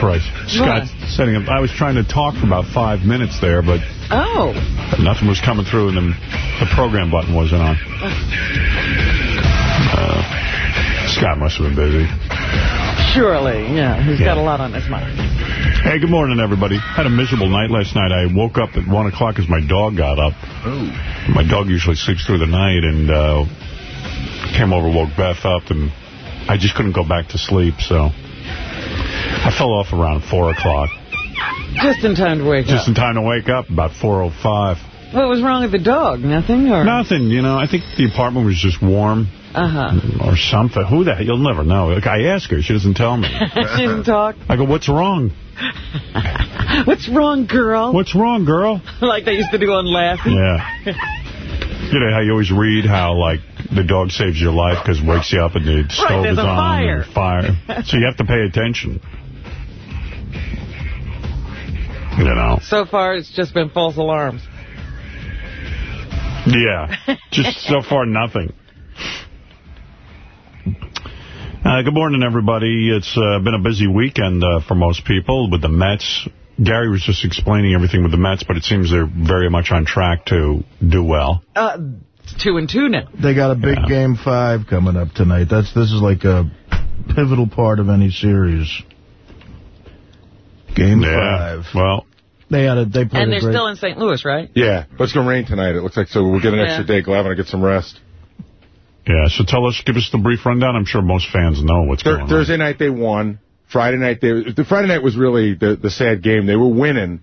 Jesus Christ. Scott setting up. I was trying to talk for about five minutes there, but Oh. nothing was coming through, and then the program button wasn't on. Uh, Scott must have been busy. Surely, yeah. He's Yeah. got a lot on his mind. Hey, good morning, everybody. Had a miserable night last night. I woke up at 1 o'clock as my dog got up. My dog usually sleeps through the night, and uh, came over, woke Beth up, and I just couldn't go back to sleep, so I fell off around 4 o'clock. Just in time to wake Just up. Just in time to wake up, about 4.05. What was wrong with the dog? Nothing? or Nothing, you know. I think the apartment was just warm Uh-huh. or something. Who the hell? You'll never know. Like, I ask her. She doesn't tell me. she didn't talk. I go, what's wrong? What's wrong, girl? What's wrong, girl? like they used to do on Lassie. Yeah. You know how you always read how, like, the dog saves your life because wakes you up and the stove there's is on fire. fire. so you have to pay attention. You know. So far, it's just been false alarms. Yeah. Just so far, nothing. Uh, good morning, everybody. It's uh, been a busy weekend uh, for most people with the Mets. Gary was just explaining everything with the Mets, but it seems they're very much on track to do well. Uh, two and two now. They got a big Yeah. game five coming up tonight. That's This is like a pivotal part of any series. Game Yeah. five. Well, They had a, they played And they're great, still in St. Louis, right? Yeah, but it's going to rain tonight, it looks like, so we'll get an extra Yeah. day. Glavine will get some rest. yeah, so tell us, give us the brief rundown. I'm sure most fans know what's Thur going on. Thursday night they won. Friday night they the Friday night was really the the sad game. They were winning,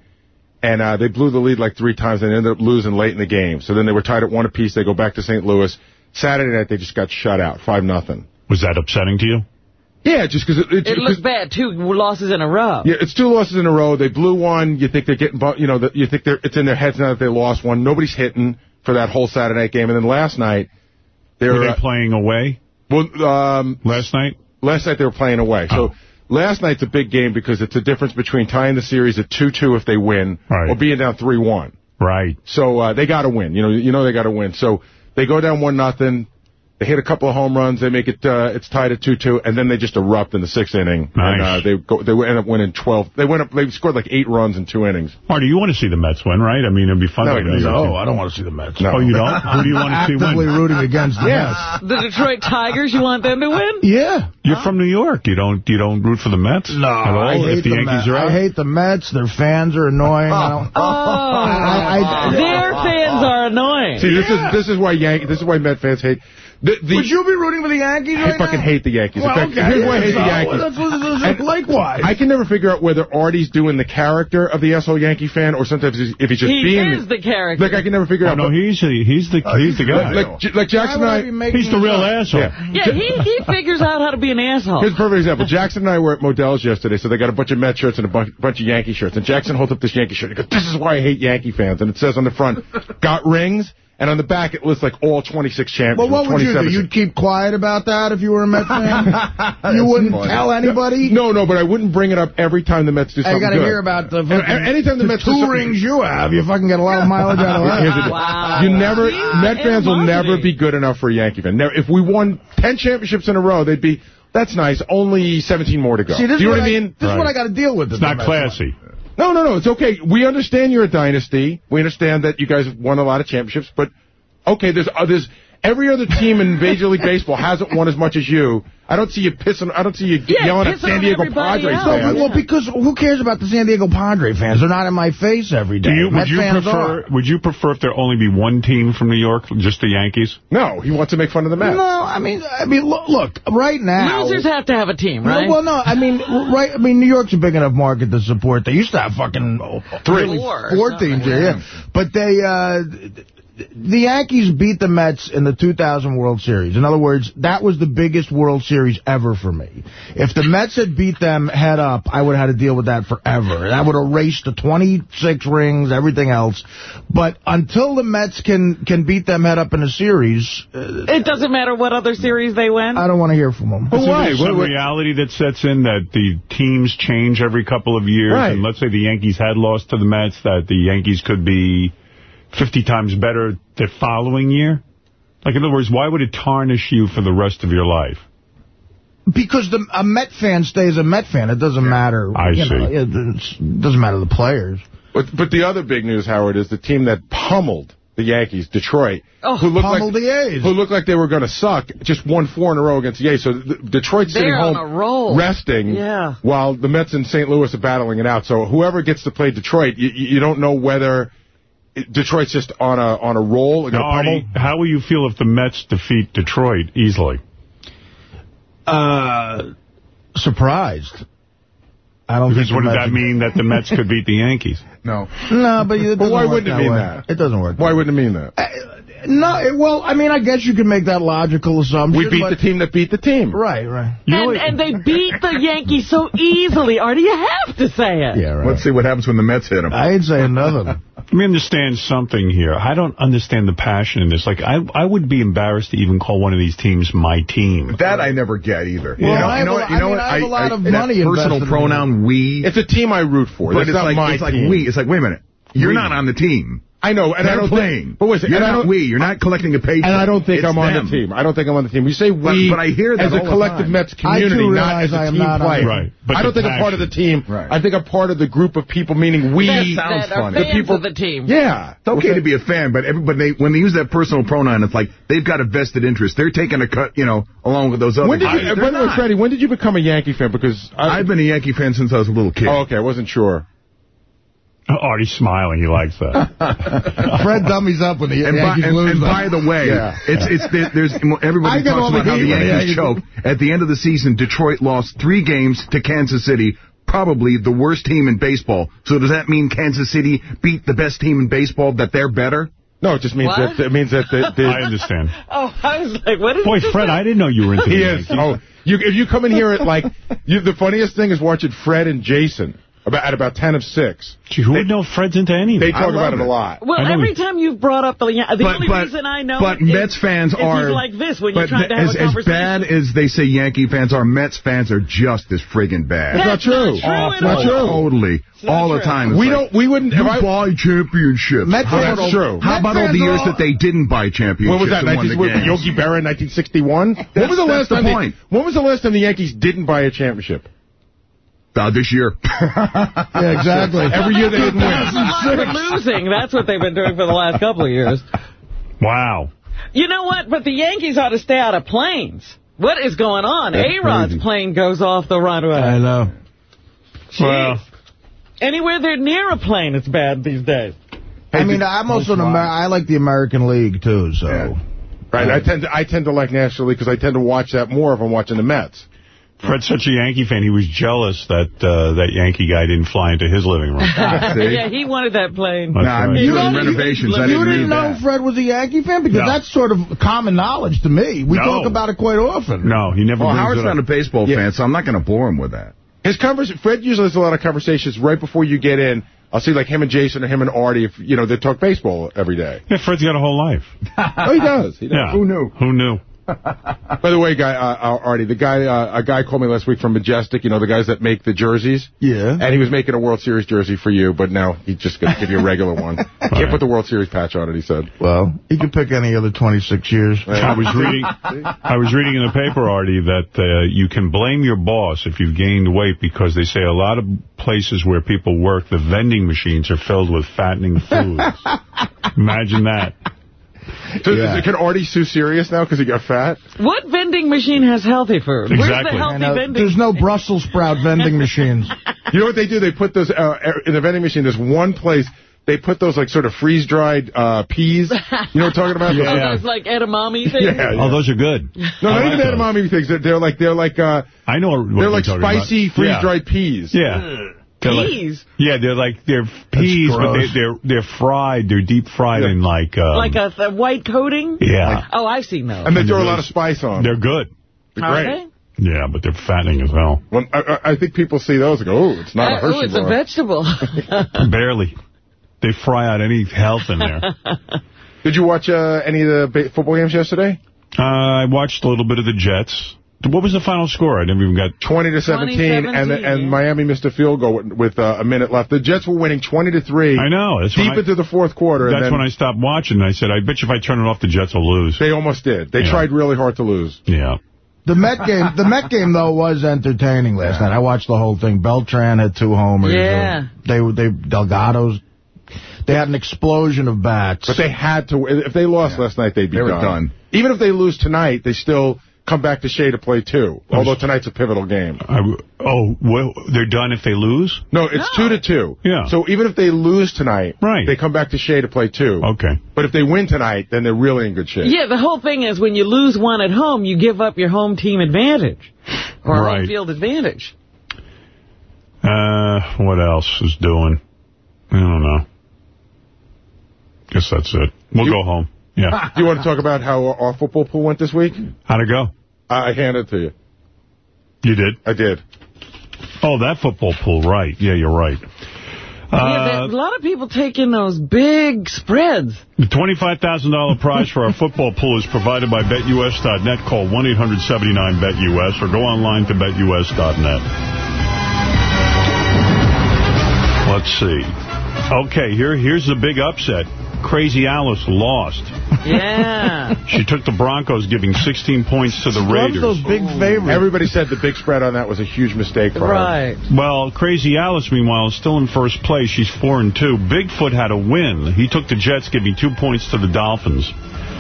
and uh, they blew the lead like three times and ended up losing late in the game. So then they were tied at one apiece. They go back to St. Louis. Saturday night they just got shut out, five nothing. Was that upsetting to you? Yeah, just because it, It looked bad. Two losses in a row. Yeah, it's two losses in a row. They blew one. You think they're getting, bu- you know, that you think they're it's in their heads now that they lost one. Nobody's hitting for that whole Saturday night game. And then last night, they Were were, they playing away well, um, last night? last night they were playing away. Oh. So last night's a big game because it's a difference between tying the series at 2-2 if they win Right. or being down 3-1. Right. So uh, they got to win. You know, you know they got to win. So they go down one nothing. They hit a couple of home runs. They make it. Uh, it's tied at two two, and then they just erupt in the sixth inning. And uh, Nice. they go. They end up winning twelve. They went up. They scored like eight runs in two innings. Marty, you want to see the Mets win, right? I mean, it'd be fun No, to he win. doesn't. No, I don't want to see the Mets. No. Oh, you don't? Who do you want to see Actively win? rooting against the Yes. Mets. The Detroit Tigers, you want them to win? Yeah. You're from New York. You don't you don't root for the Mets? No. I hate if the, Yankees Mets. are out? I hate the Mets. Their fans are annoying. I don't- Oh, I- I- their fans are annoying. See, this is this is why Yankee. This is why Met fans hate. The, the, Would you be rooting for the Yankees I right fucking now? hate the Yankees. Well, fact, okay. here's why I hate the So, Yankees. That's what this is And likewise. I can never figure out whether Artie's doing the character of the asshole Yankee fan, or sometimes he's- if he's just He being. is the character. Like I can never figure Oh, out. no, but- he's the, he's the oh, he's the guy. like, like, like Jackson and I I. be making he's the real up? asshole. Yeah. yeah, he, he figures out how to be an asshole. Here's a perfect example. Jackson and I were at Modell's yesterday, so they got a bunch of Met shirts and a bunch, bunch of Yankee shirts. And Jackson holds up this Yankee shirt. He goes, "This is why I hate Yankee fans." And it says on the front, "Got rings," and on the back it lists like all 26 champions. Well, what would you do? You'd keep quiet about that if you were a Met fan? you wouldn't funny. tell anybody? No, no, but I wouldn't bring it up every time the Mets do something I got to good. hear about the, And- and anytime the the Mets do two rings you have. You fucking get a lot of mileage out of Here's that. Wow. You never, See? Met fans will never be good enough for a Yankee fan. Never, if we won 10 championships in a row, they'd be, that's nice, only 17 more to go. See, this do you know what I I- mean? This is what I got to deal with. It's not classy. No, no, no. It's okay. We understand you're a dynasty. We understand that you guys have won a lot of championships, but okay, there's uh, there's every other team in Major League Baseball hasn't won as much as you. I don't see you pissing. I don't see you Yeah, yelling at San Diego Padres else. No, fans. well, because who cares about the San Diego Padre fans? They're not in my face every day. Do you, would you fans prefer are. would you prefer if there only be one team from New York, just the Yankees? No, he wants to make fun of the Mets. No, I mean, I mean, look, look right now. Losers have to have a team, No, right? well, no, I mean, right. I mean, New York's a big enough market to support. They used to have fucking Three. Four or four something, teams here, yeah. But they, uh, the Yankees beat the Mets in the 2000 World Series. In other words, that was the biggest World Series ever for me. If the Mets had beat them head up, I would have had to deal with that forever. That would erase the 26 rings, everything else. But until the Mets can can beat them head up in a series, uh, it doesn't matter what other series they win. I don't want to hear from them. But Isn't why? some What- what- reality that sets in that the teams change every couple of years? Right. And let's say the Yankees had lost to the Mets, that the Yankees could be 50 times better the following year? Like, in other words, why would it tarnish you for the rest of your life? Because the a Met fan stays a Met fan. It doesn't matter. I you see. Know, it, it doesn't matter the players. But, but the other big news, Howard, is the team that pummeled the Yankees, Detroit, Oh. who looked like the A's. who looked like they were going to suck, just won four in a row against the A's. So the, Detroit's sitting They're home on a roll. resting, Yeah. while the Mets and St. Louis are battling it out. So whoever gets to play Detroit, you, you don't know whether Detroit's just on a on a roll. Now, gonna. Artie, how will you feel if the Mets defeat Detroit easily? Uh, surprised. I don't Because think what does that mean that the Mets could beat the Yankees? No. No, but it But why work wouldn't it mean way. that? It doesn't work. Why wouldn't it mean that? No, it, well, I mean, I guess you could make that logical assumption. We beat the team that beat the team. Right, right. You And, and they beat the Yankees so easily, Artie. You have to say it. Yeah, right. Let's see what happens when the Mets hit him. I ain't saying nothing. Let me understand something here. I don't understand the passion in this. Like, I I would be embarrassed to even call one of these teams my team. That I never get either. Well, you know, I you know have a- You know I mean, what? I have a lot of that money personal invested in pronoun we. It's a team I root for. but It's it's not like my it's like team. we. It's like wait a minute. You're We. not on the team. I know, and I They're don't playing. Think, but wait a second, You're and not we. You're not collecting a paycheck. And I don't think It's I'm on them. the team. I don't think I'm on the team. You say we but I hear that as a collective time. Mets I community, not as a I team player. Right, but I don't the think I'm part of the team. Right. I think I'm part of the group of people, meaning we. That, sounds that funny. fans The people- of the team. Yeah. It's okay to be a fan, but everybody they, when they use that personal pronoun, it's like they've got a vested interest. They're taking a cut, you know, along with those other When did guys. you, by the way. Freddie, when did you become a Yankee fan? Because I, I've been a Yankee fan since I was a little kid. Oh, okay. I wasn't sure. Oh, oh, Artie's smiling. He likes that. Fred dummies up when the And, by, Yankees and, lose. and though. by the way, Yeah. it's it's there- there's everybody I talks all the about how the heat when the Yankees Yankees- choke. At the end of the season, Detroit lost three games to Kansas City, probably the worst team in baseball. So does that mean Kansas City beat the best team in baseball? That they're better? No, it just means What? that it means that the, the, I understand. Oh, I was like, what is Boy, this? Fred, I didn't know you were into the He is. Yankees. Oh, you, if you come in here at like, you, the funniest thing is watching Fred and Jason about at about ten of six. Gee, who would know Fred's into anything? They talk about love it a lot. Well, every he- time you've brought up the Yan- the But- only but- reason I know But is, Mets fans are he's like this when you're but trying to have as, a as bad as they say Yankee fans are, Mets fans are just as friggin' bad. That's not That's true. not true Oh, not true. Totally. not All the time. It's We like, don't. We wouldn't. You If I, buy championships. Met how fans about, are- all, how Met about all the years are- that they didn't buy championships when was that? and won 19, games? Yogi Berra in 1961. When was the last time? point. when was the last time the Yankees didn't buy a championship? Uh, this year. Yeah, exactly. Every year they didn't win. That's a lot for losing. That's what they've been doing for the last couple of years. Wow. You know what? But the Yankees ought to stay out of planes. What is going on? A-Rod's plane goes off the runway. I know. Well, Anywhere they're near a plane, it's bad these days. I mean, I'm also an Amer I like the American League, too, so... Yeah. Right. I tend to. I tend to like National League because I tend to watch that more if I'm watching the Mets. Fred's such a Yankee fan, he was jealous that uh, that Yankee guy didn't fly into his living room. Yeah, he wanted that plane. That's Nah, I'm right. doing don't- renovations. I didn't didn't know that. Fred was a Yankee fan? Because No. that's sort of common knowledge to me. We No. talk about it quite often. No, he never Well, Howard's not a baseball Yeah. fan, so I'm not going to bore him with that. His convers Fred usually has a lot of conversations right before you get in. I'll see like him and Jason or him and Artie. If you know they talk baseball every day. Yeah, Fred's got a whole life. oh, he does. He does. Yeah. Who knew? Who knew? By the way, guy, uh, uh, Artie, the guy, uh, a guy called me last week from Majestic. You know the guys that make the jerseys. Yeah. And he was making a World Series jersey for you, but now he's just going to give you a regular one. Can't put the World Series patch on it. He said. Well, he could pick any other 26 years. I was reading I was reading in the paper, Artie, that uh, you can blame your boss if you've gained weight because they say a lot of places where people work, the vending machines are filled with fattening foods. Imagine that. So Yeah. Can Artie sue Sirius now because he got fat? What vending machine has healthy food? Where's Exactly. the healthy And, uh, vending? there's no Brussels sprout vending machines. You know what they do? They put those uh, in the vending machine. There's one place they put those like sort of freeze dried uh, peas. You know what I'm talking about? Oh, those like edamame things? Yeah, yeah. Oh, those are good. No, I not like even those. edamame things. They're, they're like they're like uh, I know what they're like spicy freeze dried peas. Yeah. Yeah. They're like- Peas? yeah, they're like, they're peas, but they, gross. they're they're fried. They're deep fried Yeah. in like... Um, Like a, a white coating? Yeah. Oh, I've seen those. And they And throw a lot of spice on. They're good. They're Are great. they? Yeah, but they're fattening as hell. When, I, I- I think people see those and go, oh, it's not a Uh, Hershey oh, it's a vegetable. Barely. They fry out any health in there. Did you watch uh, any of the football games yesterday? Uh, I watched a little bit of the Jets. What was the final score? I never even got... 20 to 17, 20, and the, 17, and. Miami missed a field goal with, with uh, a minute left. The Jets were winning 20 to 3. I know. That's when Deep I- into the fourth quarter. and That's then when I stopped watching. I said, I bet you if I turn it off, the Jets will lose. They almost did. They Yeah. tried really hard to lose. Yeah. The Met game, the Met game though was entertaining last night. I watched the whole thing. Beltran had two homers. Yeah. They they Delgado's. They had an explosion of bats. But they had to. If they lost last night, they'd be They were done. done. Even if they lose tonight, they still come back to Shea to play two. Although tonight's a pivotal game. I w oh, well, they're done if they lose? No, it's two to two. Yeah. So even if they lose tonight, Right. they come back to Shea to play two. Okay. But if they win tonight, then they're really in good shape. Yeah, the whole thing is when you lose one at home, you give up your home team advantage. Or Right. home field advantage. Uh, what else is doing? I don't know. Guess that's it. We'll You- go home. Yeah. Do you want to talk about how our football pool went this week? How'd it go? I handed it to you. You did? I did. Oh, that football pool, right. Yeah, you're right. yeah, Uh, there- a lot of people taking those big spreads. the $25,000 prize for our football pool is provided by BetUS.net. Call 1-800-79-BET-US or go online to BetUS.net. Let's see. Okay, here here's the big upset. Crazy Alice lost. Yeah. She took the Broncos, giving 16 points to the Raiders. those big favorites. Everybody said the big spread on that was a huge mistake for her. right. Well, Crazy Alice, meanwhile, is still in first place. She's 4 and two. Bigfoot had a win. He took the Jets, giving two points to the Dolphins.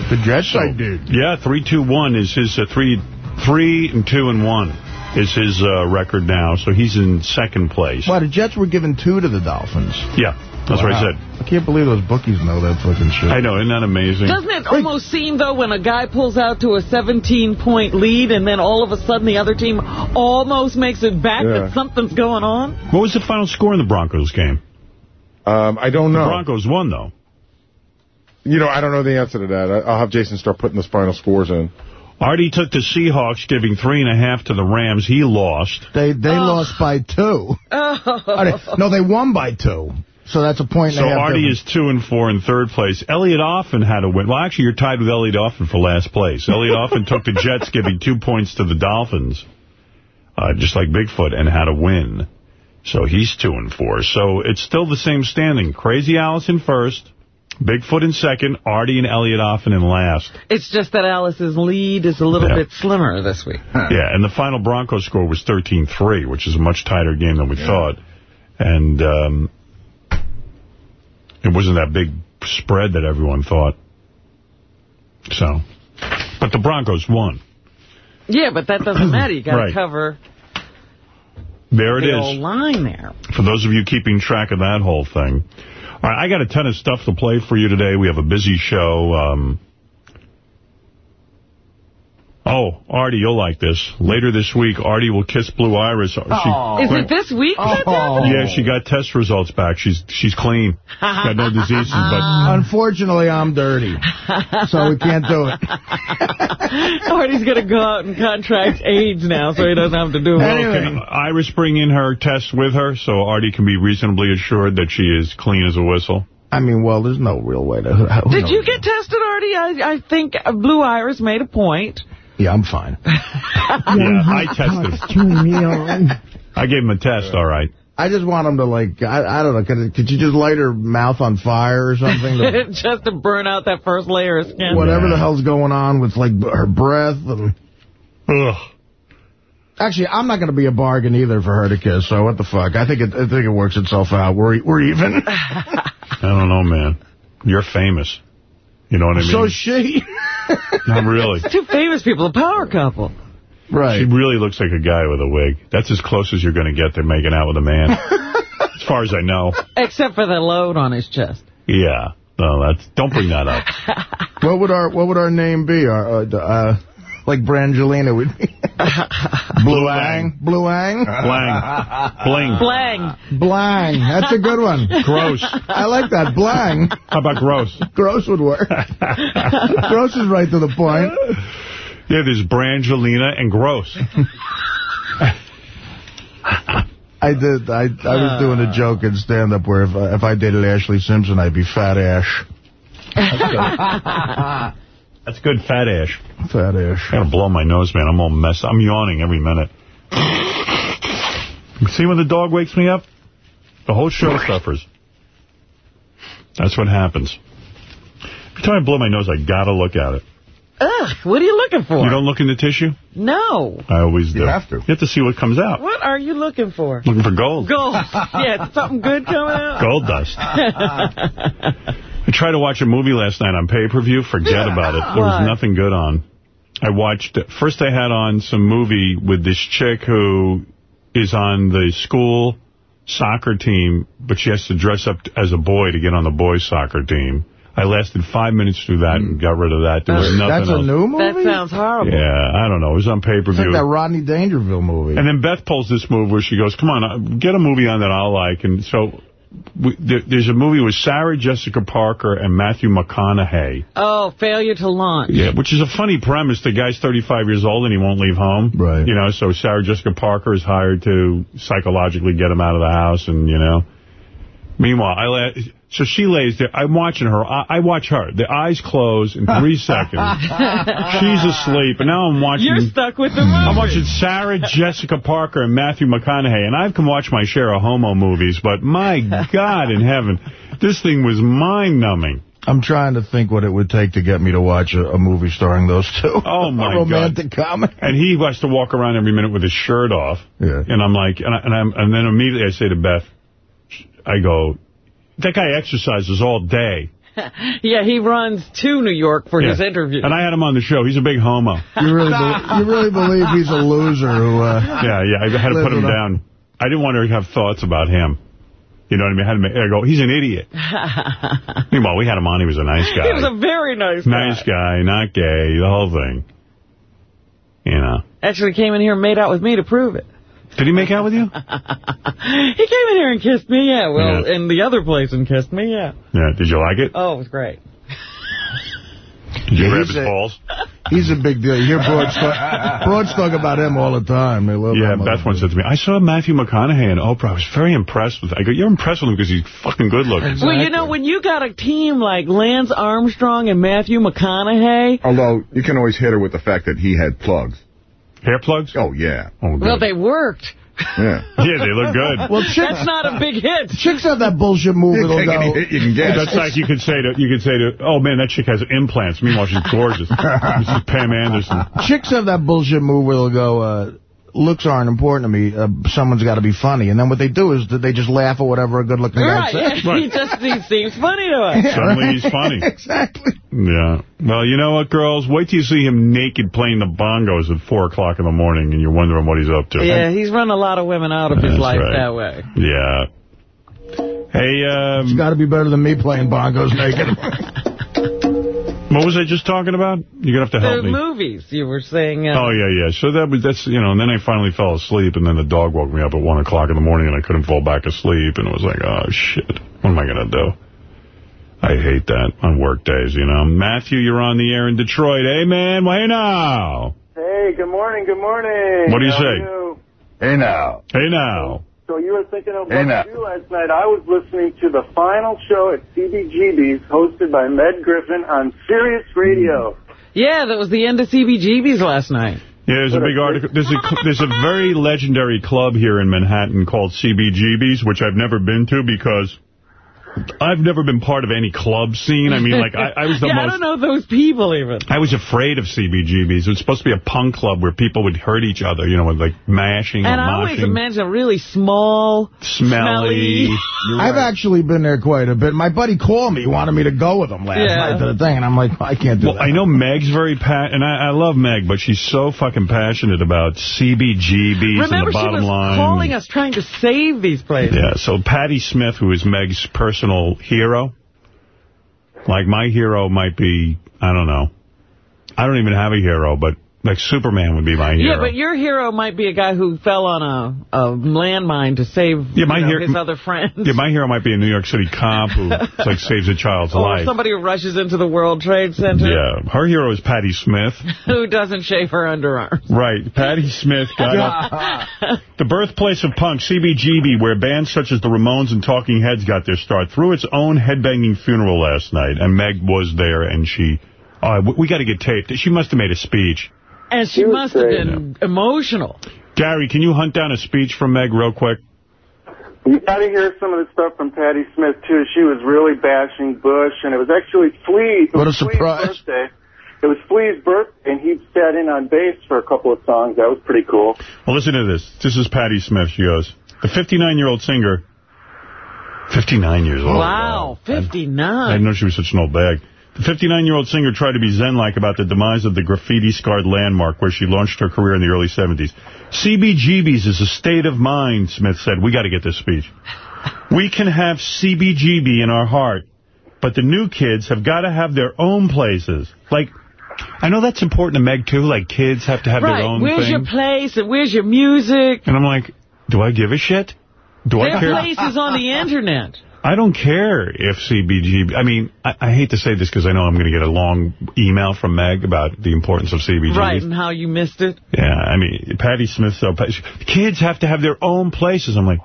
the Jets I did. Yeah, three two one is his uh, three three and two and one is his uh, record now. So he's in second place. Wow, the Jets were giving two to the Dolphins. Yeah, that's what I said. I can't believe those bookies know that fucking shit. I know, isn't that amazing? Doesn't it almost seem, though, when a guy pulls out to a 17-point lead and then all of a sudden the other team almost makes it back Yeah. that something's going on? What was the final score in the Broncos game? Um, I don't know. Broncos won though. You know, I don't know the answer to that. I- I'll have Jason start putting the final scores in. Artie took the Seahawks, giving three and a half to the Rams. He lost. They they lost by two. Are they- no, they won by two. So that's a point So and a half. Artie difference. is two and four in third place. Elliot Offen had a win. Well, actually, you're tied with Elliot Offen for last place. Elliot Offen took the Jets, giving two points to the Dolphins, uh, just like Bigfoot, and had a win. So he's two and four. So it's still the same standing. Crazy Allison first, Bigfoot in second, Artie and Elliot Offen in last. It's just that Alice's lead is a little Yeah. bit slimmer this week. Yeah, and the final Broncos score was 13-3, which is a much tighter game than we thought. And um, it wasn't that big spread that everyone thought. So, but the Broncos won. Yeah, but that doesn't matter. You got to Right. cover There it the is. line there. For those of you keeping track of that whole thing. All right, I got a ton of stuff to play for you today. We have a busy show. Um, oh, Artie, you'll like this. Later this week, Artie will kiss Blue Iris. She, Is it this week? Oh. Yeah, she got test results back. She's she's clean. Got no diseases, but uh-huh. Unfortunately, I'm dirty, so we can't do it. Artie's going to go out and contract AIDS now so he doesn't have to do it. Anyway. can Iris bring in her test with her so Artie can be reasonably assured that she is clean as a whistle? I mean, well, there's no real way to. Did you get tested, Artie? I, I think Blue Iris made a point. Yeah, I'm fine. Yeah, I tested. I gave him a test, all right. I just want him to like. I, I don't know. Could, could you just light her mouth on fire or something? to- just to burn out that first layer of skin. whatever Yeah. the hell's going on with like her breath and. Ugh. Actually, I'm not going to be a bargain either for her to kiss. So what the fuck? I think it. I think it works itself out. We're we're even. I don't know, man. You're famous. You know what I mean? so is she. Not really. Two famous people, a power couple. right. She really looks like a guy with a wig. That's as close as you're going to get to making out with a man. as far as I know. Except for the load on his chest. Yeah. No, that's don't bring that up. What would our What would our name be? Our uh, uh like Brangelina would be. Blue Ang. Blue Ang. Blang. Bling. Blang. Blang. That's a good one. Gross. I like that. Blang. How about gross? Gross would work. Gross is right to the point. Yeah, there's Brangelina and Gross. I did. I I was uh. doing a joke in stand up where if I, if I dated Ashlee Simpson, I'd be Fat Ash. That's good fat ash. Fat Ash. I gotta blow my nose, man. I'm all messed. I'm yawning every minute. See when the dog wakes me up? The whole show suffers. That's what happens. Every time I blow my nose, I gotta look at it. Ugh, what are you looking for? You don't look in the tissue? No. I always do. You have to. You have to see what comes out. What are you looking for? Looking for gold. Gold. yeah, something good coming out? Gold dust. I tried to watch a movie last night on pay-per-view. Forget about it. There was nothing good on. I watched, first they had on some movie with this chick who is on the school soccer team, but she has to dress up as a boy to get on the boys soccer team. I lasted five minutes through that and got rid of that. There was nothing That's a else. new movie? That sounds horrible. Yeah, I don't know. It was on pay-per-view. It's like that Rodney Dangerfield movie. And then Beth pulls this move where she goes, come on, uh, get a movie on that I'll like. And so we, there, there's a movie with Sarah Jessica Parker and Matthew McConaughey. Oh, failure to launch. Yeah, which is a funny premise. The guy's 35 years old and he won't leave home. Right. You know, so Sarah Jessica Parker is hired to psychologically get him out of the house and, you know. Meanwhile, I la so she lays there. I'm watching her. I, I watch her. The eyes close in three seconds. She's asleep. And now I'm watching... You're stuck with the movie. I'm watching Sarah Jessica Parker and Matthew McConaughey, and I've come watch my share of homo movies, but my God in heaven, this thing was mind-numbing. I'm trying to think what it would take to get me to watch a, a movie starring those two. Oh, my A romantic comedy. And he has to walk around every minute with his shirt off. Yeah. And I'm like, and, I, and, I'm, and then immediately I say to Beth, I go, that guy exercises all day. Yeah, he runs to New York for his interview. And I had him on the show. He's a big homo. You really, be- you really believe he's a loser who... Uh, Yeah, yeah. I had to put him up. down. I didn't want to have thoughts about him. You know what I mean? I had to make, I go, he's an idiot. Meanwhile, we had him on. He was a nice guy. he was a very nice guy. Nice guy, not gay, the whole thing. You know. Actually came in here and made out with me to prove it. Did he make out with you? He came in here and kissed me, yeah. Well, Yeah. in the other place and kissed me, yeah. Yeah. Did you like it? Oh, it was great. Did you Yeah, grab he's his a- balls? he's a big deal. You hear broads talk, broads talk about him all the time. They love Yeah, that Beth once said to me, I saw Matthew McConaughey and Oprah. I was very impressed with I go, you're impressed with him because he's fucking good looking. Well, you know, when you got a team like Lance Armstrong and Matthew McConaughey, Although, you can always hit her with the fact that he had plugs. Hair plugs? Oh, yeah. Oh, well, they worked. Yeah. yeah, they look good. Well, chicks, That's not a big hit. chicks have that bullshit move You that'll take any go... hit you can get. That's like you could say to you could say to oh man that chick has implants. Meanwhile she's gorgeous. this is Pam Anderson. Chicks have that bullshit move where they'll go, uh, looks aren't important to me. Uh, someone's got to be funny. And then what they do is that they just laugh at whatever a good-looking guy Right. says. He just he seems funny to us. Suddenly he's funny. exactly. Yeah. Well, you know what, girls? Wait till you see him naked playing the bongos at 4 o'clock in the morning and you're wondering what he's up to. Yeah, he's run a lot of women out of his life right. that way. Yeah. Hey, It's um, got to be better than me playing bongos naked. what was I just talking about? You're going to have to The help me. movies, you were saying. Uh, Oh, yeah, yeah. So that was, that's, you know, and then I finally fell asleep, and then the dog woke me up at 1 o'clock in the morning, and I couldn't fall back asleep, and it was like, oh, shit, what am I going to do? I hate that on work days, you know. Matthew, you're on the air in Detroit. Hey, man, well, hey now. Hey, good morning, good morning. What do you How say? you? Hey, now. Hey now. So you were thinking of Hey, now. what you last night. I was listening to the final show at CBGB's hosted by Meg Griffin on Sirius Radio. Hmm. Yeah, that was the end of CBGB's last night. Yeah, there's a big article. There's a cl- there's a very legendary club here in Manhattan called CBGB's, which I've never been to because I've never been part of any club scene. I mean, like, I, I was the yeah, I don't know those people even. I was afraid of CBGB's. It was supposed to be a punk club where people would hurt each other, you know, with like mashing And or I always moshing. imagine a really small, Smelly. I've actually been there quite a bit. My buddy called me, wanted me to go with him last Yeah. night to the thing, and I'm like, I can't do Well, that. I know Meg's very pa and I, I love Meg, but she's so fucking passionate about CBGB's Remember, and the she bottom was line. calling us trying to save these places. Yeah, so Patti Smith, who is Meg's personal hero, like my hero might be, I don't know. I don't even have a hero, but like Superman would be my hero. Yeah, but your hero might be a guy who fell on a, a landmine to save Yeah, my you know, hero- his other friends. yeah, my hero might be a New York City cop who like saves a child's or life. somebody who rushes into the World Trade Center Yeah, her hero is Patti Smith. who doesn't shave her underarms. Right, Patti Smith got up. The birthplace of punk, CBGB, where bands such as the Ramones and Talking Heads got their start, threw its own headbanging funeral last night, and Meg was there, and she... Uh, we got to get taped. She must have made a speech. And she was must have great. been emotional. Gary, can you hunt down a speech from Meg real quick? You got to hear some of the stuff from Patti Smith too. She was really bashing Bush, and it was actually Flea. it What a Flea's surprise. Birthday. it was Flea's birthday, and he sat in on bass for a couple of songs. That was pretty cool. Well, listen to this. This is Patti Smith. She goes, the 59-year-old singer, 59 years old. Wow, 59. I didn't know she was such an old bag. The 59-year-old singer tried to be zen-like about the demise of the graffiti-scarred landmark where she launched her career in the early 70s. CBGB's is a state of mind, Smith said. We got to get this speech. We can have CBGB in our heart, but the new kids have got to have their own places. Like, I know that's important to Meg, too. Like, kids have to have right. their own places. Where's thing. your place and where's your music? And I'm like, do I give a shit? Do I care? Their place is on the Internet. I don't care if CBGB... I mean, I, I hate to say this because I know I'm going to get a long email from Meg about the importance of CBGB. Right, and how you missed it. Yeah, I mean, Patti Smith, so kids have to have their own places. I'm like,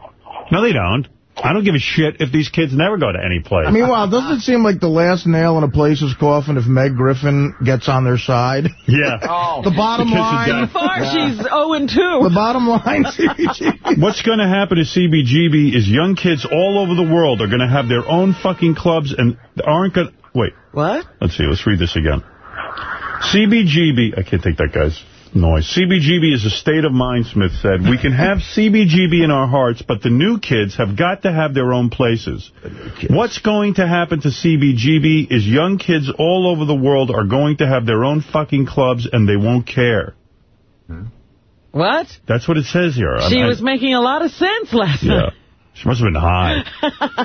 no, they don't. I don't give a shit if these kids never go to any place. I mean, wow, doesn't it seem like the last nail in a place's coffin if Meg Griffin gets on their side? Yeah. Oh. The bottom The kiss of line... death. So far, Yeah. she's 0 and 2. The bottom line, CBGB. What's going to happen to CBGB is young kids all over the world are going to have their own fucking clubs and aren't going to... Wait, What? let's see. Let's read this again. CBGB... I can't take that guy's noise. CBGB is a state of mind, Smith said. We can have CBGB in our hearts, but the new kids have got to have their own places. What's going to happen to CBGB is young kids all over the world are going to have their own fucking clubs and they won't care. What? That's what it says here. She I- was making a lot of sense last Yeah. night. She must have been high.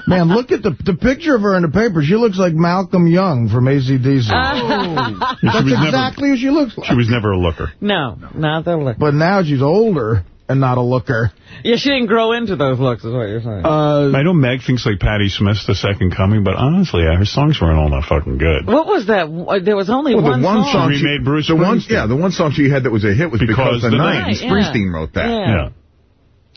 Man, look at the the picture of her in the paper. She looks like Malcolm Young from ACDC. She That's was never- exactly who she looks like. She was never a looker. No, not the look. But now she's older and not a looker. Yeah, she didn't grow into those looks, is what you're saying. Uh, I know Meg thinks like Patti Smith's the second coming, but honestly, yeah, her songs weren't all that fucking good. what was that? Uh, There was only Well, one, the one song. song, She she, remade Bruce the one, yeah, the one song she had that was a hit was Because because, the the Night. night. Right, yeah. Springsteen wrote that. Yeah. Yeah.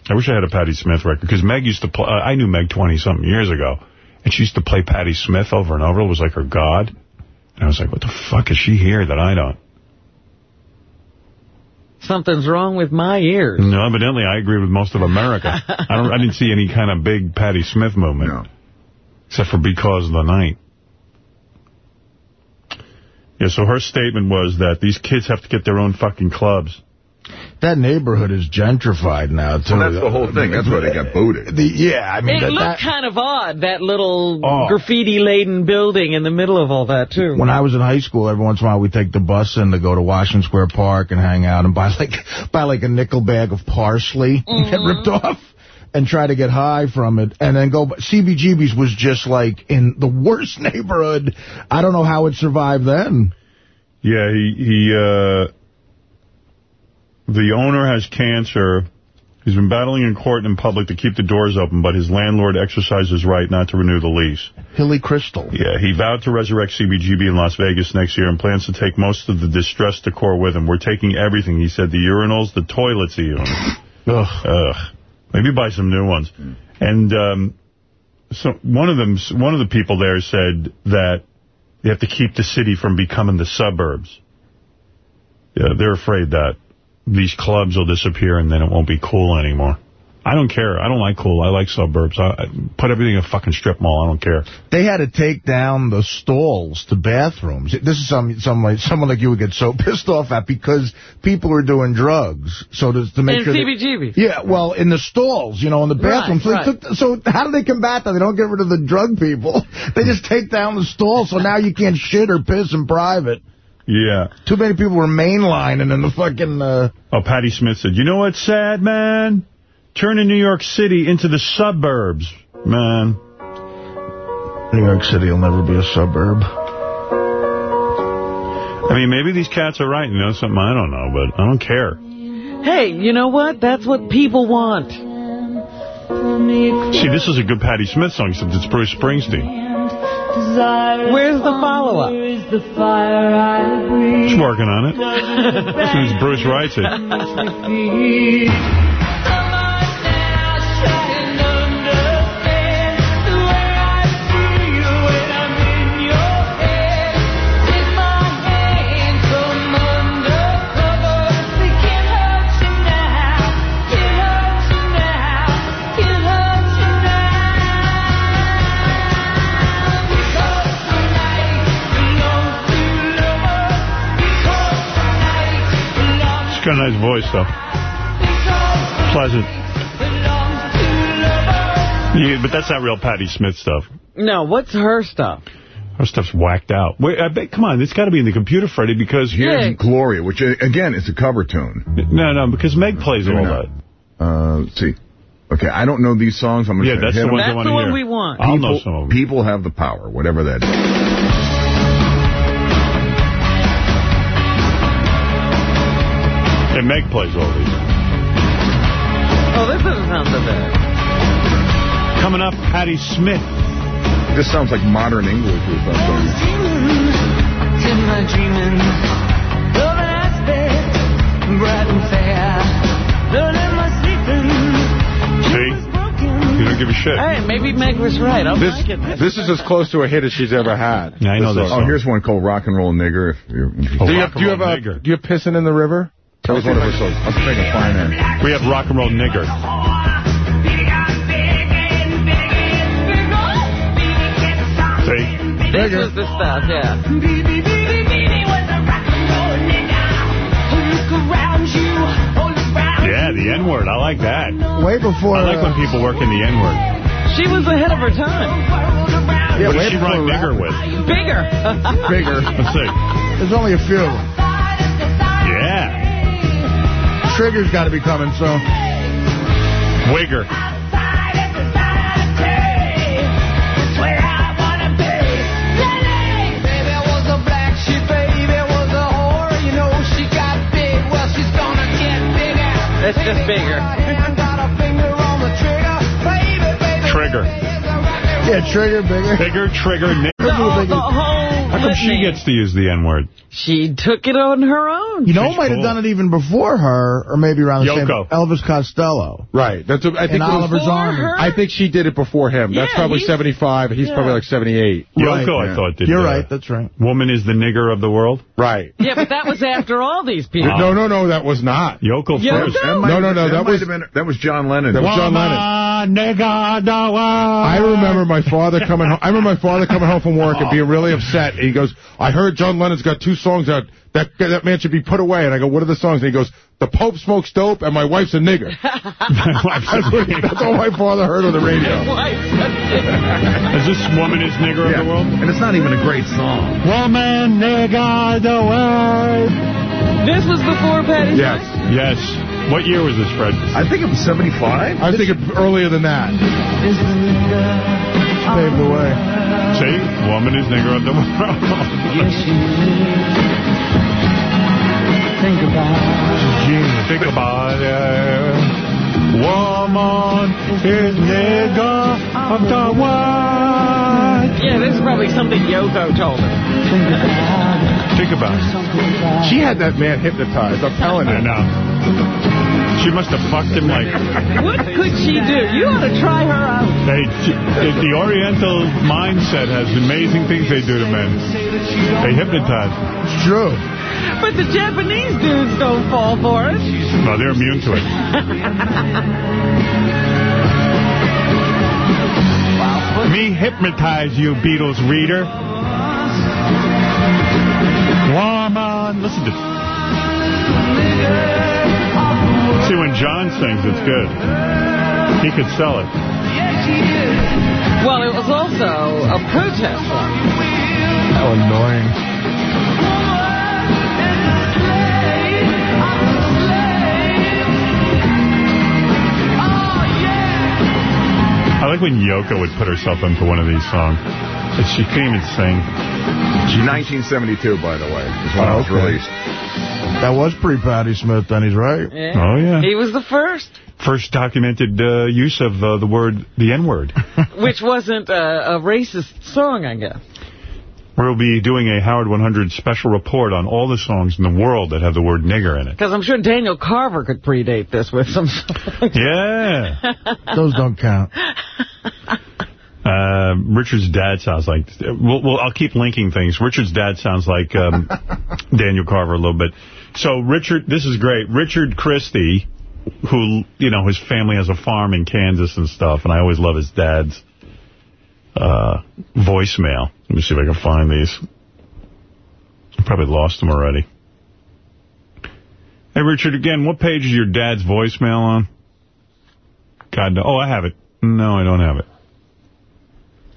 I wish I had a Patti Smith record, because Meg used to play, uh, I knew Meg 20-something years ago, and she used to play Patti Smith over and over. It was like her god. And I was like, what the fuck is she here that I don't? Something's wrong with my ears. No, evidently, I agree with most of America. I don't. I didn't see any kind of big Patti Smith movement, No. except for Because of the Night. Yeah, so her statement was that these kids have to get their own fucking clubs. That neighborhood is gentrified now, too. Well, that's the whole thing. That's why they got booted. The, yeah, I mean, It that, looked that, kind of odd, that little Oh. graffiti-laden building in the middle of all that, too. when I was in high school, every once in a while we'd take the bus in to go to Washington Square Park and hang out and buy like buy like a nickel bag of parsley and get ripped off and try to get high from it and then go. CBGB's was just like in the worst neighborhood. I don't know how it survived then. Yeah, he, he, uh, the owner has cancer. He's been battling in court and in public to keep the doors open, but his landlord exercised his right not to renew the lease. Hilly Kristal. Yeah, he vowed to resurrect CBGB in Las Vegas next year and plans to take most of the distressed decor with him. We're taking everything, he said, the urinals, the toilets even. Ugh. Ugh. Maybe buy some new ones. And um, so one of them, one of the people there said that they have to keep the city from becoming the suburbs. Yeah, they're afraid that these clubs will disappear and then it won't be cool anymore. I don't care. I don't like cool. I like suburbs. I, I put everything in a fucking strip mall. I don't care. They had to take down the stalls to bathrooms. This is some, some like, someone like you would get so pissed off at because people are doing drugs. So to, to make In sure they- CBGB. Yeah, well, in the stalls, you know, in the Right, bathrooms. so, right. so how do they combat that? They don't get rid of the drug people. They just take down the stalls, so now you can't shit or piss in private. Yeah. Too many people were mainlining in the fucking... Uh... Oh, Patti Smith said, you know what's sad, man? Turning New York City into the suburbs, man. New York City will never be a suburb. I mean, maybe these cats are right. You know, something I don't know, but I don't care. Hey, you know what? That's what people want. See, this is a good Patti Smith song, except it's Bruce Springsteen. Where's the follow-up? He's working on it. As soon as Bruce writes it. a nice voice, though. Pleasant. Yeah, but that's not real Patti Smith stuff. No, what's her stuff? Her stuff's whacked out. Wait, I bet, come on, it's got to be in the computer, Freddie, because... Here's Yeah. Gloria, which, uh, again, is a cover tune. No, no, because Meg plays all Maybe that. Uh, let's see. Okay, I don't know these songs. I'm going to Yeah, that's the ones I That's the one we want. I'll people, know some of them. People have the power, whatever that is. And Meg plays all these. Oh, this doesn't sound so bad. Coming up, Patti Smith. This sounds like modern English or something. See? You don't give a shit. Hey, maybe Meg was right. I'm This liking this. this is as close to a hit as she's ever had. Yeah, I know this Oh, song. here's one called Rock and Roll Nigger. If you're interested. Oh, Do you have, do you have a, Nigger. do you have Pissing in the River? That was one of her songs. I'm trying to find that. We have Rock and Roll Nigger. See? This was the stuff, yeah. Yeah, the N-word. I like that. Way before... I like when uh, people work in the N-word. She was ahead of her time. yeah, What way does she before rhyme rap. with? Bigger. Bigger. Let's see. There's only a few of them. Yeah. Trigger's got to be coming soon. Wigger. It's just bigger. Trigger. Yeah, Trigger, bigger. Bigger, trigger, nigger. The, the whole How come she gets to use the N-word? She took it on her own. You know who She's might have done it even before her, or maybe around the Yoko. same Elvis Costello. Right. That's what, I think In Oliver's Before Army. her? I think she did it before him. That's probably he's- 75. He's yeah. probably like 78. Yoko, Right, I yeah. thought, did You're uh, right, that's right. Woman is the nigger of the world? Right. Yeah, but that was after all these people. No, no, no, that was not. Yoko Yoko? first. That No, no, no, that might was- been, that was John Lennon. That was John Lennon. Nigger, the world. I remember my father coming home. I remember my father coming home from work and being oh. really upset. And He goes, "I heard John Lennon's got two songs out. That that man should be put away." And I go, "What are the songs?" And he goes, "The Pope smokes dope and my wife's a nigger." My wife's a That's, what, that's all my father heard on the radio. Is this woman is nigger Yeah. of the world? And it's not even a great song. Woman, nigger, the world. This was before Patti Yes, Yes. What year was this, Fred? I think it was 75. I was thinking earlier than that. Paved the way. See? Woman is nigger of the world. Think about Genius. Think about it. Woman is nigger of the world. Yeah, this is probably something Yoko told her. Think about it. She had that man hypnotized. I'm telling I you. know. She must have fucked him like... What could she do? You ought to try her out. They, the, the Oriental mindset has amazing things they do to men. They hypnotize. It's true. But the Japanese dudes don't fall for it. No, they're immune to it. Me hypnotize you, Beatles reader. Woman, listen to. See, when John sings, it's good. He could sell it. Well, it was also a protest song. How annoying. I like when Yoko would put herself into one of these songs. She couldn't even sing. 1972, by the way, is when Oh, it was oh, okay. released. That was pre-Patti Smith, then he's right. Yeah. Oh, yeah. He was the first, First documented uh, use of uh, the word, the N-word. which wasn't a, a racist song, I guess. We'll be doing a Howard 100 special report on all the songs in the world that have the word nigger in it. Because I'm sure Daniel Carver could predate this with some songs. Yeah. Those don't count. Uh, Richard's dad sounds like... We'll, we'll, I'll keep linking things. Richard's dad sounds like um, Daniel Carver a little bit. So, Richard, this is great. Richard Christie, who, you know, his family has a farm in Kansas and stuff, and I always love his dad's uh, voicemail. Let me see if I can find these. I probably lost them already. Hey, Richard, again, what page is your dad's voicemail on? God, no. Oh, I have it. No, I don't have it.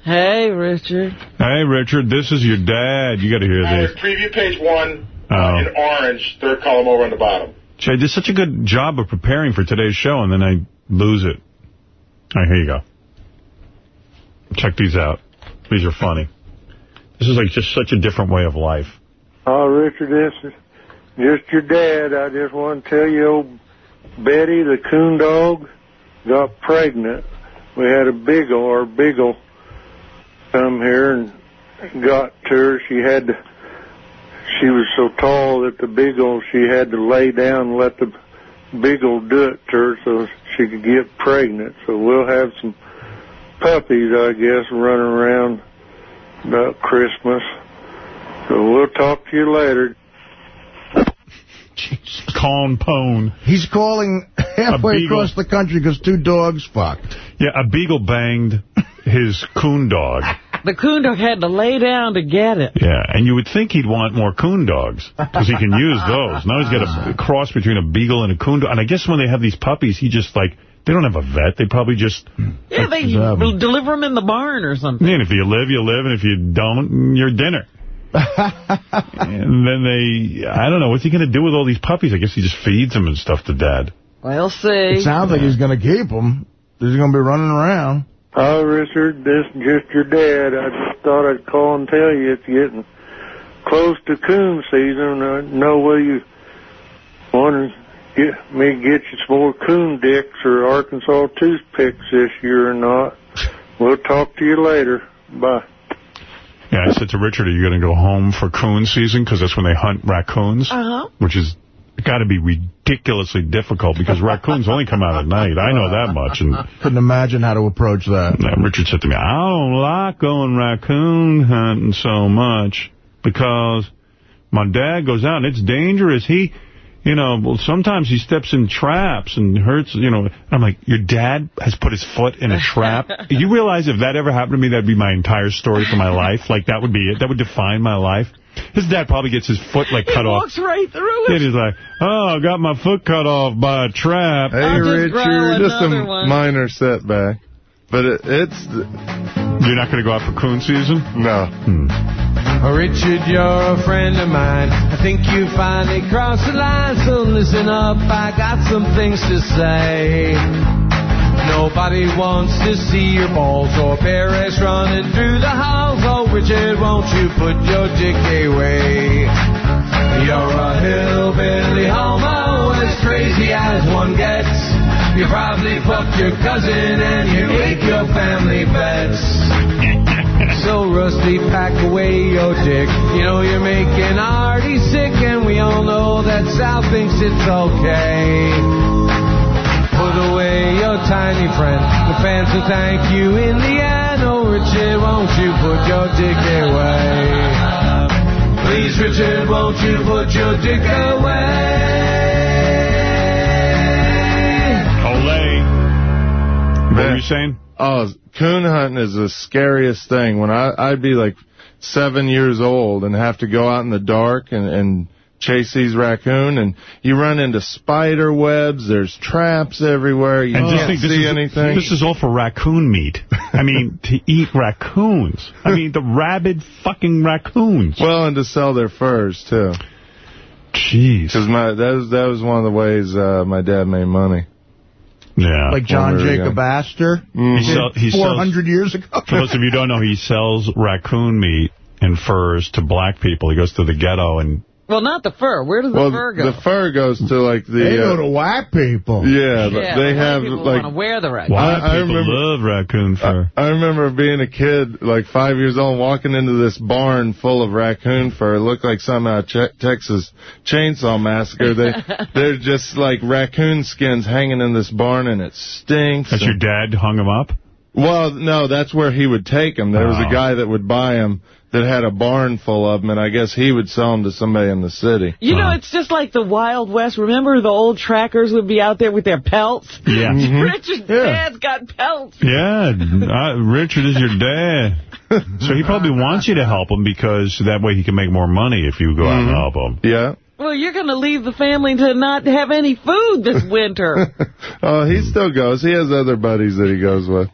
Hey, Richard. Hey, Richard, this is your dad. You got to hear this. preview page one uh, Oh. in orange, third column over on the bottom. See, I did such a good job of preparing for today's show, and then I lose it. All right, here you go. Check these out. These are funny. This is like just such a different way of life. Oh, Richard, this is just your dad. I just want to tell you, old Betty, the coon dog, got pregnant. We had a beagle, or beagle, come here and got to her. She had to, she was so tall that the beagle, she had to lay down and let the beagle do it to her so she could get pregnant. So we'll have some puppies, I guess, running around about Christmas. So we'll talk to you later. Con Pone. He's calling halfway across the country because two dogs fucked. Yeah, a beagle banged his coon dog. The coon dog had to lay down to get it. Yeah, and you would think he'd want more coon dogs because he can use those. Now he's got a cross between a beagle and a coon dog. And I guess when they have these puppies, he just like, they don't have a vet. They probably just, Yeah, they job. deliver them in the barn or something. And if you live, you live, and if you don't, you're dinner. and then they, I don't know, what's he going to do with all these puppies? I guess he just feeds them and stuff to dad. We'll see. It sounds like he's going to keep them. He's going to be running around. Oh, Richard, this is just your dad. I just thought I'd call and tell you it's getting close to coon season. I know whether you want to get me to get you some more coon dicks or Arkansas toothpicks this year or not. We'll talk to you later. Bye. Yeah, I said to Richard, are you going to go home for coon season? Because that's when they hunt raccoons, Uh-huh. which is got to be ridiculously difficult because raccoons only come out at night. I know that much. And Couldn't imagine how to approach that. And Richard said to me, I don't like going raccoon hunting so much because my dad goes out and it's dangerous. He, you know, well, sometimes he steps in traps and hurts, you know. I'm like, your dad has put his foot in a trap? you realize if that ever happened to me, that'd be my entire story for my life? Like, that would be it? That would define my life? His dad probably gets his foot, like, He cut off. walks right through And it. he's like, oh, I got my foot cut off by a trap. Hey, I'll just Richard, just a one. minor setback. But it, it's, You're not going to go out for coon season? no. Hmm. Oh, Richard, you're a friend of mine. I think you finally crossed the line, so listen up. I got some things to say. Nobody wants to see your balls or Paris running through the halls. Oh, Richard, won't you put your dick away? You're a hillbilly homo, as crazy as one gets. You probably fucked your cousin and you ate your family pets. So Rusty, pack away your dick. You know you're making Artie sick, and we all know that Sal thinks it's okay. Put tiny friend. The fans will thank you in the end. Oh, Richard, won't you put your dick away? Please, Richard, won't you put your dick away? Olay. What were you saying? Oh, coon hunting is the scariest thing. When I, I'd be like seven years old and have to go out in the dark and, and chase these raccoon, and you run into spider webs. There's traps everywhere. You And just can't think, this see is, anything. this is all for raccoon meat. I mean, to eat raccoons. I mean, the rabid fucking raccoons. well, and to sell their furs too. Jeez. Because my that was that was one of the ways uh, my dad made money. Yeah. Like John Well, there you Jacob go. Astor he, sell, he sells, 400 years ago. for those of you who don't know, he sells raccoon meat and furs to black people. He goes to the ghetto and Well, not the fur. Where does the well, fur go? the fur goes to like the They go uh, to white people. yeah, yeah, they white have people like wear the raccoon. white I people remember- love raccoon fur. I remember being a kid, like five years old, walking into this barn full of raccoon fur. It looked like some uh, Ch- Texas Chainsaw Massacre. They, they're just like raccoon skins hanging in this barn, and it stinks. That's your dad hung them up? well, no, that's where he would take them. There was Oh. a guy that would buy them that had a barn full of them, and I guess he would sell them to somebody in the city. You know, it's just like the Wild West. Remember the old trackers would be out there with their pelts? Yeah. Richard's dad's got pelts. Yeah, uh, Richard is your dad. So he probably wants you to help him because that way he can make more money if you go out and help him. Yeah. Well, you're going to leave the family to not have any food this winter. oh, he still goes. He has other buddies that he goes with.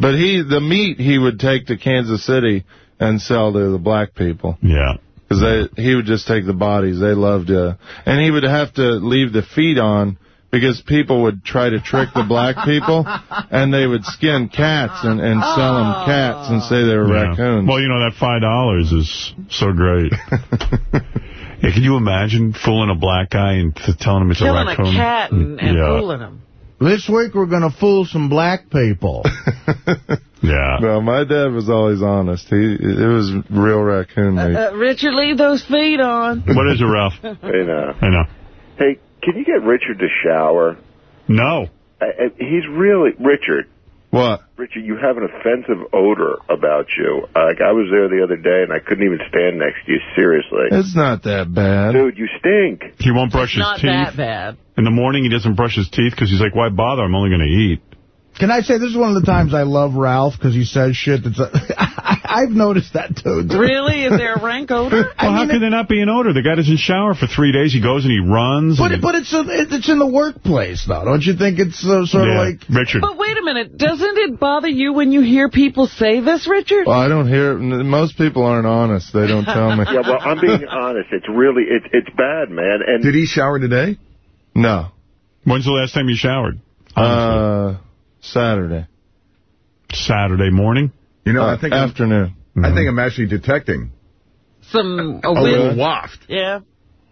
But he, the meat he would take to Kansas City and sell to the black people. Yeah. Because he would just take the bodies. They loved uh And he would have to leave the feet on because people would try to trick the black people, and they would skin cats and, and sell them cats and say they were Yeah. raccoons. Well, you know, that $5 is so great. yeah, can you imagine fooling a black guy and telling him it's Killing a a raccoon? cat and, and yeah. fooling him. This week we're going to fool some black people. Yeah. No, my dad was always honest. He It was real raccoon uh, meat. Uh, Richard, leave those feet on. What is it, Ralph? Hey, now. I know. Hey, can you get Richard to shower? No. I, I, he's really Richard. What? Richard, you have an offensive odor about you. Like I was there the other day and I couldn't even stand next to you. Seriously, It's not that bad. dude, you stink. He won't brush his teeth. Not teeth. that bad. In the morning, he doesn't brush his teeth because he's like, why bother? I'm only going to eat. Can I say this is one of the times I love Ralph because he says shit that's... I've noticed that, too. Really? Is there a rank odor? Well, how could there not be an odor? The guy doesn't shower for three days. He goes and he runs. But, and but it's a, it's in the workplace, though. Don't you think it's uh, sort Yeah. of like... Richard. But wait a minute. Doesn't it bother you when you hear people say this, Richard? Well, I don't hear Most people aren't honest. They don't tell me. Yeah, well, I'm being honest. It's really it's it's bad, man. And Did he shower today? No. When's the last time you showered? Uh, Saturday. Saturday morning? You know, Uh, I think I'm, afternoon. I think I'm actually detecting Some a a little waft. Yeah.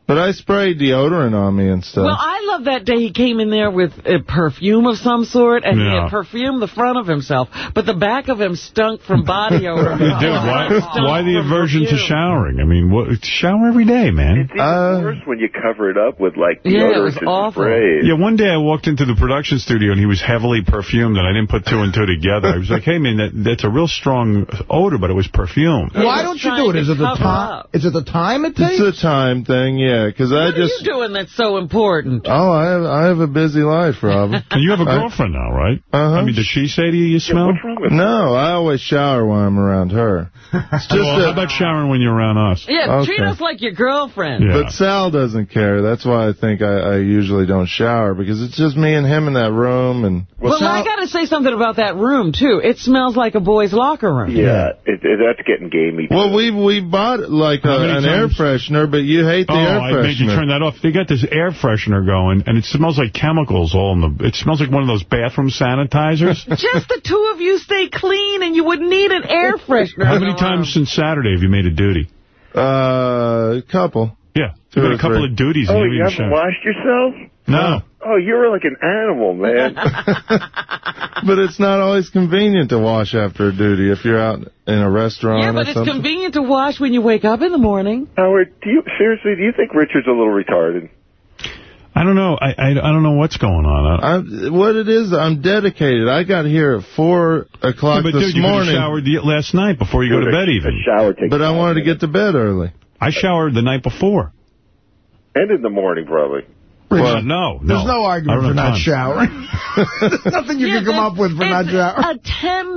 But I sprayed deodorant on me and stuff. Well, I love that day he came in there with a perfume of some sort, and he Yeah. had perfumed the front of himself, but the back of him stunk from body odor. Dude, why, Stunk why the from aversion to showering? I mean, what, shower every day, man. it's even Uh, worse when you cover it up with like Yeah, it deodorant was and awful. sprays. Yeah, one day I walked into the production studio and he was heavily perfumed and I didn't put two and two together. I was like, hey, man, that, that's a real strong odor, but it was perfume. Why was don't you do it? Is it the time? up. Is it the time it takes? it's a time thing, yeah. Because I What are just. you doing that's so important? Oh, I have I have a busy life, Robin. And you have a girlfriend now, right? Uh-huh. I mean, does she say to you, you Yeah, smell? what's wrong with No, I always shower when I'm around her. It's just well, how about showering when you're around us? Yeah, Okay. treat us like your girlfriend. Yeah. but Sal doesn't care. That's why I think I, I usually don't shower because it's just me and him in that room, and Well, I got to say something about that room, too. It smells like a boy's locker room. Yeah, it, it, that's getting gamey. too. well, we we bought like a, How many an air freshener, but you hate the Oh, air I made you turn that off. They got this air freshener going, and it smells like chemicals all in the... It smells like one of those bathroom sanitizers. Just the two of you stay clean, and you would need an air freshener. How many times since Saturday have you made a duty? Uh, a couple. Yeah. Two You've a couple three. of duties. and oh, you you haven't haven't even showered. washed yourself? No. Oh, you're like an animal, man. But it's not always convenient to wash after a duty if you're out in a restaurant Yeah, or but it's something. convenient to wash when you wake up in the morning. Howard, do you seriously do you think Richard's a little retarded? I don't know. I, I, I don't know what's going on. I, I'm, what it is, I'm dedicated. I got here at 4 o'clock but this dude, you could have morning, showered last night before you go to a- bed even. A shower takes but I five wanted to get to bed early. I showered the night before. And in the morning, probably. Well, no, no. There's no argument don't for not time. showering. There's nothing you Yeah, can come up with for not it's showering. a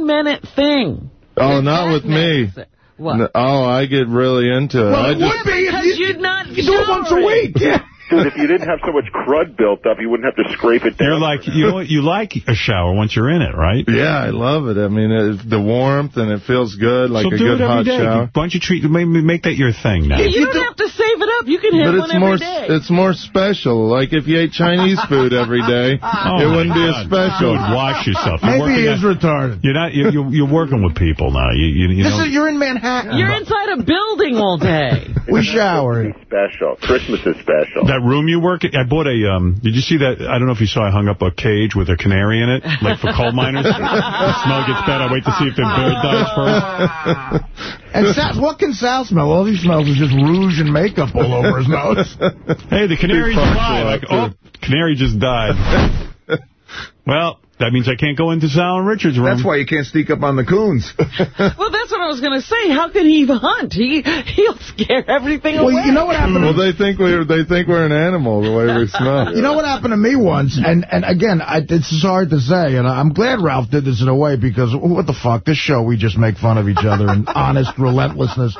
10-minute thing. Oh, If not with me. What? No, oh, I get really into it. Well, I it just, would be if Because you, you're not you do it once a week. Yeah. Dude, if you didn't have so much crud built up, you wouldn't have to scrape it down. You're like, you know what? You like a shower once you're in it, right? yeah, I love it. I mean, it, the warmth and it feels good, like so a good hot day. shower. Why don't you treat, maybe make that your thing now? You don't have to save it up. You can have But one it's more every day. it's more special. Like if you ate Chinese food every day, Oh, it wouldn't be as special. Good. Wash yourself. You're Maybe he working is at- retarded. You're not. You're, you're, you're working with people now. You, you, you know, is, you're in Manhattan. You're inside a building all day. we shower. special. Christmas is special. That room you work in? I bought a, um, did you see that? I don't know if you saw, I hung up a cage with a canary in it, like for coal miners. the smell gets bad. I wait to see if the bird dies first. And Sal, what can Sal smell? All he smells is just rouge and makeup all over his nose. Hey, the canary's Big fucks alive. Like, oh, canary just died. well, That means I can't go into Sal and Richard's room. That's why you can't sneak up on the coons. Well, that's what I was going to say. How can he hunt? He he'll scare everything Well, away. you know what happened? Well, they think we're they think we're an animal the way we smell. You know what happened to me once? And and again, I, it's hard to say, and I'm glad Ralph did this in a way because what the fuck? This show, we just make fun of each other and honest relentlessness.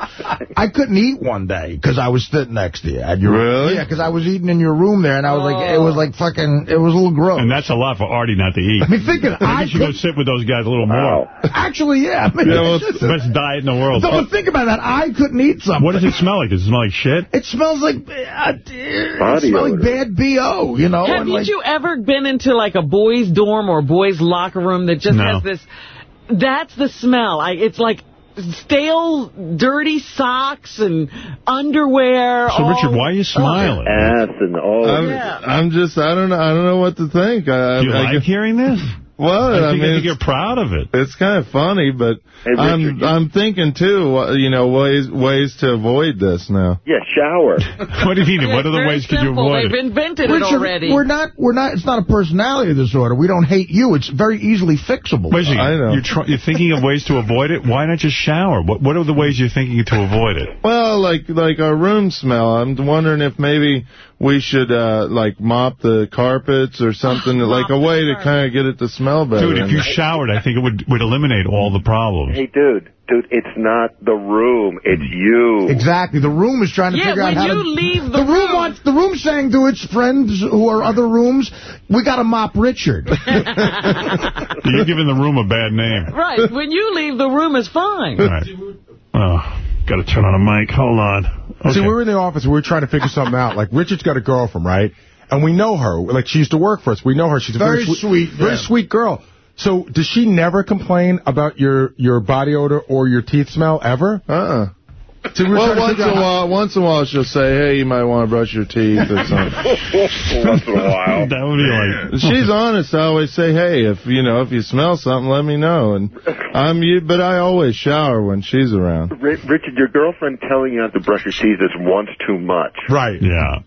I couldn't eat one day because I was sitting next to you. At your, Really? Yeah, because I was eating in your room there, and I was like, it was like fucking, it was a little gross. And that's a lot for Artie not to eat. I mean, thinking I I should go sit with those guys a little more. actually, yeah. I mean, Yeah, well, it's it's just- the best diet in the world. so think about that. I couldn't eat something. What does it smell like? Does it smell like shit? It smells like uh, it Body smells like bad bo. You know. Have and like, you ever been into like a boys' dorm or a boys' locker room that just No. has this? That's the smell. I, it's like stale, dirty socks and underwear. So, all- Richard, why are you smiling? Ass and all I'm. Yeah. I'm just I don't know I don't know what to think. I, Do you I, like I, hearing this? Well, I I, think, I mean, think you're proud of it. it's kind of funny, but Hey, Richard, I'm you- I'm thinking too. uh, You know, ways ways to avoid this now. Yeah, shower. What do you mean? What other very ways could you simple. avoid They've it? invented it already. we're not, we're not, it's not a personality disorder. We don't hate you. It's very easily fixable. Wait a. I know. You're, you're thinking of ways to avoid it? Why not just shower? What What are the ways you're thinking to avoid it? Well, like like our room smell. I'm wondering if maybe we should uh like mop the carpets or something, like a way to kind of get it to smell better. Dude, if you showered, I think it would, would eliminate all the problems. Hey, dude, dude, it's not the room. It's you. Exactly. The room is trying to Yeah, figure out when how you to... leave the the room room- wants the room saying to its friends who are other rooms, we got to mop Richard. You're giving the room a bad name. Right. When you leave, the room is fine. All right. Oh, got to turn on a mic. Hold on. See, we were in the office. We were trying to figure something out. Like, Richard's got a girlfriend, right? And we know her. Like, she used to work for us. We know her. She's a very, Very sweet, very yeah. sweet girl. So, does she never complain about your your body odor or your teeth smell ever? Uh-uh. See, we were Well, trying to once in a while, once in a while, she'll say, "Hey, you might want to brush your teeth or something." Once in a while. That would be like... She's honest. I always say, "Hey, if you know if you smell something, let me know." And I'm you, but I always shower when she's around. Ri- Richard, your girlfriend telling you not to brush your teeth is once too much. Right. Yeah.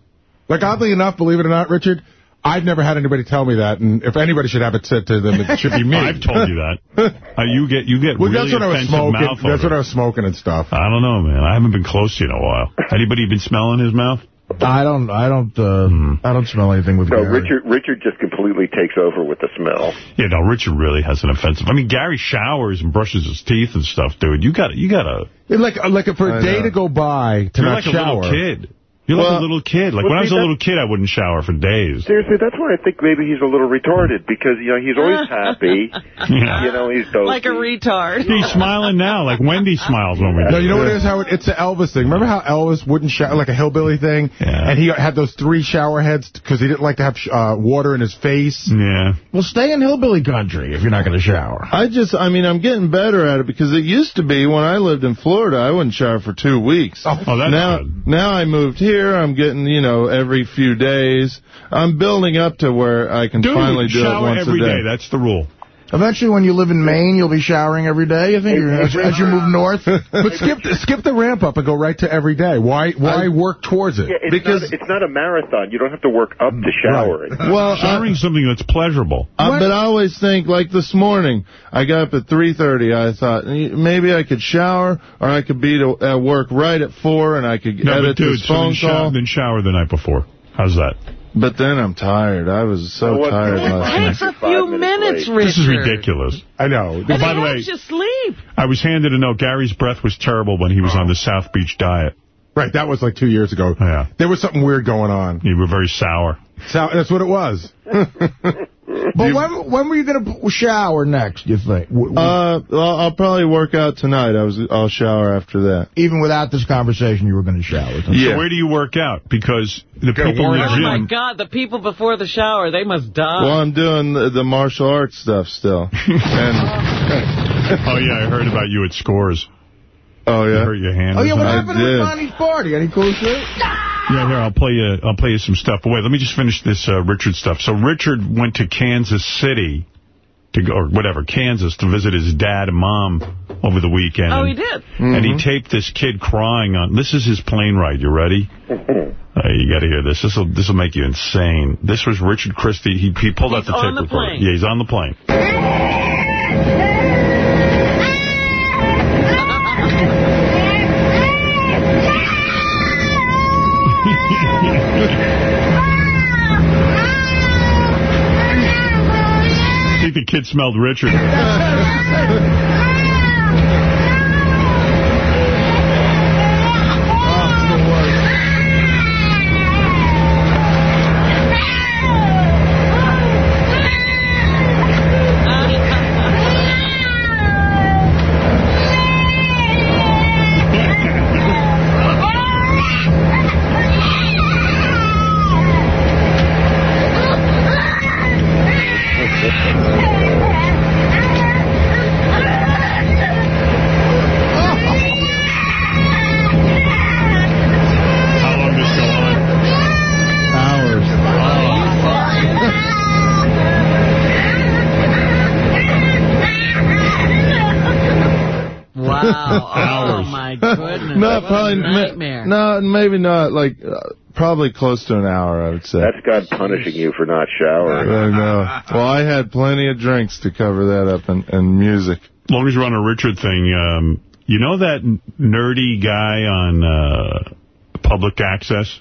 Like, oddly enough, believe it or not, Richard, I've never had anybody tell me that. And if anybody should have it said to them, it should be me. I've told you that. Uh, you get you get Well, really that's what I was smoking. mouth That's what. I was smoking and stuff. I don't know, man. I haven't been close to you in a while. Anybody been smelling his mouth? I don't, I don't, uh, I don't smell anything with No, Gary. Richard Richard just completely takes over with the smell. Yeah, no, Richard really has an offensive. I mean, Gary showers and brushes his teeth and stuff, dude. You got to you got to. Like, like for a I day know. to go by to You're not like a shower. little kid. You're like Well- a little kid. Like Well, when I was a little kid, I wouldn't shower for days. Seriously, that's why I think maybe he's a little retarded because you know he's always happy. Yeah. You know he's dopey. Like a retard. He's smiling now, like Wendy smiles when we do No, you know what it. it is, Howard? It's the Elvis thing. Remember how Elvis wouldn't shower, like a hillbilly thing? Yeah. And he had those three shower heads because he didn't like to have uh, water in his face. Yeah. Well, stay in hillbilly country if you're not going to shower. I just, I mean, I'm getting better at it because it used to be when I lived in Florida, I wouldn't shower for two weeks. Oh, that's now, good. now I moved here. I'm getting, you know, every few days. I'm building up to where I can Dude, finally do it once every a day. day. That's the rule. Eventually, when you live in Maine, you'll be showering every day, you think, Hey, as, as you move north? But skip the, skip the ramp up and go right to every day. Why why work towards it? Yeah, it's Because- not, it's not a marathon. You don't have to work up to showering. well, I, Showering something that's pleasurable. Uh, but I always think, like this morning, I got up at 3.30. I thought, eh, maybe I could shower, or I could be to, at work right at 4, and I could No, edit but dude, this so phone then, shower, call. then shower the night before. How's that? But then I'm tired. I was so Well, tired It last It night. takes a few minutes minutes, late. Richard. This is ridiculous. I know. And by it the way- you sleep. I was handed a note. Gary's breath was terrible when he was on the South Beach diet. Right, that was like two years ago. Yeah. There was something weird going on. You were very sour. So, that's what it was. But when when were you going to shower next, you think? W- w- Uh, well, I'll probably work out tonight. I was, I'll shower after that. Even without this conversation, you were going to shower. Yeah. So where do you work out? Because the Gotta people in warn the Oh, my. God. The people before the shower, they must die. Well, I'm doing the, the martial arts stuff still. and Oh, yeah, I heard about you at Scores. oh You yeah, hurt your hand. Oh, yeah, what happened did. at Ronnie's party? Any cool shit? Yeah, here, I'll play you I'll play you some stuff. But wait, let me just finish this uh, Richard stuff. So Richard went to Kansas City to go, or whatever, Kansas, to visit his dad and mom over the weekend. Oh, he did? And he Mhm. taped this kid crying on, this is his plane ride. You ready? Uh, you got to hear this. This will this will make you insane. This was Richard Christie. He he pulled out the tape recorder. Yeah, he's on the plane. I think the kid smelled Richard. maybe not. Like uh, probably close to an hour, I would say. That's God punishing you for not showering. I know. Well, I had plenty of drinks to cover that up and, and music. As long as you're on a Richard thing, um, you know that nerdy guy on uh, public access?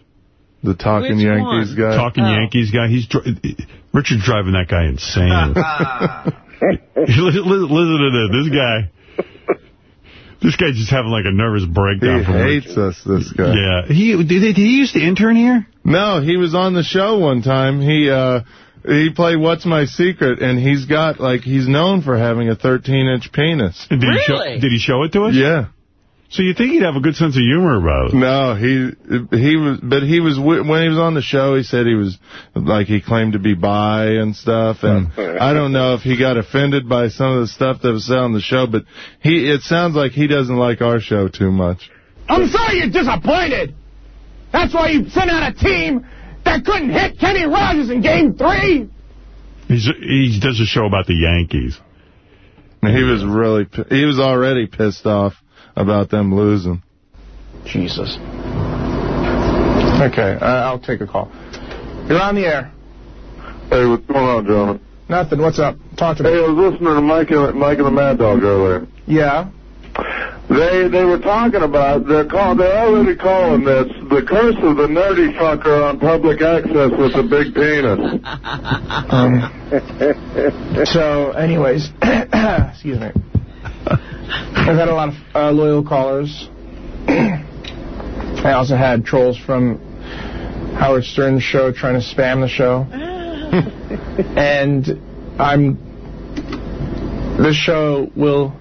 The Talking Which Yankees one? guy? Talking Oh. Yankees guy. He's dri- Richard's driving that guy insane. listen, listen to this. This guy. This guy's just having like a nervous breakdown. He from hates us, this guy. Yeah. He did, did he used to intern here? No, he was on the show one time. He uh he played What's My Secret, and he's got, like, he's known for having a 13-inch penis. Did he show Did he show it to us? Yeah. So you think he'd have a good sense of humor about it? No, he he was, but he was when he was on the show. He said he was like he claimed to be bi and stuff, and hmm. I don't know if he got offended by some of the stuff that was said on the show, but he it sounds like he doesn't like our show too much. I'm sorry you're disappointed. That's why you sent out a team that couldn't hit Kenny Rogers in Game 3. He's, he does a show about the Yankees. He was really he was already pissed off about them losing. Jesus. Okay, uh, I'll take a call. You're on the air. Hey, what's going on, gentlemen? Nothing. What's up? Talk to me. Hey, I was listening to Mike and, Mike and the Mad Dog earlier. Yeah. They they were talking about they're call they're already calling this the curse of the nerdy fucker on public access with the big penis. Um, so, anyways, excuse me. I've had a lot of uh, loyal callers. I also had trolls from Howard Stern's show trying to spam the show. and I'm. This show will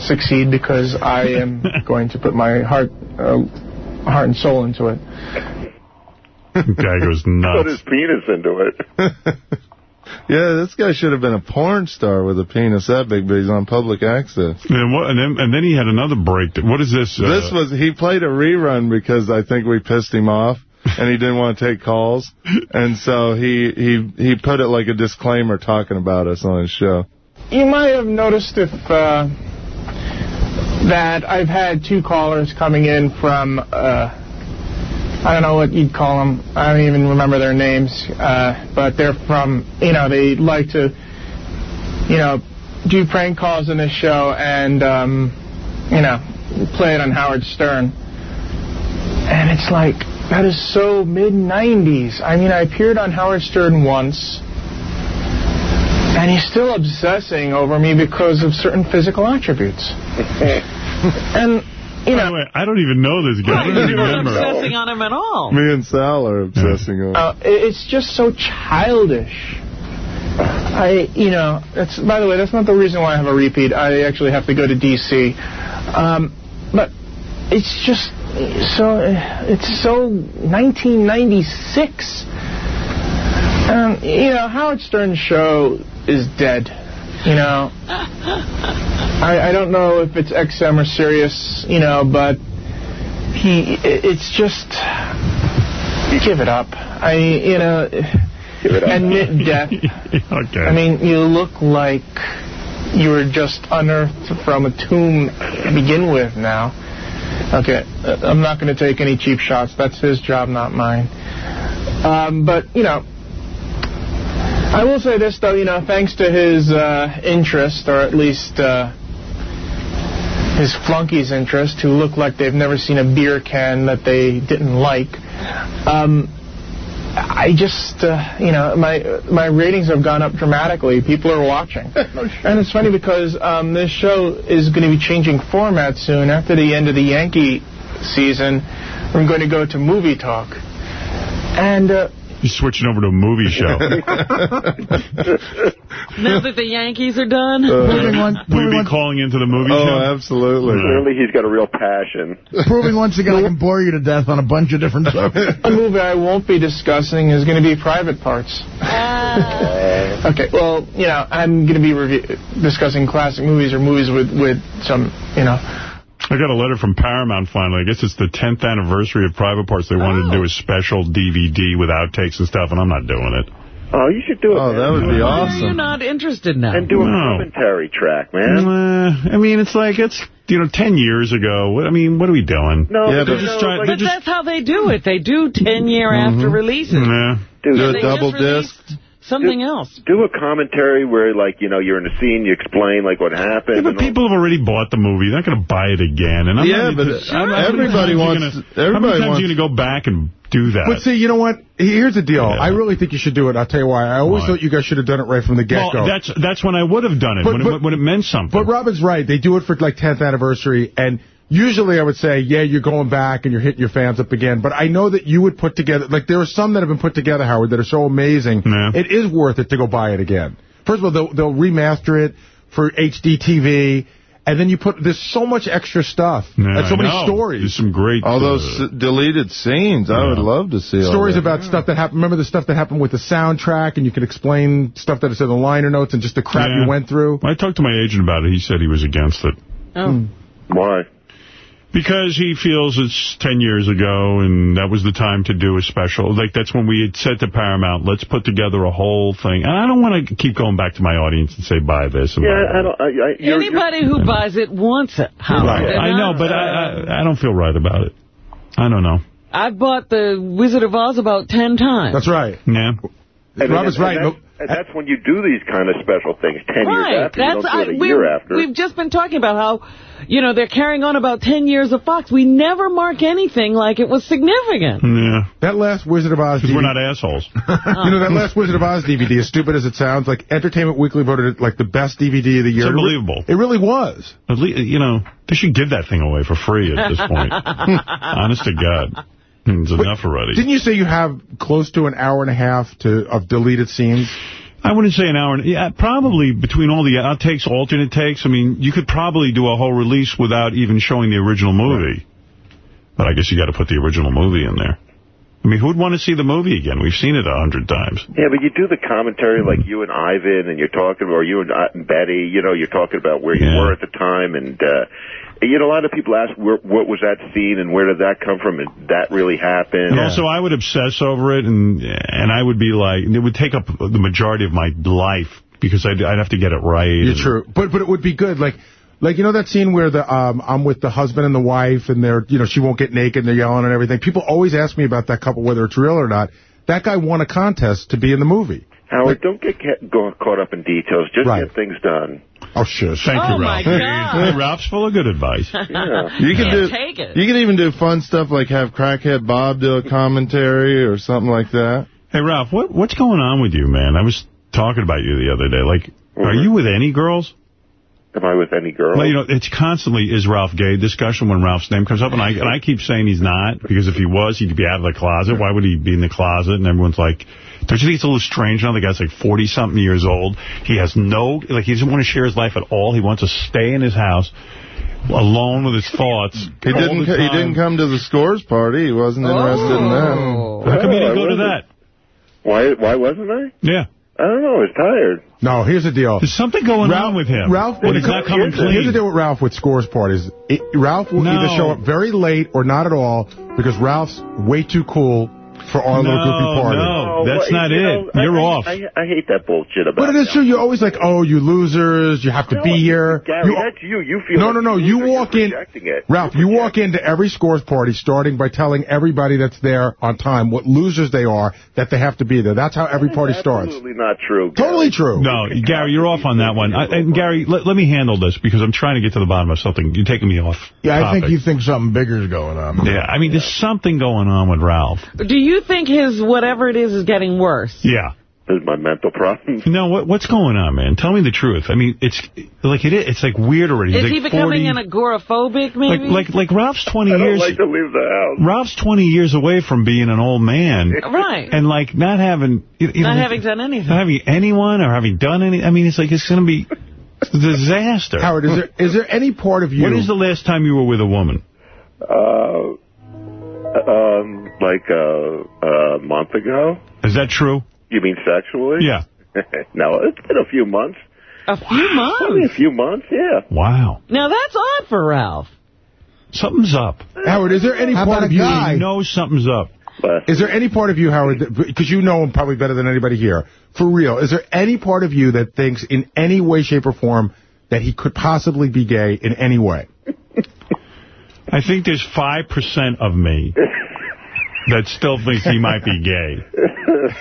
succeed because I am going to put my heart, uh, heart and soul into it. Guy goes Put nuts. his penis into it. Yeah, this guy should have been a porn star with a penis that big, but he's on public access. And, what, and, then, and then he had another break. What is this? uh, This was he played a rerun because I think we pissed him off and he didn't want to take calls, and so he he he put it like a disclaimer talking about us on his show. You might have noticed if uh, that I've had two callers coming in from uh, I don't know what you'd call them. I don't even remember their names, uh, but they're from you know they like to you know do prank calls in this show and um, you know play it on Howard Stern, and it's like that is so mid '90s. I mean, I appeared on Howard Stern once. And he's still obsessing over me because of certain physical attributes. and, you know... I don't even know this guy. I don't You're not remember. obsessing on him at all. Me and Sal are obsessing on. Uh, it's just so childish. I, you know, that's, by the way, that's not the reason why I have a repeat. I actually have to go to D.C. Um, but it's just so, it's so 1996. Um, you know, Howard Stern's show is dead. You know, I, I don't know if it's XM or Sirius, you know, but he, it's just, give it up. I, you know, Give it up. Admit death. okay. I mean, you look like you were just unearthed from a tomb to begin with now. Okay, uh, I'm not going to take any cheap shots. That's his job, not mine. Um, but, you know, I will say this, though, you know, thanks to his uh, interest, or at least uh, his flunkies' interest, who look like they've never seen a beer can that they didn't like, um, I just, uh, you know, my my ratings have gone up dramatically. People are watching. and it's funny because um, this show is going to be changing format soon. After the end of the Yankee season, we're going to go to movie talk. And uh, He's switching over to a movie show. Now that the Yankees are done. Uh, proving one, Will you proving, be one, calling into the movie Oh, show? absolutely. Clearly, he's got a real passion. proving once again I can bore you to death on a bunch of different subjects. a movie I won't be discussing is going to be Private Parts. Ah. Okay, well, you know, I'm going to be review- discussing classic movies or movies with, with some, you know, I got a letter from Paramount finally. I guess it's the 10th anniversary of Private Parts. They wanted to do a special DVD with outtakes and stuff, and I'm not doing it. Oh, you should do it. Oh, man. that would be Why are you awesome. not interested now? And do a No. commentary track, man. Uh, I mean, it's like, it's, you know, 10 years ago. I mean, what are we doing? No, Yeah, but They're just know, trying, like, But just, that's how they do it. They do 10 year after releases. Yeah. dude, Do a double just released disc. Something else. do a commentary where, like, you know, you're in a scene, you explain, like, what happened. Yeah, but and all- people have already bought the movie. They're not going to buy it again. And I'm Yeah, not, but I'm not- how many everybody wants- Gonna, how many times wants- are you going to go back and do that? But see, you know what? Here's the deal. Yeah. I really think you should do it. I'll tell you why. I always Why? thought you guys should have done it right from the get-go. Well, that's that's when I would have done it, But- when, but- it when it meant something. But Robin's right. They do it for like 10th anniversary, and usually I would say, yeah, you're going back and you're hitting your fans up again. But I know that you would put together, like there are some that have been put together, Howard, that are so amazing. Yeah. It is worth it to go buy it again. First of all, they'll, they'll remaster it for HD TV, and then you put, there's so much extra stuff. Yeah, and so I many know. stories. There's some great... All those uh, deleted scenes. I would love to see all Stories that. about stuff that happened. Remember the stuff that happened with the soundtrack, and you could explain stuff that is in the liner notes and just the crap Yeah. you went through. I talked to my agent about it. He said he was against it. Oh. Why? Because he feels it's 10 years ago, and that was the time to do a special. Like, that's when we had said to Paramount, let's put together a whole thing. And I don't want to keep going back to my audience and say, buy this. And Yeah, that. I don't. I, I, you're, you're, Anybody who buys it wants it. Howard. Right. I know, but I, I I don't feel right about it. I don't know. I've bought the Wizard of Oz about 10 times. That's right. Yeah. And, Robert's and, right. And that's, and that's when you do these kind of special things. Ten Right. years after, you That's don't do it a I, we, year after. We've just been talking about how, you know, they're carrying on about 10 years of Fox. We never mark anything like it was significant. Yeah. That last Wizard of Oz Because we're DVD not assholes. you know, that last Wizard of Oz DVD, as stupid as it sounds, like Entertainment Weekly voted it like the best DVD of the year. It's unbelievable. It really was. At least, you know, they should give that thing away for free at this point. Honest to God. It's enough already. Didn't you say you have close to an hour and a half to of deleted scenes? I wouldn't say an hour. And, yeah, probably between all the outtakes, alternate takes. I mean, you could probably do a whole release without even showing the original movie. But I guess you got to put the original movie in there. I mean, who'd want to see the movie again? We've seen it a hundred times. Yeah, but you do the commentary like you and Ivan, and you're talking, or you and, uh, and Betty. You know, you're talking about where you Yeah. were at the time, and uh, you know, a lot of people ask, where, what was that scene, and where did that come from, and that really happened. And also, I would obsess over it, and and I would be like, it would take up the majority of my life because I'd, I'd have to get it right. You're true. But but it would be good. Like like you know that scene where the um I'm with the husband and the wife and they're you know she won't get naked and they're yelling and everything. People always ask me about that couple whether it's real or not. That guy won a contest to be in the movie. Howard, don't get ca- go, caught up in details. Just Right. get things done. Oh shush. Thank Oh, you, my Ralph. God. Hey, Ralph's full of good advice. Yeah. You can Can't do. take it. You can even do fun stuff like have Crackhead Bob do a commentary or something like that. Hey, Ralph, what what's going on with you, man? I was talking about you the other day. Like, are Mhm. you with any girls? Am I with any girl? Well, you know, it's constantly is Ralph gay discussion when Ralph's name comes up, and I and I keep saying he's not because if he was, he'd be out of the closet. Why would he be in the closet? And everyone's like, don't you think it's a little strange now? The guy's like 40 something years old. He has no like he doesn't want to share his life at all. He wants to stay in his house alone with his thoughts. He didn't. He didn't come to the scores party. He wasn't interested in that. Oh. How come he Oh, didn't I go to wasn't. that? Why? Why wasn't I? Yeah. I don't know. He's tired. No, here's the deal. There's something going on with him. Ralph, and when he's it not comes- coming here's, the- here's the deal with Ralph with scores parties. It, Ralph will No. either show up very late or not at all because Ralph's way too cool for our little No, groupie party. no, oh, that's well, not you it. know, I- You're I, off. I, I hate that bullshit about But it is true. You're always like, oh, you losers. You have to No, be here. Gary, You- that's you. You feel no, like no, no. the You loser, walk you're in, it. Ralph. You walk into every scores party, starting by telling everybody that's there on time what losers they are, that they have to be there. That's how every party starts. Absolutely not true. Totally true. No, Gary, you're off on that one. I, and Gary, let, let me handle this because I'm trying to get to the bottom of something. You're taking me off. Yeah, I think you think something bigger's going on. Yeah, I mean, there's something going on with Ralph. Do you think his whatever it is is getting worse? Yeah. Is my mental problem? No, what, what's going on, man? Tell me the truth. I mean, it's like it is. It's like weird already. He's Is he becoming 40, an agoraphobic, maybe? like like Ralph's 20 I don't years. like to leave the house. Ralph's 20 years away from being an old man. Right. And like not having, you, you Not know, having done anything. not having anyone or having done any. I mean, it's like it's going to be a disaster. Howard, is there is there any part of you? When is the last time you were with a woman? Uh, um, like uh, a month ago. Is that true? You mean sexually? Yeah. no, it's been a few months. A few Only a few months, yeah. Wow. Now that's odd for Ralph. Something's up. Howard, is there any How part of you? guy? You know something's up. But Is there any part of you, Howard, because you know him probably better than anybody here, for real, is there any part of you that thinks in any way, shape, or form that he could possibly be gay in any way? I think there's 5% of me that still thinks he might be gay.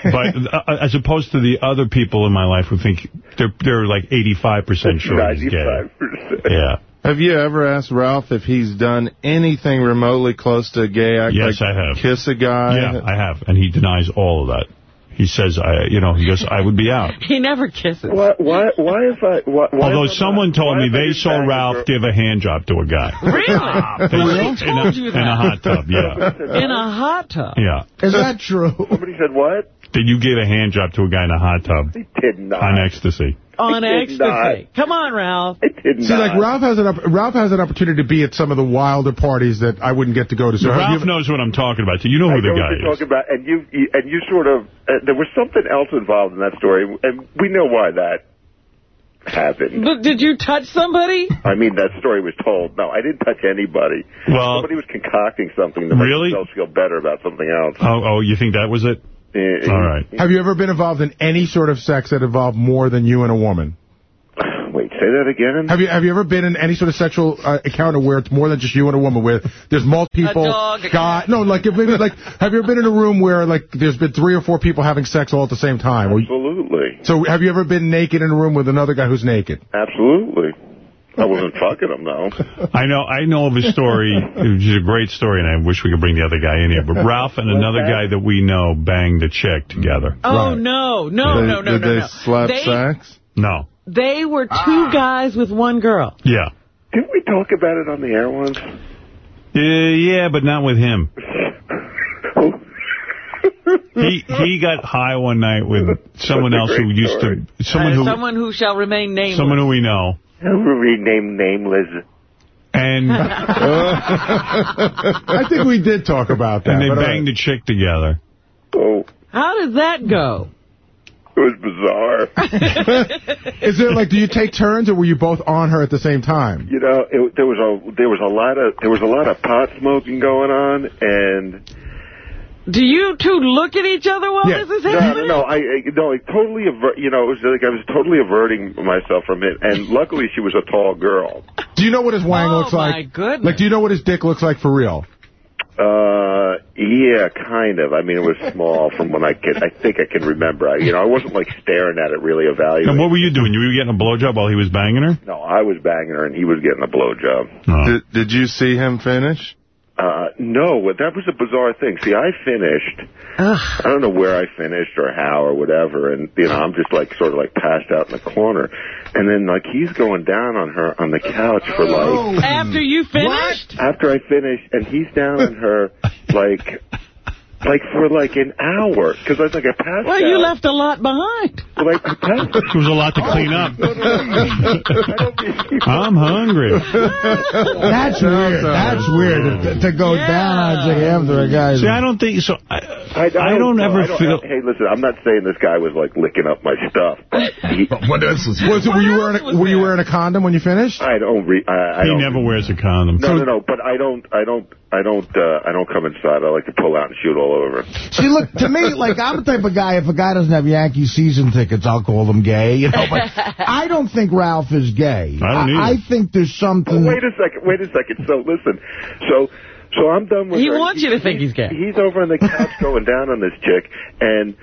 But uh, as opposed to the other people in my life who think they're they're like 85% sure he's gay. 95%. Yeah. Have you ever asked Ralph if he's done anything remotely close to a gay act? Yes, like I have. Kiss a guy? Yeah, I have. And he denies all of that. He says, I, you know, he goes, I would be out. He never kisses. Why, why, why if I... Why, why Although if I'm someone not- told me they saw Ralph girl- give a hand job to a guy. Really? They- Well, in, told a, you in a hot tub, yeah. In a hot tub. Yeah. Is that true? Somebody said what? Did you give a hand job to a guy in a hot tub He did not. on ecstasy? On I not. ecstasy. Come on, Ralph. I did See, not. like Ralph has an opp- Ralph has an opportunity to be at some of the wilder parties that I wouldn't get to go to. So Ralph you- knows what I'm talking about. So you know who I who the know what guy you're is. talking about, and you, you and you sort of uh, there was something else involved in that story, and we know why that happened. But did you touch somebody? I mean, that story was told. No, I didn't touch anybody. Well- somebody was concocting something to Really? make themselves feel better about something else. Oh, oh, you think that was it? All right. have you ever been involved in any sort of sex that involved more than you and a woman? Wait, say that again. Have you have you ever been in any sort of sexual uh, encounter where it's more than just you and a woman, where there's multiple people? dog, a guy, cat. no, like if like have you ever been in a room where like there's been three or four people having sex all at the same time? Or- Absolutely, so have you ever been naked in a room with another guy who's naked? absolutely. I wasn't fucking him though. I know I know of a story, which is a great story, and I wish we could bring the other guy in here. But Ralph and another guy that we know banged a chick together. Oh, Right. no. No, Did, no, no, did no, they no. slap they, sacks? No. they were two guys with one girl. Yeah. Didn't we talk about it on the air once? Uh, yeah, but not with him. He he got high one night with someone else who used story. to someone Uh, who someone who shall remain nameless. someone who we know, Who renamed nameless? and I think we did talk about that. and they but, uh, banged a chick together. Oh, How does that go? it was bizarre. Is it like do you take turns or were you both on her at the same time? You know, it, there was a there was a lot of there was a lot of pot smoking going on, and Do you two look at each other while Yeah. this is no, no, no, I, I no, I totally aver- you know, it was like I was totally averting myself from it, and luckily she was a tall girl. Do you know what his wang Oh, looks my like? goodness. Like, do you know what his dick looks like for real? Uh, yeah, kind of. I mean, it was small from when I could. I think I can remember. I, you know, I wasn't like staring at it, really evaluating. And what were you doing? You were getting a blowjob while he was banging her? No, I was banging her, and he was getting a blowjob. Oh. Did, did you see him finish? No, that was a bizarre thing. See, I finished. I don't know where I finished or how or whatever, and you know, I'm just like sort of like passed out in the corner, and then like he's going down on her on the couch for like After you finished? after I finished, and he's down on her like like for like an hour because I was like I passed Well, out. you left a lot behind. Like I passed. There was a lot to clean up. I'm hungry. That's weird. That's weird to, to go Yeah. down on chick after a guy's... See, I don't think so. I, I, I, I don't ever I don't, feel- Hey, listen, I'm not saying this guy was like licking up my stuff, but he, What else is Was were you wearing a, were you wearing a condom when you finished? I don't. Re, I, I He don't, never wears a condom. No, no, no. But I don't. I don't. I don't. Uh, I don't come inside. I like to pull out and shoot all over. See, look, to me, like, I'm the type of guy, if a guy doesn't have Yankee season tickets, I'll call him gay, you know, but I don't think Ralph is gay. I don't either. I, think there's something... Oh, wait a second. Wait a second. So listen. So. So I'm done with He her. wants you to think he's gay. He's over on the couch going down on this chick, and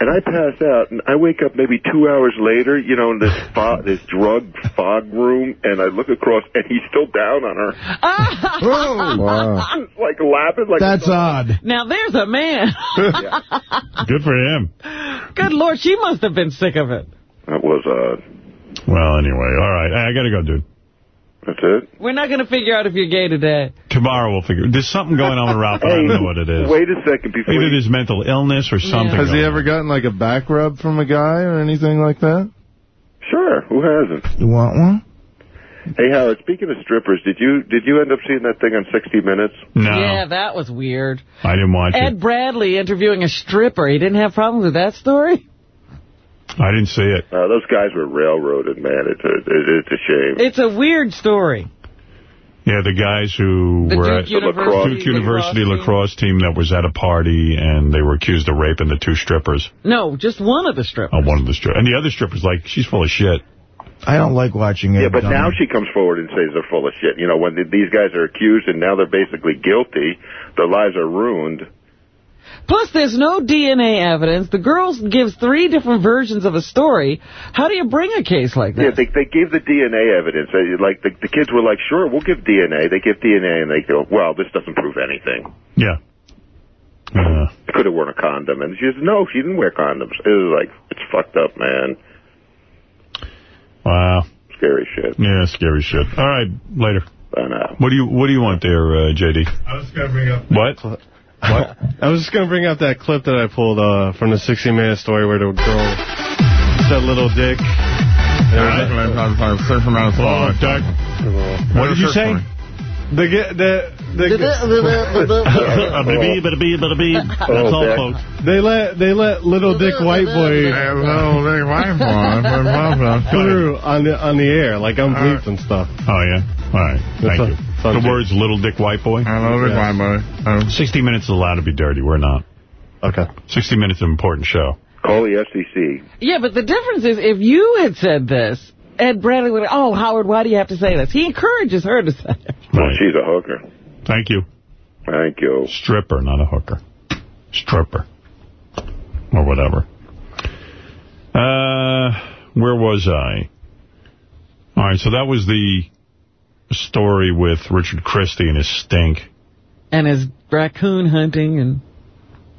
and I pass out, and I wake up maybe two hours later, you know, in this fog, this drug fog room, and I look across, and he's still down on her, Oh, like laughing, like that's odd. Now there's a man. Good for him. Good Lord, she must have been sick of it. that was uh. Well, anyway, all right. I got to go, dude. That's it. We're not going to figure out if you're gay today. Tomorrow we'll figure. There's something going on with Ralph. I don't know what it is. Wait a second before. Either you- there's mental illness or something. Has he ever on. gotten like a back rub from a guy or anything like that? Sure. Who hasn't? You want one? Hey Howard, speaking of strippers, did you did you end up seeing that thing on 60 Minutes? No, Yeah, that was weird. I didn't watch Ed it. Ed Bradley interviewing a stripper. He didn't have problems with that story? I didn't see it. Uh, those guys were railroaded, man. It's a it, it's a shame. It's a weird story. Yeah, the guys who The were Duke at University Duke University lacrosse lacrosse team that was at a party and they were accused of raping the two strippers. No, just one of the strippers. Oh, one of the strippers. And the other stripper's like, she's full of shit. I don't like watching it. Yeah, but now she comes forward and says they're full of shit. You know, when th these guys are accused and now they're basically guilty, their lives are ruined. Plus, there's no DNA evidence. The girl gives three different versions of a story. How do you bring a case like Yeah, that? they they gave the DNA evidence. They, like the, the kids were like, "Sure, we'll give DNA." They give DNA and they go, "Well, this doesn't prove anything." Yeah. Uh, Could have worn a condom, and she says, "No, she didn't wear condoms." It was like it's fucked up, man. wow. Scary shit. Yeah, scary shit. All right, later. I know. What do you What do you want there, uh, JD? I was going to bring up... What? What? I was just going to bring up that clip that I pulled uh, from the 60 Minute story where the girl said little dick. Oh, Doug. What did you say? The, ge- the, the, A bee, bada bee, bada bee. That's all, Dick. folks. they let they let little dick white boy through on the on the air like unbleeped and stuff. Oh, yeah? All right. Thank fun- you. fun The too. words little dick white boy? Yeah. 60 Minutes is allowed to be dirty. We're not. Okay. 60 Minutes is an important show. Call the FCC. Yeah, but the difference is if you had said this, Ed Bradley would have, oh, Howard, why do you have to say this? He encourages her to say it. Well, Right. she's a hooker. Thank you. Thank you. Stripper, not a hooker. Stripper. Or whatever. Uh, where was I? All right, so that was the story with Richard Christie and his stink. And his raccoon hunting, and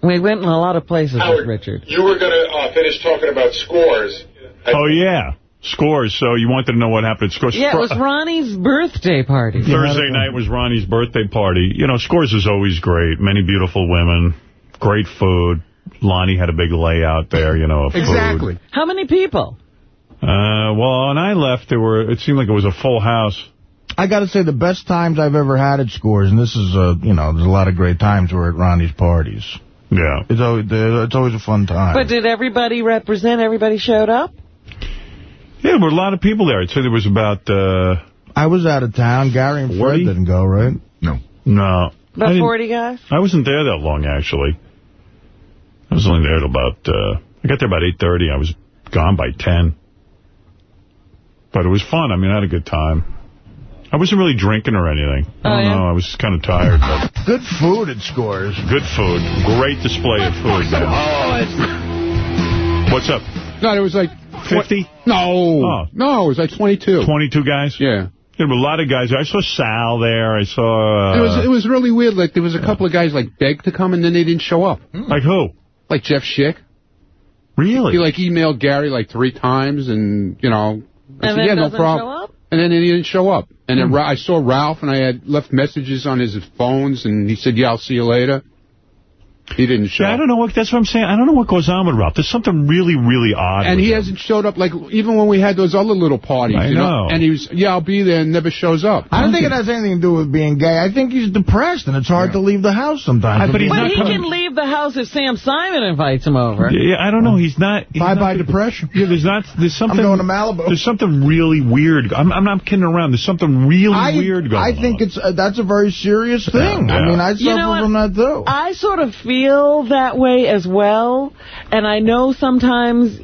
we went in a lot of places with Richard. You were going to uh, finish talking about scores. Oh, yeah. Scores. So you wanted to know what happened at Scores. Yeah, it was Ronnie's birthday party. Thursday night was Ronnie's birthday party. You know, Scores is always great. Many beautiful women. Great food. Lonnie had a big layout there, you know, of food. How many people? Uh, well, when I left, there were. It seemed like it was a full house. I got to say, the best times I've ever had at Scores, and this is, a, you know, there's a lot of great times, were at Ronnie's parties. Yeah. It's always, it's always a fun time. But did everybody represent? Everybody showed up? Yeah, there were a lot of people there. I'd say there was about. Uh, I was out of town. Gary and Fred 40? didn't go, right? No. no. About didn't- 40 guys? I wasn't there that long, actually. I was only there till about. Uh, I got there about 8:30. I was gone by 10. But it was fun. I mean, I had a good time. I wasn't really drinking or anything. I Oh, don't yeah? know. I was kind of tired. But Good food at Scores. good food. Great display of food, man. What's up? No, it was like... 50? No. Oh. No, it was like 22. 22 guys? Yeah. There were a lot of guys. I saw Sal there. I saw... Uh, it was it was really weird. Like, there was a couple of guys, like, begged to come, and then they didn't show up. Like who? Like Jeff Schick. Really? He, like, emailed Gary, like, three times, and, you know... I And said, then yeah, no doesn't problem. Show up? And then he didn't show up. And then hmm. Ra- I saw Ralph, and I had left messages on his phones, and he said, yeah, I'll see you later. He didn't show Yeah, I don't know what, that's what I'm saying. I don't know what goes on with Ralph. There's something really, really odd And he him. hasn't showed up, like, even when we had those other little parties, I you know? know. And he was, yeah, I'll be there, and never shows up. I don't think it has anything to do with being gay. I think he's depressed, and it's hard to leave the house sometimes. but he's But not he coming- can leave leave the house if Sam Simon invites him over. Yeah, I don't know. He's not. He's Bye-bye depression. Yeah, there's not. There's something. I'm going to Malibu. There's something really weird. I'm, I'm not kidding around. There's something really I, weird going on. I think on. it's uh, that's a very serious thing. Yeah. I mean, I suffer You know what? from that too. I sort of feel that way as well, and I know sometimes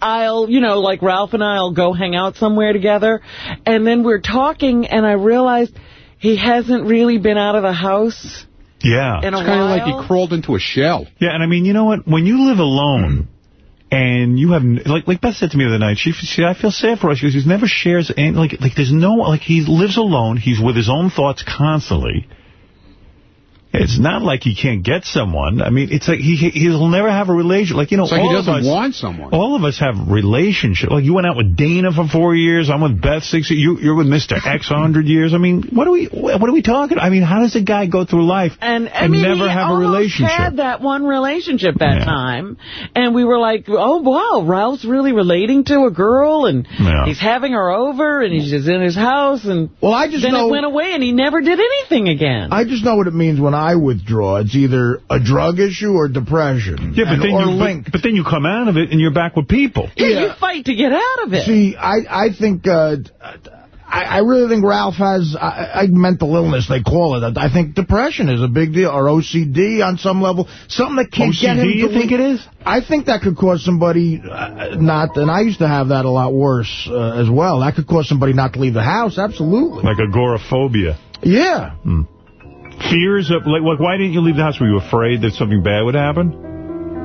I'll, you know, like Ralph and I'll go hang out somewhere together, and then we're talking, and I realized he hasn't really been out of the house Yeah. in a It's kind of like he crawled into a shell. Yeah, and I mean, you know what? When you live alone, and you have, like like Beth said to me the other night, she, she I feel sad for us. She goes, he never shares, any, like, like there's no, like he lives alone. He's with his own thoughts constantly. It's not like he can't get someone. I mean, it's like he he'll never have a relation. Like you know, It's like he all of doesn't us, want someone. All of us have relationships. Like you went out with Dana for four years. I'm with Beth six. You you're with Mr. X a hundred years. I mean, what are we what are we talking? I mean, how does a guy go through life and, I and mean, never have a almost relationship? had that one relationship that Yeah. time, and we were like, oh, wow, Ralph's really relating to a girl, and Yeah. he's having her over, and he's just in his house, and well, I just then know it went away, and he never did anything again. I just know what it means when I withdraw. It's either a drug issue or depression. Yeah, but and, then or you link. but, but then you come out of it and you're back with people. yeah, you fight to get out of it. See, I I think uh, I, I really think Ralph has I, I, mental illness. They call it. I think depression is a big deal, or OCD on some level. Something that can't get him. OCD, you think it is? I think that could cause somebody uh, not. And I used to have that a lot worse uh, as well. That could cause somebody not to leave the house. Absolutely. Like agoraphobia. Yeah. Fears of, like, like, why didn't you leave the house? Were you afraid that something bad would happen?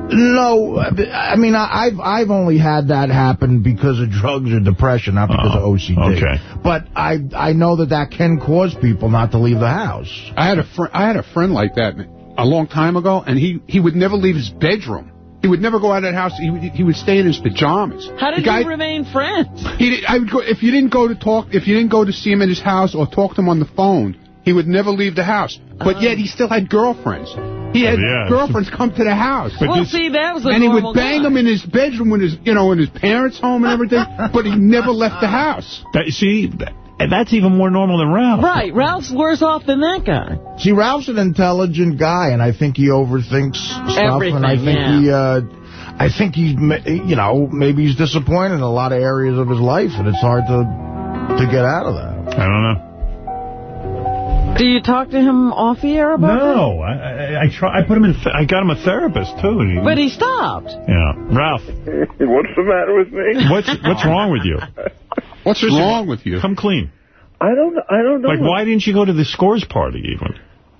No, I mean, I- I've I've only had that happen because of drugs or depression, not because Oh, of OCD. okay. But I I know that that can cause people not to leave the house. I had a fr- I had a friend like that a long time ago, and he he would never leave his bedroom. He would never go out of the house. He would, he would stay in his pajamas. How did guy, you remain friends? He did, I would go, if you didn't go to talk, if you didn't go to see him in his house or talk to him on the phone, he would never leave the house. But yet he still had girlfriends. He had Oh, yeah. girlfriends come to the house. well, see, that was a and he would bang guy. them in his bedroom when his, you know, in his parents' home and everything. but he never left the house. That, see, that, that's even more normal than Ralph. Right, Ralph's worse off than that guy. See, Ralph's an intelligent guy, and I think he overthinks stuff. Everything, and I think yeah. he, uh, I think he's, you know, maybe he's disappointed in a lot of areas of his life, and it's hard to to get out of that. I don't know. Do you talk to him off the air about No, I, I, I try. I put him in. I got him a therapist too. And he. But he stopped. yeah, Ralph, What's the matter with me? what's what's wrong with you? What's wrong with you? Come clean. I don't. I don't know. Like, why didn't you go to the scores party even?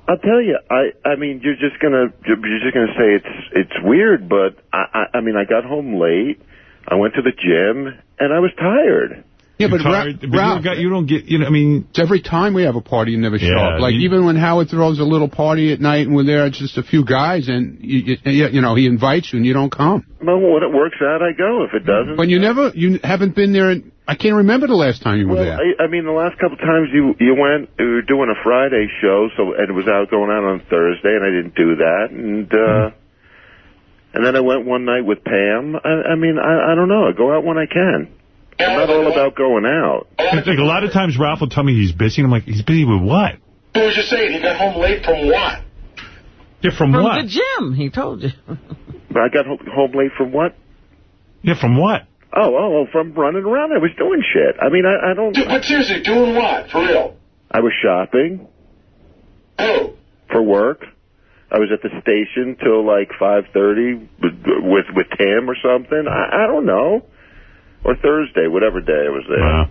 I'll tell you. I. I mean, you're just gonna. You're just gonna say it's. It's weird, but I. I, I mean, I got home late. I went to the gym, and I was tired. Yeah, You're but, Ra- tired, but you, Ralph, don't got, you don't get. You know, I mean, It's every time we have a party, you never show Yeah, up. Like, you- even when Howard throws a little party at night and we're there, it's just a few guys, and, you, you, you know, he invites you and you don't come. Well, when it works out, I go. If it doesn't, But you never, you haven't been there, in, I can't remember the last time you were Well, there. I, I mean, the last couple times you you went, we were doing a Friday show, so and it was out going out on Thursday, and I didn't do that, and uh and then I went one night with Pam. I, I mean, I I don't know. I go out when I can. I'm not all about going out. it's like a lot of times Ralph will tell me he's busy. And I'm like, he's busy with what? Who was just saying he got home late from what? Yeah, from, From what? the gym, he told you. But I got home late from what? Yeah, from what? Oh, oh, oh, from running around. I was doing shit. I mean, I, I don't. Dude, but seriously, doing what? For real? I was shopping Who? for work. I was at the station till like 5:30 with with, with Tam or something. I, I don't know. Or Thursday, whatever day I was there. Wow.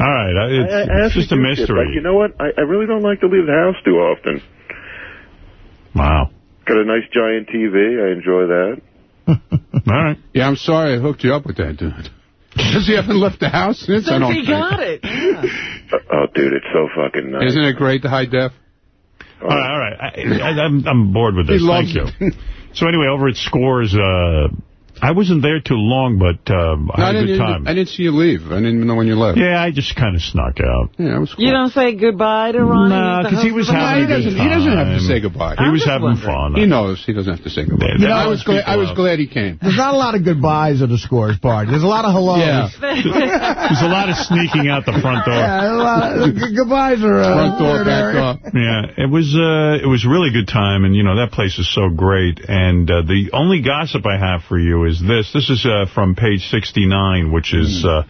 All right, it's, I, I it's just a mystery. Like, you know what? I, I really don't like to leave the house too often. Wow. Got a nice giant TV. I enjoy that. All right. Yeah, I'm sorry I hooked you up with that dude. Because he haven't left the house since, I Since don't he think. got it. Yeah. Uh, oh, dude, it's so fucking nice. Isn't it great, the high def? All right, all right. I, I, I'm, I'm bored with this. loves Thank you. so anyway, over at Scores, uh, I wasn't there too long, but um, I had a good time. I didn't see you leave. I didn't know when you left. Yeah, I just kind of snuck out. Yeah, it was cool. You don't say goodbye to Ronnie? Nah, the 'cause he was of the having he a good doesn't. He doesn't have to say goodbye. He I'm was having wondering. fun. He knows he doesn't have to say goodbye. Yeah, You know, I was was glad. I was glad he came. There's not a lot of goodbyes at the scores party. There's a lot of hellos. Yeah. There's a lot of sneaking out the front door. Yeah, a lot of, goodbyes are uh, Front door, back door. Yeah, it was uh, it was a really good time, and you know that place is so great. And uh, the only gossip I have for you is this. This is uh, from page 69, which is uh,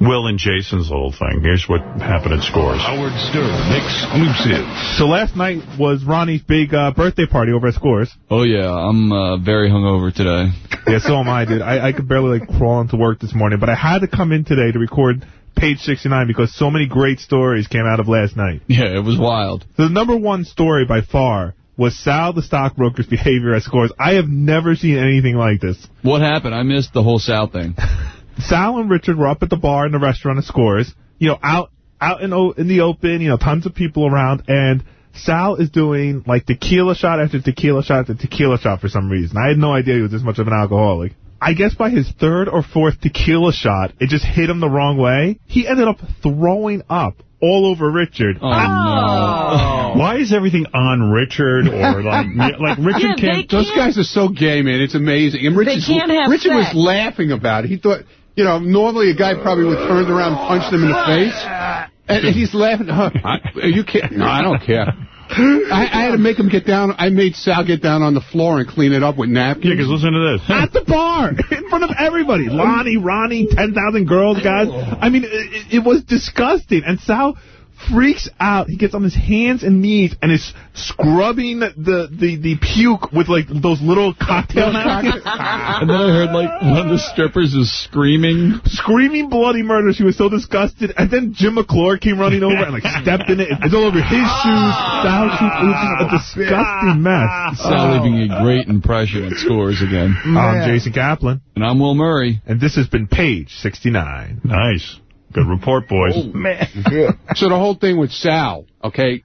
Will and Jason's little thing. Here's what happened at Scores. Howard Stern exclusive. So last night was Ronnie's big uh, birthday party over at Scores. Oh, yeah. I'm uh, very hungover today. Yeah, so am I, dude. I, I could barely like crawl into work this morning, but I had to come in today to record page 69 because so many great stories came out of last night. Yeah, it was wild. The number one story by far was Sal the stockbroker's behavior at Scores. I have never seen anything like this. What happened? I missed the whole Sal thing. Sal and Richard were up at the bar in the restaurant at Scores, you know, out out in o in the open, you know, tons of people around, and Sal is doing like tequila shot after tequila shot after tequila shot for some reason. I had no idea he was this much of an alcoholic. I guess by his third or fourth tequila shot, it just hit him the wrong way. He ended up throwing up all over Richard. Oh, no. Oh. Why is everything on Richard or like like Richard Yeah, they can't? Those guys are so gay, man. It's amazing. And Richard's- can't have Richard was laughing about it. He thought, you know, normally a guy probably would turn around and punch them in the face. And, and he's laughing. Huh, I, are you kidding? No, I don't care. I, I had to make him get down. I made Sal get down on the floor and clean it up with napkins. Yeah, because listen to this. at the bar in front of everybody. Lonnie, Ronnie, 10,000 girls, guys. I mean, it, it was disgusting. And Sal freaks out. He gets on his hands and knees and is scrubbing the, the, the puke with, like, those little cocktail napkins. And then I heard, like, one of the strippers is screaming. Screaming bloody murder. She was so disgusted. And then Jim McClure came running over and, like, stepped in it. It's all over his shoes. Sal's shoes. It was just a disgusting mess. Sal leaving a great impression at Scores again. I'm Jason Kaplan. And I'm Will Murray. And this has been page 69. Nice. Good report, boys. Oh, so the whole thing with Sal, okay,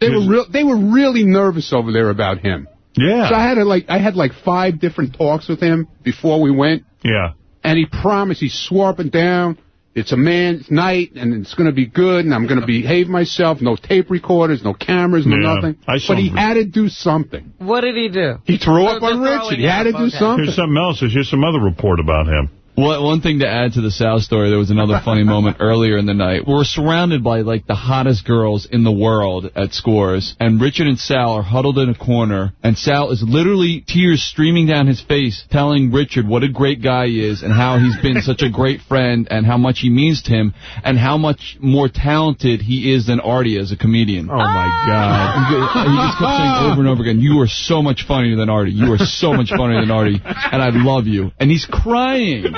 they were real. They were really nervous over there about him. Yeah. So I had to, like I had like five different talks with him before we went, Yeah. and he promised he swore up and down. It's a man's night, and it's going to be good, and I'm going to behave myself. No tape recorders, no cameras, no Yeah, nothing. I saw But he him. had to do something. What did he do? He threw Oh, up on Richard. He had to do something. Here's something else. Here's some other report about him. One, one thing to add to the Sal story, there was another funny moment earlier in the night. We're surrounded by, like, the hottest girls in the world at Scores, and Richard and Sal are huddled in a corner, and Sal is literally tears streaming down his face, telling Richard what a great guy he is, and how he's been such a great friend, and how much he means to him, and how much more talented he is than Artie as a comedian. Oh, my ah! God. He just kept saying over and over again, you are so much funnier than Artie. You are so much funnier than Artie, and I love you. And he's crying.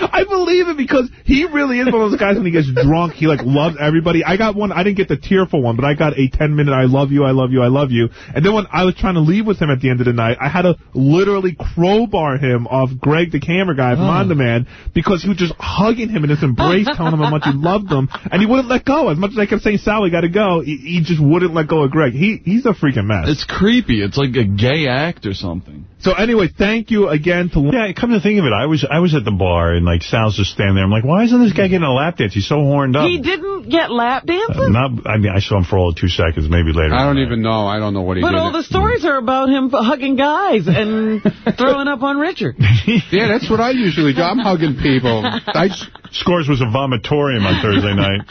I believe it because he really is one of those guys when he gets drunk, he like loves everybody. I got one, I didn't get the tearful one, but I got a 10 minute I love you, I love you, I love you. And then when I was trying to leave with him at the end of the night, I had to literally crowbar him off Greg the camera guy oh. from On Demand because he was just hugging him in his embrace, telling him how much he loved him. And he wouldn't let go. As much as I kept saying, Sally, gotta go, he, he just wouldn't let go of Greg. He He's a freaking mess. It's creepy. It's like a gay act or something. So anyway, thank you again to... Yeah, come to think of it, I was I was at the bar and like Sal's just standing there. I'm like, why isn't this guy getting a lap dance? He's so horned up. He didn't get lap Uh, dancing? not, I mean, I saw him for all of two seconds, maybe later. I don't even know. I don't know what he But did. all the stories are about him hugging guys and throwing up on Richard. yeah, that's what I usually do. I'm hugging people. I, Scores was a vomitorium on Thursday night.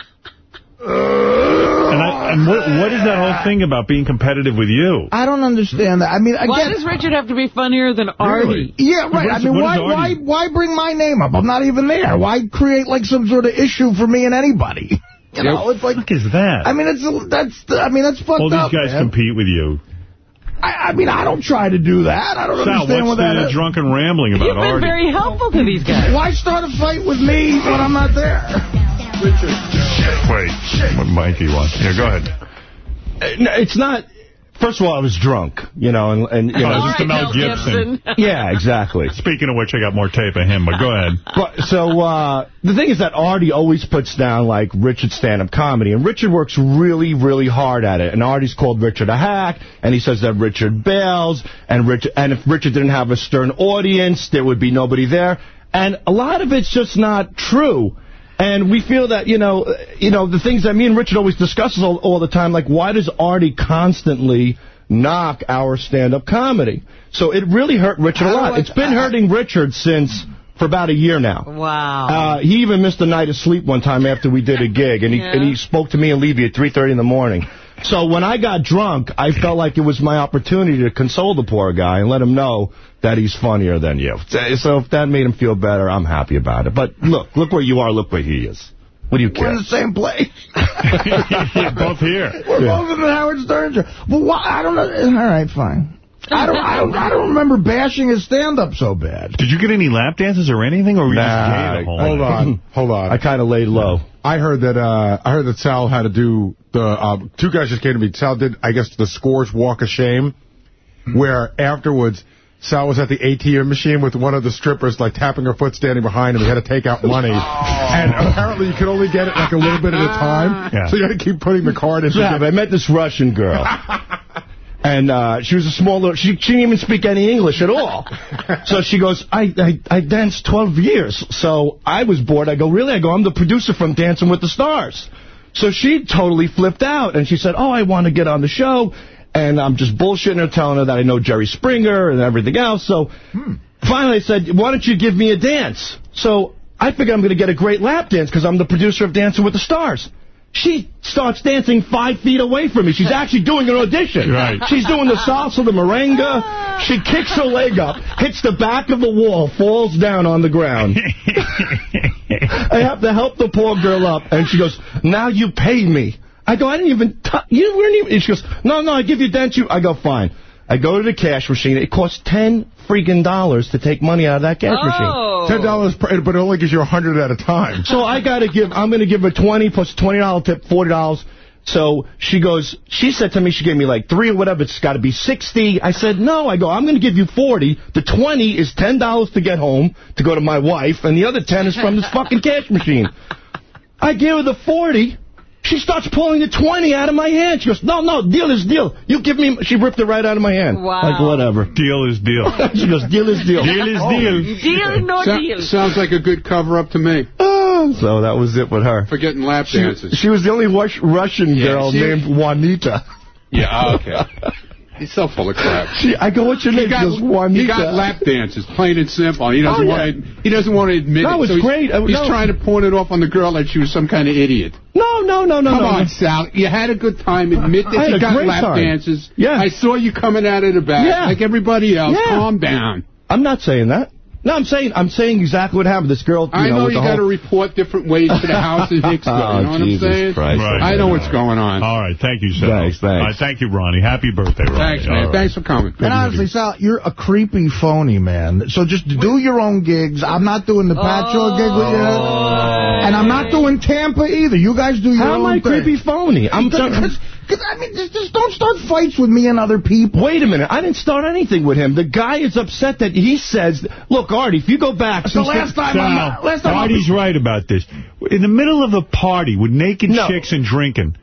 And, I, and what, what is that whole thing about being competitive with you? I don't understand that. I mean, again... Why does Richard have to be funnier than Artie? Yeah, right. What I mean, why, why, why bring my name up? I'm not even there. Why create like some sort of issue for me and anybody? You know, it's like. What is that? I mean, it's that's. I mean, that's fucked all these up. guys man. compete with you. I, I mean, I don't try to do that. I don't Sal, understand what's what that the is. drunken rambling about You've been Artie? very helpful to these guys. Why start a fight with me when I'm not there? Wait, what mic do you want? Yeah, go ahead. Uh, it's not First of all, I was drunk, you know, and, and you Oh, know, this is the Mel Gibson. yeah, exactly. Speaking of which, I got more tape of him, but go ahead. But, so uh, the thing is that Artie always puts down, like, Richard's stand-up comedy. And Richard works really, really hard at it. And Artie's called Richard a hack. And he says that Richard bails. And, Richard, and if Richard didn't have a stern audience, there would be nobody there. And a lot of it's just not true. And we feel that, you know, you know, the things that me and Richard always discusses all, all the time, like, why does Artie constantly knock our stand-up comedy? So it really hurt Richard a lot. It's been hurting Richard since for about a year now. Wow. Uh, he even missed a night of sleep one time after we did a gig, and he Yeah. and he spoke to me and Levy at 3.30 in the morning. So when I got drunk, I felt like it was my opportunity to console the poor guy and let him know that he's funnier than you. So so if that made him feel better, I'm happy about it. But look, look where you are, look where he is. What do you We're care? in the same place. both here. We're Yeah. both in the Howard Stern show. But why? I don't know. All right, fine. I don't, I don't. I don't remember bashing his stand-up so bad. Did you get any lap dances or anything, or were you just Nah, gay the whole Hold night? on, hold on. I kind of laid low. I heard that uh, I heard that Sal had to do the uh, two guys just came to me. Sal did, I guess, the Scores Walk of Shame, where afterwards Sal was at the ATM machine with one of the strippers, like tapping her foot, standing behind him. He had to take out money, and apparently you could only get it like a little bit at a time. Yeah. So you had to keep putting the card in. Yeah, I met this Russian girl. And uh, she was a small little, she, she didn't even speak any English at all. So she goes, I, I, I danced 12 years. So I was bored. I go, really? I go, I'm the producer from Dancing with the Stars. So she totally flipped out. And she said, oh, I want to get on the show. And I'm just bullshitting her, telling her that I know Jerry Springer and everything else. So finally I said, why don't you give me a dance? So I figure I'm going to get a great lap dance because I'm the producer of Dancing with the Stars. She starts dancing five feet away from me. She's actually doing an audition. Right. She's doing the salsa, the merengue. She kicks her leg up, hits the back of the wall, falls down on the ground. I have to help the poor girl up, and she goes, now you pay me. I go, I didn't even, touch. you weren't even, and she goes, no, no, I give you dent you. I go, fine. I go to the cash machine. It costs 10 freaking dollars to take money out of that cash machine. Oh. Ten dollars, per, but it only gives you a hundred at a time. So I got to give, I'm going to give her 20 $20 tip, $40. So she goes, she said to me, she gave me like three or whatever, it's got to be 60. I said, no, I go, I'm going to give you 40. The 20 is $10 to get home, to go to my wife, and the other 10 is from this fucking cash machine. I give her the 40. She starts pulling the 20 out of my hand. She goes, no, no, deal is deal. You give me, she ripped it right out of my hand. Wow. Like, whatever. Deal is deal. she goes, deal is deal. Deal is deal. Oh, deal no So- deal. sounds like a good cover-up to me. Oh. So that was it with her. For getting lap She, dances. she was the only Rus- Russian Yeah, girl she- named Juanita. Yeah, oh, okay. He's so full of crap. She, I go, what's your name? He got, she goes, Juanita. he got lap dances, plain and simple. He doesn't Oh, want to. He doesn't want to admit That it. was so he's, great. Uh, He's no. trying to point it off on the girl like she was some kind of idiot. No, no, no, no, Come no. on, Sal. You had a good time. Admit I that had you a got great lap time. dances. Yeah. I saw you coming out of the back Yeah. like everybody else. Yeah. Calm down. I'm not saying that. No, I'm saying I'm saying exactly what happened. This girl, you I know, with you the got to whole- report different ways to the house in Hicksville. Oh, you know what oh, Jesus I'm saying? Christ. Right. I know what's going on. All right, thank you, Sal. Thanks, thanks. All right, thank you, Ronnie. Happy birthday, Ronnie. Thanks, man. All right. Thanks for coming. And honestly, Sal, you're a creepy phony, man. So just do your own gigs. I'm not doing the Pat Show gig with you. Oh. And I'm not doing Tampa either. You guys do your How own am I creepy phony? I'm Because, because, I mean, just, just don't start fights with me and other people. Wait a minute. I didn't start anything with him. The guy is upset that he says, look, Artie, if you go back... That's the since last time Sal, I'm, last time I'm, Artie's right about this. In the middle of a party with naked No. chicks and drinking,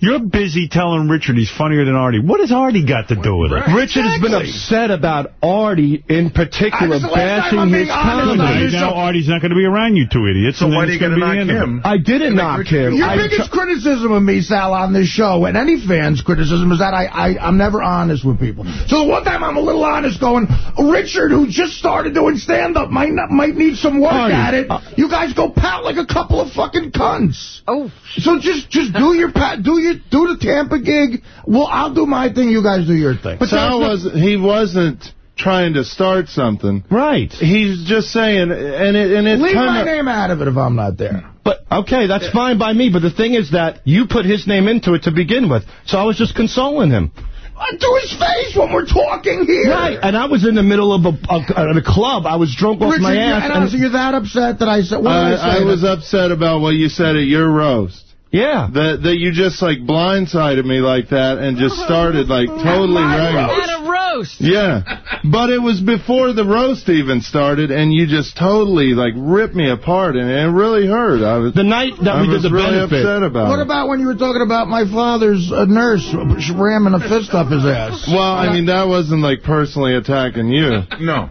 you're busy telling Richard he's funnier than Artie. What has Artie got to do with it? Richard has been upset about Artie in particular this is the last time I'm bashing his honest Good, about comedy. it. now Artie's not going to be around you two idiots. So and why do it's you gonna gotta be the knock end it. him? I didn't knock him. Your I biggest criticism of me, Sal, on this show, and any fan's criticism, is that I, I, I'm never honest with people. So the one time I'm a little honest going, Richard, who just started doing stand-up, might not, might need some work Artie, at it. uh, you guys go pout like a couple of fucking cunts. Oh, So just just do your pat, do your do the Tampa gig. Well, I'll do my thing. You guys do your thing. But Sal was he wasn't trying to start something. Right. He's just saying, and it and it's Leave my name out of it if I'm not there. But, okay, that's fine by me, but the thing is that you put his name into it to begin with, so I was just consoling him. Uh, To his face when we're talking here. Right, and I was in the middle of a, a, a club. I was drunk off Richard, my you- ass. and honestly, you're that upset that I said. What did I, say I, I was upset about what you said at your roast. Yeah. That that you just like blindsided me like that and just started like totally ragging. At a roast. Yeah, but it was before the roast even started, and you just totally like ripped me apart, and it really hurt. I was the night that I we did was the really benefit. upset about What it. about when you were talking about my father's uh, nurse ramming a fist up his ass? Well, I mean that wasn't like personally attacking you. No.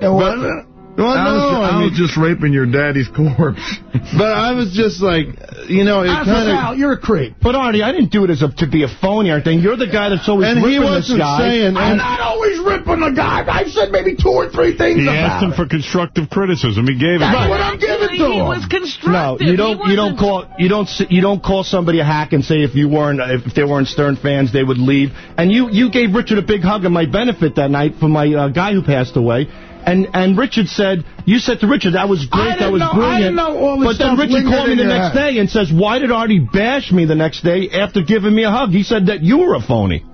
It wasn't. Well, I was, no, ju- I I mean- was just raping your daddy's corpse. But I was just like, you know, it That's kind Al, of. you're a creep. But Artie, I didn't do it as a, to be a phony or anything. You're the guy that's always And he ripping this wasn't guy. saying. I'm And, not always ripping the guy. I've said maybe two or three things He asked him it. for constructive criticism. He gave it. That's what I'm giving to He him. was No, you He don't. You don't call. You don't. You don't call somebody a hack and say if you weren't, if they weren't Stern fans, they would leave. And you, you gave Richard a big hug on my benefit that night for my uh, guy who passed away. And and Richard said, you said to Richard, that was great, that was know- I brilliant. didn't know all this but then Richard called me the next head. day and says, why did Artie bash me the next day after giving me a hug? He said that you were a phony.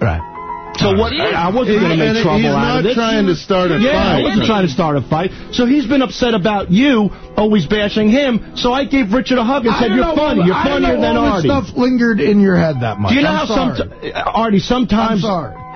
Right. So what? I wasn't going to make trouble he's out of not trying to start a yeah, I wasn't trying to start a fight. So he's been upset about you always bashing him. So I gave Richard a hug and I said, "You're know funny. You're I don't funnier know than all this Artie." stuff lingered in your head that much. Do you know I'm how sorry. some Artie sometimes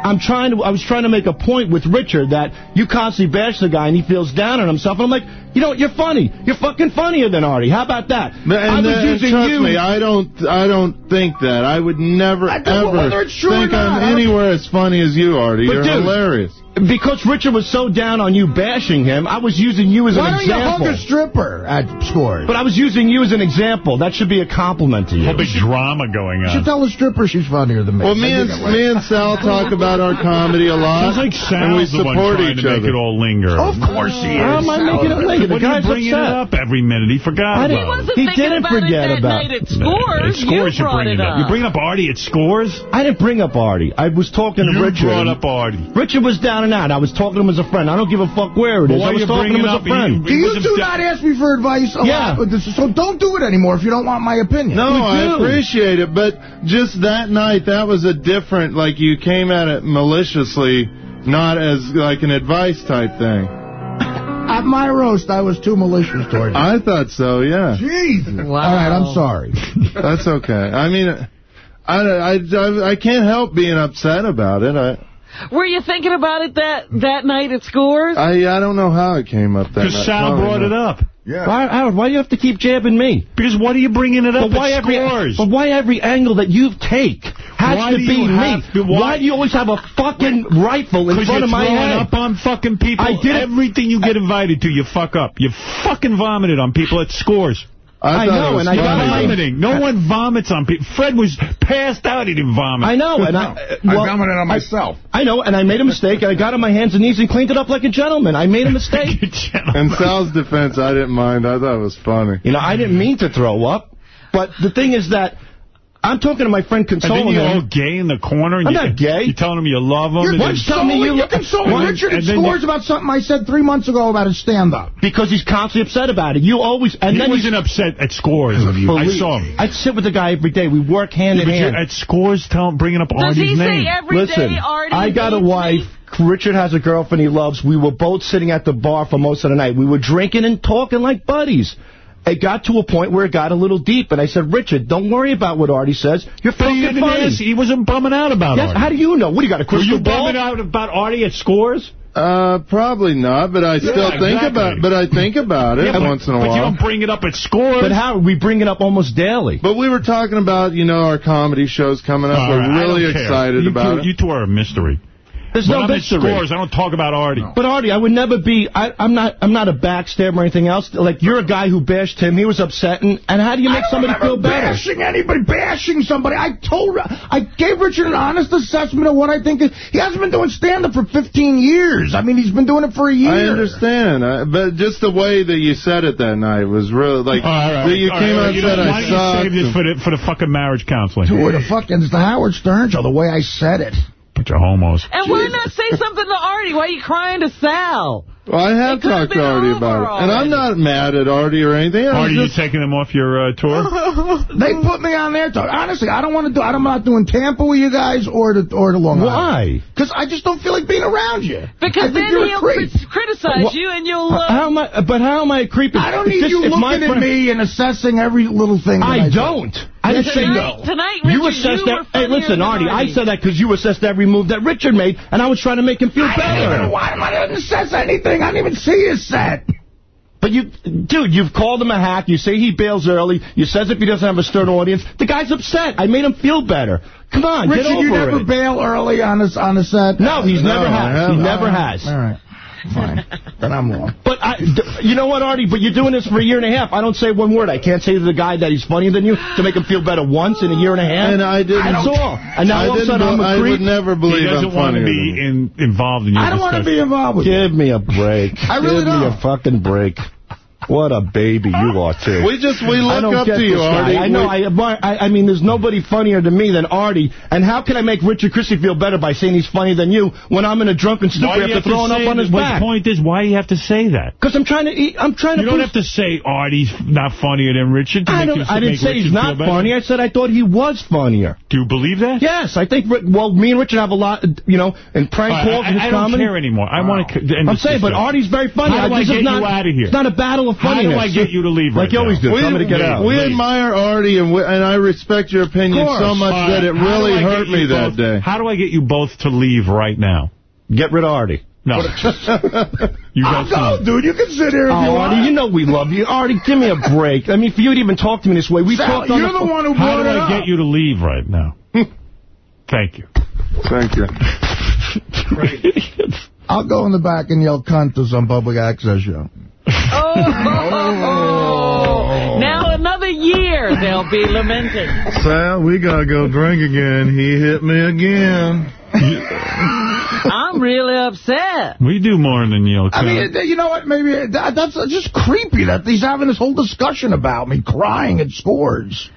I'm trying to I was trying to make a point with Richard that you constantly bash the guy and he feels down on himself. And I'm like, you know, you're funny. You're fucking funnier than Artie. How about that? And, I was and using trust you. me, I don't, I don't think that. I would never, I ever whether it's true or think I'm anywhere as funny as you, Artie. But You're dude, hilarious. Because Richard was so down on you bashing him, I was using you as Why an don't you hug example. a stripper at scores? But I was using you as an example. That should be a compliment to you. Whole big drama going you should on. tell the stripper she's funnier than me. Well, me and, me and Sal talk about our comedy a lot, Sounds like and we Sal's the one support trying each to make other. it all linger. Of course he is. How am I making it linger? The What are guy's you bringing upset. it up every minute? He forgot about didn't- He wasn't He thinking didn't about forget it that about night it. at scores. At scores, you you brought bring it up. up. You bring up Artie at scores? I didn't bring up Artie. I was talking to You Richard. brought up Artie. Richard was down and out. I was talking to him as a friend. I don't give a fuck where it is. But I was talking to him as a friend. Do you do not ask me for advice a Yeah. lot with this, so don't do it anymore if you don't want my opinion. No, I appreciate it, but just that night, that was a different, like, you came at it maliciously, not as, like, an advice type thing. At my roast, I was too malicious towards you. I thought so, yeah. Jeez. Wow. All right, I'm sorry. That's okay. I mean, I, I, I, I can't help being upset about it. I, Were you thinking about it that, that night at scores? I, I don't know how it came up that Because night. Sal brought not. it up. Yeah. Why, Howard, why do you have to keep jabbing me? Because what are you bringing it up But why at every scores? but why every angle that you take has Why to be me? to- why? why- do you always have a fucking rifle in front you're of my throwing head? up on fucking people. I did it- Everything you get invited to, you fuck up. You fucking vomited on people at scores. I thought know, it was and I got vomiting. No one vomits on people. Fred was passed out. He didn't vomit. I know, and I, uh, well, I vomited on myself. I know, and I made a mistake, and I got on my hands and knees and cleaned it up like a gentleman. I made a mistake. In Sal's defense, I didn't mind. I thought it was funny. You know, I didn't mean to throw up, but the thing is that I'm talking to my friend and then you're all gay in the corner. And I'm you, not gay. You're telling him you love him. You're and Why you me you- you consoling Why- Richard at and scores about something I said three months ago about his stand-up. Because he's constantly upset about it. You always... And he then wasn't upset at scores of you. I saw him. I sit with the guy every day. We work hand Yeah, in but you're hand. at scores, tell him, bringing up Does Artie's he say name. every day, Listen, Artie? I got a wife. Richard has a girlfriend he loves. We were both sitting at the bar for most of the night. We were drinking and talking like buddies. It got to a point where it got a little deep, and I said, Richard, don't worry about what Artie says. You're But he fucking funny. ask. He wasn't bumming out about Yes, Artie. how do you know? What, do you got a Were you ball? bumming out about Artie at scores? Uh, probably not, but I still think exactly. about, but I think about it Yeah, but- once in a but while. But you don't bring it up at scores. But how? We bring it up almost daily. But we were talking about, you know, our comedy shows coming up. All we're right, really don't care. excited you about two, it. You two are a mystery. There's when no I'm mystery. scores, I don't talk about Artie. But Artie, I would never be. I, I'm not. I'm not a backstabber or anything else. Like you're a guy who bashed him. He was upset, and, and how do you make somebody feel better? bashing anybody, bashing somebody. I told, I gave Richard an honest assessment of what I think. Is, he hasn't been doing stand-up for 15 years. I mean, he's been doing it for a year. I understand, uh, but just the way that you said it that night was really like All right, that you right, came all right, out and said know, I Why don't you save this for the, for the fucking marriage counseling? Dude, the fucking, it's the Howard Stern show, the way I said it. Bunch of homos. And why not say something to Artie? Why are you crying to Sal? Well, I have talked to Artie about it. And I'm not mad at Artie or anything. I'm Artie, just- you taking them off your uh, tour? They put me on their tour. Honestly, I don't want to do. I'm not doing Tampa with you guys or the or the Long Why? Because I just don't feel like being around you. Because then you're a he'll creep. crit- criticize What- you and you'll... Uh, How am I? But how am I a creep? I don't need this- you if my looking at me and assessing every little thing. that I do. don't. I didn't say Tonight- no. tonight, you Richard, assessed you that. Hey, listen, Artie, I said that because you assessed every move that Richard made, and I was trying to make him feel I better. know why am I didn't assess anything? I didn't even see his set. But you, dude, you've called him a hack. You say he bails early. You says if he doesn't have a stern audience, the guy's upset. I made him feel better. Come on, Richard, get over you never it. bail early on a, on a set? No, he's never I has. He haven't. never has. All right. Fine. then I'm wrong. But I, d- you know what, Artie? But you're doing this for a year and a half. I don't say one word. I can't say to the guy that he's funnier than you to make him feel better once in a year and a half. And I didn't- That's all. And now I all of a didn't sudden I'm be- a I creep. would never believe He I'm funnier. He doesn't want to be in, involved in your I don't want to be involved with you. Give me a break. I really Give me don't. a fucking break. What a baby you are, too. We just- we look up to you. Artie. I know. I, I, I mean, there's nobody funnier than me than Artie. And how can I make Richard Christie feel better by saying he's funnier than you when I'm in a drunken stupor Why do you after have to throwing say up on his back? The point is, why do you have to say that? Because I'm trying to eat. I'm trying to You don't have to say Artie's not funnier than Richard. To I, make don't, you, I didn't make say Richard he's not funny. I said I thought he was funnier. Do you believe that? Yes, I think, well, me and Richard have a lot, you know, and prank All right, calls I, and his I don't comedy. care anymore. I want to end I'm saying, but. Artie's very funny. How do I this get is not, you out of here? It's not a battle of How do. I get you to leave Like right you always now? do. Tell me to get we, out. we Leave. admire Artie, and, we, and I respect your opinion so much All that it really hurt you me that day. How do I get you both to leave right now? Get rid of Artie. No. you I'll guys go, know. dude. You can sit here if Oh, you Artie, you know we love you. Artie, give me a break. I mean, for you to even talk to me this way, we Sal, talked on you're the the phone. one who How do it I up. get you to leave right now? Thank you. Thank you. I'll go in the back and yell cunt to some public access show. Oh, now another year they'll be lamenting. Sal, we gotta go drink again. He hit me again. I'm really upset. We do more than yell. I mean, you know what? Maybe that, that's just creepy that he's having this whole discussion about me crying at scores.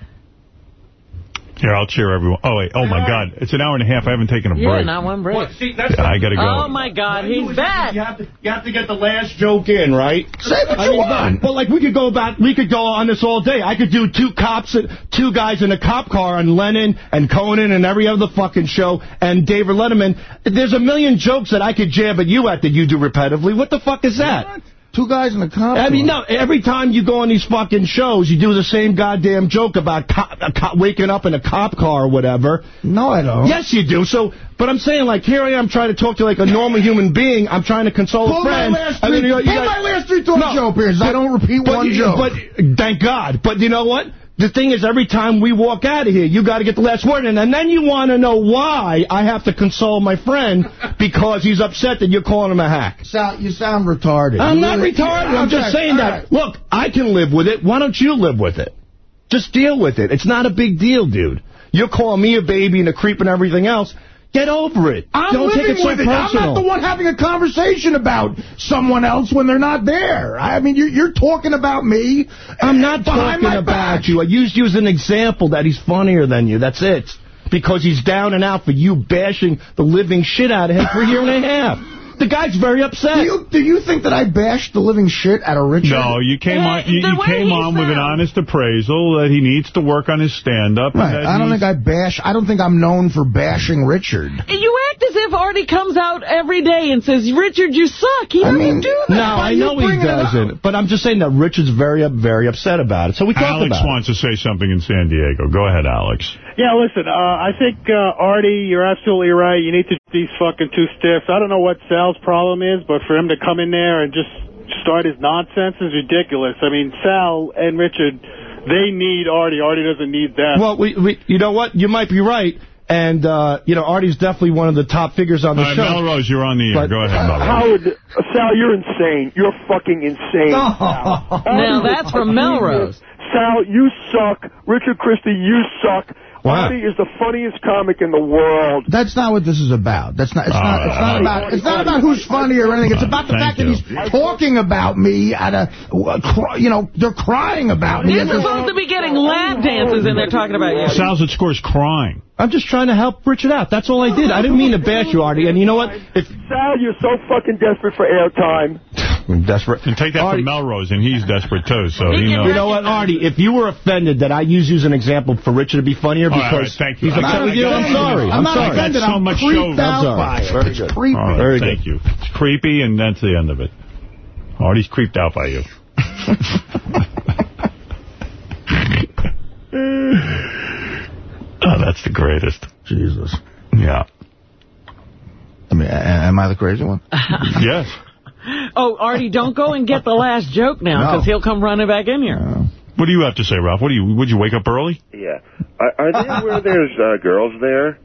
Here, I'll cheer everyone. Oh, wait. Oh, my God. It's an hour and a half. I haven't taken a Yeah, break. Yeah, not one break. Yeah, I got to go. Oh, my God, he's back. You have, to, you have to get the last joke in, right? Say what I you mean, want. Well, like, we could go about, we could go on this all day. I could do two cops, two guys in a cop car on Lennon and Conan and every other fucking show and David Letterman. There's a million jokes that I could jab at you at that you do repetitively. What the fuck is that? Two guys in a cop I mean, no, every time you go on these fucking shows, you do the same goddamn joke about cop, cop waking up in a cop car or whatever. No, I don't. Yes, you do. So, but I'm saying, like, here I am trying to talk to like a normal human being. I'm trying to console Pull a my friend. last and then three, pull got- my last three total No, joke here. I don't repeat but one you- joke. But thank God. But you know what? The thing is, every time we walk out of here, you got to get the last word in. And then you want to know why I have to console my friend because he's upset that you're calling him a hack. Sal, you sound retarded. I'm You not really- retarded. I'm just saying that. right. Look, I can live with it. Why don't you live with it? Just deal with it. It's not a big deal, dude. You're calling me a baby and a creep and everything else. Get over it. I'm Don't living take it so with it. I'm not the one having a conversation about someone else when they're not there. I mean, you're, you're talking about me. I'm eh, not talking about back. you. I used you as an example that he's funnier than you. That's it. Because he's down and out for you bashing the living shit out of him for a year and a half. The guy's very upset. Do you, do you think that I bashed the living shit out of Richard? No, you came Hey, on. You, you came he on with an honest appraisal that he needs to work on his stand-up. Right. I don't think I bash. I don't think I'm known for bashing Richard. You act as if Artie comes out every day and says, Richard, you suck. He I doesn't mean, do that. No, Why I know he bringing it up? doesn't. But I'm just saying that Richard's very, very upset about it. So we talk Alex about it. wants to say something in San Diego. Go ahead, Alex. Yeah, listen, uh, I think, uh, Artie, you're absolutely right. You need to these fucking two stiffs. I don't know what Sal's problem is, but for him to come in there and just start his nonsense is ridiculous. I mean, Sal and Richard, they need Artie. Artie doesn't need them. Well, we, we, you know what? You might be right. And, uh, you know, Artie's definitely one of the top figures on the All right, show. Melrose, you're on the air. But- Go ahead, Melrose. Howard, Sal, you're insane. You're fucking insane. Now, that's from Melrose. Sal, you suck. Richard Christie, you suck. Wow. Artie is the funniest comic in the world. That's not what this is about. That's not. It's oh, not. It's not about. It's not about who's funny or anything. It's about the Thank fact that he's talking about me at a. You know, they're crying about me. You're supposed to be getting lap dances and they're talking about you. Sal's at scores crying. I'm just trying to help Richard out. That's all I did. I didn't mean to bash you, Artie. And you know what? If Sal, you're so fucking desperate for airtime. desperate. And take that from Melrose, and he's desperate too, so he knows. You know what, Artie? If you were offended that I use you as an example for Richard to be funnier All right, all right, because thank you. he's I'm upset with you, I'm sorry. I'm I'm not sorry. offended. That's so I'm much creeped chauvinism. out I'm by it. Very good. creepy. All right, Very thank you. It's creepy, and that's the end of it. Artie's creeped out by you. oh, that's the greatest. Jesus. Yeah. I mean, am I the crazy one? yes. Oh, Artie, don't go and get the last joke now, No. because he'll come running back in here. What do you have to say, Ralph? What do you? Would you wake up early? Yeah. Are, are there where there's uh, girls there?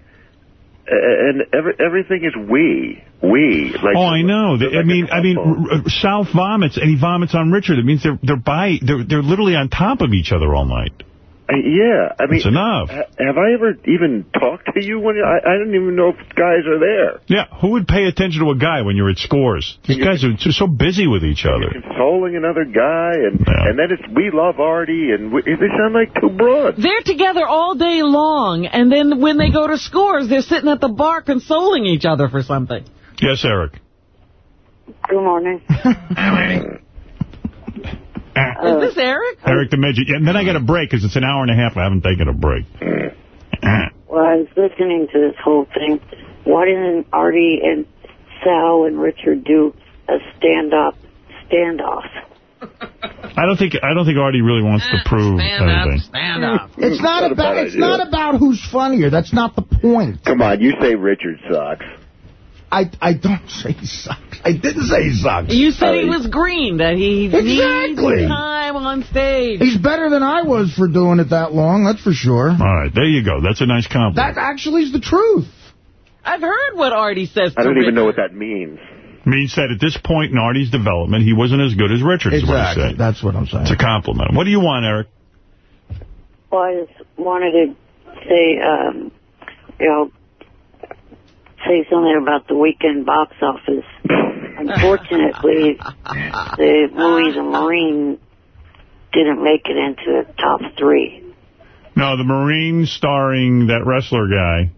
And every, everything is we. We. Like, oh, I know. The- I mean, I mean, R- R- Sal vomits, and he vomits on Richard. It means they're they're by they're they're literally on top of each other all night. Uh, yeah. I mean, It's enough. ha- have I ever even talked to you when I, I didn't even know if guys are there? Yeah, who would pay attention to a guy when you're at scores? These guys are so busy with each other. Consoling another guy, and and then it's we love Artie, and we, they sound like two broads. They're together all day long, and then when they go to scores, they're sitting at the bar consoling each other for something. Yes, Eric. Good morning. Is oh. this Eric? Eric the Midget. Yeah, and then I get a break because it's an hour and a half. I haven't taken a break. Well, I was listening to this whole thing. Why didn't Artie and Sal and Richard do a stand-up standoff? I don't think I don't think Artie really wants to eh, prove anything. stand up. It's not, Not a about it's idea. not about who's funnier. That's not the point. Come on, you say Richard sucks. I I don't say he sucks. I didn't say he sucks. You said he was green, that he Exactly. needs time on stage. He's better than I was for doing it that long, that's for sure. All right, there you go. That's a nice compliment. That actually is the truth. I've heard what Artie says to I don't even know what that means. means that at this point in Artie's development, he wasn't as good as Richard, is what he Exactly. said. That's what I'm saying. It's a compliment. What do you want, Eric? Well, I just wanted to say, um, you know, say something about the weekend box office. Unfortunately, the movie The Marine didn't make it into the top three. No, the Marine starring that wrestler guy.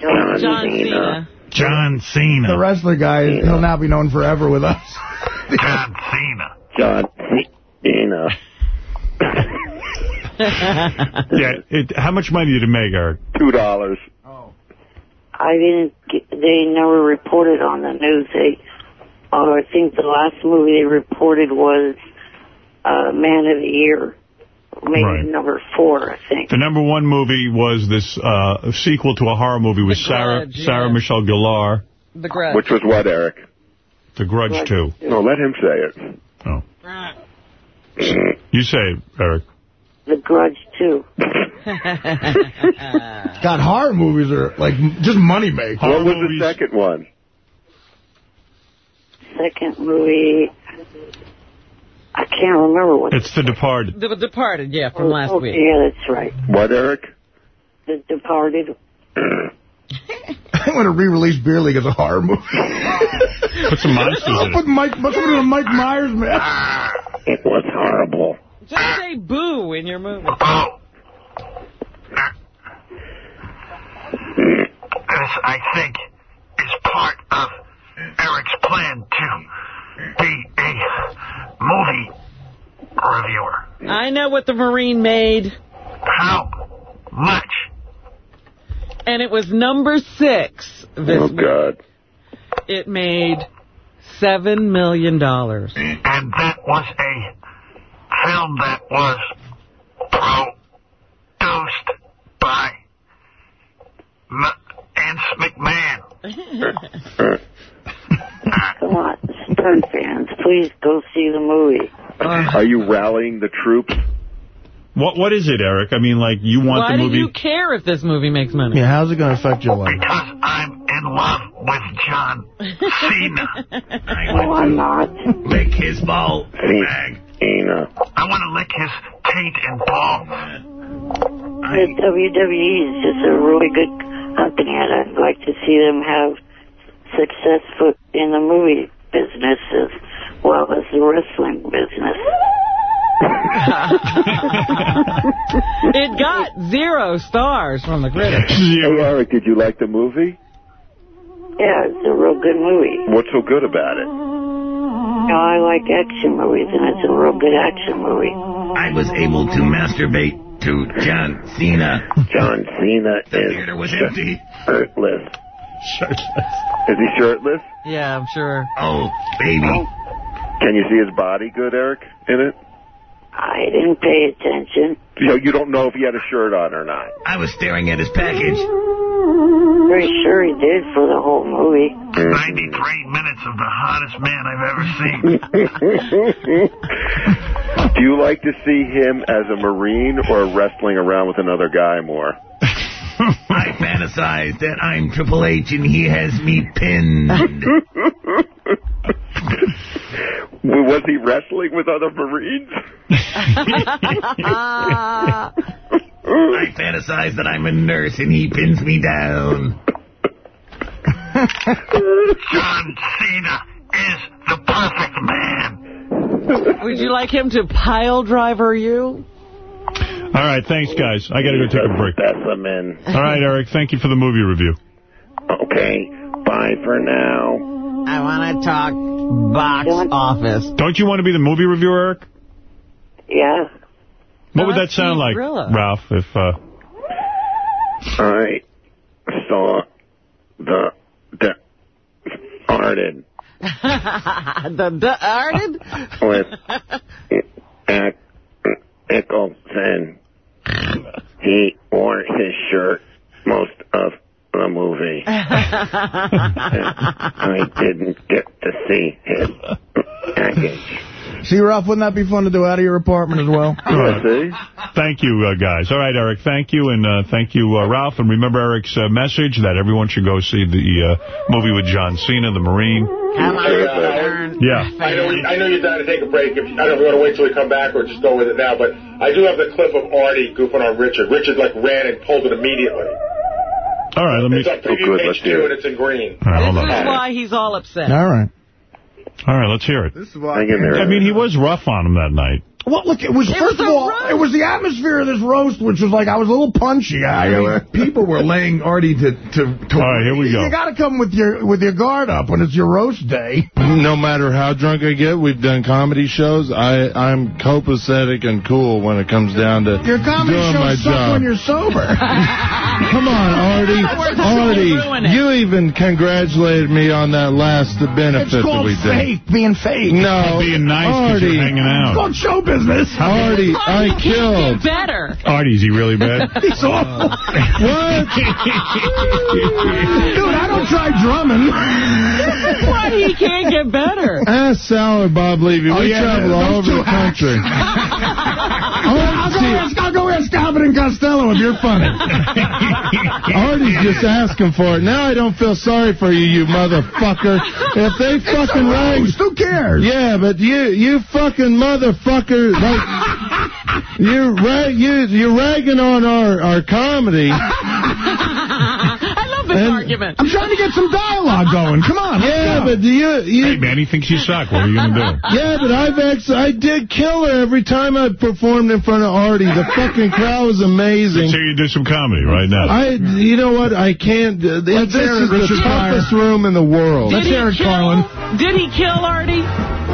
John Cena. John Cena. The wrestler guy, he'll now be known forever with us. John Cena. John Cena. yeah, it, how much money did it make, Eric? Two dollars. I didn't. Get, they never reported on the news. They, uh, I think the last movie they reported was uh, Man of the Year, maybe Right. number four, I think. The number one movie was this uh, sequel to a horror movie with Sarah Grudge, Sarah yeah. Michelle Gellar, The Grudge. Which was what, Eric? The Grudge 2. No, let him say it. Oh. You say it, Eric. The Grudge too. God, horror movies are like just money make. What was the second one? Second movie, I can't remember what. It's The Departed. The Departed, yeah, from last oh, week. Yeah, that's right. What, Eric? The Departed. I want to re-release Beer League as a horror movie. Put some monsters I'll put. Mike, put somebody with Mike Myers, man. It was horrible. Just say boo in your movie. This, I think, is part of Eric's plan to be a movie reviewer. I know what the Marine made, How much? and it was number six this Oh, week. God. It made 7 million. dollars. And that was a film that was produced by M- Ance McMahon. Come on, Stern fans, please go see the movie. Are you rallying the troops? What What is it, Eric? I mean, like, you want Why the do movie... you care if this movie makes money? Yeah, how's it going to affect your life? Because I'm in love with John Cena. No, I'm not. Lick his ball. Cena. I want to lick his taint and balls. The WWE is just a really good company, and I'd like to see them have success fo- in the movie business as well as the wrestling business. it got zero stars from the critics. Hey, Eric, did you like the movie? Yeah, it's a real good movie. What's so good about it? No, I like action movies, and it's a real good action movie. I was able to masturbate to John Cena. John Cena The is theater was empty. shirtless. Is he shirtless? Yeah, I'm sure. Oh, baby. Can you see his body good, Eric, in it? I didn't pay attention. You know, you don't know if he had a shirt on or not. I was staring at his package. Pretty sure he did for the whole movie. Mm-hmm. 93 minutes of the hottest man I've ever seen. Do you like to see him as a Marine or wrestling around with another guy more? I fantasize that I'm Triple H and he has me pinned. Was he wrestling with other Marines? I fantasize that I'm a nurse and he pins me down. John Cena is the perfect man. Would you like him to pile driver you? All right, thanks, guys. I got to go take a break. Specimen. All right, Eric, thank you for the movie review. Okay, bye for now. I want to talk box office. Don't you want to be the movie reviewer, Eric? Yeah. What would that sound like, Steve Ralph, if... Uh... I saw the, the Arden the, the Arden? with Eck- Eccleston. He wore his shirt most of the movie. I didn't get to see his package. See, Ralph, wouldn't that be fun to do out of your apartment as well? All right. Thank you, uh, guys. All right, Eric, thank you, and uh, thank you, uh, Ralph. And remember Eric's uh, message that everyone should go see the uh, movie with John Cena, The Marine. Come on, Yeah. I know, I know you're dying to take a break. If, I don't know if you want to wait till we come back or just go with it now, but I do have the clip of Artie goofing on Richard. Richard, like, ran and pulled it immediately. All right, let me... It's on preview page two, and it's in green. All right, hold This on. is why he's all upset. All right. All right, let's hear it. This is Hang in there. I mean, he was rough on him that night. Well, look, it was, It first was of all, roast. it was the atmosphere of this roast, which was like, I was a little punchy. I, I mean, people were laying Artie to... to, to All right, here we go. You got to come with your with your guard up when it's your roast day. No matter how drunk I get, we've done comedy shows. I, I'm copacetic and cool when it comes down to Your comedy doing my shows suck job. when you're sober. Come on, Artie. Artie, you even congratulated me on that last benefit that we did. It's called fake, being fake. No, Being nice because you're hanging It's out. called show business. Artie, I killed. get better. Artie, is he really bad? He's awful. What? Dude, I don't try drumming. This is why he can't get better. Ask Sal or Bob Levy. Oh, we yeah, travel those all over the hacks. country. I'll, go ask, I'll go ask Calvin and Costello if you're funny. Artie's just asking for it. Now I don't feel sorry for you, you motherfucker. If they fucking a rag... roast. Who cares? Yeah, but you, you fucking motherfucker, like, you're, ra- you, you're ragging on our, our comedy. I love this And- argument. I'm trying to get some dialogue going. Come on. Yeah, go. but you, you, Hey, man, he thinks you suck. What are you going to do? Yeah, but I've actually, I did kill her every time I performed in front of Artie. The fucking crowd was amazing. Let's hear you do some comedy right now. I, you know what? I can't. Uh, this hear it, is the Richard toughest room in the world. Did Let's hear it, kill, Carlin. Did he kill Artie?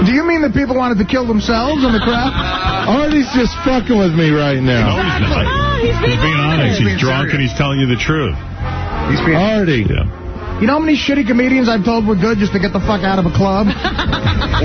Do you mean that people wanted to kill themselves in the crowd? Artie's just fucking with me right now. No, now. he's not. Oh, he's being, He's being honest. He's drunk and he's telling you the truth. He's being... Artie. Yeah. You know how many shitty comedians I've told were good just to get the fuck out of a club? yeah, right.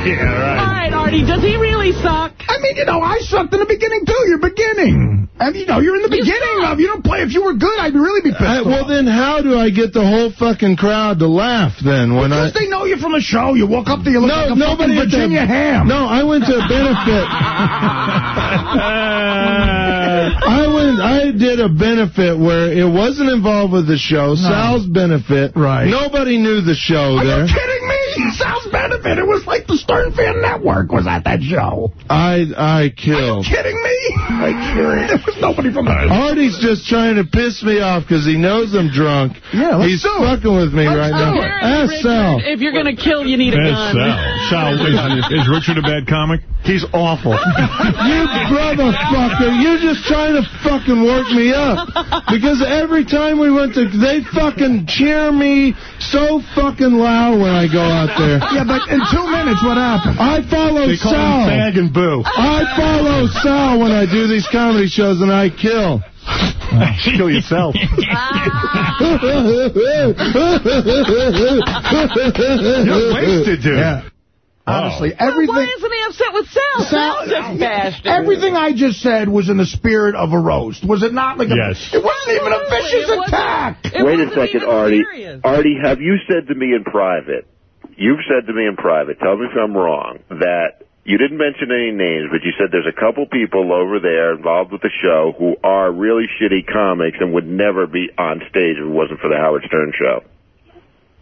All right. right, Artie, does he really suck? I mean, you know, I sucked in the beginning, too. You're beginning. And, you know, you're in the You beginning suck. of... You don't play... If you were good, I'd really be pissed I, well, off. then how do I get the whole fucking crowd to laugh then when I... Because they know you from the show. You walk up there, you look No, like a nobody fucking at the- Virginia ham. No, I went to a benefit. I went. I did a benefit where it wasn't involved with the show. Sal's benefit. Right. Nobody knew the show Are there. you kidding me? Sal's benefit. It was like the Stern Fan Network was at that show. I I Are you killed. kidding me? I killed. There was nobody from the... Artie's just trying to piss me off because he knows I'm drunk. Yeah, let's He's do it. fucking with me Let's right now. Ask Richard, Sal. If you're going to kill, you need a Yes, gun. Sal. Sal, is, is Richard a bad comic? He's awful. you motherfucker, you're just trying to fucking work me up. Because every time we went to, they fucking cheer me so fucking loud when I go out there. Yeah, but in two minutes, what happened? I follow They call Sal. him Fag and Boo. I follow Sal when I do these comedy shows and I kill. Kill yourself. You're wasted, dude. Yeah. Oh. Honestly, everything... Why isn't he upset with Sal? Sal just bashed. Everything I just said was in the spirit of a roast. Was it not like a... Yes. It wasn't even a vicious attack. Wait a second, Artie. Artie, have you said to me in private, you've said to me in private, tell me if I'm wrong, that you didn't mention any names, but you said there's a couple people over there involved with the show who are really shitty comics and would never be on stage if it wasn't for the Howard Stern show.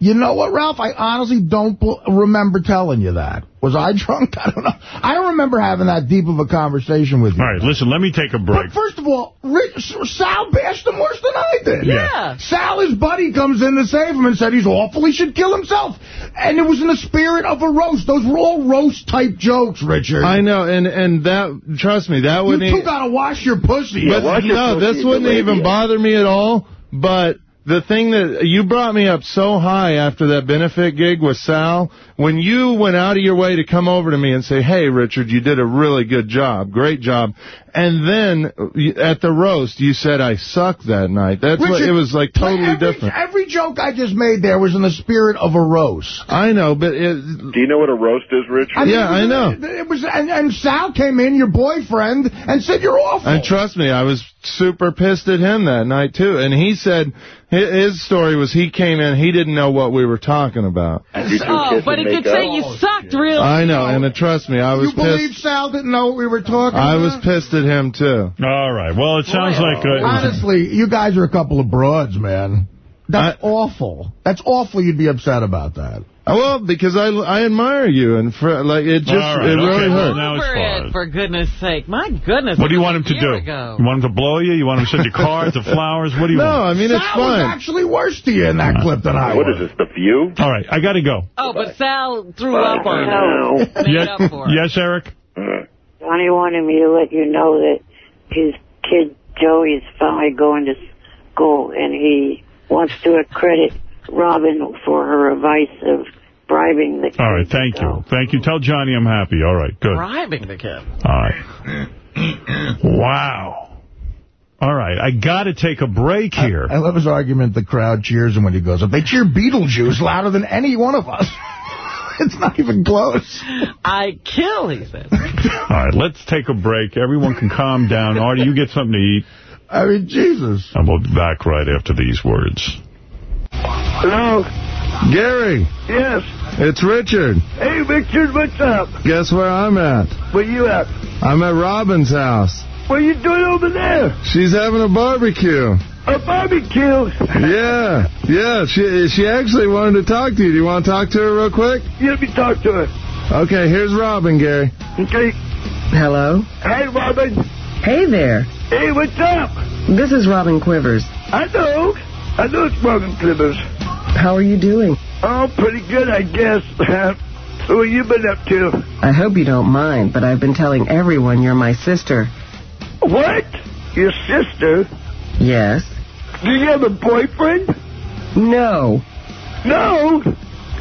You know what, Ralph? I honestly don't remember telling you that. Was I drunk? I don't know. I don't remember having that deep of a conversation with you. All right, listen, let me take a break. But first of all, Rich, Sal bashed him worse than I did. Yeah. Sal, his buddy, comes in to save him and said he's awful, he should kill himself. And it was in the spirit of a roast. Those were all roast-type jokes, Richard. I know, and and that, trust me, that wouldn't... two gotta wash your pussy. But no, this wouldn't even bother me at all. But the thing that you brought me up so high after that benefit gig with Sal, when you went out of your way to come over to me and say, hey, Richard, you did a really good job, great job. And then uh, at the roast, you said I sucked that night. That's what, it was like totally every, different. Every joke I just made there was in the spirit of a roast. I know, but it, Do you know what a roast is, Richard? mean, Yeah, was- I know. It was, and, and Sal came in, your boyfriend, and said you're awful. And trust me, I was super pissed at him that night, too. And he said hi- his story was he came in, he didn't know what we were talking about. Oh, but he could say you sucked real. I know, and uh, trust me, I was you believe pissed. Sal didn't know what we were talking I about? was pissed at him, too. All right. Well, it sounds like... Uh, Honestly, you guys are a couple of broads, man. That's awful. That's awful you'd be upset about that. Well, because I, I admire you, and for, like it just All right, it really okay, well, now it's For it, for goodness sake. My goodness. What do you want him to do? ago. You want him to blow you? You want him to send you cards or flowers? What do you No, want? No, I mean it's Sal fine. was actually worse to you in that uh-huh. clip than I What was. is this, The View? All right, I got to go. Oh, but Sal threw up on No. him. Made Yes, up for it. yes, Eric? Mm. Johnny wanted me to let you know that his kid Joey is finally going to school, and he wants to accredit Robin for her advice of bribing the kid. All right, thank you. Thank you. Tell Johnny I'm happy. All right, good. Bribing the kid. All right. Wow. All right, I got to take a break here. I love his argument the crowd cheers him when he goes up. They cheer Beetlejuice louder than any one of us. it's not even close. I kill, he said. All right, let's take a break. Everyone can calm down. Artie, you get something to eat. I mean, Jesus. And we'll be back right after these words. Hello? Gary, Yes. it's Richard. Hey, Richard, what's up? Guess where I'm at? Where you at? I'm at Robin's house. What are you doing over there? She's having a barbecue. A barbecue. Yeah, yeah. She she actually wanted to talk to you. Do you want to talk to her real quick? Yeah, Let me talk to her. Okay, here's Robin, Gary. Okay. Hello? Hey, Robin. Hey there. Hey, what's up? This is Robin Quivers. I know. I know it's Robin Clippers. How are you doing? Oh, pretty good, I guess. what have you been up to? I hope you don't mind, but I've been telling everyone you're my sister. What? Your sister? Yes? Do you have a boyfriend? No. No.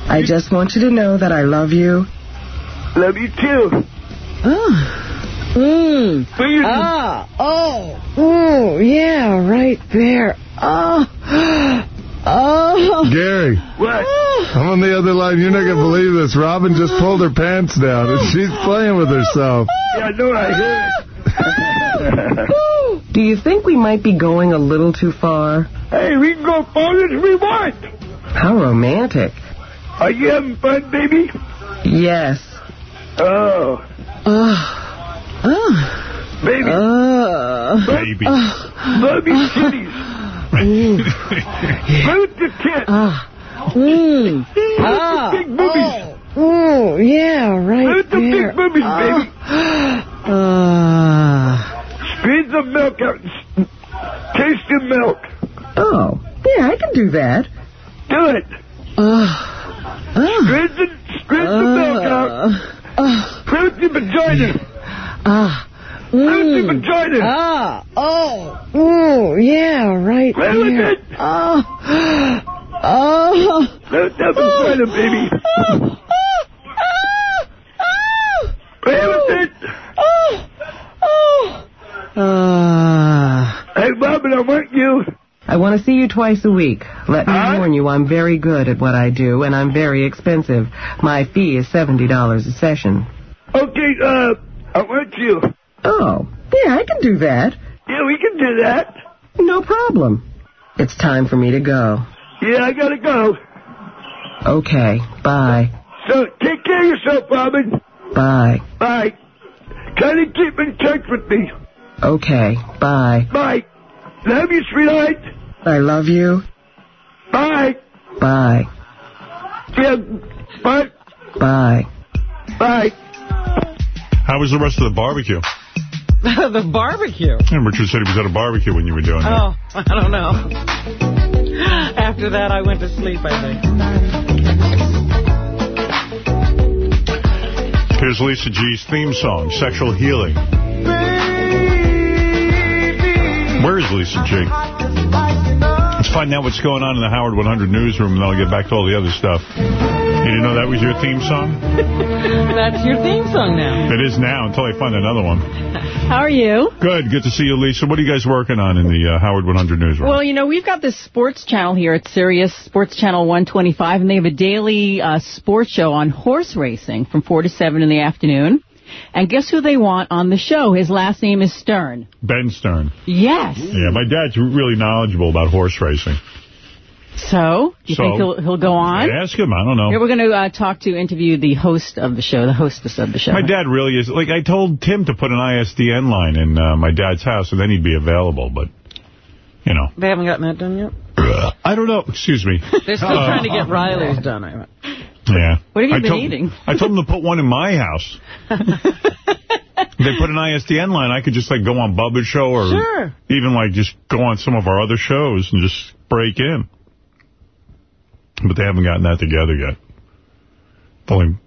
I just want you to know that I love you. Love you too. Oh. Mmm. Where Ah. Oh. Oh, yeah, right there. Oh. Oh. Gary, What? I'm on the other line. You're not gonna believe this. Robin just pulled her pants down and she's playing with herself. Yeah, I know I heard. Do you think we might be going a little too far? hey, we can go far as we want. How romantic. Are you having fun, baby? Yes. Oh, Oh. Oh. baby. Oh. Baby. Love you titties. Boot the tit. Ah. Mmm. Ah. Big boobies. Oh, yeah, right Boot the there. big boobies, baby. Ah. Squeeze the milk out. Taste the milk. oh, yeah, I can do that. Do it. Ah. Ah. Squeeze the, squeeze the milk out. Uh, Fruity vagina. ah. Fruity Mm. vagina. Ah. Oh. Mm, yeah, right Where was there. it? Oh. Oh. Fruity vagina, baby. Where was it? Oh. Oh. Ah. Hey, Robin, I want you. I want to see you twice a week. Let me warn you, I'm very good at what I do, and I'm very expensive. My fee is $70 a session. Okay, uh, I want you. Oh, yeah, I can do that. Yeah, we can do that. No problem. It's time for me to go. Yeah, I gotta go. Okay, bye. So, take care of yourself, Robin. Bye. Bye. Try to keep in touch with me. Okay, bye. Bye. Love you, sweetheart. I love you. Bye. Bye. Yeah, bye. Bye. Bye. How was the rest of the barbecue? the barbecue. And Richard said he was at a barbecue when you were doing that. Oh, I don't know. After that, I went to sleep, I think. Here's Lisa G's theme song, Sexual Healing. Baby, Where is Lisa G? Let's find out what's going on in the Howard 100 newsroom, and then I'll get back to all the other stuff. You know that was your theme song? That's your theme song now. It is now, until I find another one. How are you? Good, good to see you, Lisa. What are you guys working on in the uh, Howard 100 newsroom? Well, you know, we've got this sports channel here at Sirius Sports Channel 125, and they have a daily uh, sports show on horse racing from 4 to 7 in the afternoon. And guess who they want on the show? His last name is Stern. Ben Stern. Yes. Yeah, my dad's really knowledgeable about horse racing. So, do you So, think he'll, he'll go on? I ask him, I don't know. Here we're going to uh, talk to, interview the host of the show, the hostess of the show. My dad really is, like I told Tim to put an ISDN line in uh, my dad's house and then he'd be available, but, you know. They haven't gotten that done yet? I don't know. Excuse me. They're still Uh, trying to get Riley's done. I Yeah. What have you I been told, eating? I told them to put one in my house. they put an ISDN line. I could just, like, go on Bubba's show or Sure. even, like, just go on some of our other shows and just break in. But they haven't gotten that together yet. Only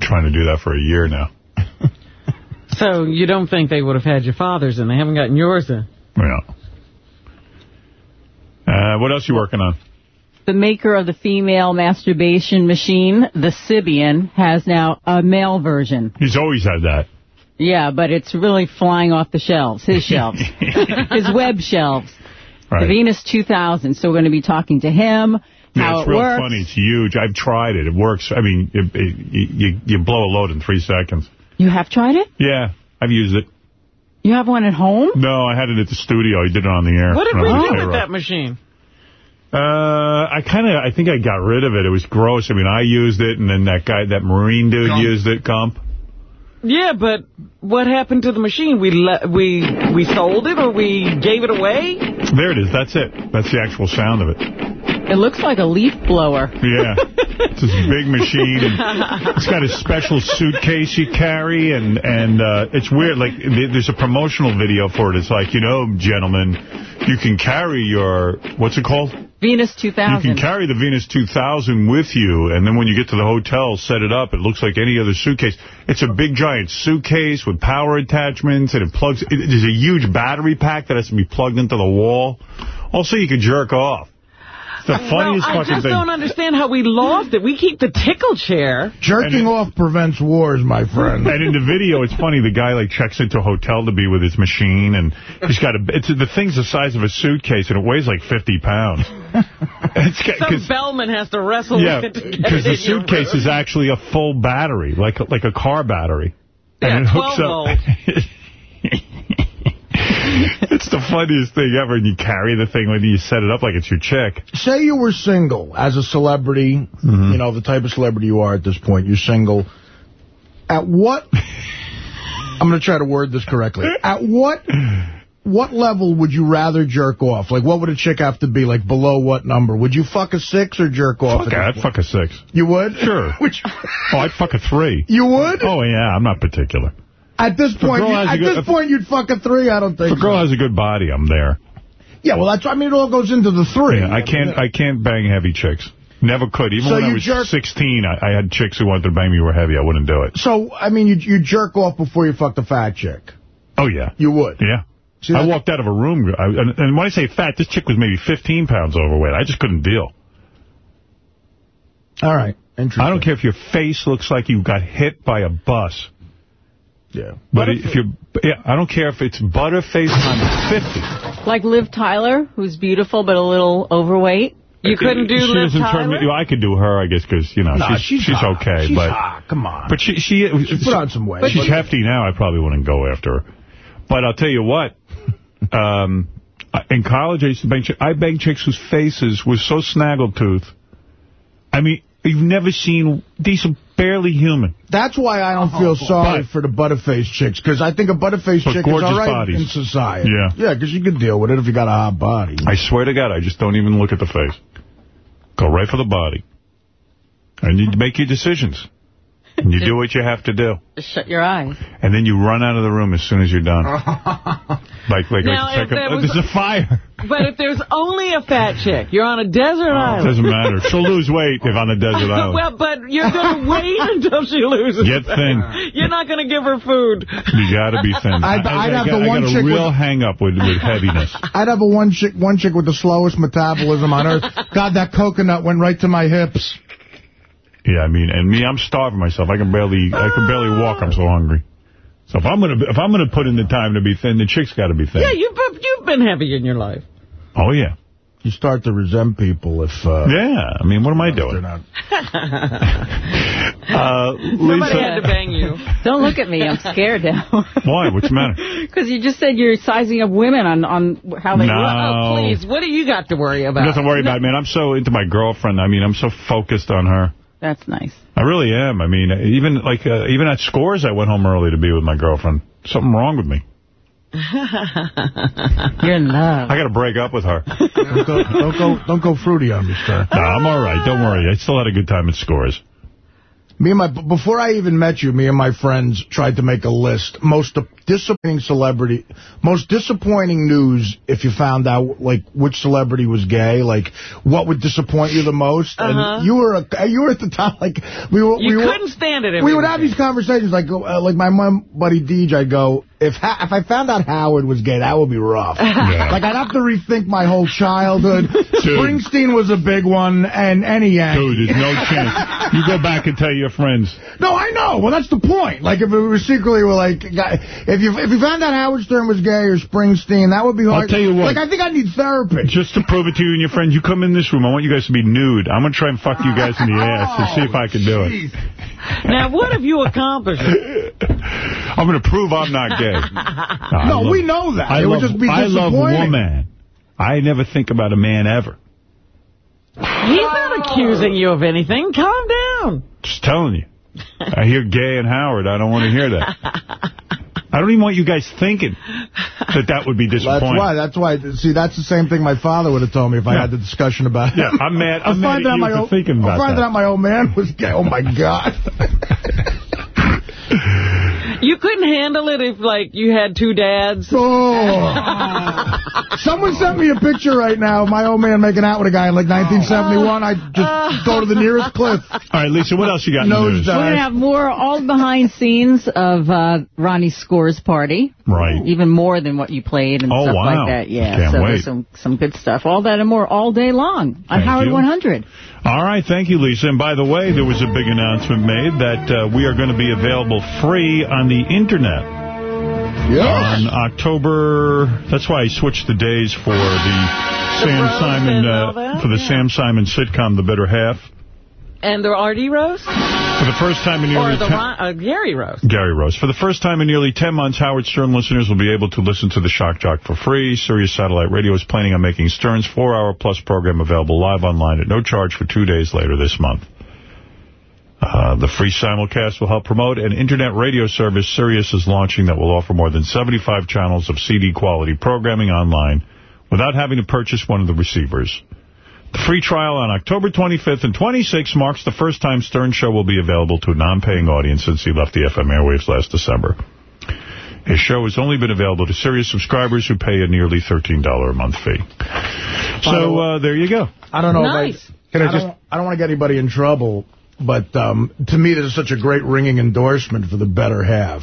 trying to do that for a year now. So you don't think they would have had your father's and They haven't gotten yours in? Yeah. Uh, what else you working on? The maker of the female masturbation machine, the Sybian, has now a male version. He's always had that. Yeah, but it's really flying off the shelves, his shelves, his web shelves. The Venus 2000. So we're going to be talking to him, Yeah, how it's it real works. funny. It's huge. I've tried it. It works. I mean, it, it, you, you blow a load in three seconds. You have tried it? Yeah, I've used it. You have one at home? No, I had it at the studio. I did it on the air. What did we I was do with that machine? Uh, I kind of, I think I got rid of it. It was gross. I mean, I used it, and then that guy, that Marine dude used it, Gump. Yeah, but what happened to the machine? We le we we sold it or we gave it away? There it is. That's it. That's the actual sound of it. It looks like a leaf blower. Yeah. it's this big machine. And it's got a special suitcase you carry, and, and uh, it's weird. Like, there's a promotional video for it. It's like, you know, gentlemen, you can carry your, what's it called? Venus 2000. You can carry the Venus 2000 with you, and then when you get to the hotel, set it up. It looks like any other suitcase. It's a big, giant suitcase with power attachments, and it plugs. It, there's a huge battery pack that has to be plugged into the wall. Also, you can jerk off. It's the funniest well, I just thing. don't understand how we lost it. We keep the tickle chair. Jerking off prevents wars, my friend. And in the video, it's funny. The guy like checks into a hotel to be with his machine, and he's got a. It's the thing's the size of a suitcase, and it weighs like 50 pounds. it's Some bellman has to wrestle yeah, with it to get because the suitcase is actually a full battery, like a, like a car battery, Yeah, and it hooks 12 up. it's the funniest thing ever, and you carry the thing when you set it up like it's your chick. Say you were single as a celebrity, Mm-hmm. you know, the type of celebrity you are at this point. You're single. At what... I'm going to try to word this correctly. At what... What level would you rather jerk off? Like, what would a chick have to be? Like, below what number? Would you fuck a six or jerk off? Fuck, I'd fuck a six. You would? Sure. Which, Oh, I'd fuck a three. you would? Oh, yeah, I'm not particular. At this point, you, at good, this point, you'd fuck a three. I don't If think. a girl so. has a good body, I'm there. Yeah, well, that's. I mean, it all goes into the three. Yeah, I can't I can't bang heavy chicks. Never could. Even So when I you was jerk- 16, I, I had chicks who wanted to bang me who were heavy. I wouldn't do it. So, I mean, you you jerk off before you fuck the fat chick. Oh, yeah. You would? Yeah. See, I walked out of a room, I, and, and when I say fat, this chick was maybe 15 pounds overweight. I just couldn't deal. All right. Interesting. I don't care if your face looks like you got hit by a bus. Yeah. But if you're, yeah, I don't care if it's Butterface on 50. Like Liv Tyler, who's beautiful but a little overweight. You couldn't do she Liv doesn't turn me, Tyler? I could do her, I guess, because, you know, Nah, she's, she's hot. okay. She's but hot. Come on. But she, she, She put on some weight. She's But- hefty now. I probably wouldn't go after her. But I'll tell you what. um, in college, I used to bang chicks. I banged chicks whose faces were so snaggletooth. I mean, you've never seen these are barely human. That's why I don't feel oh, sorry for the butterface chicks, because I think a butterface But chick is gorgeous all right bodies. in society. Yeah. Yeah, because you can deal with it if you got a hot body. I swear to God, I just don't even look at the face. Go right for the body. And you make your decisions. And you do what you have to do. Shut your eyes. And then you run out of the room as soon as you're done. like, like, Now, like if there was- there's a fire. But if there's only a fat chick, you're on a desert oh, island. It Doesn't matter. She'll lose weight if on a desert island. well, but you're going to wait until she loses. Get thin. You're not going to give her food. You got to be thin. I'd- I, I'd I, have got, the I one got a chick real with- hang up with, with heaviness. I'd have a one chick, one chick with the slowest metabolism on earth. God, that coconut went right to my hips. Yeah, I mean, and me, I'm starving myself. I can barely, I can barely walk. I'm so hungry. So if I'm gonna, if I'm gonna put in the time to be thin, the chick's got to be thin. Yeah, you've, you've been heavy in your life. Oh yeah. You start to resent people if... Uh, Yeah, I mean, what am I doing? Uh, Somebody had to bang you. Don't look at me. I'm scared now. why? What's the matter? Because you just said you're sizing up women on, on how they No. look. Oh, please. What do you got to worry about? Nothing to worry about, man. I'm so into my girlfriend. I mean, I'm so focused on her. That's nice. I really am. I mean, even like uh, even at scores, I went home early to be with my girlfriend. Something wrong with me. You're in love. I got to break up with her. don't, go, don't go don't go fruity on me, sir. No, I'm all right. Don't worry. I still had a good time at scores. Me and my before I even met you, me and my friends tried to make a list. Most disappointing celebrity, most disappointing news if you found out like which celebrity was gay, like what would disappoint you the most. Uh-huh. And you were a, you were at the top, like we were. You we couldn't stand it. we would have these conversations like uh, like my mom buddy Deej. I'd go if ha if I found out Howard was gay, that would be rough. Yeah. Like I'd have to rethink my whole childhood. Springsteen was a big one, and any Yankee. Dude, there's no chance. You go back and tell your friends. No, I know. Well, that's the point. Like, if it was secretly were like, if you if you found out Howard Stern was gay or Springsteen, that would be hard. I'll tell you what. Like, I think I need therapy. Just to prove it to you and your friends, you come in this room. I want you guys to be nude. I'm going to try and fuck you guys in the ass and see if I can do it. Now, what have you accomplished? I'm going to prove I'm not gay. I No, love- we know that. I It would love, just be I love disappointing. woman. I never think about a man ever. He's not accusing you of anything. Calm down. Just telling you. I hear gay and Howard. I don't want to hear that. I don't even want you guys thinking that that would be disappointing. That's why. That's why. See, that's the same thing my father would have told me if I Yeah. had the discussion about it. Yeah, I'm mad- I'm mad finding at out you my for old, thinking I'm about finding that. out my old man was gay. Oh, my God. You couldn't handle it if, like, you had two dads. Oh. Someone sent me a picture right now of my old man making out with a guy in like 1971. I just go to the nearest cliff. All right, Lisa, what else you got in the Nose news? We're going to have more all behind scenes of uh, Ronnie's Scores party. Right. Even more than what you played and Oh, stuff wow. like that. Yeah. Can't so wait. there's some, some good stuff. All that and more all day long on Thank Howard you. 100. All right, thank you, Lisa. And by the way, there was a big announcement made that uh, we are going to be available free on the Internet. Yes. On October, that's why I switched the days for the Sam Simon uh, for the Sam Simon sitcom, The Better Half. And the Artie roast? For the first time in nearly... Or the Ron, uh, Gary roast? Gary Rose. For the first time in nearly 10 months, Howard Stern listeners will be able to listen to the Shock Jock for free. Sirius Satellite Radio is planning on making Stern's four-hour-plus program available live online at no charge for two days later this month. Uh, the free simulcast will help promote an internet radio service Sirius is launching that will offer more than 75 channels of CD-quality programming online without having to purchase one of the receivers. The free trial on October 25th and 26th marks the first time Stern Show will be available to a non-paying audience since he left the FM airwaves last December. His show has only been available to Sirius subscribers who pay a nearly $13 a month fee. So uh, there you go. I don't know Nice. if I, I don't, I don't want to get anybody in trouble, but um, to me, this is such a great ringing endorsement for the better half.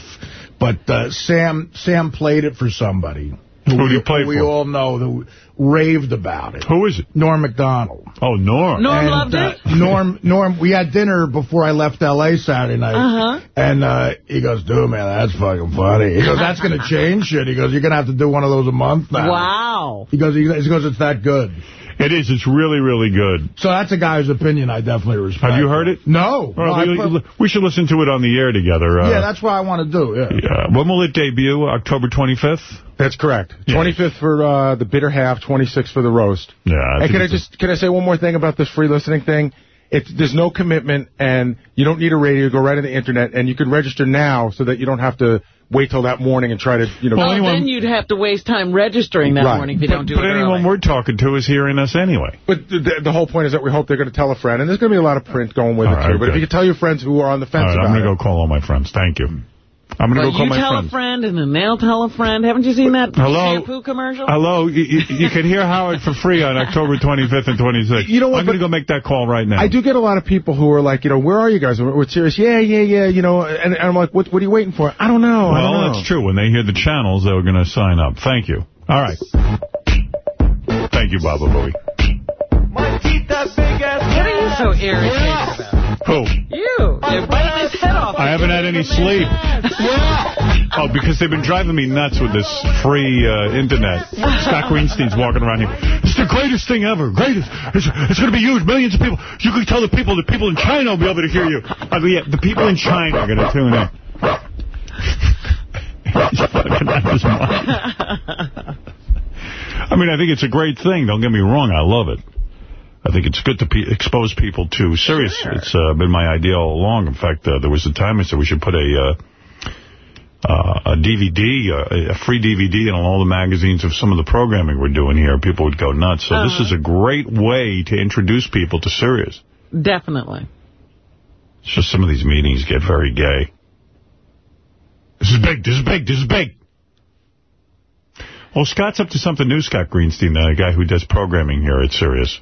But uh, Sam Sam played it for somebody. Who did we, he play we for? all know who raved about it. Who is it? Norm Macdonald. Oh, Norm. Norm And, loved uh, it? Norm, Norm, we had dinner before I left L.A. Saturday night. Uh-huh. And uh, he goes, dude, man, that's fucking funny. He goes, that's going to change shit. He goes, you're going to have to do one of those a month now. Wow. He goes, he goes, it's that good. It is. It's really, really good. So that's a guy's opinion I definitely respect. Have you heard it? No. All right, No, we, put- we should listen to it on the air together. Uh, yeah, that's what I want to do, yeah. yeah. When will it debut? October 25th? That's correct. 25th for uh, the bitter half, 26th for the roast. Yeah. I And can I it's a- just can I say one more thing about this free listening thing? It's, there's no commitment, and you don't need a radio. Go right on the internet, and you can register now so that you don't have to wait till that morning and try to, you know. Well, then you'd have to waste time registering that Right. morning if you but, don't do but it anyone early. we're talking to is hearing us anyway. But the, the whole point is that we hope they're going to tell a friend, and there's going to be a lot of print going with All it right, too. But if you can tell your friends who are on the fence right, about I'm going to go call all my friends. Thank you. I'm going to Well, go call my friend. you tell a friend, and then they'll tell a friend. Haven't you seen that Hello? shampoo commercial? Hello, you, you, you can hear Howard for free on October 25th and 26th. You know what, I'm going to go make that call right now. I do get a lot of people who are like, you know, where are you guys? We're, we're serious. Yeah, yeah, yeah. You know, and, and I'm like, what, what are you waiting for? I don't know. I don't Well, know. that's true. When they hear the channels, they're going to sign up. Thank you. All right. Thank you, Baba Booey. What are so irritated about? Who? You. You're biting his head off. I haven't had any sleep. yeah. Oh, because they've been driving me nuts with this free uh, internet. Scott Greenstein's walking around here. It's the greatest thing ever. Greatest. It's, it's going to be huge. Millions of people. You can tell the people, the people in China will be able to hear you. I mean, yeah, the people in China are going to tune in. He's fucking out his mind. I mean, I think it's a great thing. Don't get me wrong. I love it. I think it's good to pe expose people to Sirius. It's uh, been my idea all along. In fact, uh, there was a time I said we should put a uh, uh, a DVD, uh, a free DVD in all the magazines of some of the programming we're doing here. People would go nuts. So this Uh-huh. is a great way to introduce people to Sirius. Definitely. It's just some of these meetings get very gay. This is big. This is big. This is big. Well, Scott's up to something new, Scott Greenstein, the guy who does programming here at Sirius.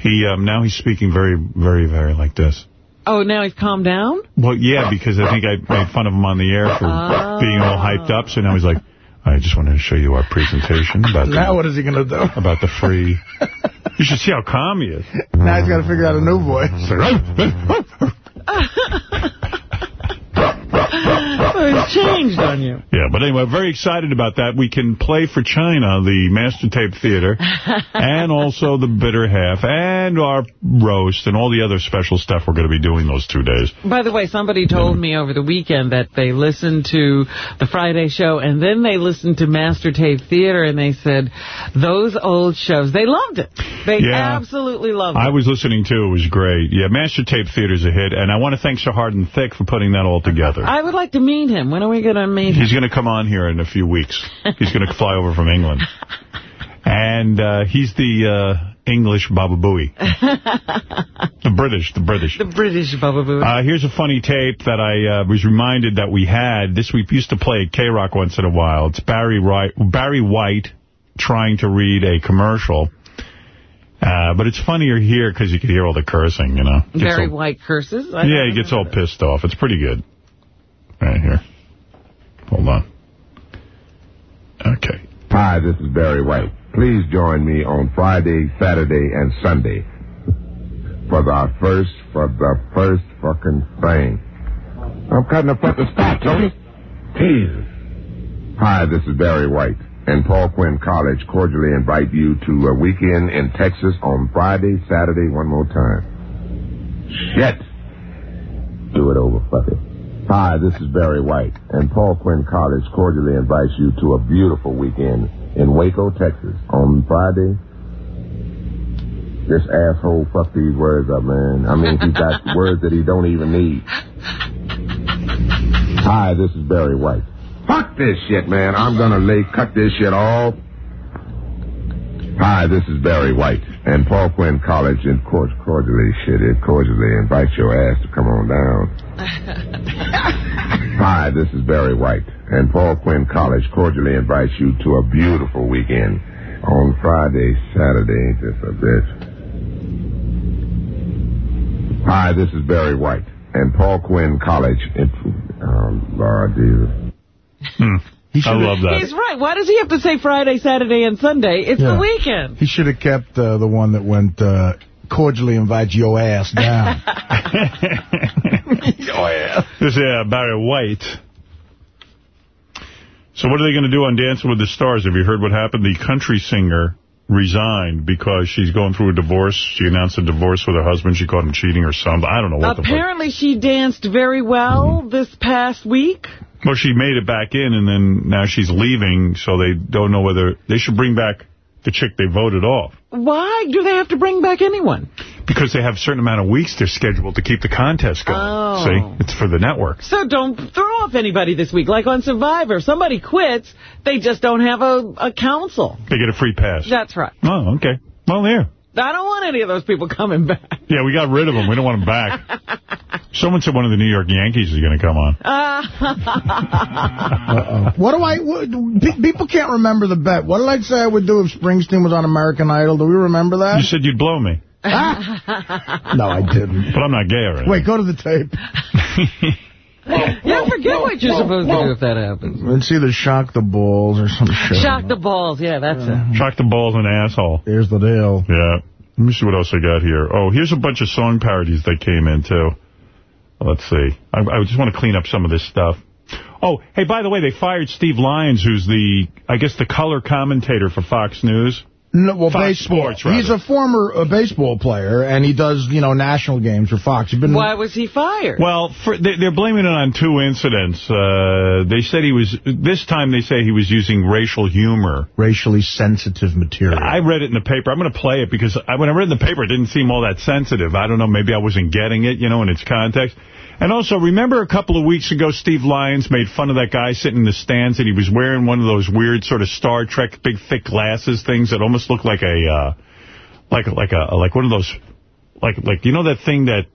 He um, Now he's speaking very, very, very like this. Oh, now he's calmed down? Well, yeah, because I think I made fun of him on the air for being all hyped up. So now he's like, I just wanted to show you our presentation about the, Now what is he going to do? about the free. you should see how calm he is. Now he's got to figure out a new voice. Changed on you. Yeah, but anyway, very excited about that. We can play for China, the Master Tape Theater, and also the Bitter Half, and our roast, and all the other special stuff we're going to be doing those two days. By the way, somebody told me over the weekend that they listened to the Friday show and then they listened to Master Tape Theater and they said those old shows, they loved it. They Yeah. absolutely loved it. I was listening too. it. Was great. Yeah, Master Tape Theater's a hit, and I want to thank Sir Hard and Thick for putting that all together. I would like to meet him. When are we going to meet him? He's going to come on here in a few weeks. He's going to fly over from England. And uh, he's the uh, English Baba Booey. The British, the British. The British Baba Boo. Uh, here's a funny tape that I uh, was reminded that we had. This we used to play at K-Rock once in a while. It's Barry, Wright, Barry White trying to read a commercial. Uh, but it's funnier here because you can hear all the cursing, you know. Very all- white curses. I yeah, he gets all pissed off. It's pretty good. Right here. Hold on. Okay. Hi, this is Barry White. Please join me on Friday, Saturday, and Sunday for the first, for the first fucking thing. I'm cutting the fucking stop, Tony. Jesus. Hi, this is Barry White, and Paul Quinn College cordially invite you to a weekend in Texas on Friday, Saturday, one more time. Shit. Do it over, fuck it. Hi, this is Barry White, and Paul Quinn College cordially invites you to a beautiful weekend in Waco, Texas on Friday. This asshole fuck these words up, man. I mean, he got words that he don't even need. Hi, this is Barry White. Fuck this shit, man. I'm gonna lay cut this shit off. Hi, this is Barry White, and Paul Quinn College, and course, cordially, shit, it cordially invites your ass to come on down. Hi, this is Barry White, and Paul Quinn College cordially invites you to a beautiful weekend on Friday, Saturday, just a bit. Hi, this is Barry White and Paul Quinn College. It's, oh, Lord Jesus. Hmm. Hmm. I love that. He's right. Why does he have to say Friday, Saturday, and Sunday? It's Yeah. the weekend. He should have kept uh, the one that went, uh, cordially invite your ass down. your ass. This yeah, Barry White. So what are they going to do on Dancing with the Stars? Have you heard what happened? The country singer resigned because she's going through a divorce. She announced a divorce with her husband. She caught him cheating or something. I don't know what the. Apparently, she danced very well mm-hmm. this past week. Well, she made it back in, and then now she's leaving, so they don't know whether... They should bring back the chick they voted off. Why do they have to bring back anyone? Because they have a certain amount of weeks they're scheduled to keep the contest going. Oh. See? It's for the network. So don't throw off anybody this week. Like on Survivor, somebody quits, they just don't have a, a council. They get a free pass. That's right. Oh, okay. Well, there. I don't want any of those people coming back. Yeah, we got rid of them. We don't want them back. Someone said one of the New York Yankees is going to come on. Uh-oh. What do I... What, people can't remember the bet. What did I say I would do if Springsteen was on American Idol? Do we remember that? You said you'd blow me. no, I didn't. But I'm not gay or anything. Wait, go to the tape. yeah, forget what you're supposed to do if that happens. Let's either shock the balls or some shit. Shock the balls. Yeah, that's it. Mm-hmm. Shock the balls and asshole. Here's the deal. Yeah. Let me see what else I got here. Oh, here's a bunch of song parodies that came in, too. Let's see. I, I just want to clean up some of this stuff. Oh, hey, by the way, they fired Steve Lyons, who's the, I guess, the color commentator for Fox News. No, well, Fox baseball. Sports. He's a former uh, baseball player, and he does, you know, national games for Fox. Been Why was he fired? Well, for, they, they're blaming it on two incidents. Uh, they said he was, this time they say he was using racial humor. racially sensitive material. I read it in the paper. I'm going to play it because I, when I read it in the paper, it didn't seem all that sensitive. I don't know, maybe I wasn't getting it, you know, in its context. And also, remember a couple of weeks ago, Steve Lyons made fun of that guy sitting in the stands, and he was wearing one of those weird sort of Star Trek big thick glasses things that almost look like a, uh, like like a like one of those, like like you know that thing that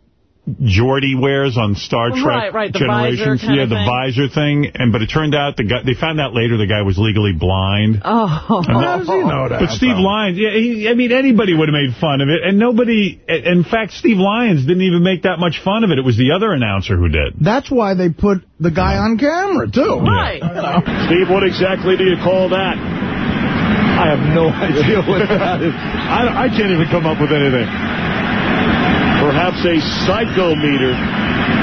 Geordi wears on Star Trek Right, right, the visor Generations, kind yeah, of the thing. visor thing. And but it turned out the guy they found out later the guy was legally blind. Oh. How does he know that? But Steve Lyons, yeah, he, I mean, anybody would have made fun of it, and nobody, in fact, Steve Lyons didn't even make that much fun of it. It was the other announcer who did. That's why they put the guy on camera, too. Right. Steve, what exactly do you call that? I have no idea what that is. I, I can't even come up with anything. Perhaps a psychometer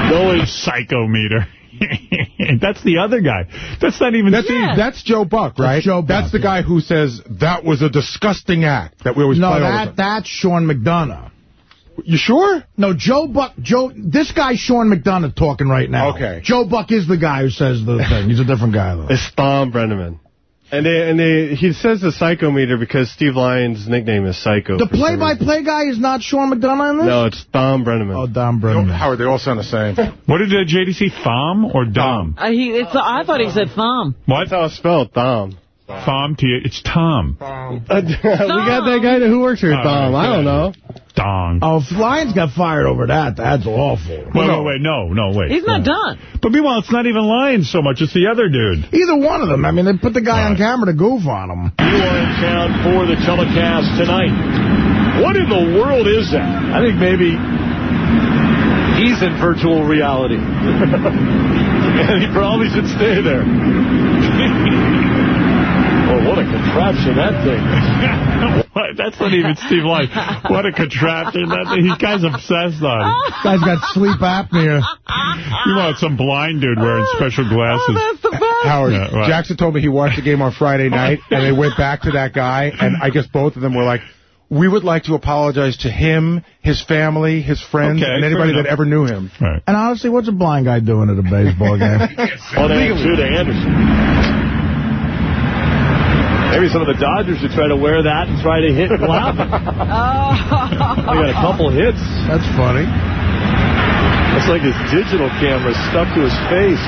going... Psychometer. That's the other guy. That's not even That's, Steve. that's Joe Buck, right? That's Joe Buck, That's the yeah. guy who says, that was a disgusting act that we always No, play all the that that's Sean McDonough. You sure? No, Joe Buck, Joe, this guy Sean McDonough talking right now. Okay. Joe Buck is the guy who says the thing. He's a different guy, though. It's Tom Brennaman. And they, and they, he says the psychometer because Steve Lyons' nickname is Psycho. The for some reason. play-by-play guy is not Sean McDonough in this? No, it's Tom Brennaman. Oh, Don They all- Brennan. Howard, they all sound the same. What did uh, JD say, Thom or Dom? Uh, he, it's, I thought he said Thom. What? That's how it's spelled, Tom. Thom, T it's Tom. Uh, we got that guy who works here, Tom. I don't know. Dong. Oh, if Lyons got fired over that, that's awful. Wait, wait, wait, no, no, wait. He's not done. But meanwhile, it's not even Lyons so much, it's the other dude. Either one of them. I mean, they put the guy on camera to goof on him. You are in town for the telecast tonight. What in the world is that? I think maybe he's in virtual reality. and he probably should stay there. Oh, what a contraption that thing is. That's not even Steve Lyons. What a contraption. That, thing. he guy's obsessed on it. Guy's got sleep apnea. You want some blind dude wearing special glasses. Oh, that's the best. Uh, Howard, Yeah, right. Jackson told me he watched the game on Friday night, and they went back to that guy, and I guess both of them were like, we would like to apologize to him, his family, his friends, Okay, and anybody that ever knew him. Right. And honestly, what's a blind guy doing at a baseball game? On to to Anderson. Maybe some of the Dodgers should try to wear that and try to hit Glavine. They got a couple hits. That's funny. It's like his digital camera stuck to his face.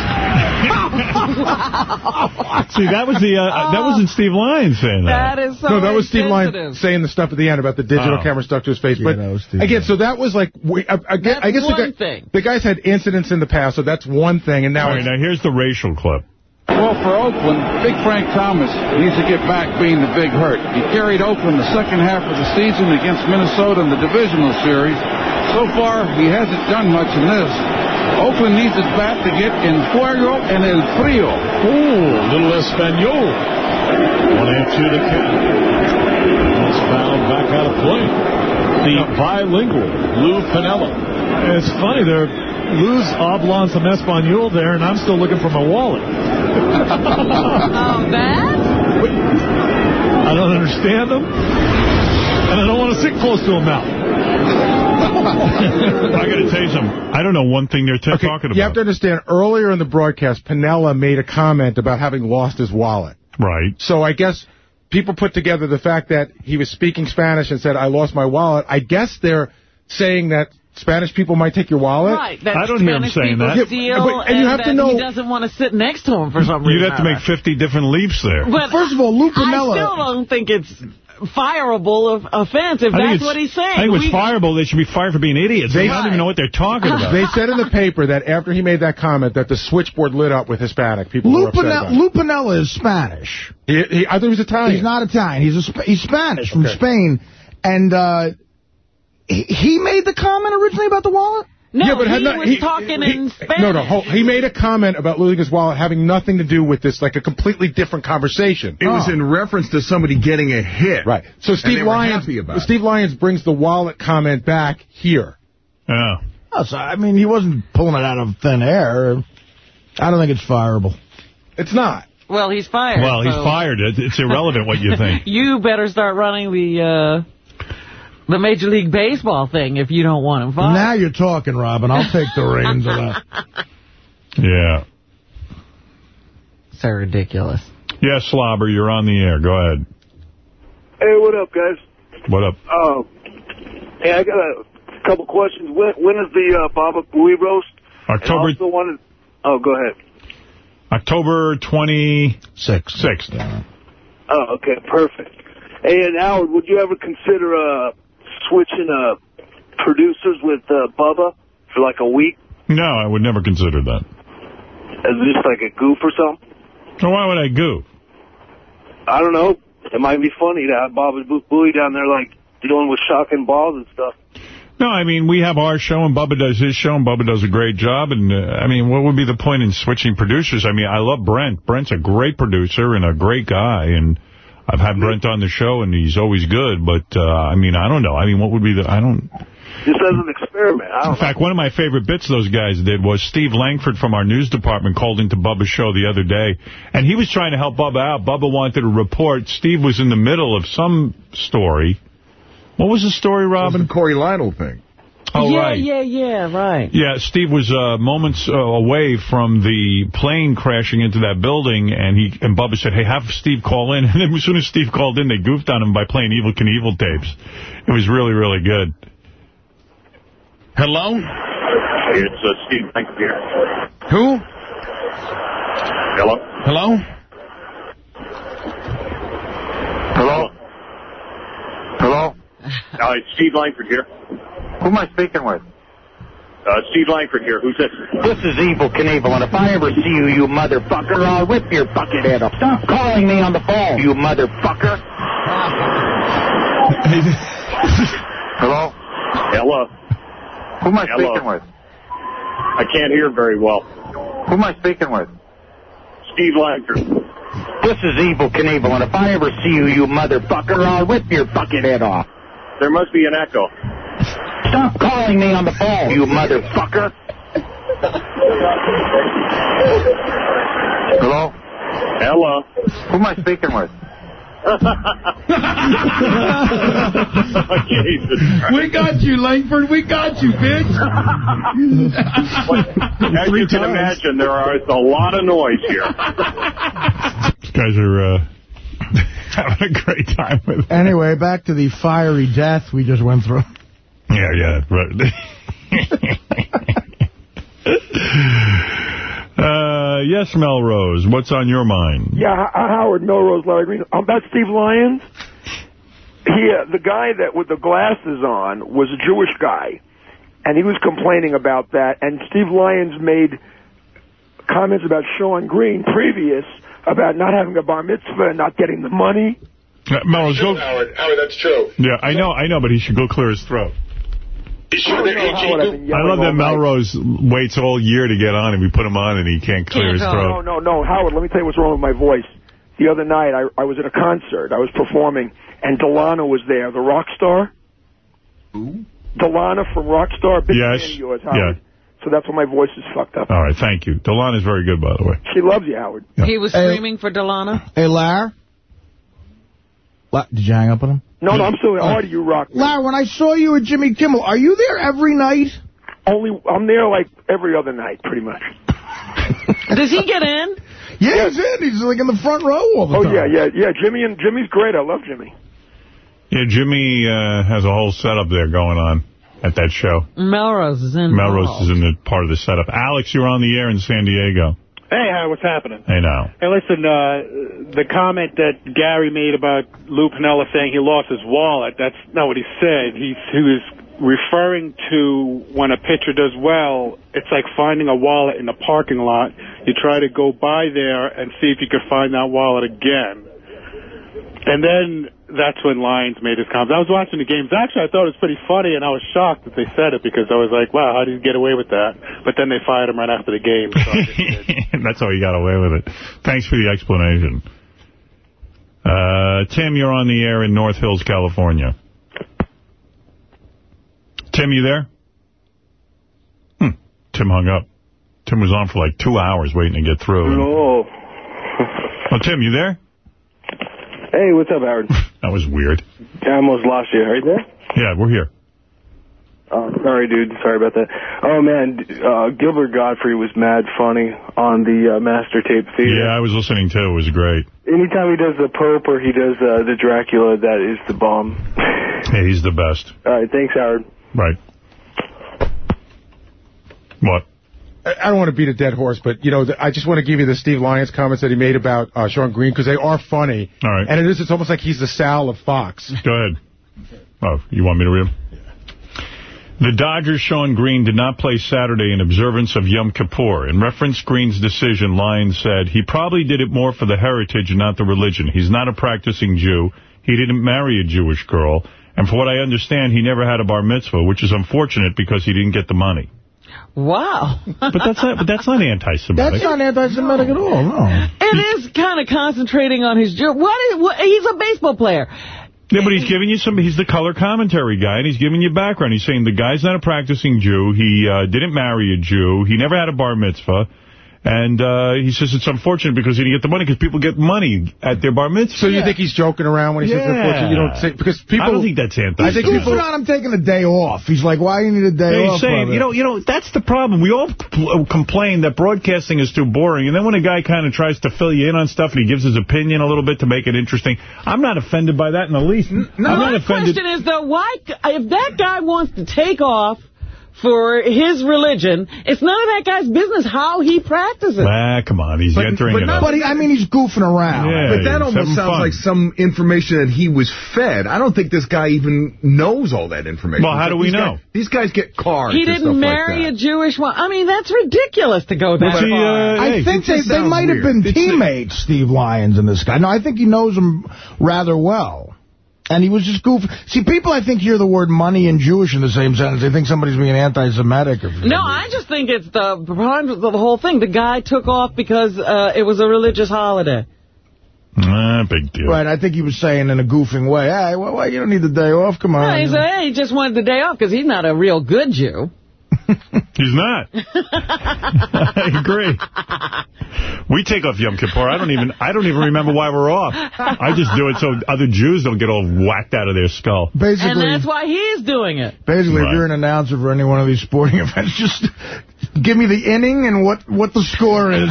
See, that was the uh, that wasn't Steve Lyons saying that. That is so no, that was Steve. Lyons saying the stuff at the end about the digital Oh. camera stuck to his face. Yeah, but that was Steve again, Lyons. so that was like, we, I, I, guess- That's I guess the, guy, thing. the guy's had incidents in the past, so that's one thing. And now, All right, now here's the racial clip. Well, for Oakland, Big Frank Thomas needs to get back being the big hurt. He carried Oakland the second half of the season against Minnesota in the divisional series. So far, he hasn't done much in this. Oakland needs his bat to get in fuego and el frio. Ooh, little Espanol. One and two to count. It's fouled back out of play. The bilingual Lou Piniella. It's funny, they're Lou's oblong some Espanol there, and I'm still looking for my wallet. oh, that? I don't understand them, and I don't want to sit close to them now. I got to tell you something. I don't know one thing they're t- talking about. You have to understand, earlier in the broadcast, Piniella made a comment about having lost his wallet. Right. So I guess people put together the fact that he was speaking Spanish and said, I lost my wallet. I guess they're saying that Spanish people might take your wallet. Right. That Spanish people Steal, Yeah, but- and you have that to know... he doesn't want to sit next to him for some reason. You'd have to make 50 different leaps there. But First of all, Lou I still don't think it's fireable of offense if I that's what he's saying. I think it's We- fireable. They should be fired for being idiots. They, They- don't even know what they're talking about. They said in the paper that after he made that comment that the switchboard lit up with Hispanic people. who Lou Piniella, about it. Lou Piniella is Spanish. He, he, I thought he was Italian. He's not Italian. He's a he's Spanish from Okay. Spain, and uh, he, he made the comment originally about the wallet. No, Yeah, but he not- was he- talking he- in Spanish. No, no. hold- He made a comment about losing his wallet having nothing to do with this, like a completely different conversation. It was in reference to somebody getting a hit. Right. So Steve Lyons, happy it. Steve Lyons brings the wallet comment back here. Yeah. Oh, so, I mean, he wasn't pulling it out of thin air. I don't think it's fireable. It's not. Well, he's fired. Well, he's so fired. It's irrelevant what you think. You better start running the uh, the Major League Baseball thing if you don't want him fired. Now you're talking, Robin. I'll take the reins of that. Yeah. So ridiculous. Yeah, Slobber, you're on the air. Go ahead. Hey, what up, guys? What up? Um, hey, I got a couple questions. When when is the uh, Baba Booey roast? October- And also wanted, oh, go ahead. October 26th. 6th. Oh, okay, perfect. Hey, and Howard, would you ever consider uh, switching uh, producers with uh, Bubba for like a week? No, I would never consider that. As just like a goof or something? So why would I goof? I don't know. It might be funny to have Boo- Booey down there like dealing with shocking balls and stuff. No, I mean, we have our show and Bubba does his show and Bubba does a great job. And, uh, I mean, what would be the point in switching producers? I mean, I love Brent. Brent's a great producer and a great guy. And I've had Brent on the show and he's always good. But, uh, I mean, I don't know. I mean, what would be the, I don't, Just as an experiment. I in don't fact, one of my favorite bits those guys did was Steve Langford from our news department called into Bubba's show the other day, and he was trying to help Bubba out. Bubba wanted a report. Steve was in the middle of some story. What was the story, Robin? the Cory Lidle thing. Oh, yeah, right. yeah, yeah, right. Yeah, Steve was uh, moments uh, away from the plane crashing into that building, and he and Bubba said, hey, have Steve call in. And then as soon as Steve called in, they goofed on him by playing Evel Knievel tapes. It was really, really good. Hello? It's uh, Steve Langford here. Who? Hello? Hello? Hello? Hello? Uh, it's Steve Langford here. Who am I speaking with? Uh, Steve Langford here. Who's this? This is Evel Knievel, and if I ever see you, you motherfucker, I'll rip your bucket head off. Stop calling me on the phone, you motherfucker. Hello? Hello? Who am I Hello. speaking with? I can't hear very well. Who am I speaking with? Steve Langford. This is Evel Knievel, and if I ever see you, you motherfucker, I'll rip your bucket head off. There must be an echo. Stop calling me on the phone, you motherfucker. Hello? Hello? Who am I speaking with? We got you, Langford. We got you, bitch. As you can imagine, there are a lot of noise here. These guys are uh, having a great time with it. Anyway, back to the fiery death we just went through. Yeah, yeah, right. uh, yes, Melrose, what's on your mind? Yeah, H- Howard Melrose, Larry Green. I'm about Steve Lyons. He, uh, the guy that with the glasses on was a Jewish guy, and he was complaining about that. And Steve Lyons made comments about Shawn Green previous about not having a bar mitzvah and not getting the money. Uh, Melrose, go. Howard, Howard, that's true. Yeah, I know, I know, but he should go clear his throat. He should, I don't know I've been I yelling love all that night. Melrose waits all year to get on, and we put him on, and he can't clear his throat. No, no, no, Howard, let me tell you what's wrong with my voice. The other night, I, I was at a concert. I was performing, and Dilana was there, the rock star. Who? Dilana from Rockstar. Big Yes, fan of yours, Howard. So that's why my voice is fucked up. All right, thank you. Dilana's very good, by the way. She loves you, Howard. He was screaming for Dilana. Hey, Lar? La- Did you hang up on him? No, no, I'm still Artie, you rock. Lar, when I saw you at Jimmy Kimmel, are you there every night? Only, I'm there like every other night, pretty much. Does he get in? Yeah, he's in. He's like in the front row all the Oh time. Oh yeah, yeah, yeah. Jimmy and Jimmy's great. I love Jimmy. Yeah, Jimmy uh, has a whole setup there going on at that show. Melrose is in. Melrose is in the part of the setup. Alex, you're on the air in San Diego. Hey, Howard, what's happening? Hey, now. Hey, listen, uh, the comment that Gary made about Lou Piniella saying he lost his wallet, that's not what he said. He, he was referring to when a pitcher does well, it's like finding a wallet in a parking lot. You try to go by there and see if you can find that wallet again. And then that's when Lyons made his comments. I was watching the games. Actually, I thought it was pretty funny, and I was shocked that they said it because I was like, wow, how did he get away with that? But then they fired him right after the game. So That's how he got away with it. Thanks for the explanation. Uh, Tim, you're on the air in North Hills, California. Tim, you there? Hmm. Tim hung up. Tim was on for like two hours waiting to get through. No. Oh, Tim, you there? Hey, what's up, Howard? That was weird. I almost lost you. Are you there? Yeah, we're here. Oh, sorry, dude. Sorry about that. Oh, man. Uh, Gilbert Gottfried was mad funny on the uh, Master Tape Theater. Yeah, I was listening too. It was great. Anytime he does the Pope or he does uh, the Dracula, that is the bomb. Hey, he's the best. All right, thanks, Howard. Right. What? I don't want to beat a dead horse, but, you know, I just want to give you the Steve Lyons comments that he made about uh, Shawn Green, because they are funny. All right. And it is, it's almost like he's the Sal of Fox. Go ahead. Oh, you want me to read them? The Dodgers' Shawn Green did not play Saturday in observance of Yom Kippur. In reference Green's decision, Lyons said, he probably did it more for the heritage and not the religion. He's not a practicing Jew. He didn't marry a Jewish girl. And for what I understand, he never had a bar mitzvah, which is unfortunate because he didn't get the money. Wow. But that's not, but that's not anti-Semitic. That's not anti-Semitic at all, no. It is kind of concentrating on his... Jew- What is, what, he's a baseball player. Yeah, but he's giving you some, he's the color commentary guy, and he's giving you background. He's saying the guy's not a practicing Jew. He uh, didn't marry a Jew. He never had a bar mitzvah. And uh, he says it's unfortunate because he didn't get the money because people get money at their bar mitzvah. So you think he's joking around when he says Yeah. unfortunate? You don't say, because people... I don't think that's anti I think He's people... goofing on him taking a day off. He's like, why do you need a day Yeah, off? he's saying, you know, you know, that's the problem. We all complain that broadcasting is too boring, and then when a guy kind of tries to fill you in on stuff and he gives his opinion a little bit to make it interesting, I'm not offended by that in the least. I'm not My offended. question is, though, why, if that guy wants to take off for his religion, it's none of that guy's business how he practices. Ah, come on, he's But, entering but, it not, up. but he, I mean, he's goofing around. Yeah, but that he's almost sounds fun. like some information that he was fed. I don't think this guy even knows all that information. Well, how do we These know? guys- these guys get cards. He didn't like marry that. a Jewish one. I mean, that's ridiculous to go that he, far. uh, I Hey, think they, they sounds might have been It's- teammates, Steve Lyons and this guy. No, I think he knows him rather well. And he was just goofing. See, people, I think, hear the word money and Jewish in the same sentence. They think somebody's being anti-Semitic. Or No, I just think it's the the whole thing. The guy took off because uh, it was a religious holiday. Ah, big deal. Right, I think he was saying in a goofing way, hey, well, well, you don't need the day off, come on. Yeah, he said, hey, he just wanted the day off because he's not a real good Jew. He's not. I agree. We take off Yom Kippur. I don't even I don't even remember why we're off. I just do it so other Jews don't get all whacked out of their skull. And Basically, that's why he's doing it. basically Right. if you're an announcer for any one of these sporting events, just give me the inning and what, what the score is.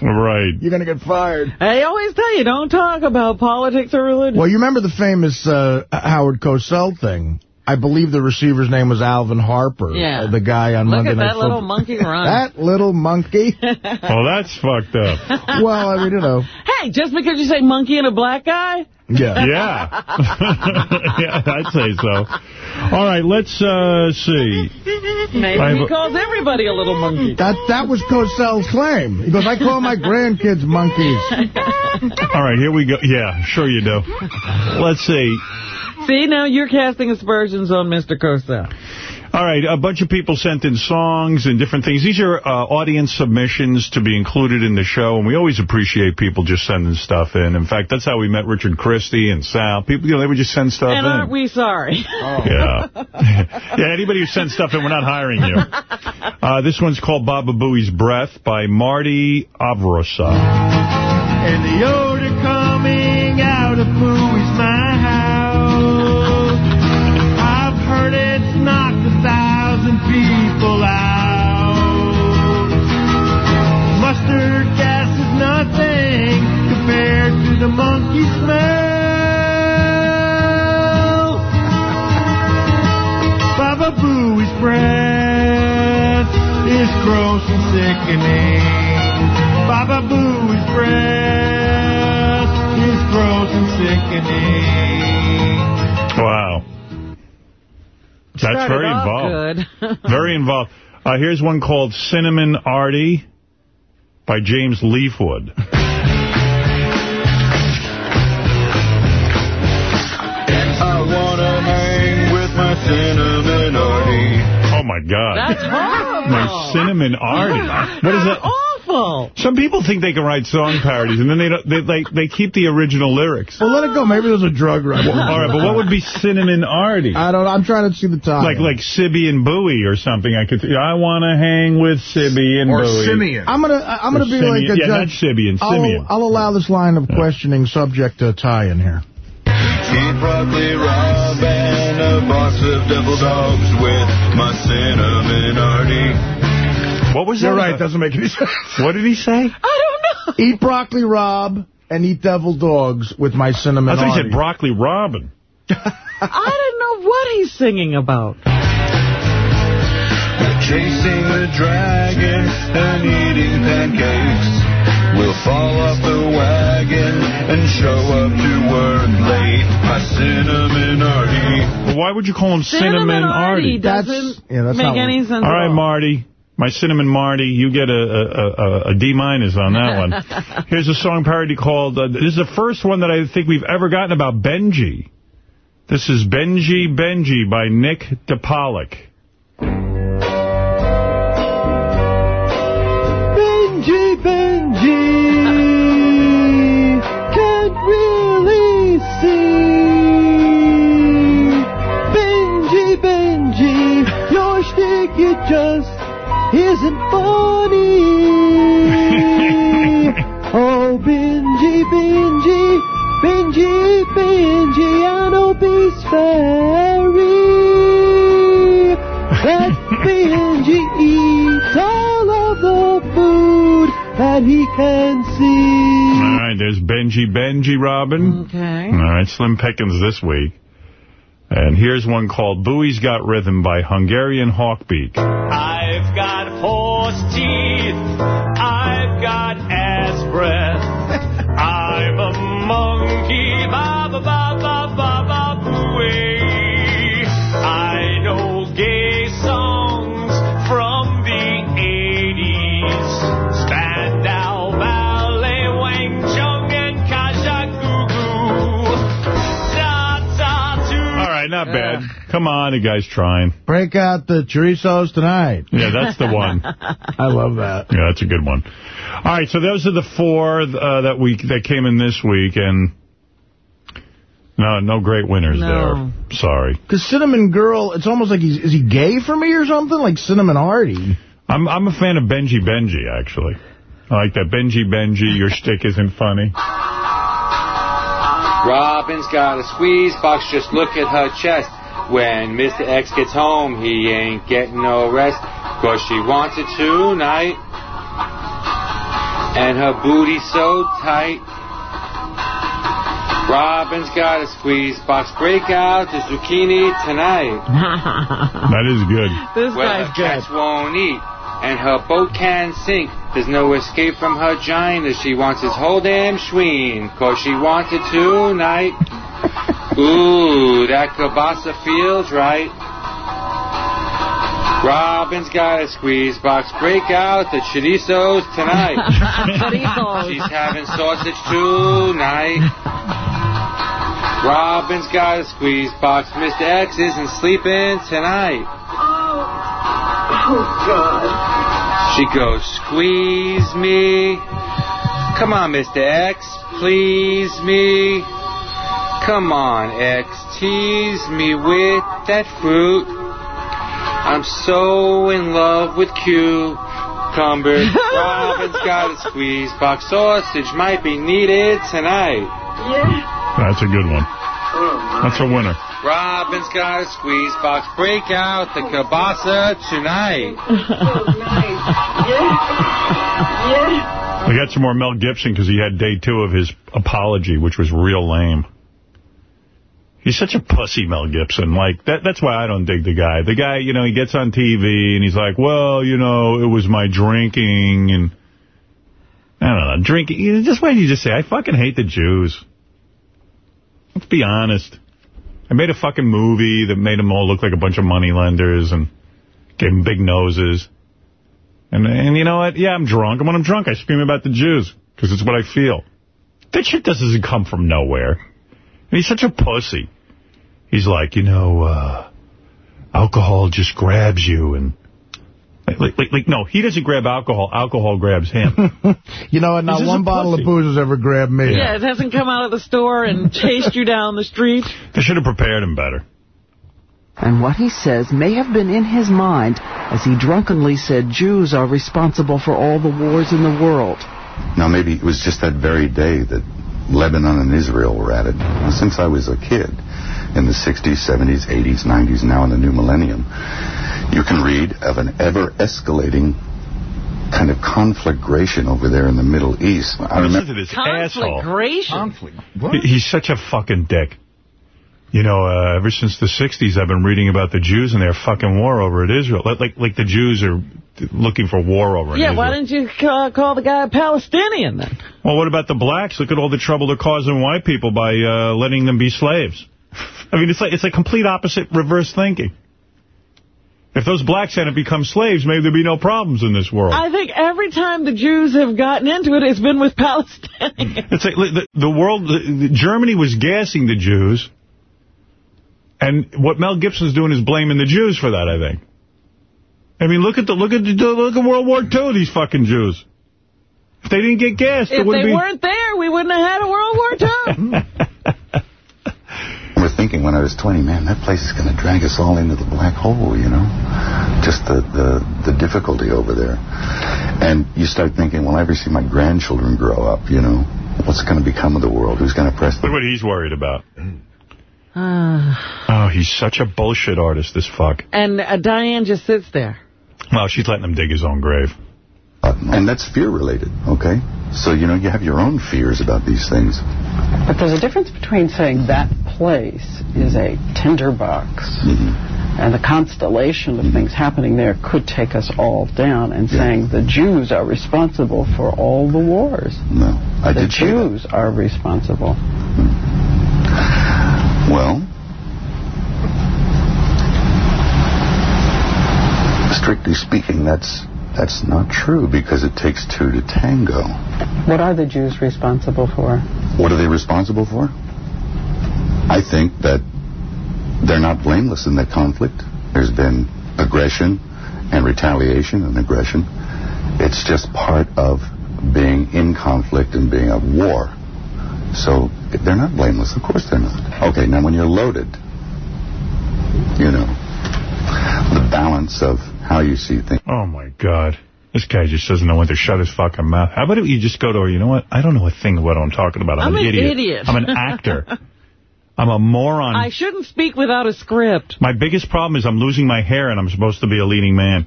Right. You're going to get fired. I always tell you, don't talk about politics or religion. Well, you remember the famous uh, Howard Cosell thing? I believe the receiver's name was Alvin Harper. Yeah. uh, the guy on Look Monday at Night that little monkey run. That little monkey. Oh, that's fucked up. well, I mean, you know. Hey, just because you say monkey and a black guy, Yeah. Yeah. yeah, I'd say so. All right, let's uh, see. Maybe I he calls everybody a little monkey. That that was Cosell's claim. He goes, I call my grandkids monkeys. All right, here we go. Yeah, sure you do. Let's see. See, now you're casting aspersions on Mr. Cosell. All right, a bunch of people sent in songs and different things. These are uh, audience submissions to be included in the show, and we always appreciate people just sending stuff in. In fact, that's how we met Richard Christie and Sal. People, you know, they would just send stuff And in. aren't we sorry? Yeah. yeah, anybody who sends stuff in, we're not hiring you. Uh, this one's called Baba Booey's Breath by Marty Avrosa. And the odor coming sickening. Baba Booey's breath is gross and sickening. Wow. That's Started very involved. good. Very involved. Uh, here's one called Cinnamon Artie by James Leafwood. I wanna hang with my cinnamon Artie. My God. That's horrible. My Cinnamon Artie. What is that? Awful. Some people think they can write song parodies, and then they don't, they, they, they keep the original lyrics. Well, let it go. Maybe there's a drug reference. All right, but what would be Cinnamon Artie? I don't know. I'm trying to see the time. Like like Sibby and Bowie or something. I could. I want to hang with Sibby and Or Bowie. Simeon. I'm gonna I'm gonna Or be Simeon. like a Yeah, not judge. Simeon, Simeon. I'll, I'll allow this line of questioning subject to tie in here. Eat broccoli raw and a box of devil dogs with my cinnamon Artie. What was You're that? right. Doesn't make any sense. What did he say? I don't know. Eat broccoli Rob and eat devil dogs with my cinnamon I thought he said broccoli Robin. I don't know what he's singing about. Chasing the dragon and eating pancakes. We'll fall off the wagon and show up to work late. My cinnamon Artie. Well, why would you call him Cinnamon, Artie? doesn't yeah, that's make any sense All right, all. Marty. My Cinnamon Marty, you get a, a, a, a D minus on that one. Here's a song parody called, uh, this is the first one that I think we've ever gotten about Benji. This is Benji Benji by Nick DePollock. Just isn't funny. oh, Benji, Benji, Benji, Benji, I know Beast Fairy. That Benji eats all of the food that he can see. All right, there's Benji Benji Robin. Okay. All right, Slim Pickens this week. And here's one called Bowie's Got Rhythm by Hungarian Hawkbeak. I've got horse teeth. I've got ass breath. I'm a monkey. Come on, the guy's trying. Break out the chorizos tonight. Yeah, that's the one. I love that. Yeah, that's a good one. All right, so those are the four uh, that we that came in this week, and no, no great winners No. there. Sorry. Because Cinnamon Girl, it's almost like he's is he gay for me or something? Like Cinnamon Artie. I'm I'm a fan of Benji Benji actually. I like that Benji Benji. Your stick isn't funny. Robin's got a squeeze box, just look at her chest. When Mr. X gets home, he ain't getting no rest. Cause she wants it tonight. And her booty so tight. Robin's got a squeeze box, break out the zucchini tonight. That is good. This well, guy's her good. cats won't eat, and her boat can't sink. There's no escape from her gina. She wants his whole damn schween. Cause she wanted tonight. Ooh, that kielbasa feels right. Robin's got a squeeze box. Break out the chorizos tonight. Chorizos. She's having sausage tonight. Robin's got a squeeze box. Mr. X isn't sleeping tonight. Oh, Oh, God. She goes, squeeze me. Come on, Mr. X, please me. Come on, X, tease me with that fruit. I'm so in love with cucumbers. Robin's got a squeeze box. Sausage might be needed tonight. Yeah. That's a good one. That's a winner. Robin's got a squeeze box. Break out the kielbasa tonight. We got some more Mel Gibson because he had day two of his apology, which was real lame. He's such a pussy, Mel Gibson. Like, that. that's why I don't dig the guy. The guy, you know, he gets on TV and he's like, well, you know, it was my drinking and... I don't know, drinking. Just why you just say, I fucking hate the Jews. Let's be honest. I made a fucking movie that made them all look like a bunch of moneylenders and gave them big noses. And, and you know what? Yeah, I'm drunk. And when I'm drunk, I scream about the Jews because it's what I feel. That shit doesn't come from nowhere. And he's such a pussy. He's like, you know, uh, alcohol just grabs you and... Like, like, like, no, he doesn't grab alcohol. Alcohol grabs him. You know what? Not one bottle pussy. of booze has ever grabbed me. Yeah, it hasn't come out of the store and chased you down the street. They should have prepared him better. And what he says may have been in his mind as he drunkenly said Jews are responsible for all the wars in the world. Now, maybe it was just that very day that Lebanon and Israel were at it. Now, since I was a kid in the 60s, 70s, 80s, 90s, now in the new millennium, you can read of an ever-escalating kind of conflagration over there in the Middle East. I Listen remember to this asshole. Conflagration. He- He's such a fucking dick. You know, uh, ever since the 60s, I've been reading about the Jews and their fucking war over at Israel. Like, like, like the Jews are looking for war over in Yeah, Israel. why didn't you ca- call the guy a Palestinian then? Well, what about the blacks? Look at all the trouble they're causing white people by uh, letting them be slaves. I mean, it's like it's a complete opposite reverse thinking. If those blacks hadn't become slaves, maybe there'd be no problems in this world. I think every time the Jews have gotten into it, it's been with Palestinians. It's like the, the world, the- Germany was gassing the Jews, and what Mel Gibson's doing is blaming the Jews for that. I think. I mean, look at the look at the, look at World War II. These fucking Jews. If they didn't get gassed, it if wouldn't they be. weren't there, we wouldn't have had a World War II. I was thinking when I was 20, man, that place is going to drag us all into the black hole, you know? Just the, the, the difficulty over there. And you start thinking, will I ever see my grandchildren grow up, you know? What's going to become of the world? Who's going to press the... Look what he's worried about. Ah. Oh, he's such a bullshit artist, this fuck. and uh, Diane just sits there. Well, she's letting him dig his own grave. And that's fear-related, okay? So, you know, you have your own fears about these things. But there's a difference between saying that place is a tinderbox and the constellation of things happening there could take us all down and saying the Jews are responsible for all the wars. No, I the did say that. Jews are responsible. Well, strictly speaking, that's that's not true because it takes two to tango. What are the Jews responsible for? What are they responsible for? I think that they're not blameless in that conflict. There's been aggression and retaliation and aggression. It's just part of being in conflict and being at war. So they're not blameless. Of course they're not. Okay, now when you're loaded, you know, the balance of how you see things. Oh, my God. This guy just doesn't know when to shut his fucking mouth. How about if you just go to her, you know what? I don't know a thing of what I'm talking about. I'm, I'm an, an idiot. I'm an actor. I'm a moron. I shouldn't speak without a script. My biggest problem is I'm losing my hair and I'm supposed to be a leading man.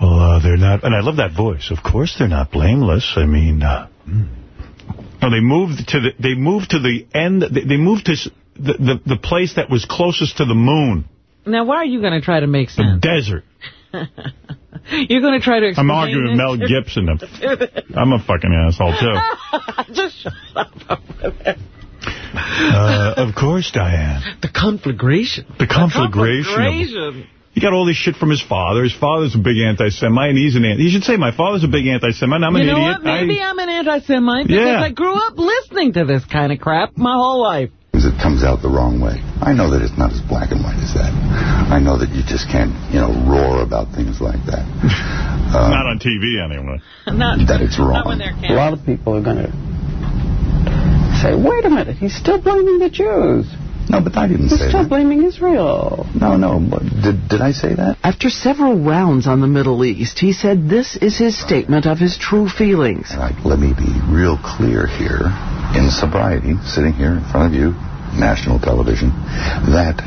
Well, uh, they're not, and I love that voice. Of course they're not blameless. I mean, uh, no, they moved to the, they moved to the end, they, they moved to the, the, the place that was closest to the moon, Now, why are you going to try to make sense? the desert. You're going to try to explain I'm arguing with Mel it? Gibson. I'm a fucking asshole, too. Just shut up. Uh, of course, Diane. The conflagration. The conflagration. of- Conflagration. He got all this shit from his father. His father's a big anti-Semite, and he's an anti. He should say, my father's a big anti-Semite, I'm an idiot. you know idiot. what? Maybe I, I'm an anti-Semite because Yeah. I grew up listening to this kind of crap my whole life. It comes out the wrong way. I know that it's not as black and white as that. I know that you just can't, you know, roar about things like that. Um, Not on TV, anyway. Not, that it's wrong. not when A lot of people are going to say, wait a minute, he's still blaming the Jews. No, but I didn't He's say still that. blaming Israel. No, no. But did, did I say that? After several rounds on the Middle East, he said this is his statement of his true feelings. Like, let me be real clear here, in sobriety, sitting here in front of you, national television, that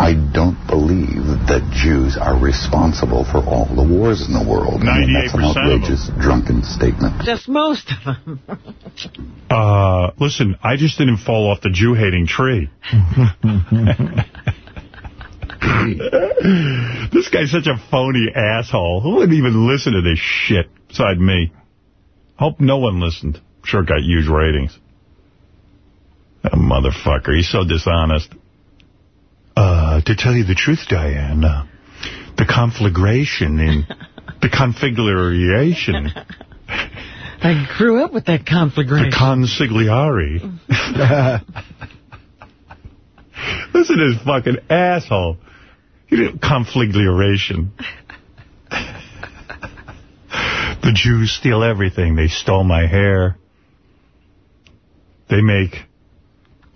I don't believe that Jews are responsible for all the wars in the world. I mean, that's an 98% of them. outrageous, drunken statement. Just most of them. Uh, listen, I just didn't fall off the Jew-hating tree. this guy's such a phony asshole. Who would even listen to this shit beside me? Hope no one listened. Sure got huge ratings. That motherfucker. He's so dishonest. Uh, to tell you the truth, Diane, uh, the conflagration in the configuration, I grew up with that conflagration. the consigliari. Listen to this fucking asshole. He did conflagration. the Jews steal everything. They stole my hair. They make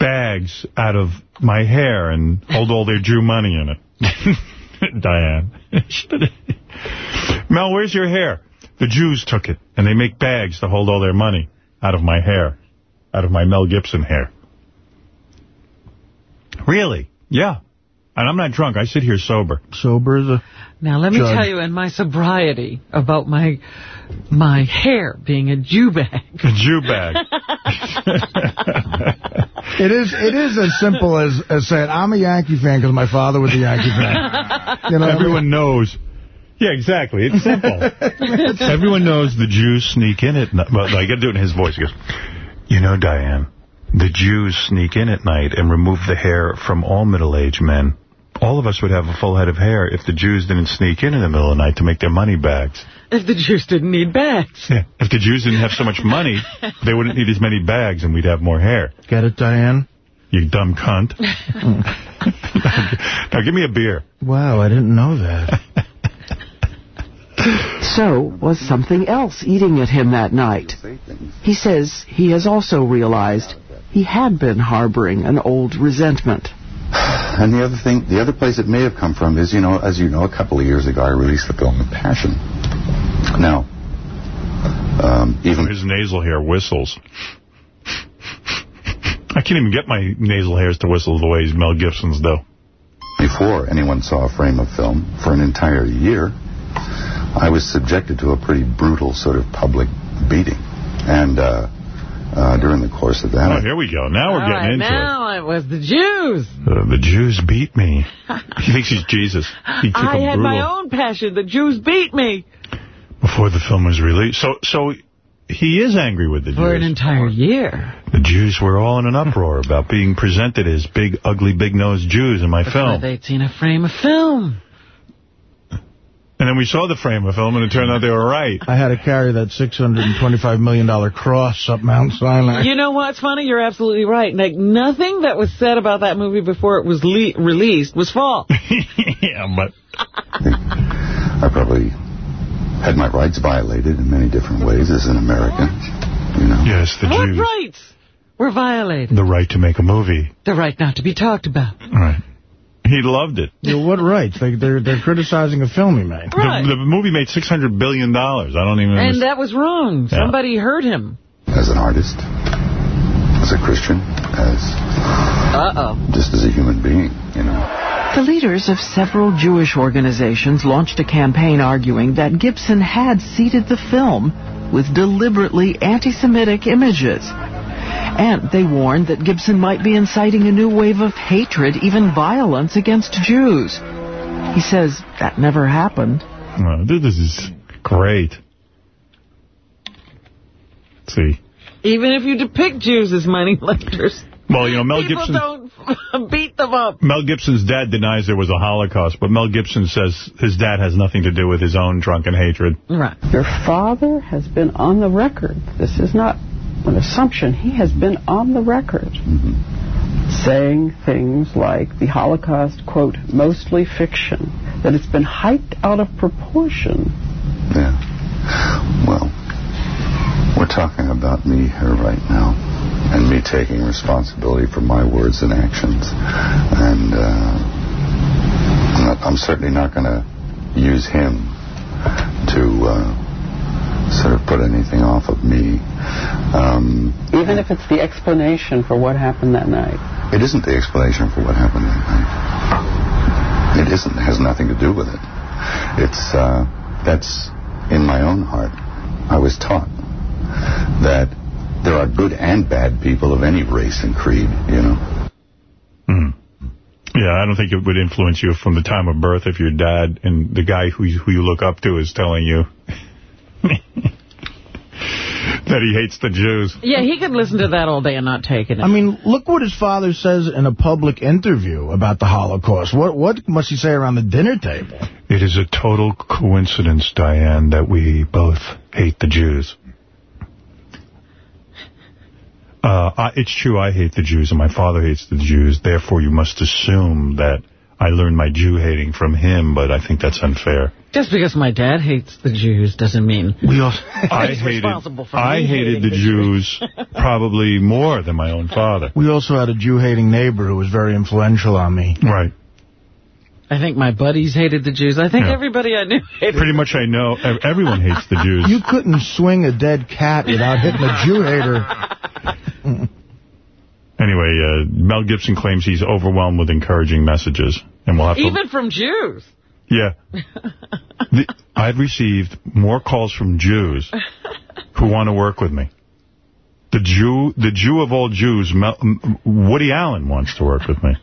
bags out of my hair and hold all their Jew money in it. Diane. Mel, where's your hair? The Jews took it, and they make bags to hold all their money out of my hair, out of my Mel Gibson hair. Really? Yeah. And I'm not drunk. I sit here sober. Sober as a... Now, let me Judge. tell you in my sobriety about my my hair being a Jew bag. A Jew bag. It is it is as simple as, as saying, I'm a Yankee fan because my father was a Yankee fan. You know, Everyone knows. Yeah, exactly. It's simple. Everyone knows the Jews sneak in at night. Well, I got to do it in his voice. He goes, you know, Diane, the Jews sneak in at night and remove the hair from all middle-aged men. All of us would have a full head of hair if the Jews didn't sneak in in the middle of the night to make their money bags. If the Jews didn't need bags. Yeah. If the Jews didn't have so much money, they wouldn't need as many bags and we'd have more hair. Get it, Diane? You dumb cunt. now give me a beer. Wow, I didn't know that. So was something else eating at him that night. He says he has also realized he had been harboring an old resentment. And the other thing, the other place it may have come from is, you know, as you know, a couple of years ago, I released the film Passion. Now, um, even His nasal hair whistles. I can't even get my nasal hairs to whistle the way Mel Gibson's do. before anyone saw a frame of film for an entire year, I was subjected to a pretty brutal sort of public beating. And uh, uh, during the course of that, Oh, here we go. Now we're All getting right, into it. now it was the Jews. Uh, the Jews beat me. He thinks he's Jesus. He took I a had brutal my own passion. The Jews beat me before the film was released. So, so he is angry with the Jews for an entire year. The Jews were all in an uproar about being presented as big, ugly, big-nosed Jews in my Before film. they'd seen a frame of film. And then we saw the frame of film, and it turned out they were right. I had to carry that $625 million cross up Mount Sinai. You know what's funny? You're absolutely right. Like, nothing that was said about that movie before it was le released was false. yeah, but... I probably had my rights violated in many different ways as an American. You know. Yes, the what Jews. rights were violated? The right to make a movie. The right not to be talked about. Right. He loved it. Yeah, what rights? They, they're, they're criticizing a film he made. Right. The, the movie made 600 billion. dollars. I don't even And understand. that was wrong. Yeah. Somebody hurt him. As an artist, as a Christian, as Uh-oh. just as a human being, you know. The leaders of several Jewish organizations launched a campaign arguing that Gibson had seeded the film with deliberately anti-Semitic images. And they warned that Gibson might be inciting a new wave of hatred, even violence against Jews. He says that never happened. Oh, dude, this is great. Let's see. Even if you depict Jews as moneylenders, Well, you know, Mel people Gibson... don't beat them up. Mel Gibson's dad denies there was a Holocaust, but Mel Gibson says his dad has nothing to do with his own drunken hatred. Right. Your father has been on the record. This is not an assumption. He has been on the record saying things like the Holocaust, quote, mostly fiction, that it's been hyped out of proportion. Yeah. Well, we're talking about me here right now, and me taking responsibility for my words and actions. And uh, I'm, not, I'm certainly not going to use him to uh, sort of put anything off of me. Um, Even if it's the explanation for what happened that night. it isn't the explanation for what happened that night. It isn't. It has nothing to do with it. It's uh, that's in my own heart. I was taught that there are good and bad people of any race and creed. You know. Hmm. Yeah, I don't think it would influence you from the time of birth if your dad and the guy who you, who you look up to is telling you that he hates the Jews. Yeah, he could listen to that all day and not take it. I mean, look what his father says in a public interview about the Holocaust. What what must he say around the dinner table? It is a total coincidence, Diane, that we both hate the Jews. Uh, I, it's true I hate the Jews and my father hates the Jews. Therefore, you must assume that I learned my Jew hating from him, but I think that's unfair. Just because my dad hates the Jews doesn't mean we also, I he's hated, responsible for I me hated hating the Jews probably more than my own father. We also had a Jew-hating neighbor who was very influential on me. Right. I think my buddies hated the Jews. I think Yeah. everybody I knew hated Pretty much I know everyone hates the Jews. You couldn't swing a dead cat without hitting a Jew hater. Anyway, uh, Mel Gibson claims he's overwhelmed with encouraging messages. And we'll have to... Even from Jews. Yeah. The, I've received more calls from Jews who want to work with me. The Jew, the Jew of all Jews, Mel, M- Woody Allen wants to work with me.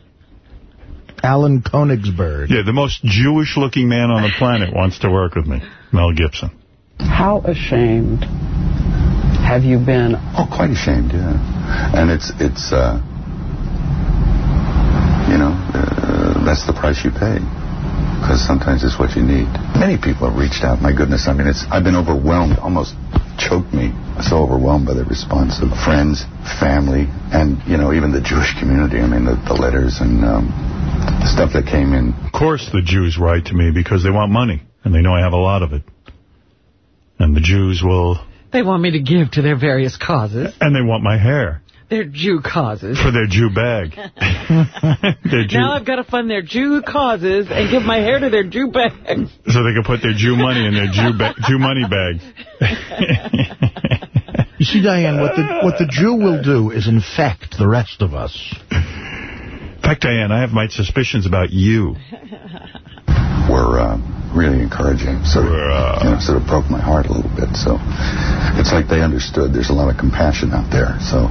Allan Konigsberg. Yeah, the most Jewish-looking man on the planet wants to work with me, Mel Gibson. How ashamed have you been? Oh, quite ashamed, yeah. And it's it's uh, you know uh, that's the price you pay because sometimes it's what you need. Many people have reached out. My goodness, I mean, it's I've been overwhelmed, almost choked me. So overwhelmed by the response of friends, family, and you know even the Jewish community. I mean, the, the letters and um, the stuff that came in. Of course the Jews write to me because they want money, and they know I have a lot of it. And the Jews will... They want me to give to their various causes. And they want my hair Their Jew causes. for their Jew bag. their Jew, Now I've got to fund their Jew causes and give my hair to their Jew bags. so they can put their Jew money in their Jew, ba Jew money bags. You see, Diane, what the what the Jew will do is infect the rest of us. In fact, Diane, I have my suspicions about you. were uh, really encouraging. Sort of, you know, sort of broke my heart a little bit. So it's like they understood. There's a lot of compassion out there. So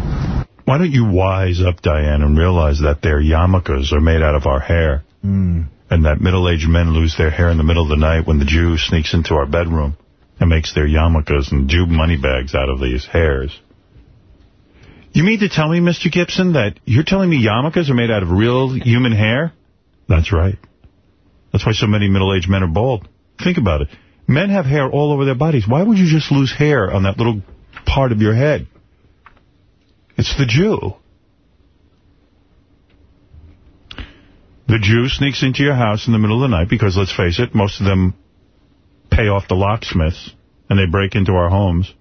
Why don't you wise up, Diane, and realize that their yarmulkes are made out of our hair, Mm. and that middle-aged men lose their hair in the middle of the night when the Jew sneaks into our bedroom and makes their yarmulkes and Jew money bags out of these hairs. You mean to tell me, Mr. Gibson, that you're telling me yarmulkes are made out of real human hair? That's right. That's why so many middle-aged men are bald. Think about it. Men have hair all over their bodies. Why would you just lose hair on that little part of your head? It's the Jew. The Jew sneaks into your house in the middle of the night because, let's face it, most of them pay off the locksmiths and they break into our homes.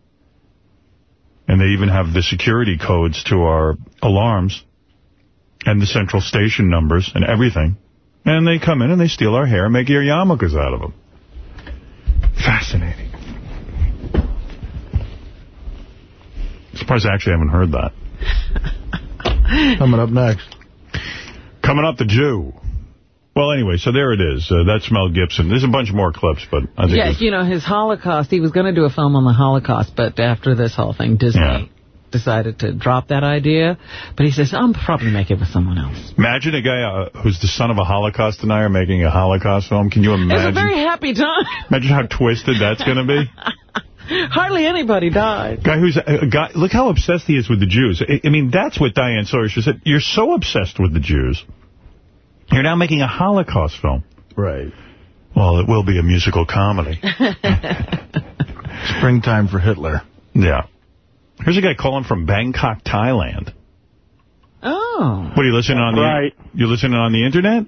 And they even have the security codes to our alarms and the central station numbers and everything. And they come in and they steal our hair and make your yarmulkes out of them. Fascinating. Surprised I actually haven't heard that. Coming up next. Coming up, the Jew. Well, anyway, so there it is. Uh, that's Mel Gibson. There's a bunch more clips, but I think Yeah, you know, his Holocaust, he was going to do a film on the Holocaust, but after this whole thing, Disney decided to drop that idea. But he says, I'm probably make it with someone else. Imagine a guy uh, who's the son of a Holocaust denier making a Holocaust film. Can you imagine? It's a very happy time. Imagine how twisted that's going to be. Hardly anybody died. Guy who's a guy. Look how obsessed he is with the Jews. I, I mean, that's what Diane Sawyer said. You're so obsessed with the Jews. You're now making a Holocaust film. Right. Well, it will be a musical comedy. Springtime for Hitler. Yeah. Here's a guy calling from Bangkok, Thailand. Oh. What are you listening on the? Right. You listening on the internet?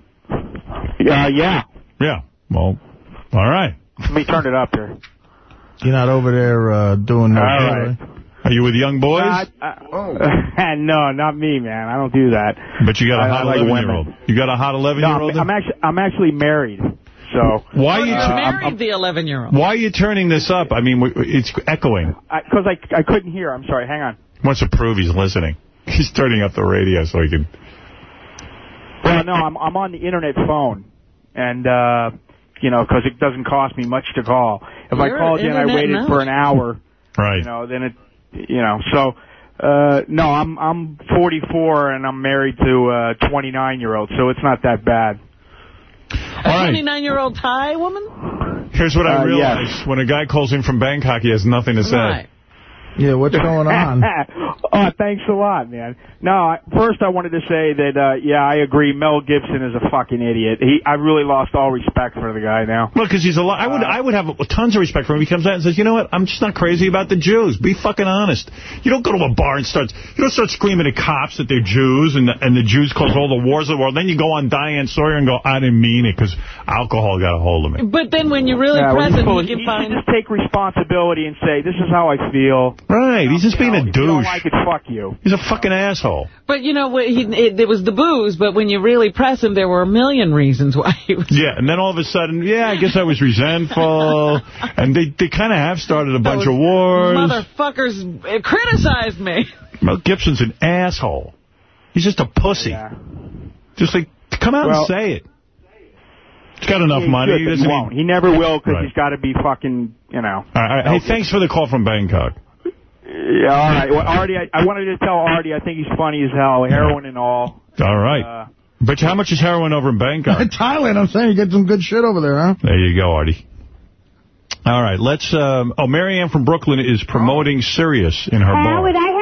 Yeah, yeah. Yeah. Well, all right. Let me turn it up here. You're not over there uh, doing no All right. Are you with young boys? Uh, uh, no, not me, man. I don't do that. But you got a I- I hot 11-year-old. You got a hot 11 No, year I'm, old. I'm actually I'm actually married. So Why are you uh, I'm- married the 11-year-old. Why are you turning this up? I mean, it's echoing. Because I, I couldn't hear. I'm sorry. Hang on. He Wants to prove he's listening. He's turning up the radio so he can. Well, no, I'm I'm on the internet phone, and uh, you know, because it doesn't cost me much to call. If You're I called an in, I waited nut. for an hour. Right. You know, then it, you know, so. Uh, no, I'm I'm 44 and I'm married to a 29 year old, so it's not that bad. A 29-year-old Thai woman? Here's what I Uh, realize. When a guy calls in from Bangkok, he has nothing to say. Right. Yeah, what's going on? oh, thanks a lot, man. No, I, first I wanted to say that, uh, yeah, I agree. Mel Gibson is a fucking idiot. He, I really lost all respect for the guy now. Well, because he's a lot. I would, I would have tons of respect for him. He comes out and says, "You know what? I'm just not crazy about the Jews. Be fucking honest. You don't go to a bar and start. You don't start screaming at cops that they're Jews and the, and the Jews cause all the wars of the world. Then you go on Diane Sawyer and go, I didn't mean it because alcohol got a hold of me. But then when you really Yeah, well, press it, you of- can he find... should just take responsibility and say, this is how I feel. Right. He's just being a If you don't douche. like it, fuck you. He's a fucking asshole. But, you know, he, it, it was the booze, but when you really press him, there were a million reasons why he was... Yeah, and then all of a sudden, yeah, I guess I was resentful. and they, they kind of have started a bunch of wars. Motherfuckers uh, criticized me. Mel Gibson's an asshole. He's just a pussy. Just like, come out Well- and say it. He's got enough He money. He but doesn't he need- won't. He never will because Right. he's got to be fucking, you know. All right, hey, thanks for the call from Bangkok. Yeah, all right. Well, Artie, I, I wanted to tell Artie I think he's funny as hell, heroin and all. All right. Uh, but how much is heroin over in Bangkok? In Thailand, I'm saying you get some good shit over there, huh? there you go, Artie. All right, let's... Um, oh, Marianne from Brooklyn is promoting Sirius in her bar. Howard, I haven't spoken to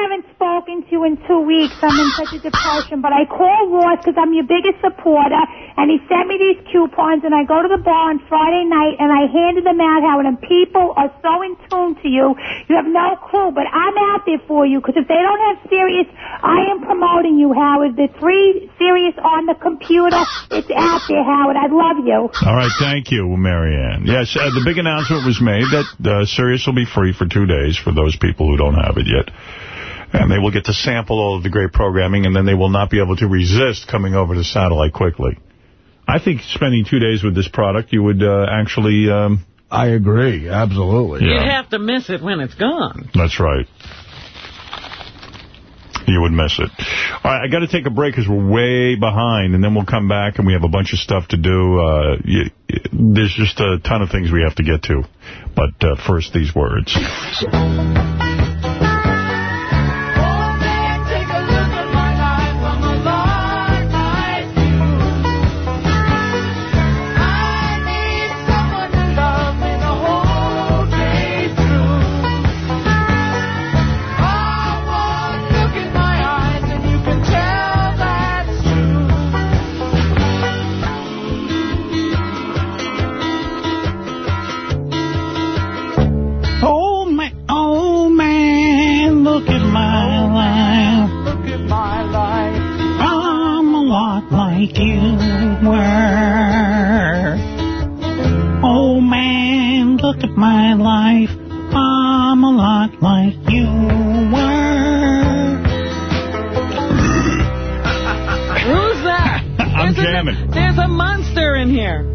in two weeks. I'm in such a depression. But I called Ross because I'm your biggest supporter, and he sent me these coupons, and I go to the bar on Friday night, and I handed them out, Howard, and people are so in tune to you. You have no clue, but I'm out there for you because if they don't have Sirius, I am promoting you, Howard. The free Sirius on the computer, it's out there, Howard. I love you. All right, thank you, Marianne. Yes, uh, the big announcement was made that uh, Sirius will be free for two days for those people who don't have it yet. And they will get to sample all of the great programming, and then they will not be able to resist coming over to satellite quickly. I think spending two days with this product, you would uh, actually... Um, I agree, absolutely. You'd have to miss it when it's gone. That's right. You would miss it. All right, I got to take a break because we're way behind, and then we'll come back and we have a bunch of stuff to do. Uh, you, there's just a ton of things we have to get to. But uh, first, these words. in here.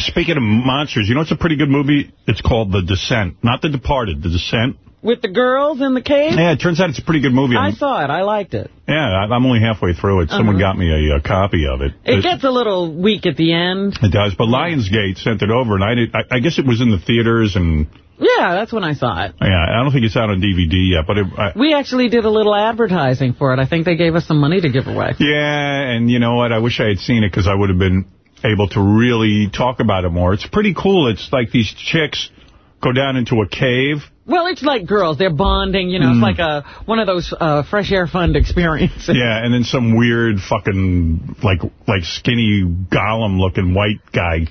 Speaking of monsters, you know it's a pretty good movie? It's called The Descent. Not The Departed, The Descent. With the girls in the cave? Yeah, it turns out it's a pretty good movie. I saw it. I liked it. yeah, I- I'm only halfway through it. Someone Uh-huh. got me a, a copy of it. It gets a little weak at the end. It does, but Lionsgate sent it over, and I did. I, I guess it was in the theaters, and Yeah, that's when I saw it. yeah, I don't think it's out on DVD yet. But it, I, We actually did a little advertising for it. I think they gave us some money to give away. yeah, and you know what? I wish I had seen it because I would have been able to really talk about it more. It's pretty cool. It's like these chicks go down into a cave. Well, it's like girls. They're bonding. You know, Mm. it's like a one of those uh, fresh air fund experiences. Yeah, and then some weird fucking like like skinny golem looking white guy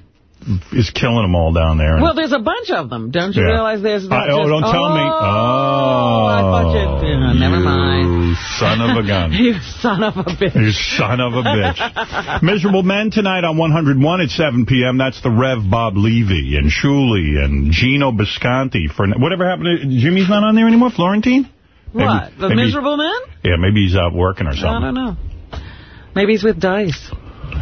is killing them all down there. Well, there's a bunch of them. Don't you Yeah. realize there's not Uh, oh, just... don't tell me. Oh, I thought you... yeah, never mind. Son of a gun. You son of a bitch. You son of a bitch. Miserable Men tonight on 101 at 7 p.m. That's the Rev Bob Levy and Shuli and Gino Bisconti. For Whatever happened to... Jimmy's not on there anymore? Florentine? Maybe- What? The maybe- miserable man? Yeah, maybe he's out working or I something. don't know. Maybe he's with Dice.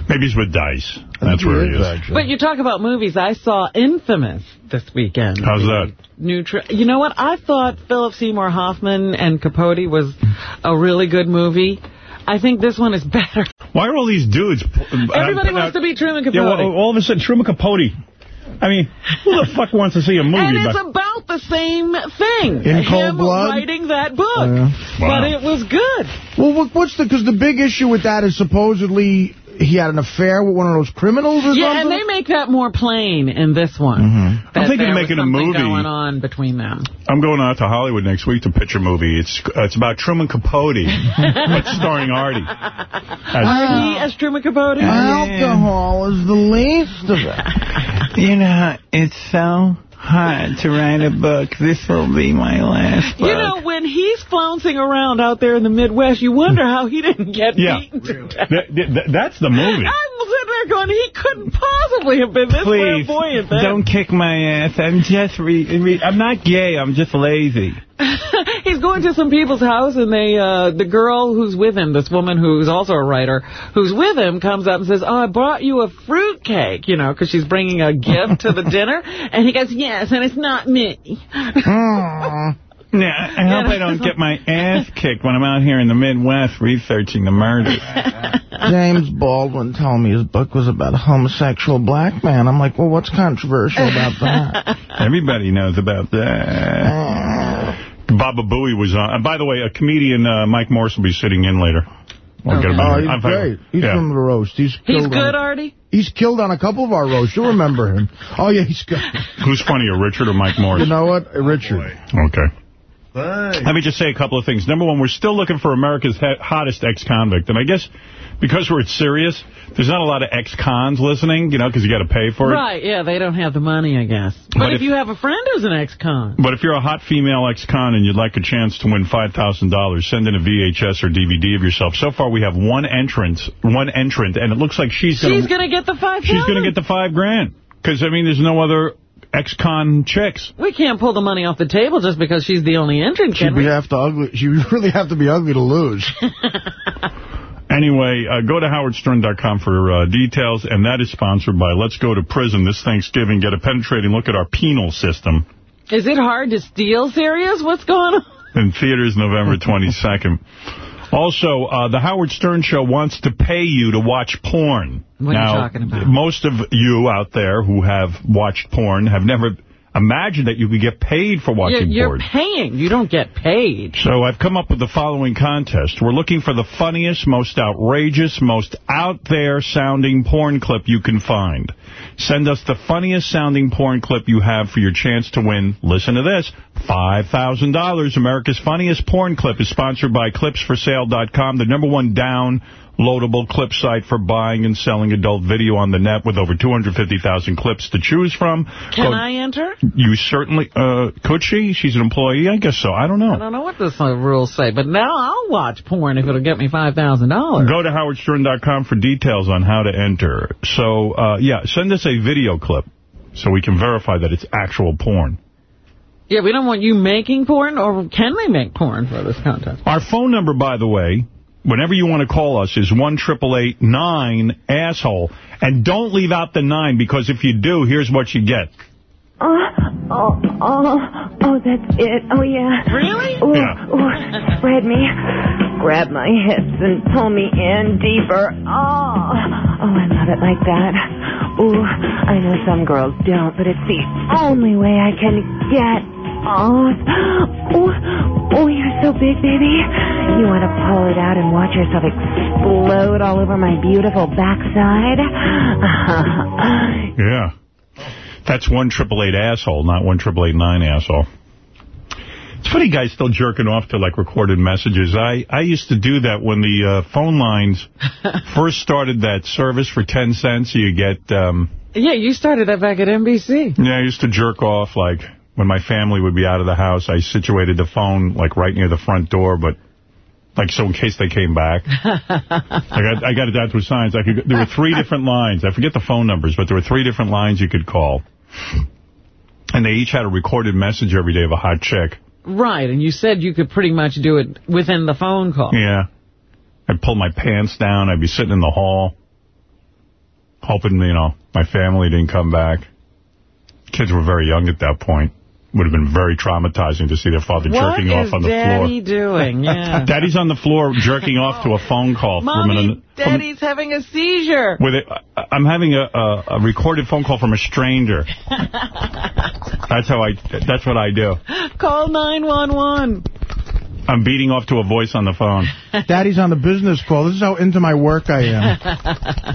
Maybe he's with Dice. That's where he is. Actually. But you talk about movies. I saw Infamous this weekend. How's that? New you know what? I thought Philip Seymour Hoffman and Capote was a really good movie. I think this one is better. Why are all these dudes... Uh, Everybody wants to be Truman Capote. Yeah, well, all of a sudden, Truman Capote. I mean, who the fuck wants to see a movie and it's about... about the same thing. In Cold Blood? writing that book. Yeah. But it was good. Well, what's the... Because the big issue with that is supposedly he had an affair with one of those criminals or Yeah, and they make that more plain in this one. I'm That thinking of making a movie. going on between them. I'm going out to Hollywood next week to pitch a movie. It's uh, it's about Truman Capote, but starring Artie. As- Are he as Truman Capote? Alcohol is the least of it. You know, it's so hard to write a book. This will be my last book. You know, when he's flouncing around out there in the Midwest, you wonder how he didn't get Yeah. beaten to death. Th- th- th- that's the movie. I'm sitting there going, he couldn't possibly have been this Please, flamboyant then. don't kick my ass. I'm just I'm not gay. I'm just lazy. He's going to some people's house, and they, uh, the girl who's with him, this woman who's also a writer, who's with him, comes up and says, "Oh, I brought you a fruit cake," you know, because she's bringing a gift to the dinner. And he goes, "Yes, and it's not me." Yeah, I hope I don't get my ass kicked when I'm out here in the Midwest researching the murder. James Baldwin told me his book was about a homosexual black man. I'm like, well, what's controversial about that? Everybody knows about that. Baba Booey was on. And by the way, a comedian, uh, Mike Morse, will be sitting in later. I'll get him in Oh, he's I've had- great. He's yeah. from the roast. He's He's killed good, on, Artie. He's killed on a couple of our roasts. You'll remember him. Oh, yeah, he's good. Who's funnier, Richard or Mike Morse? You know what? Richard. Okay. Let me just say a couple of things. Number one, we're still looking for America's hottest ex-convict. And I guess because we're serious, there's not a lot of ex-cons listening, you know, because you got to pay for it. Right, yeah, they don't have the money, I guess. But, But if, if- you have a friend who's an ex-con, But if you're a hot female ex-con and you'd like a chance to win $5,000, send in a VHS or DVD of yourself. So far, we have one entrant, one entrant, and it looks like she's going she's going to get the five she's going to get the five grand. Because, I mean, there's no other ex-con chicks. We can't pull the money off the table just because she's the only entrant, She'd can be we? have to ugly. She would really have to be ugly to lose. Anyway, uh, go to howardstern.com for uh, details, and that is sponsored by Let's Go to Prison this Thanksgiving. Get a penetrating look at our penal system. Is it hard to steal, serious? What's going on? in theaters November 22nd. Also, uh, the Howard Stern Show wants to pay you to watch porn. What are you talking about? most of you out there who have watched porn have never imagined that you could get paid for You're, watching you're porn. paying. You don't get paid. So I've come up with the following contest. We're looking for the funniest, most outrageous, most out there sounding porn clip you can find. Send us the funniest sounding porn clip you have for your chance to win, listen to this, $5,000. America's funniest porn clip is sponsored by ClipsForSale.com, the number one downloadable clip site for buying and selling adult video on the net with over 250,000 clips to choose from. Can Go- I enter? You certainly, uh, could she? She's an employee? I guess so. I don't know. I don't know what the uh, rules say, but now I'll watch porn if it'll get me $5,000. Go to howardstern.com for details on how to enter. So, uh, yeah, send us a video clip so we can verify that it's actual porn. Yeah, we don't want you making porn, or can we make porn for this contest? Our phone number, by the way, whenever you want to call us, is one triple eight nine asshole And don't leave out the 9, because if you do, here's what you get. Oh, oh, oh, oh, that's it. Oh, yeah. Really? Ooh, Yeah. ooh, spread me, grab my hips and pull me in deeper. Oh, oh, I love it like that. Ooh, I know some girls don't, but it's the only way I can get off. Ooh, oh, you're so big, baby. You want to pull it out and watch yourself explode all over my beautiful backside? Yeah. That's one triple eight asshole, not one triple eight nine asshole. It's funny guys still jerking off to like recorded messages. I, I used to do that when the uh, phone lines first started that service for 10 cents. You get, um, Yeah, you started that back at NBC. yeah, I used to jerk off like when my family would be out of the house. I situated the phone like right near the front door, but like so in case they came back. I got I got it down through signs. I could. There were three different lines. I forget the phone numbers, but there were three different lines you could call. And they each had a recorded message every day of a hot chick. Right, and you said you could pretty much do it within the phone call. Yeah. I'd pull my pants down. I'd be sitting in the hall, hoping, you know, my family didn't come back. Kids were very young at that point. Would have been very traumatizing to see their father What jerking off on the Daddy floor. What is Daddy doing? Yeah. Daddy's on the floor jerking off to a phone call from Mommy, an, from, Daddy's having a seizure. with a, I'm having a, a, a recorded phone call from a stranger. That's how I. That's what I do. Call 911. I'm beating off to a voice on the phone. Daddy's on the business call. This is how into my work I am.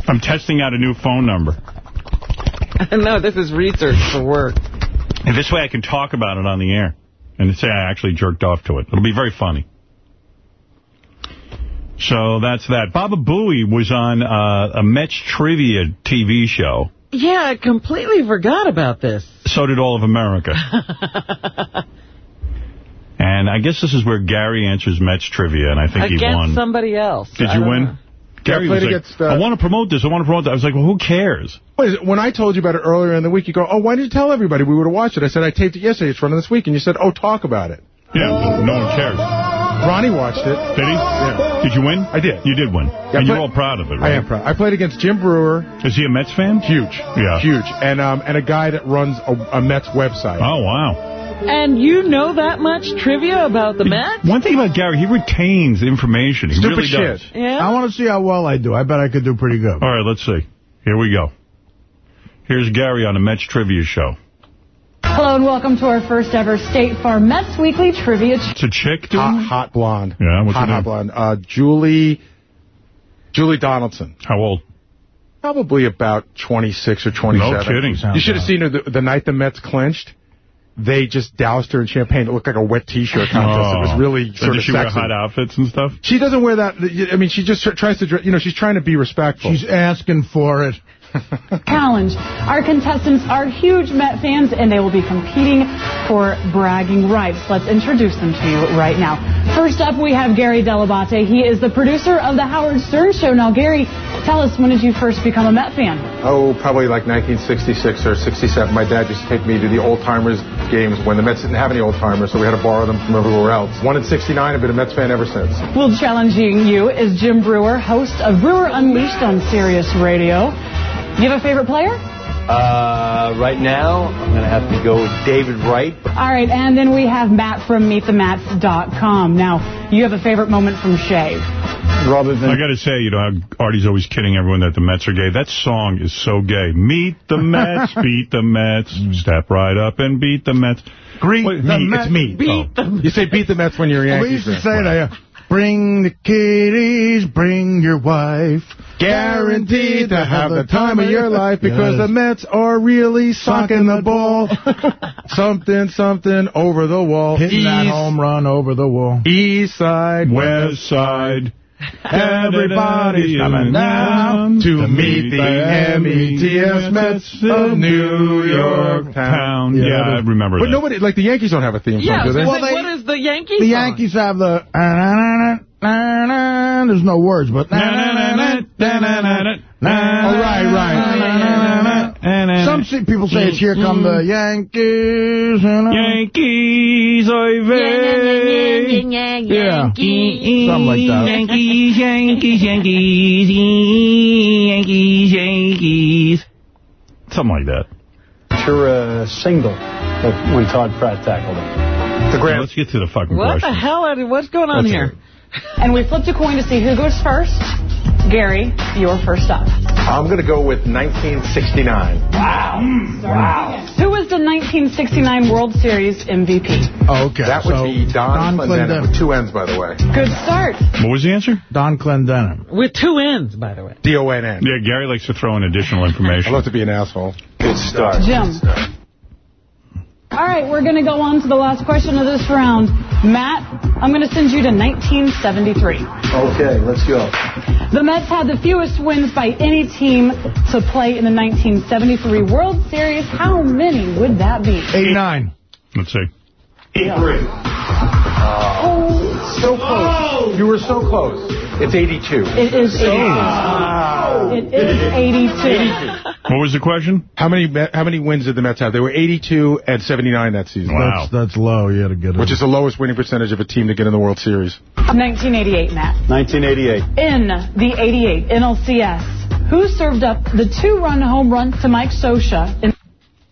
I'm testing out a new phone number. no, this is research for work. And this way I can talk about it on the air and say I actually jerked off to it. It'll be very funny. So that's that. Baba Booey was on uh, a Mets trivia TV show. Yeah, I completely forgot about this. So did all of America. and I guess this is where Gary answers Mets trivia, and I think he Against won. somebody else. Did I you win? know. Gary I was like, against, uh, I want to promote this, I want to promote that. I was like, well, who cares? What is it? When I told you about it earlier in the week, you go, oh, why didn't you tell everybody we would have watched it? I said, I taped it yesterday. It's running this week. And you said, oh, talk about it. Yeah, no one cares. Ronnie watched it. Did he? Yeah. Did you win? I did. You did win. Yeah, and you're all proud of it, right? I am proud. I played against Jim Breuer. Is he a Mets fan? Huge. Yeah. Huge. And um and a guy that runs a, a Mets website. Oh, wow. And you know that much trivia about the Mets? One thing about Gary, he retains information. He Stupid really shit. does. Yeah? I want to see how well I do. I bet I could do pretty good. All right, let's see. Here we go. Here's Gary on a Mets trivia show. Hello and welcome to our first ever State Farm Mets Weekly Trivia. It's a chick, dude? Hot, hot blonde. Yeah, what's hot, her hot blonde. Uh, Julie, Julie Donaldson. How old? Probably about 26 or 27. No kidding. You should have seen her the, the night the Mets clinched. They just doused her in champagne. It looked like a wet T-shirt contest. It was oh. really So sort does of she wear sexy. hot outfits and stuff? She doesn't wear that. I mean, she just tries to, dre- you know, she's trying to be respectful. She's asking for it. Challenge. Our contestants are huge Met fans and they will be competing for bragging rights. Let's introduce them to you right now. First up, we have Gary Dell'Abate. He is the producer of The Howard Stern Show. Now, Gary, tell us, when did you first become a Met fan? Oh, probably like 1966 or 67. My dad used to take me to the old timers games when the Mets didn't have any old timers, so we had to borrow them from everywhere else. One in 69. I've been a Mets fan ever since. Well, challenging you is Jim Breuer, host of Breuer Unleashed on Sirius Radio. Do you have a favorite player? Uh, right now, I'm going to have to go with David Wright. All right, and then we have Matt from MeetTheMets.com. Now, you have a favorite moment from Shave. Robert I got to say, you know, how Artie's always kidding everyone that the Mets are gay. That song is so gay. Meet the Mets, beat the Mets, step right up and beat the Mets. Greet Wait, the me, Mets. it's me. Beat Oh. them. You say beat the Mets when you're a we used to fan. say that. Bring the kiddies, bring your wife. Guaranteed to have the time of your life because Yes. the Mets are really sucking the ball. something, something over the wall. Hitting that home run over the wall. east side, West side. Everybody's coming down to meet the M-E-T-S Mets of New York town. Yeah, I remember But that. nobody, like the Yankees don't have a theme song, Yeah, do they? well, what is the Yankees The song? Yankees have the... There's no words, but... Oh, right, right. Some se- people say it's Here Come the Yankees. you? Yankees, oy vey. Yeah, something like that. Yankees, Yankees, Yankees, Yankees, Yankees. Something like that. Ventura uh, single that when Todd Pratt tackled him. The grand. Let's get to the fucking What question. the hell? What's going on That's here? And we flipped a coin to see who goes first. Gary, you're first up. I'm going to go with 1969. Wow. Wow. Who was the 1969 World Series MVP? Oh, okay. That would so be Don, Don Clendenon Clendenon. with two N's, by the way. Good start. What was the answer? Don Clendenon. With two N's, by the way. D-O-N-N. Yeah, Gary likes to throw in additional information. I love to be an asshole. Good start. Jim. All right, we're going to go on to the last question of this round. Matt, I'm going to send you to 1973. Okay, let's go. The Mets had the fewest wins by any team to play in the 1973 World Series. How many would that be? 89. Let's see. Eight-three. Oh, So close. You were so close. It's 82. it is 82. It is 82. What was the question? How many how many wins did the Mets have? They were 82 and 79 that season. Wow. That's, that's low. You had to get it. Which is the lowest winning percentage of a team to get in the World Series. 1988, Matt. 1988. In the 88 NLCS, who served up the two-run home run to Mike Scioscia in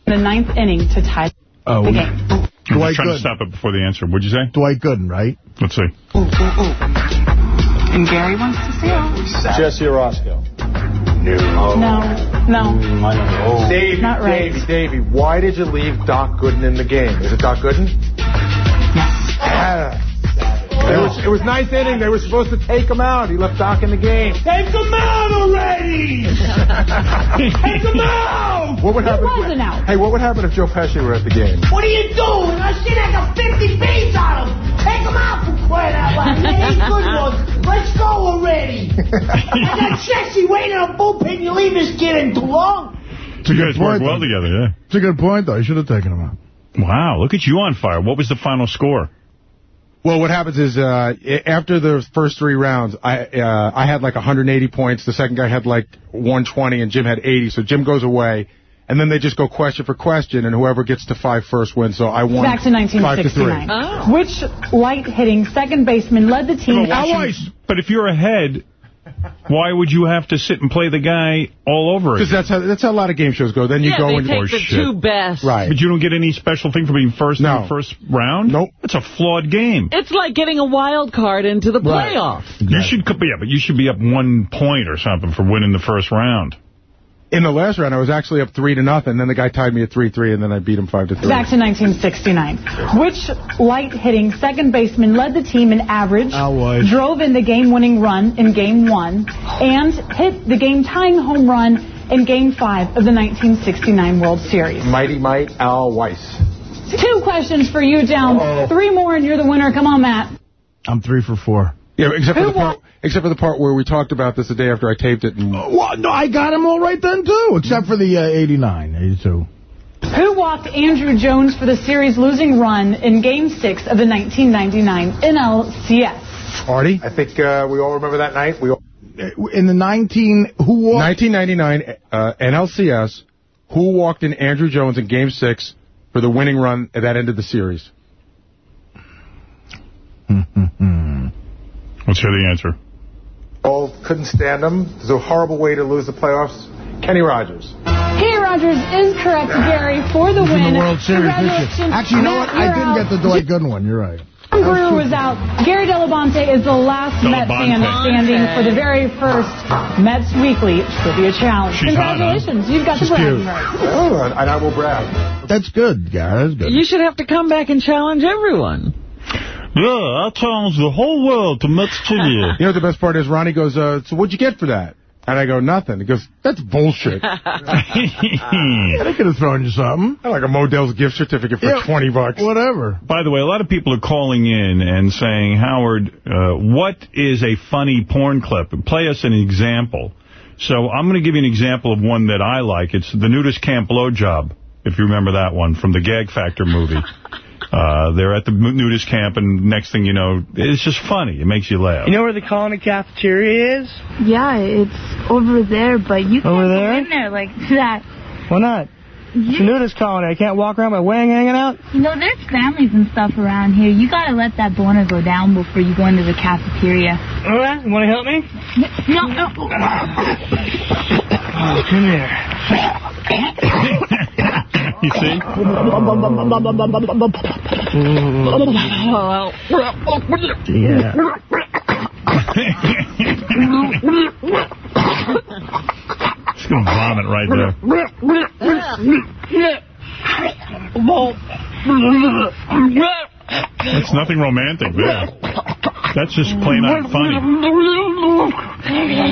the ninth inning to tie oh, the game? I'm Dwight just trying to stop it before the answer. What'd you say? Dwight Gooden, right? Let's see. And Gary wants to see it. Jesse Orosco. No, no. Mm, I don't know. Davey, Not right. Davey, Davey, why did you leave Doc Gooden in the game? Is it Doc Gooden? Yeah. It was, it was ninth inning. They were supposed to take him out. He left Doc in the game. Take him out already! Take him out! What would happen? was an out. Hey, what would happen if Joe Pesci were at the game? What are you doing? I see like got 50 beats on him. Take him out for crying out loud. They ain't good ones. Let's go already. I got Jesse waiting on bullpen. You leave this kid in too long. It's a You good guys work well though. together, yeah. It's a good point, though. You should have taken him out. Wow, look at you on fire. What was the final score? Well, what happens is uh, after the first three rounds, I uh, I had like 180 points. The second guy had like 120, and Jim had 80. So Jim goes away, and then they just go question for question, and whoever gets to five first wins. So I won Back to five to three. 1969. Which light-hitting second baseman led the team? But why should- But if you're ahead, why would you have to sit and play the guy all over Because that's how that's how a lot of game shows go. Then you yeah, go they and take oh, the shit. two best. right. But you don't get any special thing for being first in No. the first round? Nope. It's a flawed game. It's like getting a wild card into the Right. playoffs. You should, yeah, but you should be up one point or something for winning the first round. In the last round, I was actually up three to nothing. Then the guy tied me at three three, and then I beat him five to three. Back to 1969. Which light-hitting second baseman led the team in average, Al Weiss. drove in the game-winning run in Game 1, and hit the game-tying home run in Game 5 of the 1969 World Series? Mighty Might Al Weiss. Two questions for you down. Three more and you're the winner. Come on, Matt. I'm three for four. Yeah, except for the part, except for the part where we talked about this the day after I taped it. And Well, no, I got him all right then, too, except for the uh, 89, 82. Who walked Andruw Jones for the series losing run in Game 6 of the 1999 NLCS? Artie, I think uh, we all remember that night. We all, In the 19, who walked? 1999 uh, NLCS. Who walked in Andruw Jones in Game Six for the winning run at that ended the series? Let's hear the answer. All couldn't stand him. It was a horrible way to lose the playoffs. Kenny Rogers. Kenny Rogers is correct, Gary, for the in win. the World Series this year. Congratulations. Actually, you know what? I didn't get the Dwight Gooden one. You're right. John Brewer was out. Gary Delabonte is the last Met fan standing for the very first Mets Weekly Trivia Challenge. She's hot, huh? Congratulations. You've got She's the bragging cute. rights. Oh, and I will brag. That's good, Gary. That's good. You should have to come back and challenge everyone. Yeah, I challenge the whole world to Mets trivia. You know what the best part is? Ronnie goes, uh, so what'd you get for that? And I go, nothing. He goes, that's bullshit. Yeah, they could have thrown you something. I like a Modell's gift certificate for Yeah, 20 bucks. Whatever. By the way, a lot of people are calling in and saying, Howard, uh, what is a funny porn clip? Play us an example. So I'm going to give you an example of one that I like. It's the nudist camp blowjob, if you remember that one from the Gag Factor movie. Uh, they're at the nudist camp, and next thing you know, it's just funny. It makes you laugh. You know where the colony cafeteria is? Yeah, it's over there, but you can't Over go in there like that. Why not? It's a nudist colony. I can't walk around my wang hanging out. You know, there's families and stuff around here. You gotta let that boner go down before you go into the cafeteria. All right, you want to help me? No, no. Oh, come here. You see? Yeah. Just gonna vomit right there. That's nothing romantic there. That's just plain out funny.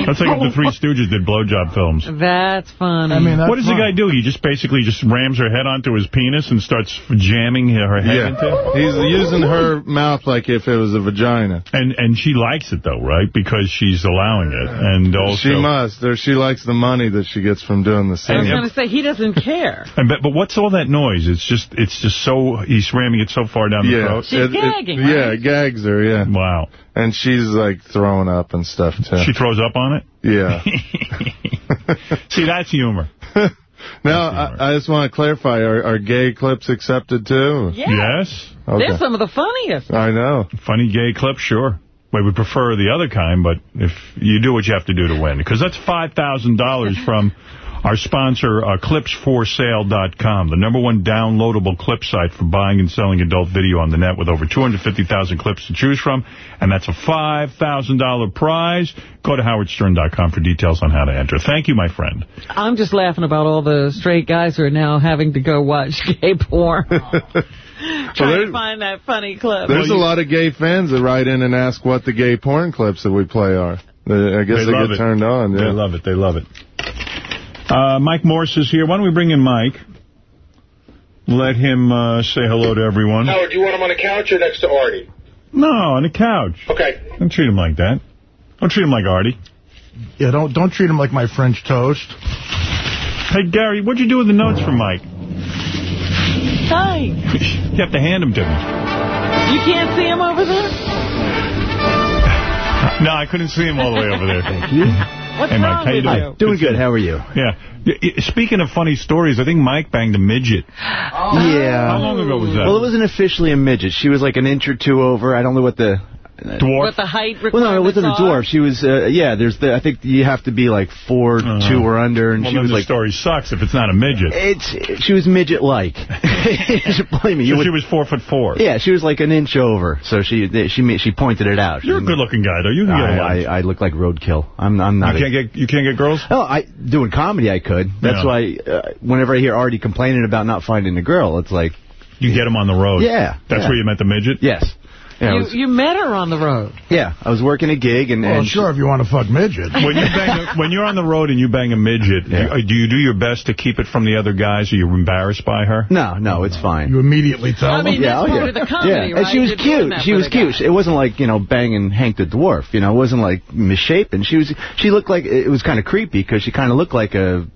That's like if the Three Stooges did blowjob films. That's funny. I mean, that's what does the guy do? He just basically just rams her head onto his penis and starts jamming her head into Yeah. He's using her mouth like if it was a vagina. And and she likes it, though, right? Because she's allowing it. And also... She must. Or she likes the money that she gets from doing the I was going to say, he doesn't care. And but, but what's all that noise? It's just it's just so... He's ramming it so far down the Yeah. Throat. She's It- it- right? Yeah, gags her, yeah. Wow. And she's like throwing up and stuff, too. She throws up on it? Yeah. See, that's humor. now, I, I just want to clarify, are, are gay clips accepted, too? Yes. Okay. They're some of the funniest. I know. Funny gay clips, sure. We would prefer the other kind, but if you do what you have to do to win. Because that's $5,000 from our sponsor, uh, ClipsForSale.com, the number one downloadable clip site for buying and selling adult video on the net with over 250,000 clips to choose from. And that's a $5,000 prize. Go to howardstern.com for details on how to enter. Thank you, my friend. I'm just laughing about all the straight guys who are now having to go watch gay porn. Trying to find that funny clip. There's a lot of gay fans that write in and ask what the gay porn clips that we play are. I guess They they, get it. turned on. Yeah. They love it. They love it. Uh, Mike Morse is here. Why don't we bring in Mike? Let him uh, say hello to everyone. Howard, do you want him on the couch or next to Artie? No, on the couch. Okay. Don't treat him like that. Don't treat him like Artie. Yeah, don't don't treat him like my French toast. Hey, Gary, what'd you do with the notes for Mike? Hi. You have to hand them to me. You can't see him over there? No, I couldn't see him all the way over there. Thank you. What's hey, Mike, how you with doing? you? Doing good. How are you? Yeah. Y- y- Speaking of funny stories, I think Mike banged a midget. Yeah. How long ago was that? Well, it wasn't officially a midget. She was like an inch or two over. I don't know what the... Dwarf? What the height requirements Well, no, it wasn't a dwarf. She was, uh, yeah, there's the, I think you have to be like four, Uh-huh. two or under, and well, she then was the like... story sucks if it's not a midget. It's She was midget-like. you should blame me. So would- she was four foot four. Yeah, she was like an inch over, so she she she pointed it out. You're a good-looking guy, though. You can get I, along. I, I look like roadkill. I'm I'm not. You a- can't get you can't get girls. Oh, I doing comedy I could. That's Yeah. why uh, whenever I hear Artie complaining about not finding a girl, it's like You get them on the road. Yeah, That's yeah. where you met the midget. yes. Yeah, You, was, you met her on the road. yeah, I was working a gig and, Well, and sure, if you want to fuck midget. When you bang a, when you're on the road and you bang a midget, Yeah. do, do you do your best to keep it from the other guys? Are you embarrassed by her? no, no, it's fine. You immediately tell I mean, them. yeah, that's oh, part yeah. of the comedy, yeah. right? And she was You're cute. She was cute. guy. It wasn't like, you know, banging Hank the Dwarf. You know, it wasn't like misshapen. She was. She looked like, it was kind of creepy because she kind of looked like a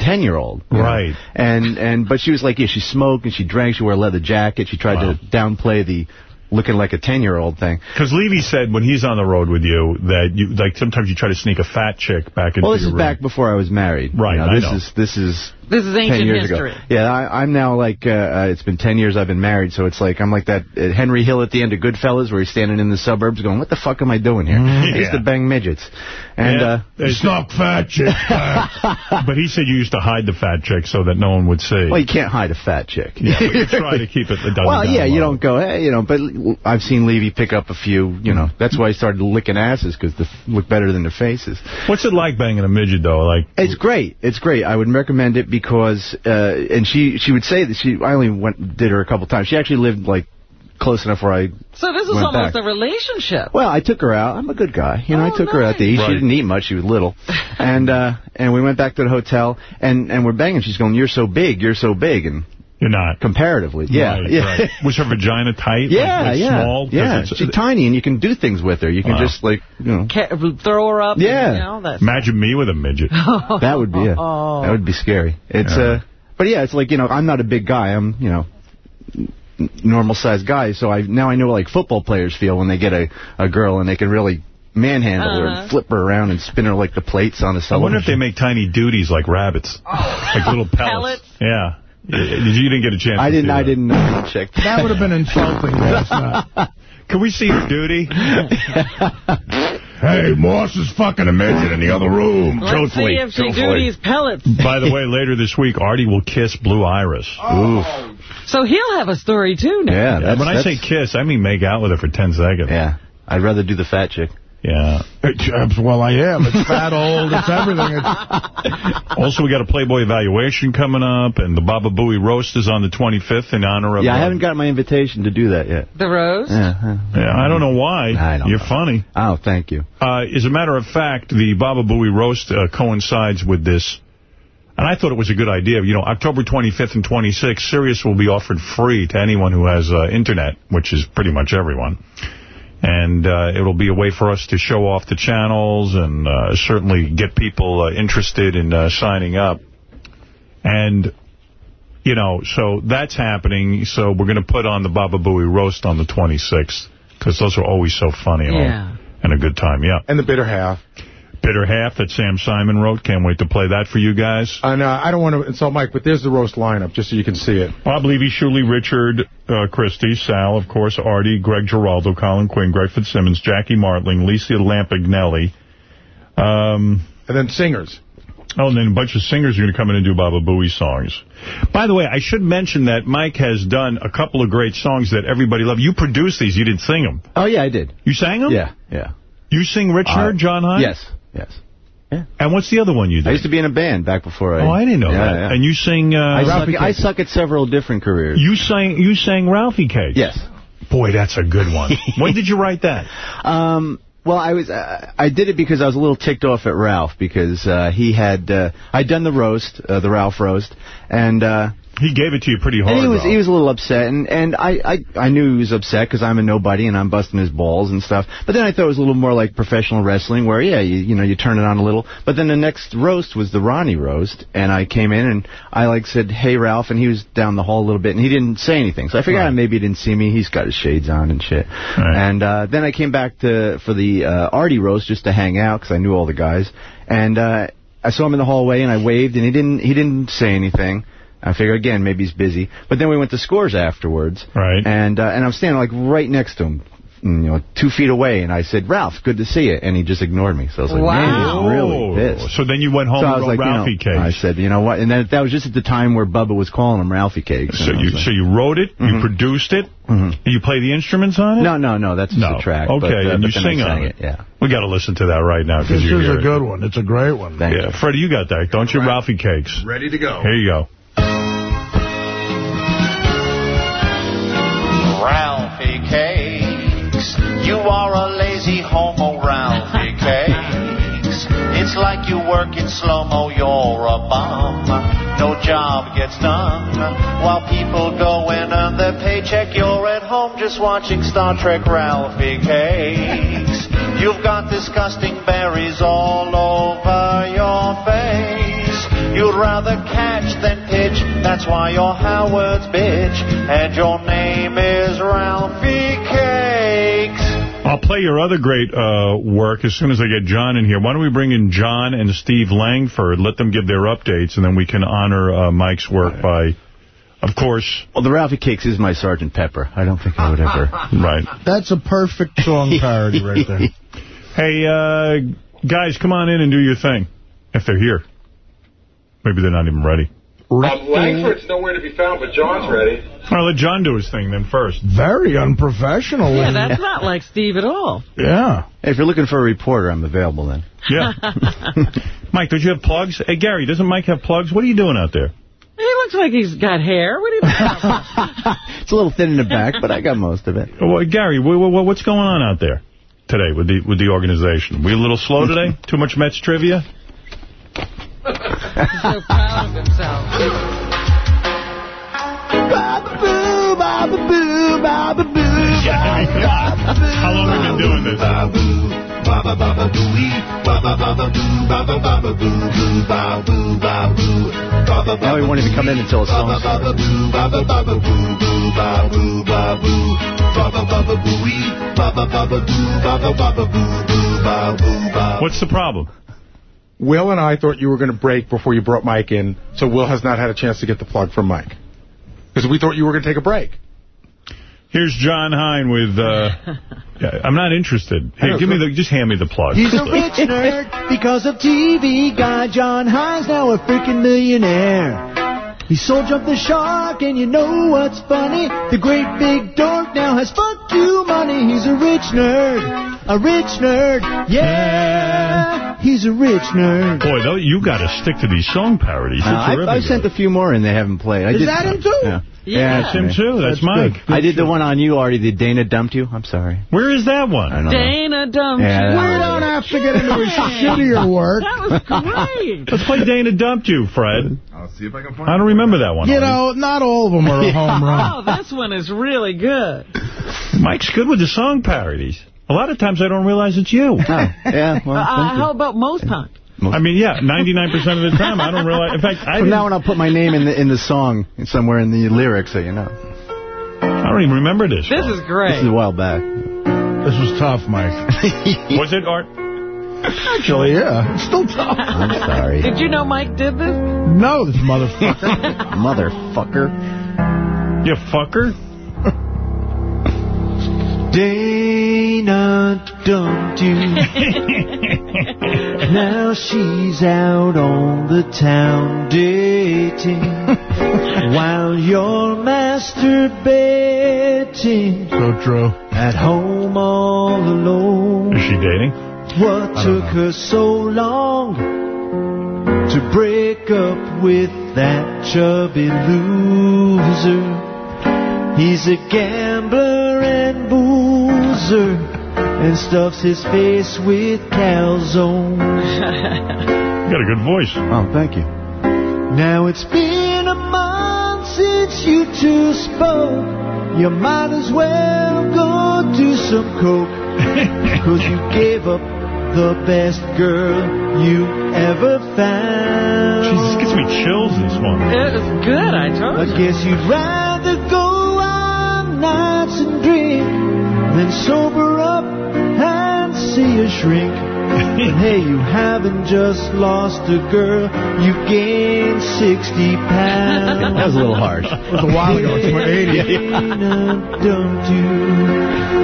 10-year-old. you know. Right. And, and, but she was like, yeah, she smoked and she drank. She wore a leather jacket. She tried Wow. to downplay the looking like a 10-year-old thing. Because Levy said when he's on the road with you that you like sometimes you try to sneak a fat chick back into Well, this is room. back before I was married. Right, You know, I this know. is this is This is 10 ancient years history. ago. Yeah, I, I'm now like, uh, uh, it's been 10 years I've been married, so it's like, I'm like that uh, Henry Hill at the end of Goodfellas where he's standing in the suburbs going, what the fuck am I doing here? I used to bang midgets. And, Yeah. uh, It's- Snuck fat chick. but he said you used to hide the fat chick so that no one would see. well, you can't hide a fat chick. yeah, but you try to keep it. it Well, down yeah, you don't go, hey, you know, but I've seen Levy pick up a few, you know, that's why he started licking asses, because they look better than their faces. What's it like banging a midget though? Like It's great. It's great. I would recommend it because, uh, and she she would say that she. I only went did her a couple times. She actually lived like close enough where I. So this is almost back. a relationship. Well, I took her out. I'm a good guy. You know, Oh, I took her out to eat. Right. She didn't eat much. She was little, and uh, and we went back to the hotel, and and we're banging. She's going, "You're so big. You're so big," and you're not. comparatively, yeah, Right, yeah. right. Was her vagina tight? Yeah, like, like yeah, small? 'Cause yeah. She's tiny, and you can do things with her. You can Wow. just like, you know, Ca- throw her up. Yeah. And, you know, that's Imagine me with a midget. that would be it. Oh. That would be scary. It's Yeah. uh, but yeah, it's like you know, I'm not a big guy. I'm you know, normal sized guy. So I now I know like football players feel when they get a a girl and they can really manhandle her Uh-huh. and flip her around and spin her like the plates on a television. I wonder if they make tiny duties like rabbits, like little pellets. Pellets? Yeah. Y- Did you, you didn't get a chance? I to didn't. see I that. didn't uh, check. That would have been insulting last night. Can we see your duty? Hey, Moss is fucking a midget in the other room. Let's see if she do these pellets. By the way, later this week, Artie will kiss Blue Iris. Oh. So he'll have a story, too, now. Yeah, that's, when I that's, say kiss, I mean make out with her for 10 seconds. Yeah, I'd rather do the fat chick. Yeah. Well, I am. It's fat, old, it's everything. It's... Also, we got a Playboy evaluation coming up, and the Baba Booey roast is on the 25th in honor of... Yeah, I haven't got my invitation to do that yet. The roast? Yeah, Yeah, I don't know why. I don't You're know. funny. Oh, thank you. Uh, as a matter of fact, the Baba Booey roast uh, coincides with this. And I thought it was a good idea. You know, October 25th and 26th, Sirius will be offered free to anyone who has uh, Internet, which is pretty much everyone. And uh, it'll be a way for us to show off the channels and uh, certainly get people uh, interested in uh, signing up. And, you know, so that's happening. So we're going to put on the Baba Booey roast on the 26th because those are always so funny and, all- Yeah. and a good time. Yeah. And the bitter half. Bitter Half that Sam Simon wrote. Can't wait to play that for you guys. And uh, I don't want to insult Mike, but there's the roast lineup, just so you can see it. Bob Levy, Shuli, Richard, uh, Christie, Sal, of course, Artie, Greg Giraldo, Colin Quinn, Greg Fitzsimmons, Jackie Martling, Lisa Lampanelli. Um, and then singers. Oh, and then a bunch of singers are going to come in and do Baba Booey songs. By the way, I should mention that Mike has done a couple of great songs that everybody loved. You produced these. You didn't sing them. Oh, yeah, I did. You sang them? Yeah, yeah. You sing Rich Uh, Nerd, John Hein? Yes, yes. Yeah. And what's the other one you did? I used to be in a band back before I... Oh, I didn't know Yeah, that. yeah. And you sing... Uh, I, suck, Ralphie I suck at several different careers. You sang you sang Ralphie Cakes? Yes. Boy, that's a good one. when did you write that? Um, well, I was uh, I did it because I was a little ticked off at Ralph because uh, he had uh, I'd done the roast, uh, the Ralph roast, and uh, he gave it to you pretty hard. And he was Ralph. he was a little upset, and and I I, I knew he was upset because I'm a nobody and I'm busting his balls and stuff. But then I thought it was a little more like professional wrestling, where yeah, you you know you turn it on a little. But then the next roast was the Ronnie roast, and I came in and I like said, "Hey Ralph," and he was down the hall a little bit, and he didn't say anything. So I figured Right. ah, maybe he didn't see me. He's got his shades on and shit. And uh, then I came back to for the uh, Artie roast just to hang out because I knew all the guys, and uh, I saw him in the hallway and I waved, and he didn't he didn't say anything. I figure again maybe he's busy. But then we went to scores afterwards, right? And uh, and I'm standing like right next to him, mm, you know, two feet away, and I said, "Ralph, good to see you," and he just ignored me. So I was like, "Man, he's really pissed." So then you went home so I and was wrote like, you know, Ralphie Cakes. I said, you know what? And then that was just at the time where Bubba was calling him Ralphie Cakes. So you like- so you wrote it, you produced it, Mhm. you play the instruments on it. No, no, no. That's just no. a track. Okay, but, uh, and you sing on it. Yeah. We got to listen to that right now because This is hear a it. good one. It's a great one. yeah, Freddie, you got that, don't you? Ralphie Cakes. Ready to go. Here you go. Ralphie Cakes. You are a lazy homo, Ralphie Cakes. It's like you work in slow-mo, you're a bum. No job gets done. While people go and earn their paycheck, you're at home just watching Star Trek Ralphie Cakes. You've got disgusting berries all over your face. You'd rather catch than pitch, that's why you're Howard's bitch. And your name is Ralphie Cakes. I'll play your other great uh, work as soon as I get John in here. Why don't we bring in John and Steve Langford, let them give their updates, and then we can honor uh, Mike's work by, of course... Well, the Ralphie Cakes is my Sergeant Pepper. I don't think I would ever. Right. That's a perfect song parody right there. Hey, uh, guys, come on in and do your thing, if they're here. Maybe they're not even ready. Um, Langford's nowhere to be found, but John's ready. All right, let John do his thing then first. Very unprofessional. Yeah, that's not like Steve at all. Yeah. Hey, if you're looking for a reporter, I'm available then. Yeah. Mike, don't you have plugs? Hey, Gary, doesn't Mike have plugs? What are you doing out there? He looks like he's got hair. What do you think? It's a little thin in the back, but I got most of it. Well, Gary, wh- wh- what's going on out there today with the with the organization? We a little slow today? Too much Mets trivia? He's so proud of himself. How long have we been doing this? Now he won't even come in until a song starts. What's the problem? Will and I thought you were going to break before you brought Mike in, so Will has not had a chance to get the plug from Mike. Because we thought you were going to take a break. Here's John Hein with, uh, yeah, I'm not interested. Hey, give me the, just hand me the plug. He's a rich nerd because of TV guy. John Hein's now a freaking millionaire. He sold Jump the Shark, and you know what's funny? The great big dork now has fuck you money. He's a rich nerd, a rich nerd, yeah. He's a rich nerd. Boy, though, you got to stick to these song parodies. Uh, I, terrific. I sent a few more and they haven't played. I Is did, that him, too? Yeah. Yeah, it's him, too. That's, Mike. I did the one on you already. The Dana dumped you. I'm sorry. Where is that one? I don't. Dana dumped Yeah, you. We don't have to get into his shittier work. That was great. Let's play Dana Dumped You, Fred. I'll see if I can find it. I don't remember that one. You Artie. know, not all of them are a home run. Oh, this one is really good. Mike's good with the song parodies. A lot of times I don't realize it's you. Oh, yeah, well, Uh, how about most times? I mean, yeah, 99% of the time I don't realize. In fact, I, From now on, I'll put my name in the in the song somewhere in the lyrics, so you know. I don't even remember this. This one. is great. This is a while back. This was tough, Mike. Was it, Art? Actually, yeah. It's still tough. I'm sorry. Did you know Mike did this? No, this motherfucker. Motherfucker. You fucker? Dana dumped you. now she's out on the town dating while you're masturbating so true. at home all alone. Is she dating? What took her so long to break up with that chubby loser? He's a gambler and boozer and stuffs his face with calzone. You got a good voice. Oh, thank you. Now it's been a month since you two spoke. You might as well go do some coke. Cause you gave up the best girl you ever found. Jesus, gets me chills, this one. It was good, I told you. I you. guess you'd rather go on nights and drink than sober up and see a shrink. But hey, you haven't just lost a girl, you've gained 60 pounds. That was a little harsh. It was a while ago. It's 80. Dana, don't you?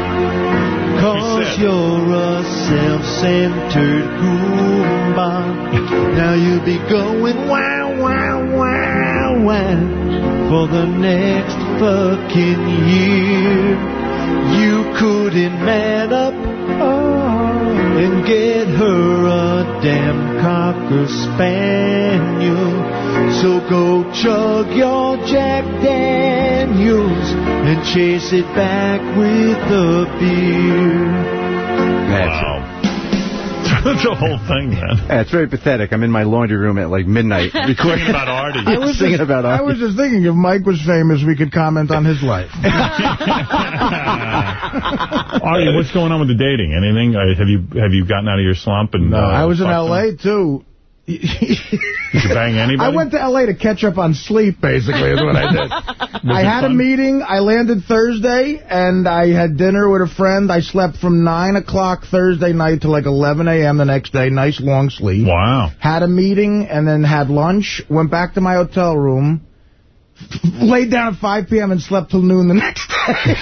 Cause you're a self-centered goomba. Now you'll be going wow, wow, wow, wow for the next fucking year. You couldn't man up oh, and get her a damn cocker spaniel. So go chug your Jack Daniels and chase it back with a beer. Wow. That's the whole thing, man. Yeah, it's very pathetic. I'm in my laundry room at like midnight recording about Artie. I was singing just, about I was just thinking if Mike was famous, we could comment on his life. Artie, what's going on with the dating? Anything? Uh, have you have you gotten out of your slump? And No, uh, I was in fucked L.A. too. Did you bang anybody? I went to L.A. to catch up on sleep, basically, is what I did. I it had a meeting. I landed Thursday, and I had dinner with a friend. I slept from 9 o'clock Thursday night to like 11 a.m. the next day. Nice long sleep. Wow. Had a meeting, and then had lunch. Went back to my hotel room. Laid down at 5 p.m. and slept till noon the next day.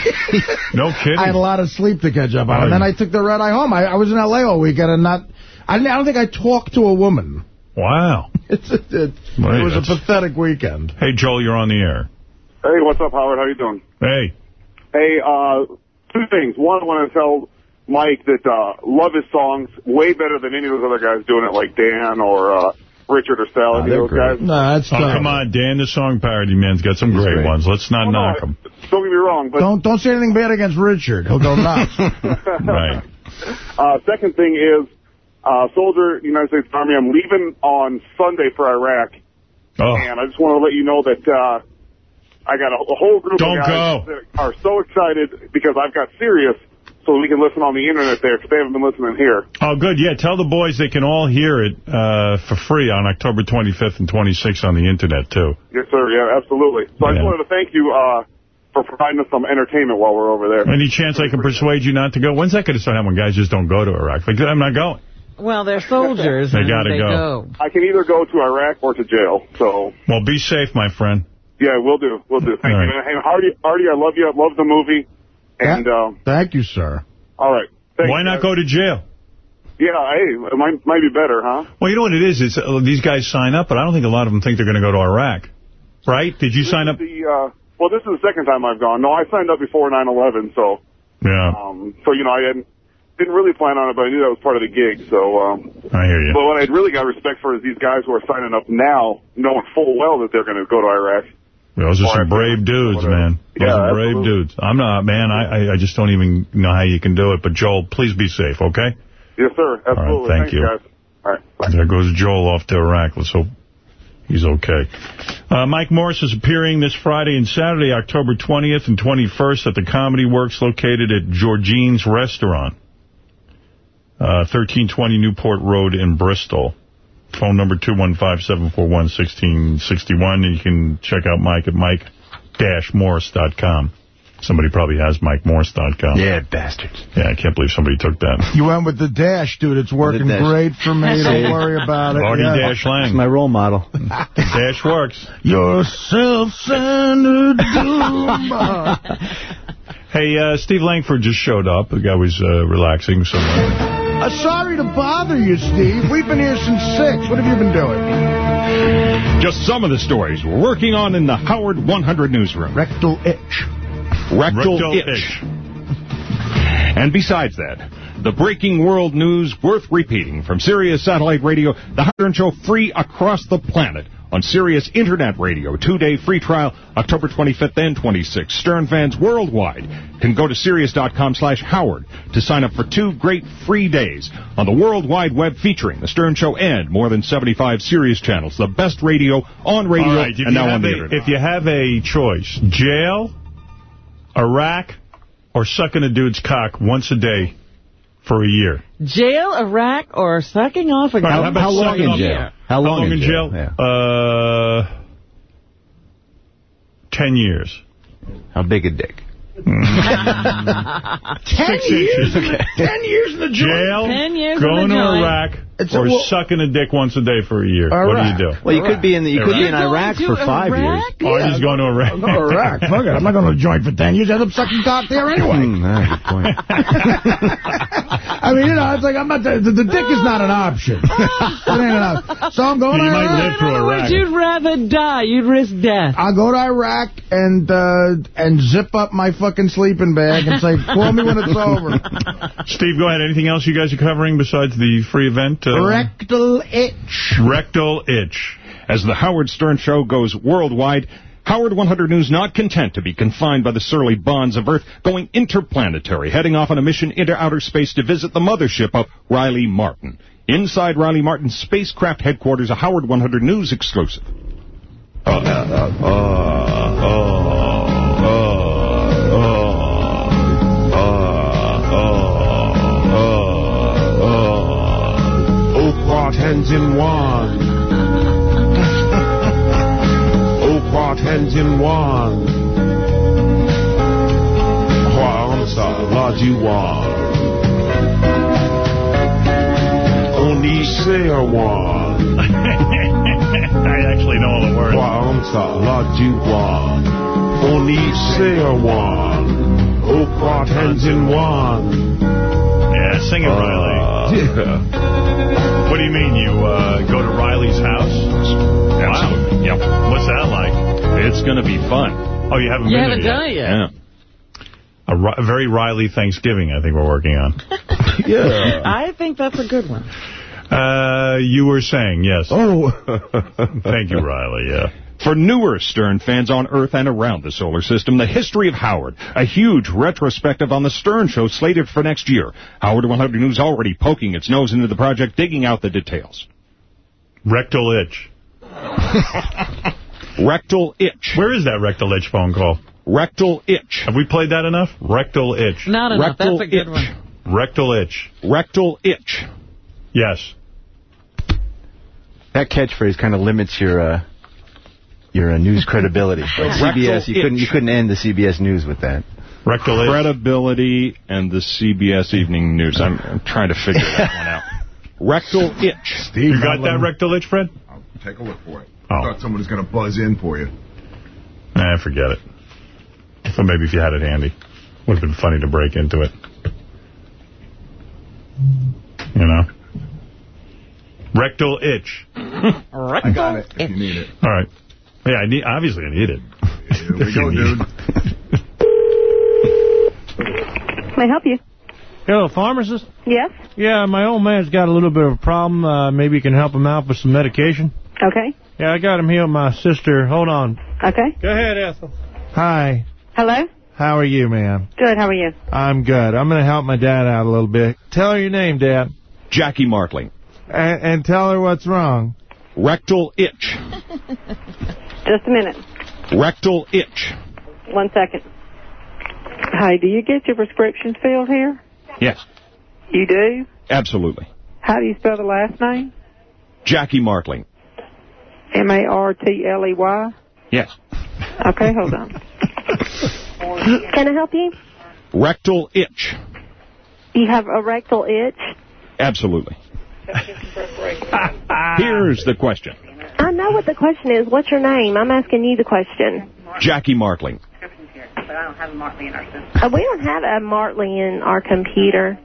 No kidding. I had a lot of sleep to catch up on. Oh, and then yeah. I took the red eye home. I, I was in L.A. all weekend, and not... I, didn't- I don't think I talked to a woman. Wow. It's a, it, Right, it was a pathetic weekend. Hey, Joel, you're on the air. Hey, what's up, Howard? How you doing? Hey. Hey, uh, two things. One, I want to tell Mike that uh, love his songs way better than any of those other guys doing it, like Dan or uh, Richard or Sal. any of those guys. No, that's Oh, terrible. come on, Dan, the song parody man's got some great, great. ones. Let's not Oh, no, knock him. Don't get me wrong, but Don't don't say anything bad against Richard. He'll go nuts. Right. uh, second thing is, uh, soldier, United States Army. I'm leaving on Sunday for Iraq, Oh, and I just want to let you know that uh, I got a, a whole group Don't of guys go. that are so excited because I've got Sirius, so we can listen on the internet there because they haven't been listening here. oh, good. Yeah, tell the boys they can all hear it uh, for free on October 25th and 26th on the internet, too. Yes, sir. Yeah, absolutely. So I just wanted to thank you uh, for providing us some entertainment while we're over there. Any chance I can persuade you not to go? When's that going to start happening when guys just don't go to Iraq? Like, I'm not going. Well, they're soldiers. They gotta go. go. I can either go to Iraq or to jail. So Well, be safe, my friend. Yeah, we'll do. We'll do. Thank All you. And Artie, Artie, I love you. I love the movie. And, um, Thank you, sir. all right. Thank Why not guys. go to jail? Yeah, hey, it might, might be better, huh? Well, you know what it is? It's uh, These guys sign up, but I don't think a lot of them think they're going to go to Iraq. Right? Did you sign up? The, uh, well, this is the second time I've gone. No, I signed up before 9/11, so Yeah, um, so you know I hadn't, didn't really plan on it, but I knew that was part of the gig. So, um, I hear you. but what I'd really got respect for is these guys who are signing up now, knowing full well that they're going to go to Iraq. Those are some brave dudes, man. Those Yeah, are brave absolutely. dudes. I'm not, man, I, I- I just don't even know how you can do it. But, Joel, please be safe, okay? Yes, sir. Absolutely. thank Thanks, you. guys. All right. There goes Joel off to Iraq. Let's hope he's okay. Uh, Mike Morris is appearing this Friday and Saturday, October 20th and 21st at the Comedy Works located at Georgine's Restaurant, uh, 1320 Newport Road in Bristol. Phone number 215-741-1661. And you can check out Mike at mike-morris.com. Somebody probably has MikeMorris.com. Yeah, bastards. Yeah, I can't believe somebody took that. You went with the dash, dude. It's working great for me. Don't worry about it. Artie Yeah. Dash Lang. It's my role model. Dash works. You're self-centered doom. Hey, uh, Steve Langford just showed up. The guy was uh, relaxing somewhere. Uh, sorry to bother you, Steve. We've been here since 6. What have you been doing? Just some of the stories we're working on in the Howard 100 newsroom. Rectal itch. Rectal, Rectal itch. itch. And besides that, the breaking world news worth repeating from Sirius Satellite Radio, the Howard Show free across the planet on Sirius Internet Radio. Two-day free trial, October 25th and 26th. Stern fans worldwide can go to Sirius.com slash Howard to sign up for two great free days on the World Wide Web featuring the Stern Show and more than 75 Sirius channels. The best radio on radio right, and now on the a- Internet. If you have a choice, jail, Iraq, or sucking a dude's cock once a day for a year. Jail, Iraq, or sucking off a All right, guy's how about long in off- jail? How long in in jail? jail? Uh, ten years. How big a dick? Six inches. Ten years in the Jail, Ten years in going the to joint. Iraq, It's or a- well- sucking a dick once a day for a year. What do you do? Well, you could be in the you could be in Iraq for five Iraq? years. Artie's going to Iraq. Go to Iraq. Fuck it. I'm not going to joint for 10 years. I end up sucking cock there anyway. Hmm, ah, good point. I mean, you know, it's like I'm not. The, the, the dick is not an option. it ain't an. So I'm going You to might Iraq. live through In other Iraq. you'd rather die. You'd risk death. I'll go to Iraq and uh, and zip up my fucking sleeping bag and say, call me when it's over. Steve, go ahead. Anything else you guys are covering besides the free event? Uh, Rectal itch. rectal itch. As the Howard Stern Show goes worldwide, Howard 100 News not content to be confined by the surly bonds of Earth, going interplanetary, heading off on a mission into outer space to visit the mothership of Riley Martin. Inside Riley Martin's spacecraft headquarters, a Howard 100 News exclusive. Oquat hands in one. Oh, Oquat hands in one. Huamsa Lajiwan. Oni Sayer one. I actually know all the words. Huamsa Lajiwan. Oni Sayer one. Oquat oh, hands in one. Yeah, sing it, Riley. Yeah. What do you mean? You uh, go to Riley's house? Absolutely. Yep. What's that like? It's going to be fun. Oh, you haven't You been haven't there done it yet. Yeah. A, a very Riley Thanksgiving, I think we're working on. Yeah. I think that's a good one. Uh, you were saying, yes. Oh. Thank you, Riley, yeah. For newer Stern fans on Earth and around the solar system, the history of Howard, a huge retrospective on the Stern Show slated for next year. Howard 100 News already poking its nose into the project, digging out the details. Rectal itch. Rectal itch. Where is that rectal itch phone call? Rectal itch. Have we played that enough? Rectal itch. Not enough. Rectal That's a good itch. one. Rectal itch. Rectal itch. Yes. That catchphrase kind of limits your uh, your uh, news credibility. Like CBS, you couldn't you couldn't end the CBS News with that. Rectal. Credibility and the CBS Evening News. I'm, I'm trying to figure that one out. Rectal itch. Steve You got that rectal itch, Fred? I'll take a look for it. Oh. I thought someone was going to buzz in for you. Nah, forget it. So maybe if you had it handy. Would have been funny to break into it. You know? Rectal itch. I got it, if you need it. All right. Yeah, I need, obviously I need it. Here we go, dude. May I help you? Hello, pharmacist? Yes? Yeah, my old man's got a little bit of a problem. Uh, maybe you can help him out with some medication. Okay. Yeah, I got him here with my sister. Hold on. Okay. Go ahead, Ethel. Hi. Hello? How are you, ma'am? Good, how are you? I'm good. I'm going to help my dad out a little bit. Tell her your name, Dad. Jackie Martling. And, and tell her what's wrong. Rectal itch. Just a minute. Rectal itch. One second. Hi, do you get your prescriptions filled here? Yes, You do? absolutely. How do you spell the last name? Jackie Martling. M-A-R-T-L-E-Y? Yes. Okay, hold on. Can I help you? Rectal itch. You have a rectal itch? Absolutely. Here's the question. I know what the question is. What's your name? I'm asking you the question. Jackie Martling. Uh, we don't have a Martley in our computer.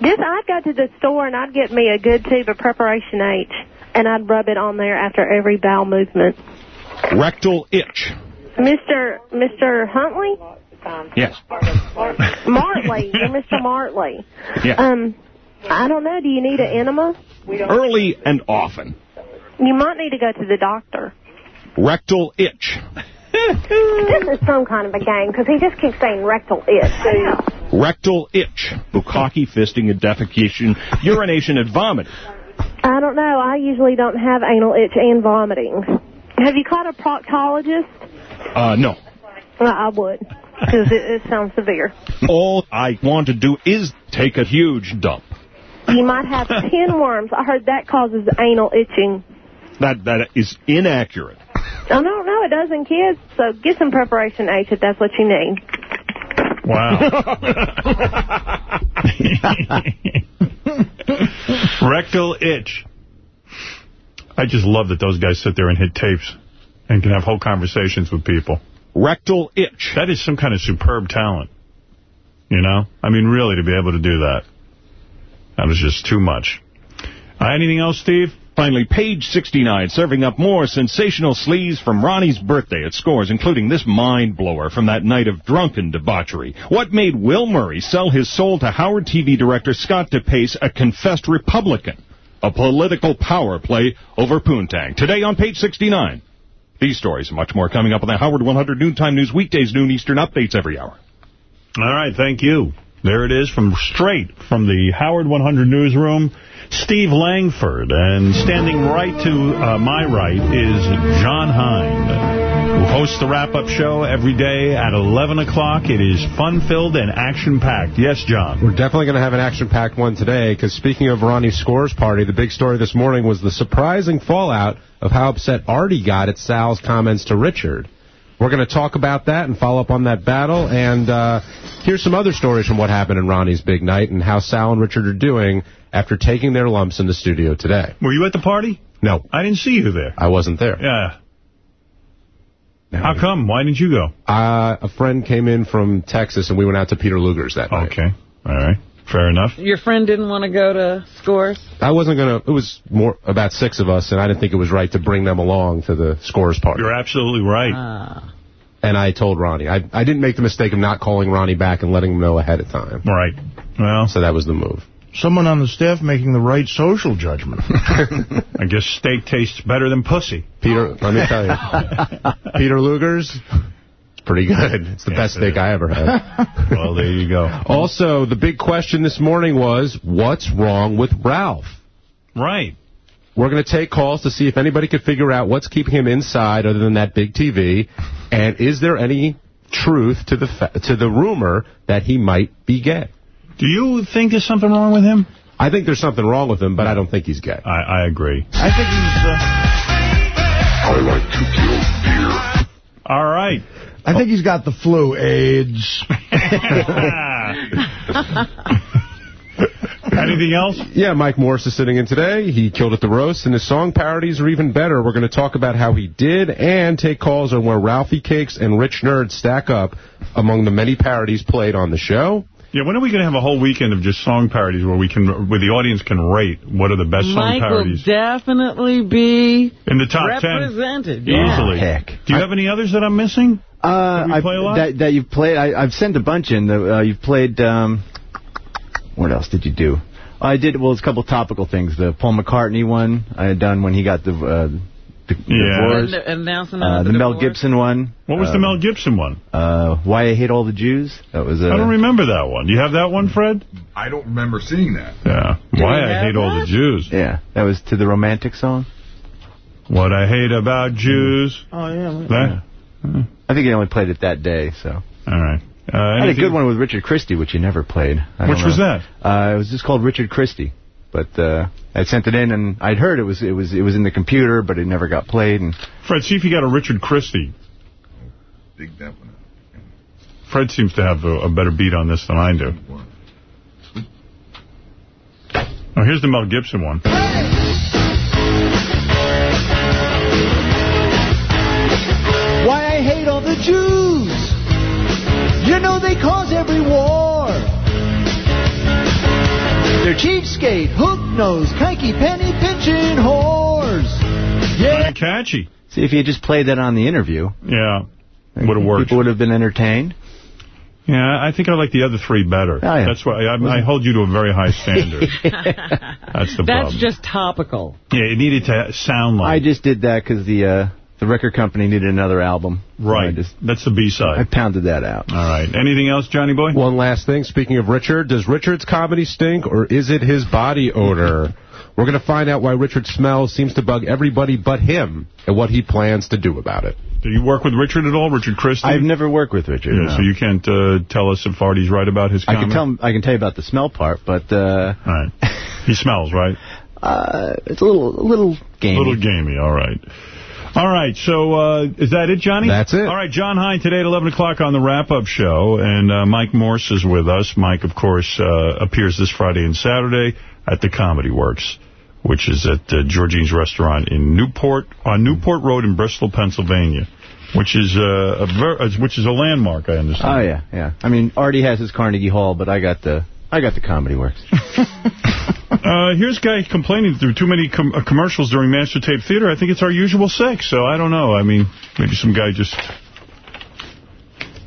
Just, I'd go to the store and I'd get me a good tube of Preparation H, and I'd rub it on there after every bowel movement. Rectal itch. Mr. Mr. Huntley? Yes. Martley. You're Mr. Martley. Yes. Um, I don't know. Do you need an enema? Early and often. You might need to go to the doctor. Rectal itch. this is some kind of a game because he just keeps saying rectal itch. Rectal itch. Bukkake, fisting, and defecation, urination, and vomiting. I don't know. I usually don't have anal itch and vomiting. Have you caught a proctologist? Uh, no. Well, I would because it, it sounds severe. All I want to do is take a huge dump. You might have pinworms. I heard that causes anal itching. That That is inaccurate. I no, no, know. It does in kids. So get some preparation H if that's what you need. Wow. Rectal itch. I just love that those guys sit there and hit tapes and can have whole conversations with people. Rectal itch. That is some kind of superb talent. You know? I mean, really, to be able to do that. That was just too much. Uh, anything else, Steve? Finally, page 69, serving up more sensational sleaze from Ronnie's birthday at Scores, including this mind-blower from that night of drunken debauchery. What made Will Murray sell his soul to Howard TV director Scott DePace, a confessed Republican? A political power play over Poontang. Today on page 69. These stories and much more coming up on the Howard 100 Noontime News, weekdays, noon Eastern updates every hour. All right, thank you. There it is from straight from the Howard 100 newsroom, Steve Langford. And standing right to uh, my right is John Hein, who hosts the wrap-up show every day at 11 o'clock. It is fun-filled and action-packed. Yes, John. We're definitely going to have an action-packed one today, because speaking of Ronnie's Scores Party, the big story this morning was the surprising fallout of how upset Artie got at Sal's comments to Richard. We're going to talk about that and follow up on that battle. And uh, here's some other stories from what happened in Ronnie's big night and how Sal and Richard are doing after taking their lumps in the studio today. Were you at the party? No. I didn't see you there. I wasn't there. Yeah. How come? Why didn't you go? Uh, a friend came in from Texas, and we went out to Peter Luger's that night. Okay. All right. Fair enough. Your friend didn't want to go to Scores? I wasn't going to... It was more about six of us, and I didn't think it was right to bring them along to the Scores party. You're absolutely right. Ah. And I told Ronnie. I, I didn't make the mistake of not calling Ronnie back and letting him know ahead of time. Right. Well, So that was the move. Someone on the staff making the right social judgment. I guess steak tastes better than pussy. Peter, let me tell you. Peter Luger's, it's pretty good. It's the best steak. I ever had. Well, there you go. Also, the big question this morning was, what's wrong with Ralph? Right. We're going to take calls to see if anybody could figure out what's keeping him inside other than that big TV, and is there any truth to the fa- to the rumor that he might be gay? Do you think there's something wrong with him? I think there's something wrong with him, but I don't think he's gay. I, I agree. I think he's... Uh, I like to kill deer. All right. I think he's got the flu, AIDS. Anything else? Yeah, Mike Morris is sitting in today. He killed at the roast, and his song parodies are even better. We're going to talk about how he did and take calls on where Ralphie Cakes and Rich Nerd stack up among the many parodies played on the show. Yeah, when are we going to have a whole weekend of just song parodies where we can, where the audience can rate what are the best song Mike will parodies definitely be in the top ten represented. Yeah. easily? Heck. Do you have any others that I'm missing? Uh, we I- play a lot? That, that you've played, I, I've sent a bunch in. The, uh, you've played, um, what else did you do? I did, well, it's a couple topical things. The Paul McCartney one I had done when he got the, uh, the divorce. And the announcement Uh, the the Mel. Gibson one. What was the Um, Mel Gibson one? Uh, Why I Hate All the Jews. That was. I don't remember that one. Do you have that one, Fred? I don't remember seeing that. Yeah. Do Why I have hate all the? Jews. Yeah, that was to the romantic song. What I hate about Jews. Oh, yeah. That? I think he only played it that day, so. All right. Uh, I had a good one with Richard Christie, which you never played. I Which was that? Uh, it was just called Richard Christie. But uh, I sent it in, and I'd heard it was it was it was in the computer, but it never got played. And Fred, see if you got a Richard Christie. Dig that one. Fred seems to have a, a better beat on this than I do. Oh, here's the Mel Gibson one. Why I hate all the Jews. You know they cause every war. They're cheapskate, hook-nosed, kikey, penny pinching whores. Yeah. Pretty catchy. see if you had just played that on the interview, Yeah. Would have worked. people would have been entertained. Yeah, I think I like the other three better. Oh, yeah. That's why I, I hold you to a very high standard. That's the That's problem. just topical. Yeah, it needed to sound like. I just did that because the uh, the record company needed another album. Right. Just That's the B-side. I pounded that out. All right. Anything else, Johnny Boy? One last thing. Speaking of Richard, does Richard's comedy stink, or is it his body odor? We're going to find out why Richard's smell seems to bug everybody but him, and what he plans to do about it. Do you work with Richard at all, Richard Christie? I've never worked with Richard. Yeah, no. so you can't uh, tell us if Artie's right about his I can tell I can tell you about the smell part, but uh, All right. He smells, right? uh, it's a little a little gamey. A little gamey, all right. All right, so uh, is that it, Johnny? That's it. All right, John Hein today at 11 o'clock on the wrap-up show, and uh, Mike Morse is with us. Mike, of course, uh, appears this Friday and Saturday at the Comedy Works, which is at uh, Georgine's Restaurant in Newport, on Newport Road in Bristol, Pennsylvania, which is, uh, a ver uh, which is a landmark, I understand. Oh yeah, yeah. I mean, Artie has his Carnegie Hall, but I got the I got the Comedy Works. Uh, here's a guy complaining through too many com uh, commercials during Master Tape Theater. I think it's our usual six, so I don't know. I mean, maybe some guy just...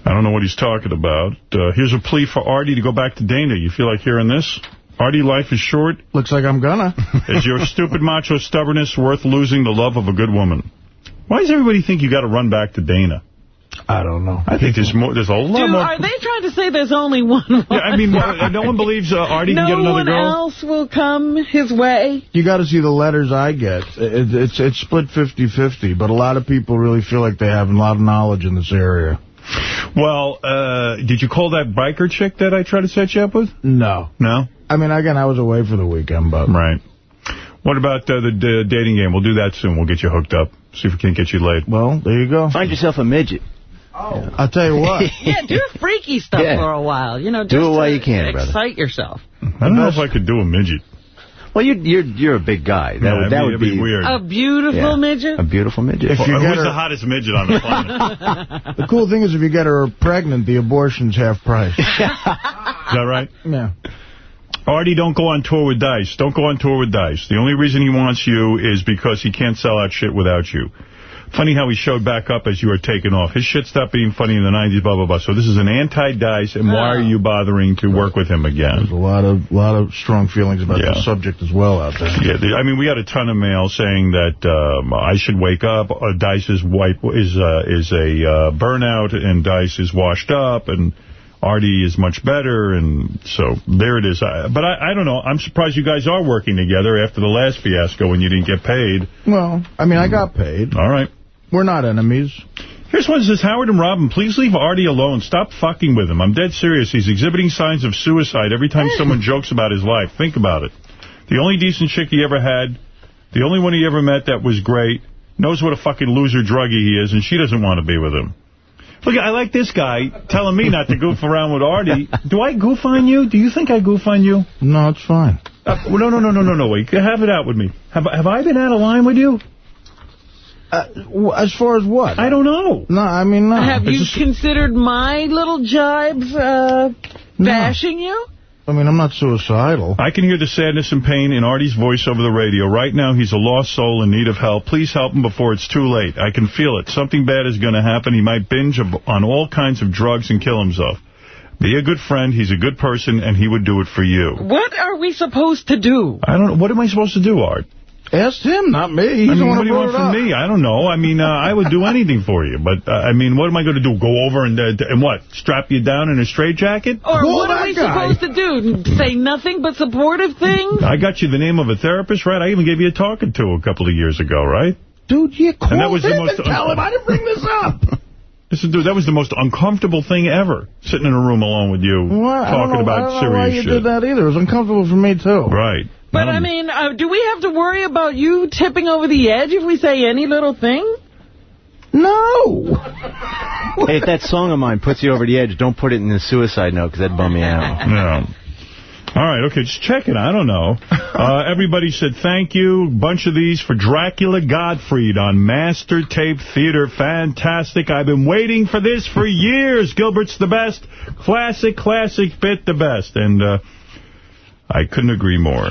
I don't know what he's talking about. Uh, here's a plea for Artie to go back to Dana. You feel like hearing this? Artie, life is short. Looks like I'm gonna. Is your stupid macho stubbornness worth losing the love of a good woman? Why does everybody think you got to run back to Dana? I don't know. I think there's more. There's a lot Dude, more. are they trying to say there's only one? Yeah, I mean, no one believes uh, Artie no can get another one girl. else will come his way. You got to see the letters I get. It, it's it's split 50-50, but a lot of people really feel like they have a lot of knowledge in this area. Well, uh, did you call that biker chick that I tried to set you up with? No. No? I mean, again, I was away for the weekend, but... Right. What about uh, the d dating game? We'll do that soon. We'll get you hooked up. See if we can't get you laid. Well, there you go. Find yourself a midget. Oh. I'll tell you what. yeah, do freaky stuff Yeah. for a while. You know, just Do it while you can, brother. excite yourself. I don't know if I could do a midget. Well, you're you're you're a big guy. That Yeah, would that it'd be- it'd be be weird. A beautiful Yeah. midget. a beautiful midget. If you Well, get who's her- the hottest midget on the planet? The cool thing is if you get her pregnant, the abortion's half price. Is that right? yeah. Artie, don't go on tour with Dice. Don't go on tour with Dice. The only reason he wants you is because he can't sell out shit without you. Funny how he showed back up as you were taking off. His shit stopped being funny in the 90s, blah, blah, blah. So this is an anti-Dice, and why are you bothering to work with him again? There's a lot of lot of strong feelings about Yeah. the subject as well out there. Yeah, the, I mean, we got a ton of mail saying that um, I should wake up. Uh, Dice's wife is uh, is a uh, burnout, and Dice is washed up, and Artie is much better, and so there it is. I, but I, I don't know. I'm surprised you guys are working together after the last fiasco when you didn't get paid. Well, I mean, I got paid. All right. We're not enemies. Here's one that says, Howard and Robin, please leave Artie alone. Stop fucking with him. I'm dead serious. He's exhibiting signs of suicide every time someone jokes about his life. Think about it. The only decent chick he ever had, the only one he ever met that was great, knows what a fucking loser druggie he is, and she doesn't want to be with him. Look, I like this guy telling me not to goof around with Artie. Do I goof on you? Do you think I goof on you? No, it's fine. Uh, well, no, no, no, no, no, no. Wait, have it out with me. Have have I been out of line with you? Uh, as far as what? I don't know. No, I mean, no. Have It's you just- considered my little jibes uh, bashing you? I mean, I'm not suicidal. I can hear the sadness and pain in Artie's voice over the radio. Right now, he's a lost soul in need of help. Please help him before it's too late. I can feel it. Something bad is going to happen. He might binge on all kinds of drugs and kill himself. Be a good friend. He's a good person, and he would do it for you. What are we supposed to do? I don't. Know. What am I supposed to do, Art? Ask him, not me. He's I the mean, one what do you want from me? I don't know. I mean, uh, I would do anything for you. But, uh, I mean, what am I going to do? Go over and, uh, and what? Strap you down in a straitjacket? Or Call what are that we guy. supposed to do? Say nothing but supportive things? I got you the name of a therapist, right? I even gave you a talking to a couple of years ago, right? Dude, you call And that was the him most and tell him I didn't bring this up. Listen, dude, that was the most uncomfortable thing ever, sitting in a room alone with you, Well, I don't talking about I don't know why serious you shit. did that either. It was uncomfortable for me, too. Right. But, I mean, uh, do we have to worry about you tipping over the edge if we say any little thing? No. Hey, if that song of mine puts you over the edge, don't put it in the suicide note, because that'd bum me out. No. All right, okay, just check it. I don't know. Uh, everybody said thank you. Bunch of these for Dracula Gottfried on Master Tape Theater. Fantastic. I've been waiting for this for years. Gilbert's the best. Classic, classic bit the best. And uh, I couldn't agree more.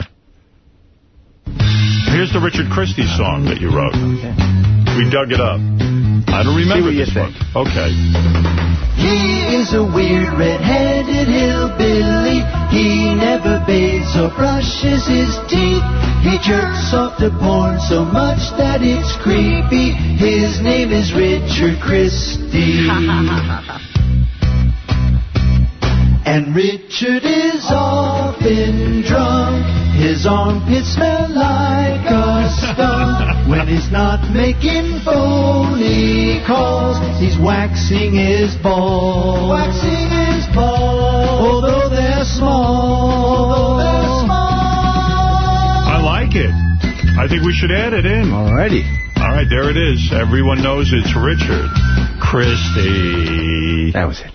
Here's the Richard Christie song that you wrote. We dug it up. I don't remember this one. Okay. He is a weird red-headed hillbilly. He never bathes or brushes his teeth. He jerks off to porn so much that it's creepy. His name is Richard Christie. And Richard is often drunk. His armpits smell like a skunk. When he's not making phony calls, he's waxing his balls. Waxing his balls. Although they're small. Although they're small. I like it. I think we should add it in. Alrighty. All right, there it is. Everyone knows it's Richard Christie. That was it.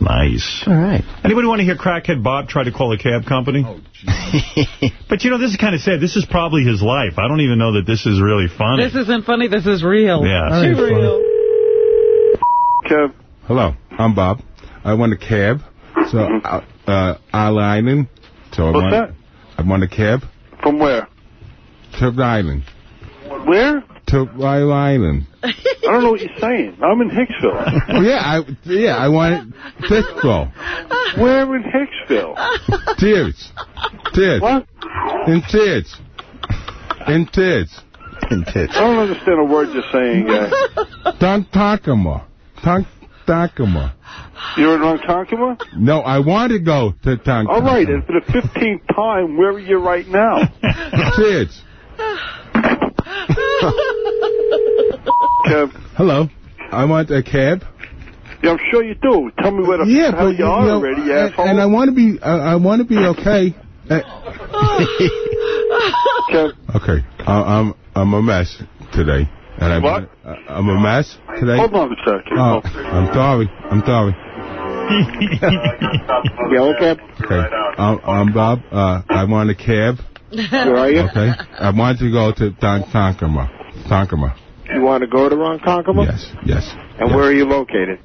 Nice. All right. Anybody want to hear Crackhead Bob try to call a cab company? Oh, but, you know, this is kind of sad. This is probably his life. I don't even know that this is really funny. This isn't funny. This is real. Yeah. Too real. Cab. Hello, I'm Bob. I want a cab. So, uh, uh, Isle Island. So I What's want, that? I want a cab From where? to the island. Where? To Isle Island. I don't know what you're saying. I'm in Hicksville. Well, yeah, I yeah, I want it Pittsburgh. Where in Hicksville? Tears. Tears. What? In tears. In tears. In tits. I don't understand a word you're saying, guy. Tontakama. Tontakama. You're in Ronkonkoma? No, I want to go to Tontakama. All right, and for the 15th time, where are you right now? Tears. Kev, Hello. I want a cab. yeah, I'm sure you do. Tell me where the Yeah, hell but you are know, already, you and, asshole. and I want to be. I, I want to be okay. Uh, Kev, okay. I, I'm I'm a mess today. And I What? I, I'm a mess today. hold on a second. Oh, I'm sorry. I'm sorry. Yellow cab? Okay. I'm, I'm Bob. Uh, I want a cab. Where are you? Okay. I want to go to Don Tonkama. Tonkama. You want to go to Ronkonkoma? Yes. Yes. And yes. where are you located?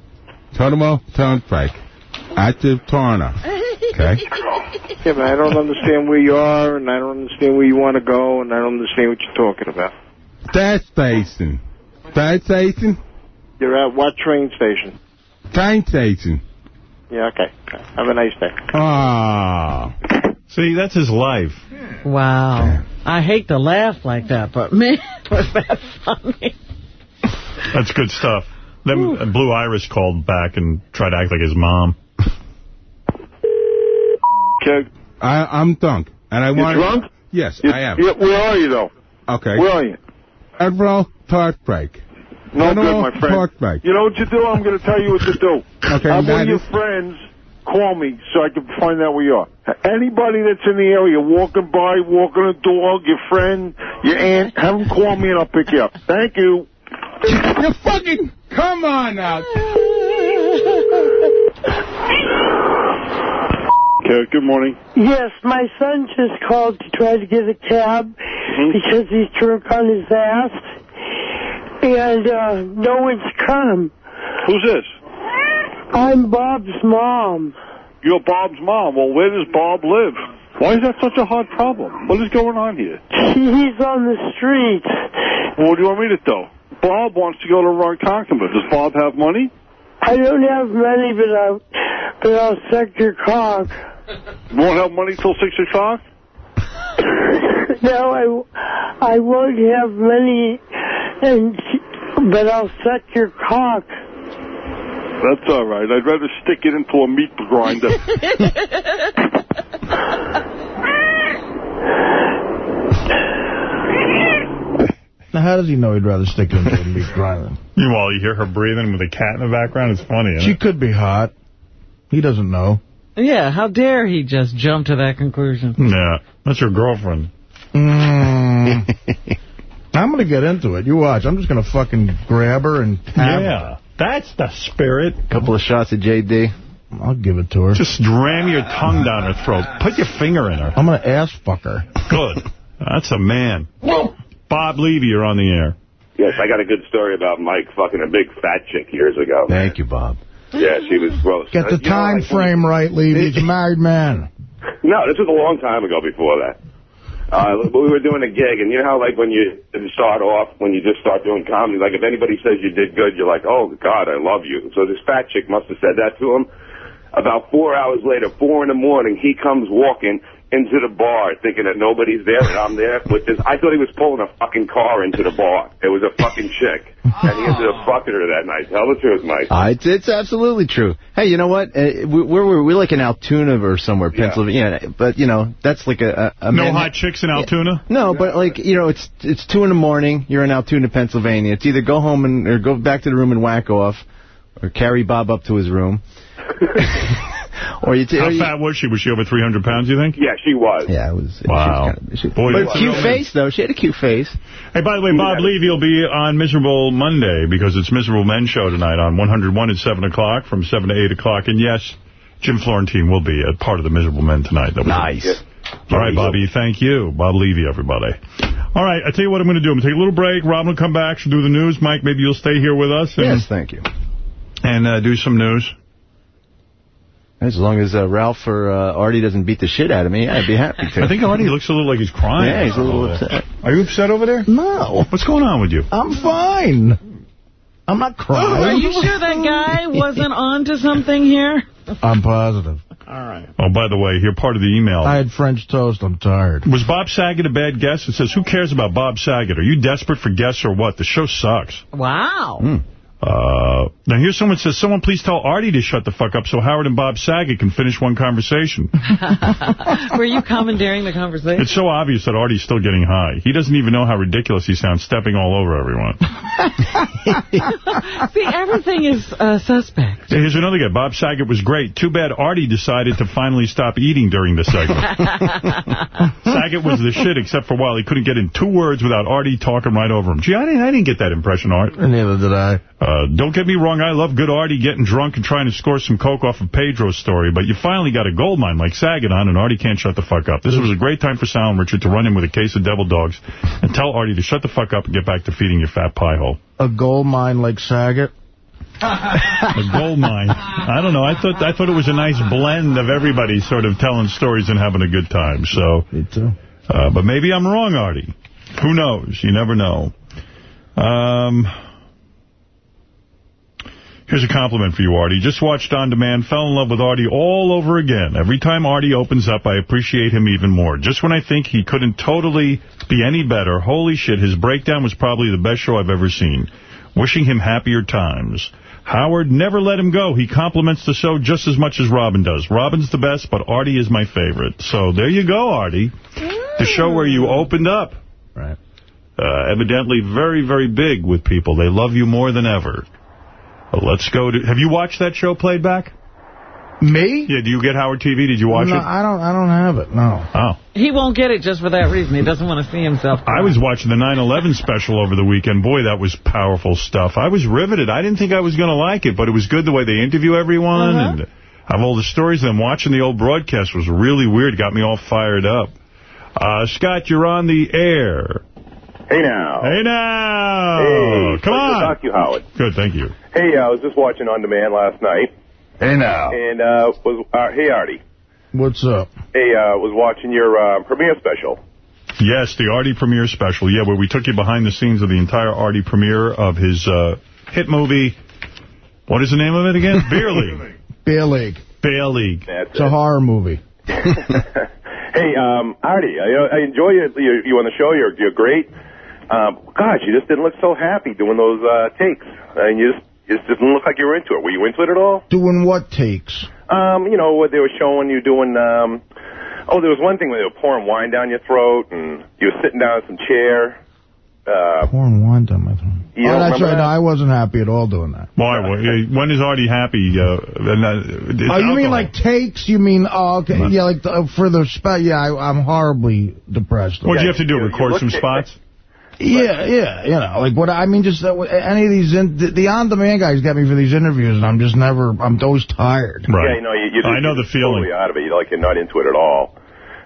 Tonamo Turnpike. Active Turner. Okay. Yeah, but I don't understand where you are, and I don't understand where you want to go, and I don't understand what you're talking about. That station. That station. You're at what train station? Train station. Yeah, okay. Have a nice day. Ah. See, that's his life. Wow. I hate to laugh like that, but man, was that funny. That's good stuff. Then uh, Blue Iris called back and tried to act like his mom. Kev, I, I'm drunk. And I you want drunk? Yes, You- I am. Yeah, where are you, though? Okay. Where are you? Admiral Turnpike. No good, Admiral my friend. Turnpike. You know what you do? I'm going to tell you what to do. Okay, Have one of your friends call me so I can find out where you are. Anybody that's in the area, walking by, walking a dog, your friend, your aunt, have them call me and I'll pick you up. Thank you. You fucking... Come on now. Okay, good morning. Yes, my son just called to try to get a cab because he's drunk on his ass. And uh, no one's come. Who's this? I'm Bob's mom. You're Bob's mom. Well, where does Bob live? Why is that such a hard problem? What is going on here? He's on the street. Well, what do you want me to do? Bob wants to go to Ronkonkoma. Does Bob have money? I don't have money, but I'll, but I'll suck your cock. You won't have money till 6 o'clock? no, I, I won't have money, and but I'll suck your cock. That's all right. I'd rather stick it into a meat grinder. Now, how does he know he'd rather stick it into a meat grinder? Meanwhile, you hear her breathing with a cat in the background. It's funny, isn't She it? could be hot. He doesn't know. Yeah, how dare he just jump to that conclusion? Yeah, that's your girlfriend. Mm. I'm going to get into it. You watch. I'm just going to fucking grab her and have Yeah, that's the spirit. A couple of shots of JD. I'll give it to her. Just ram your tongue down her throat. Put your finger in her. I'm going to ass fuck her. Good. That's a man. Bob Levy, you're on the air. Yes, I got a good story about Mike fucking a big fat chick years ago. Thank you, Bob. Yeah, she was gross. Get the Uh, you know, time like- frame right, Levy. He's a married man. No, this was a long time ago before that. Uh, we were doing a gig, and you know how, like, when you start off, when you just start doing comedy, like, if anybody says you did good, you're like, oh, God, I love you. So this fat chick must have said that to him. About four hours later, four in the morning, he comes walking into the bar thinking that nobody's there and I'm there with this. I thought he was pulling a fucking car into the bar. It was a fucking chick. And he ended up fucking her that night. Tell the truth, Mike. Uh, it's, it's absolutely true. Hey, you know what? Uh, we, where were we? Like in Altoona or somewhere, Pennsylvania. Yeah, but, you know, that's like a... a, a No Manha- hot chicks in Altoona? No, but like you know, it's it's two in the morning. You're in Altoona, Pennsylvania. It's either go home and or go back to the room and whack off, or carry Bob up to his room, or you. How or you fat was she? Was she over 300 pounds, you think? Yeah, she was. Yeah, it was. Wow. She was kind of, she, Boy, but a cute face though. She had a cute face. Hey, by the way, Bob Levy will be on Miserable Monday because it's Miserable Men Show tonight on 101 at 7 o'clock from 7 to 8 o'clock. And yes, Jim Florentine will be a part of the Miserable Men tonight. That was Nice. All right, Bobby, thank you. Bob Levy, everybody. All right, I tell you what I'm going to do. I'm going to take a little break. Robin will come back. She'll do the news. Mike, maybe you'll stay here with us. And, Yes, thank you. And uh, do some news. As long as uh, Ralph or uh, Artie doesn't beat the shit out of me, I'd be happy to. I think Artie looks a little like he's crying. Yeah, he's a little upset. Are you upset over there? No. What's going on with you? I'm fine. I'm not crying. Are you sure that guy wasn't on to something here? I'm positive. All right. Oh, by the way, here, part of the email. I had French toast. I'm tired. Was Bob Saget a bad guest? It says, who cares about Bob Saget? Are you desperate for guests or what? The show sucks. Wow. Uh, now, here's someone says, someone please tell Artie to shut the fuck up so Howard and Bob Saget can finish one conversation. Were you commandeering the conversation? It's so obvious that Artie's still getting high. He doesn't even know how ridiculous he sounds stepping all over everyone. See, everything is uh, suspect. Hey, Here's another guy. Bob Saget was great. Too bad Artie decided to finally stop eating during the segment. Saget was the shit, except for a while he couldn't get in two words without Artie talking right over him. Gee, I didn't, I didn't get that impression, Art. Neither did I. Uh, don't get me wrong, I love good Artie getting drunk and trying to score some coke off of Pedro's story, but you finally got a gold mine like Saget on, and Artie can't shut the fuck up. This was a great time for Sal and Richard to run in with a case of devil dogs and tell Artie to shut the fuck up and get back to feeding your fat pie hole. A gold mine like Saget. A gold mine. I don't know. I thought I thought it was a nice blend of everybody sort of telling stories and having a good time. So, Me too. uh, but maybe I'm wrong, Artie. Who knows? You never know. Um, here's a compliment for you, Artie. Just watched On Demand, fell in love with Artie all over again. Every time Artie opens up, I appreciate him even more. Just when I think he couldn't totally be any better, holy shit, his breakdown was probably the best show I've ever seen. Wishing him happier times. Howard never let him go. He compliments the show just as much as Robin does. Robin's the best, but Artie is my favorite. So there you go, Artie. The show where you opened up. Right. Uh, evidently very, very big with people. They love you more than ever. Uh, let's go to... Have you watched that show played back? Me? Yeah, do you get Howard TV? Did you watch no, it? I don't. I don't have it. No. Oh. He won't get it just for that reason. He doesn't want to see himself. I was watching the 9/11 special over the weekend. Boy, that was powerful stuff. I was riveted. I didn't think I was going to like it, but it was good the way they interview everyone Uh-huh. and have all the stories. And watching the old broadcast was really weird. Got me all fired up. Uh, Scott, you're on the air. Hey now. Hey now. Hey, Come nice on. to talk to you, Howard. Good, thank you. Hey, I was just watching On Demand last night. Hey now. And, uh, was, uh, hey, Artie. What's up? Hey, uh, was watching your, uh, premiere special. Yes, the Artie premiere special. Yeah, where we took you behind the scenes of the entire Artie premiere of his uh, hit movie. What is the name of it again? Beer League. Beer League. Beer League. It's a horror movie. Hey, um, Artie, I, I enjoy you, you, you on the show. You're, you're great. Um, gosh, you just didn't look so happy doing those, uh, takes. And you just, you just didn't look like you were into it. Were you into it at all? Doing what takes? Um, you know, what they were showing you doing, um, oh, there was one thing where they were pouring wine down your throat and you were sitting down in some chair. Uh, Pouring wine down my throat. You oh, that's right. that? No, I wasn't happy at all doing that. Why? wh- When is Artie happy? Uh, and, uh, Oh, you mean like takes? You mean, oh, okay. Yeah, like the, uh, for the spot. Yeah, I, I'm horribly depressed. What'd you have to do, record some spots? Yeah, yeah, you know, like what I mean, just uh, any of these, in, the, the on-demand guys get me for these interviews, and I'm just never, I'm always tired. Right. Yeah, you know, you, you I know the feeling. Totally out of it. You're like you're not into it at all.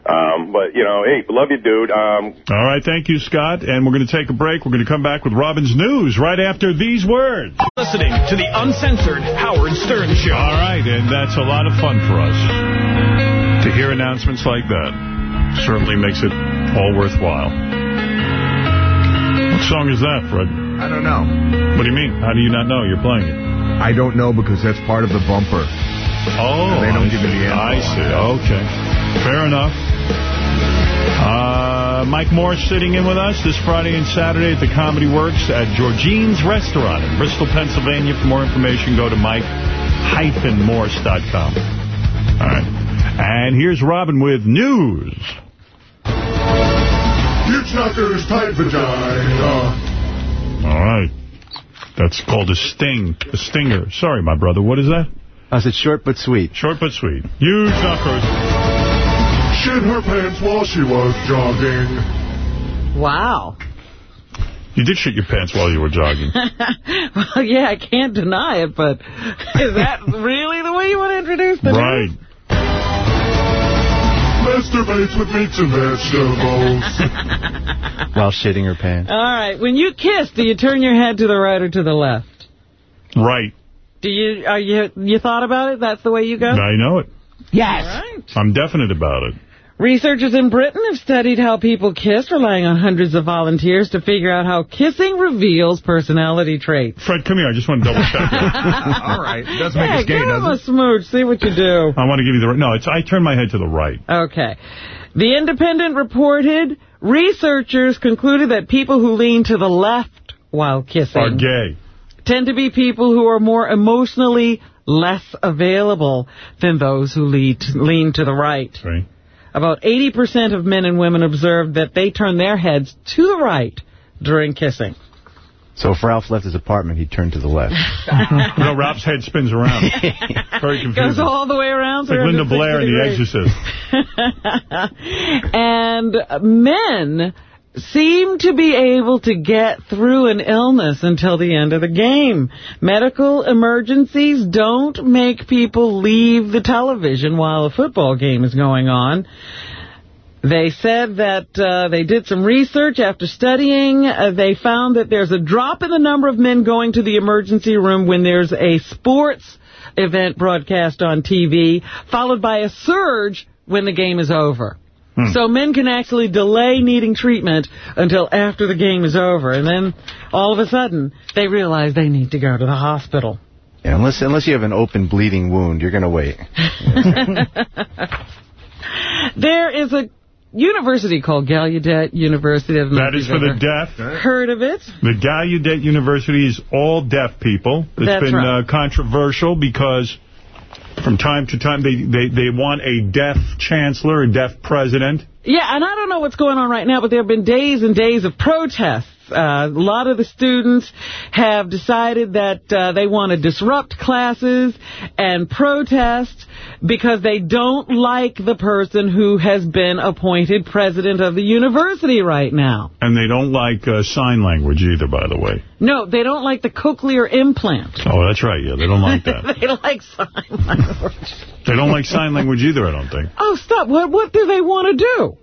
Um, but you know, hey, love you, dude. Um, All right, thank you, Scott. And we're going to take a break. We're going to come back with Robin's News right after these words. Listening to the uncensored Howard Stern Show. All right, and that's a lot of fun for us. To hear announcements like that certainly makes it all worthwhile. What song is that, Fred? I don't know. What do you mean? How do you not know? You're playing it. I don't know because that's part of the bumper. Oh, They don't give me see. the info I see. Okay. Fair enough. Uh, Mike Morris sitting in with us this Friday and Saturday at the Comedy Works at Georgine's Restaurant in Bristol, Pennsylvania. For more information, go to mike-morris.com. All right. And here's Robin with news. Huge knockers, tight uh. vagina. All right. That's called a sting, a stinger. Sorry, my brother. What is that? I said short but sweet. Short but sweet. Huge knockers. Shit her pants while she was jogging. Wow. You did shit your pants while you were jogging. well, yeah, I can't deny it, but is that really the way you want to introduce the Right. news? Masturbates with meats and vegetables. While shitting her pants. All right. When you kiss, do you turn your head to the right or to the left? Right. Do you are you you thought about it? That's the way you go? I know it. Yes. All right. I'm definite about it. Researchers in Britain have studied how people kiss, relying on hundreds of volunteers to figure out how kissing reveals personality traits. Fred, come here. I just want to double check it. All right. Doesn't make Yeah, us gay, give him a does smooch. See what you do. I want to give you the... Right. No, it's I turn my head to the right. Okay. The Independent reported researchers concluded that people who lean to the left while kissing Are gay. tend to be people who are more emotionally less available than those who lead, lean to the right. Right. About 80% of men and women observed that they turn their heads to the right during kissing. So if Ralph left his apartment, he turned to the left. no, Ralph's head spins around. Very confusing. Goes all the way around. It's like Linda Blair in The. Exorcist. and men seem to be able to get through an illness until the end of the game. Medical emergencies don't make people leave the television while a football game is going on. They said that uh, they did some research after studying. Uh, they found that there's a drop in the number of men going to the emergency room when there's a sports event broadcast on TV, followed by a surge when the game is over. So men can actually delay needing treatment until after the game is over. And then all of a sudden, they realize they need to go to the hospital. Yeah, unless unless you have an open bleeding wound, you're going to wait. There is a university called Gallaudet University. of don't know That if is you've for the deaf. Heard of it? The Gallaudet University is all deaf people. It's That's been right. uh, controversial because from time to time they, they, they want a deaf chancellor, a deaf president. Yeah, and I don't know what's going on right now, but there have been days and days of protests a lot of the students have decided that uh, they want to disrupt classes and protest because they don't like the person who has been appointed president of the university right now. And they don't like uh, sign language either, by the way. No, they don't like the cochlear implant. Oh, that's right. Yeah, they don't like that. they like sign language. they don't like sign language either, I don't think. Oh, stop. What, what do they want to do?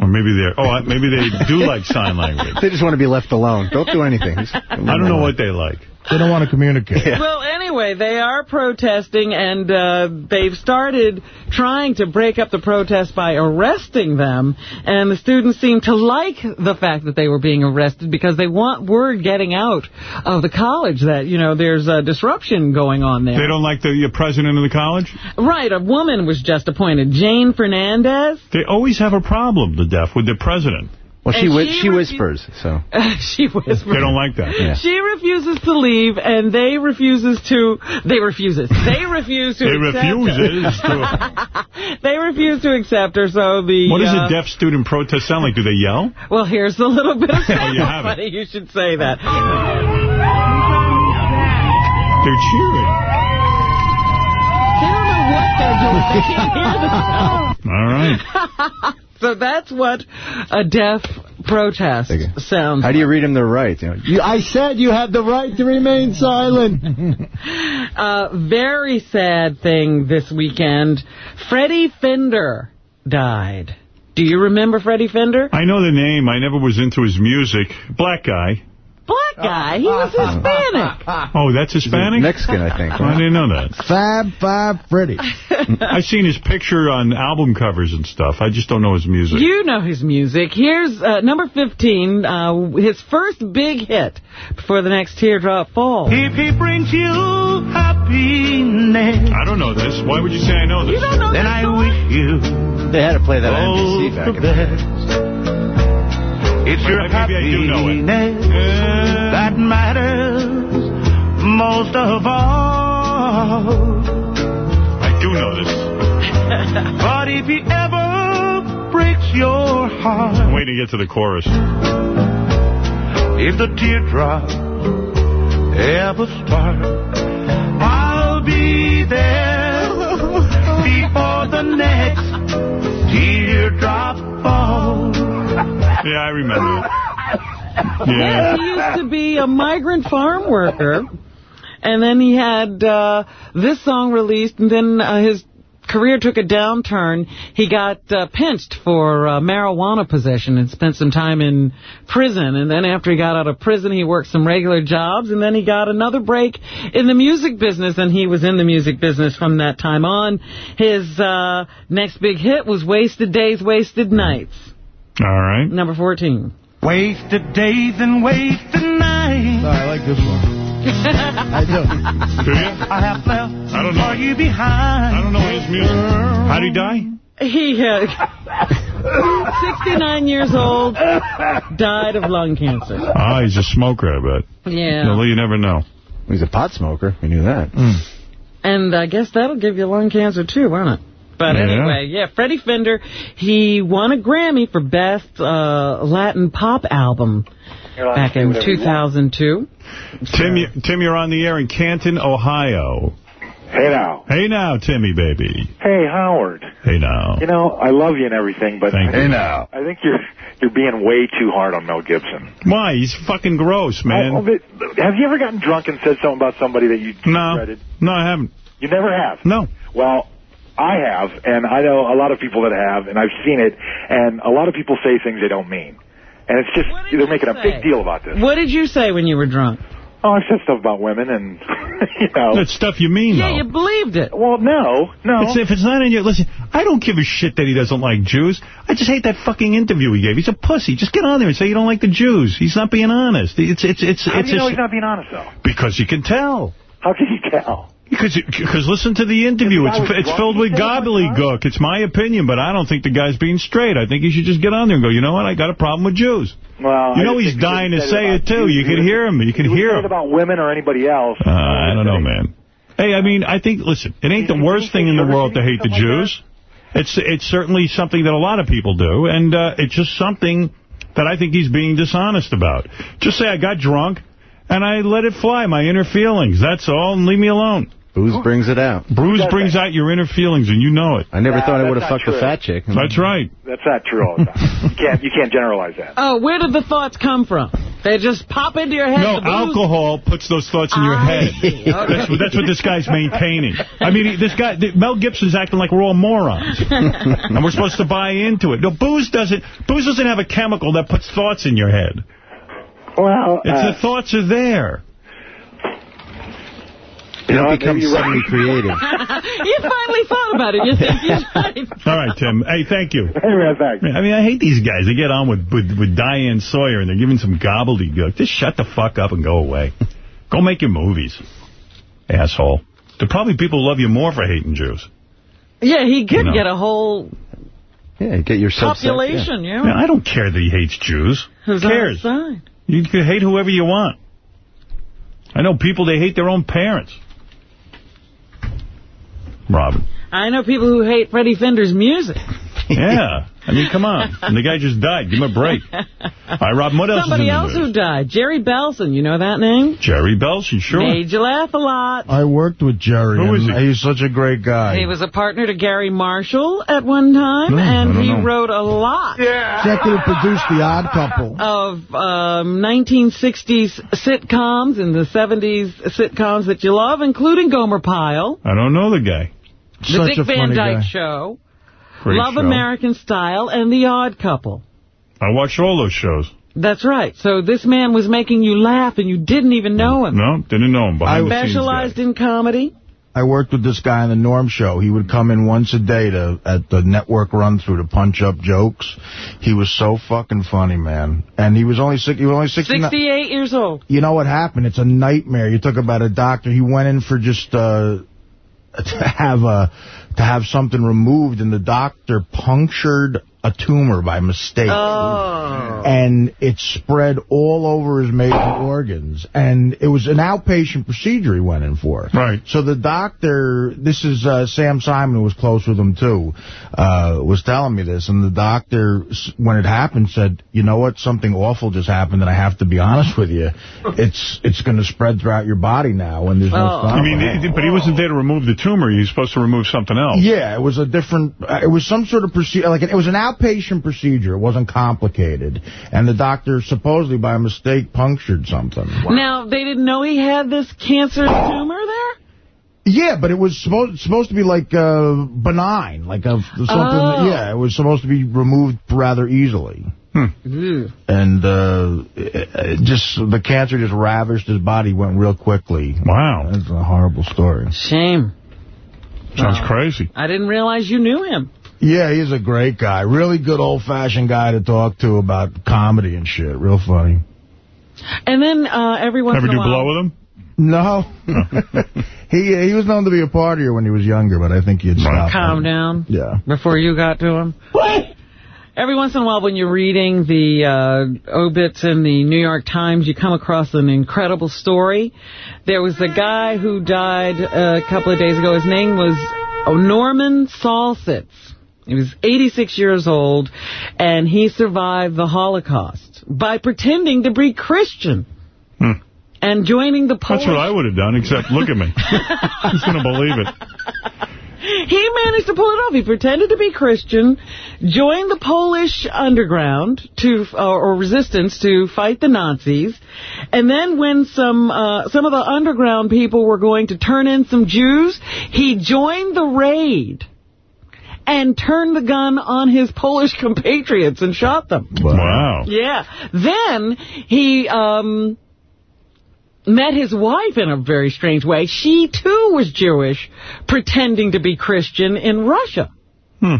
Or maybe they're, oh, maybe they do like sign language. They just want to be left alone. Don't do anything. I don't know what they like. They don't want to communicate. Yeah. Well, anyway, they are protesting, and uh, they've started trying to break up the protest by arresting them. And the students seem to like the fact that they were being arrested because they want word getting out of the college that, you know, there's a disruption going on there. They don't like the president of the college? Right. A woman was just appointed, Jane Fernandes. They always have a problem, the deaf, with the president. Well, she, she, she whispers, so. she whispers. They don't like that. Yeah. She refuses to leave, and they refuses to. They refuses. They refuse to. They accept refuses her. they refuse to accept her. So the. What does uh, a deaf student protest sound like? Do they yell? Well, here's a little bit of Oh, you have it. Funny you should say that. They're cheering. They don't know what they're doing. They can't hear the sound. All right. So that's what a deaf protest sounds How do you read him the rights? You know, you, I said you had the right to remain silent. Uh, very sad thing this weekend. Freddie Fender died. Do you remember Freddie Fender? I know the name. I never was into his music. Black guy. Black guy. He was Hispanic. Oh, that's Hispanic? Mexican, I think. I didn't know that. Fab Five Freddy. I've seen his picture on album covers and stuff. I just don't know his music. You know his music. Here's uh, number 15, uh, his first big hit before the next teardrop falls. If he brings you happiness, I don't know this. Why would you say I know this? You don't know then this I song? wish you They had to play that on NBC back the in the day. It's your maybe I do know it. happiness that matters most of all. I do know this. But if he ever breaks your heart. I'm waiting to get to the chorus. if the teardrop ever sparks, I'll be there before the next teardrop falls. Yeah, I remember it. Yeah, Yeah. he used to be a migrant farm worker. And then he had uh, this song released, and then uh, his career took a downturn. He got uh, pinched for uh, marijuana possession and spent some time in prison. And then after he got out of prison, he worked some regular jobs, and then he got another break in the music business, and he was in the music business from that time on. His uh, next big hit was Wasted Days, Wasted Nights, All right. number 14. Wasted days and wasted nights. No, I like this one. I do. Do you? I have left I don't know. for you behind. I don't know his music. How'd he die? He uh, 69 years old, died of lung cancer. Ah, he's a smoker, I bet. Yeah. Well, you never know. He's a pot smoker. We knew that. And I guess that'll give you lung cancer, too, won't it? But Yeah. anyway, yeah, Freddie Fender, he won a Grammy for Best uh, Latin Pop Album back in 2002. Tim, you, Tim, you're on the air in Canton, Ohio. Hey now. Hey now, Timmy, baby. Hey Howard. Hey now. You know, I love you and everything, but Thank I, you. now. I think you're you're being way too hard on Mel Gibson. Why? He's fucking gross, man. Oh, but have you ever gotten drunk and said something about somebody that you no. regretted? No, I haven't. You never have. No. Well, I have, and I know a lot of people that have, and I've seen it, and a lot of people say things they don't mean. And it's just, they're making a big deal about this. What did you say when you were drunk? Oh, I said stuff about women, and, you know. That's stuff you mean, Yeah, though. you believed it. Well, no, no. It's, if it's not in your... Listen, I don't give a shit that he doesn't like Jews. I just hate that fucking interview he gave. He's a pussy. Just get on there and say you don't like the Jews. He's not being honest. It's it's it's How it's do you know he's not being honest, though? because you can tell. How can you tell? Because because listen to the interview. It's it's filled with say it was gobbledygook. It's my opinion, but I don't think the guy's being straight. I think he should just get on there and go, you know what? I got a problem with Jews. Well, You know he's dying to say it, too. You can hear him. You can he hear him. about women or anybody else. Uh, I don't know, man. Hey, I mean, I think, listen, it ain't the worst thing in the world to hate the Jews. It's it's certainly something that a lot of people do, and uh, it's just something that I think he's being dishonest about. Just say I got drunk and I let it fly, my inner feelings. That's all, and leave me alone. Booze brings it out. Booze brings out your inner feelings, and you know it. I never Nah, thought I would have not fucked a fat chick. That's right. That's not true all the time. you can't you can't generalize that. Oh, where did the thoughts come from? They just pop into your head. No, alcohol puts those thoughts in your I head. Okay. That's, what, that's what this guy's maintaining. I mean, this guy, Mel Gibson's acting like we're all morons. and we're supposed to buy into it. No, booze doesn't, booze doesn't have a chemical that puts thoughts in your head. Well, It's uh, the thoughts are there. You don't become maybe you're right. suddenly creative. you finally thought about it. You think he's right. All right, Tim. Hey, thank you. Hey, man, thanks. I mean, I hate these guys. They get on with, with, with Diane Sawyer, and they're giving some gobbledygook. Just shut the fuck up and go away. Go make your movies, asshole. There are probably people love you more for hating Jews. Yeah, he could No. get a whole Yeah, get yourself subset, population, yeah. I, mean, I don't care that he hates Jews. Who's Who cares? his. You can hate whoever you want. I know people, they hate their own parents. Robin. I know people who hate Freddie Fender's music. Yeah. I mean, come on. And the guy just died. Give him a break. All right, Robin, what else Somebody is in else the who died. Jerry Belson, you know that name? Jerry Belson, sure. Made you laugh a lot. I worked with Jerry. Who is he? He's such a great guy. He was a partner to Garry Marshall at one time, No, and he know. wrote a lot Yeah. Executive produced The Odd Couple. of um, 1960s sitcoms and the 70s sitcoms that you love, including Gomer Pyle, I don't know the guy. The Such Dick a Van Dyke guy. Show, Great Love show. American Style, and The Odd Couple. I watched all those shows. That's right. So this man was making you laugh, and you didn't even know him. No, didn't know him. Behind the scenes. Specialized in comedy. I worked with this guy on the Norm Show. He would come in once a day to at the network run through to punch up jokes. He was so fucking funny, man. And he was only six. He was only 69. 68 years old. You know what happened? It's a nightmare. You talk about a doctor. He went in for just uh, to have a to have something removed, and the doctor punctured a tumor by mistake. Oh. And it spread all over his major organs. And it was an outpatient procedure he went in for. Right. So the doctor, this is uh, Sam Simon, who was close with him, too, uh, was telling me this. And the doctor, when it happened, said, you know what, something awful just happened, and I have to be honest with you. It's it's going to spread throughout your body now, and there's no Oh. stopping I mean, it. but he wasn't there to remove the tumor. He was supposed to remove something else. Yeah, it was a different, uh, it was some sort of procedure, like it was an outpatient procedure. It wasn't complicated. And the doctor supposedly by mistake punctured something. Now, they didn't know he had this cancerous tumor there? Yeah, but it was supposed supposed to be like uh, benign, like a something. Oh. Yeah, it was supposed to be removed rather easily. Ew. And uh, it, it just the cancer just ravished his body, went real quickly. Wow. That's a horrible story. Shame. Sounds Wow. crazy. I didn't realize you knew him. Yeah, he's a great guy. Really good old-fashioned guy to talk to about comedy and shit. Real funny. And then uh, every once Ever in a do while... blow with him? No. he he was known to be a partier when he was younger, but I think he had stopped. Calm down Yeah. before you got to him. What? Every once in a while when you're reading the uh, obits in the New York Times, you come across an incredible story. There was a guy who died uh, a couple of days ago. His name was oh, Norman Salsitz. He was 86 years old, and he survived the Holocaust by pretending to be Christian Hmm. and joining the Polish... That's what I would have done, except look at me. Who's going to believe it? He managed to pull it off. He pretended to be Christian, joined the Polish underground to uh, or resistance to fight the Nazis, and then when some uh, some of the underground people were going to turn in some Jews, he joined the raid and turned the gun on his Polish compatriots and shot them. Wow. Yeah. Then he um, met his wife in a very strange way. She, too, was Jewish, pretending to be Christian in Russia. Hmm.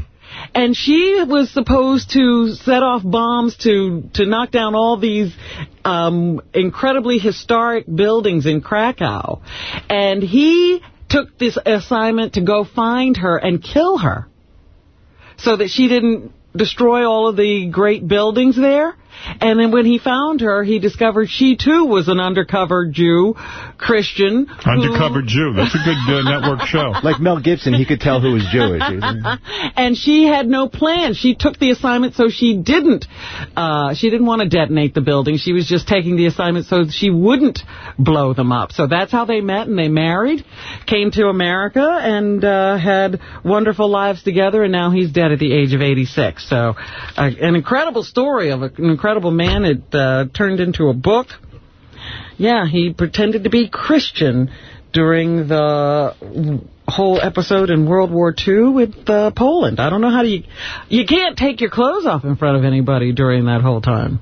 And she was supposed to set off bombs to, to knock down all these um, incredibly historic buildings in Krakow. And he took this assignment to go find her and kill her so that she didn't destroy all of the great buildings there. And then when he found her, he discovered she, too, was an undercover Jew, Christian. who- Undercover Jew. That's a good uh, network show. Like Mel Gibson, he could tell who was Jewish. and she had no plan. She took the assignment so she didn't. Uh, she didn't want to detonate the building. She was just taking the assignment so she wouldn't blow them up. So that's how they met and they married, came to America, and uh, had wonderful lives together. And now he's dead at the age of 86. So uh, an incredible story of an incredible man. It uh, turned into a book. Yeah, he pretended to be Christian during the whole episode in World War II with uh, Poland. I don't know how do you... You can't take your clothes off in front of anybody during that whole time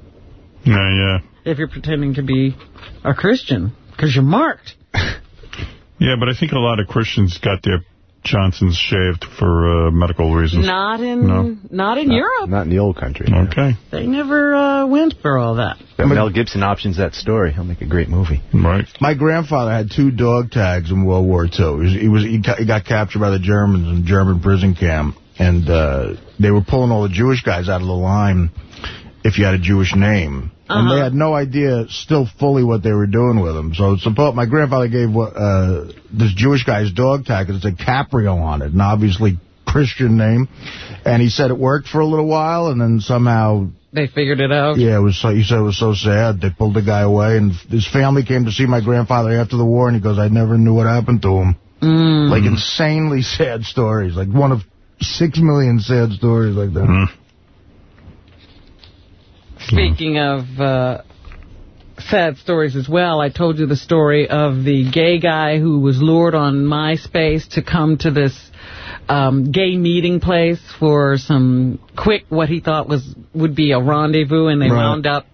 Yeah, yeah. if you're pretending to be a Christian, because you're marked. Yeah, but I think a lot of Christians got their Johnsons shaved for uh, medical reasons. Not in No. not in Europe. Not in the old country. Okay. They never uh, went for all that. But Mel Gibson options that story. He'll make a great movie. Right. My grandfather had two dog tags in World War II. He was he, was, he, got, he got captured by the Germans in a German prison camp, and uh, they were pulling all the Jewish guys out of the line if you had a Jewish name. And they had no idea still fully what they were doing with him. So suppose my grandfather gave uh, this Jewish guy's dog tag. It's a Caprio on it, an obviously Christian name. And he said it worked for a little while, and then somehow They figured it out. yeah, it was so, he said it was so sad. They pulled the guy away, and his family came to see my grandfather after the war, and he goes, I never knew what happened to him. Mm. Like insanely sad stories, like one of six million sad stories like that. Speaking of uh, sad stories as well, I told you the story of the gay guy who was lured on MySpace to come to this um, gay meeting place for some quick, what he thought was would be a rendezvous, and they Right. wound up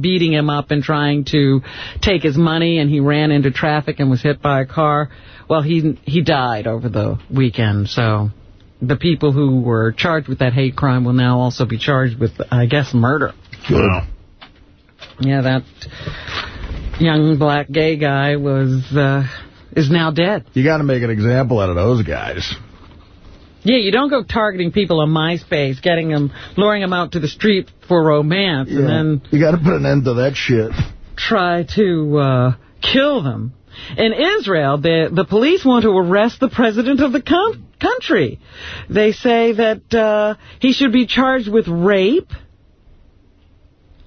beating him up and trying to take his money, and he ran into traffic and was hit by a car. Well, he he died over the weekend, so the people who were charged with that hate crime will now also be charged with, I guess, murder. Wow. Yeah, that young black gay guy was uh, is now dead. You got to make an example out of those guys. Yeah, you don't go targeting people on MySpace, getting them, luring them out to the street for romance, and then You got to put an end to that shit. try to uh, kill them. In Israel, the the police want to arrest the president of the com- country. They say that uh, he should be charged with rape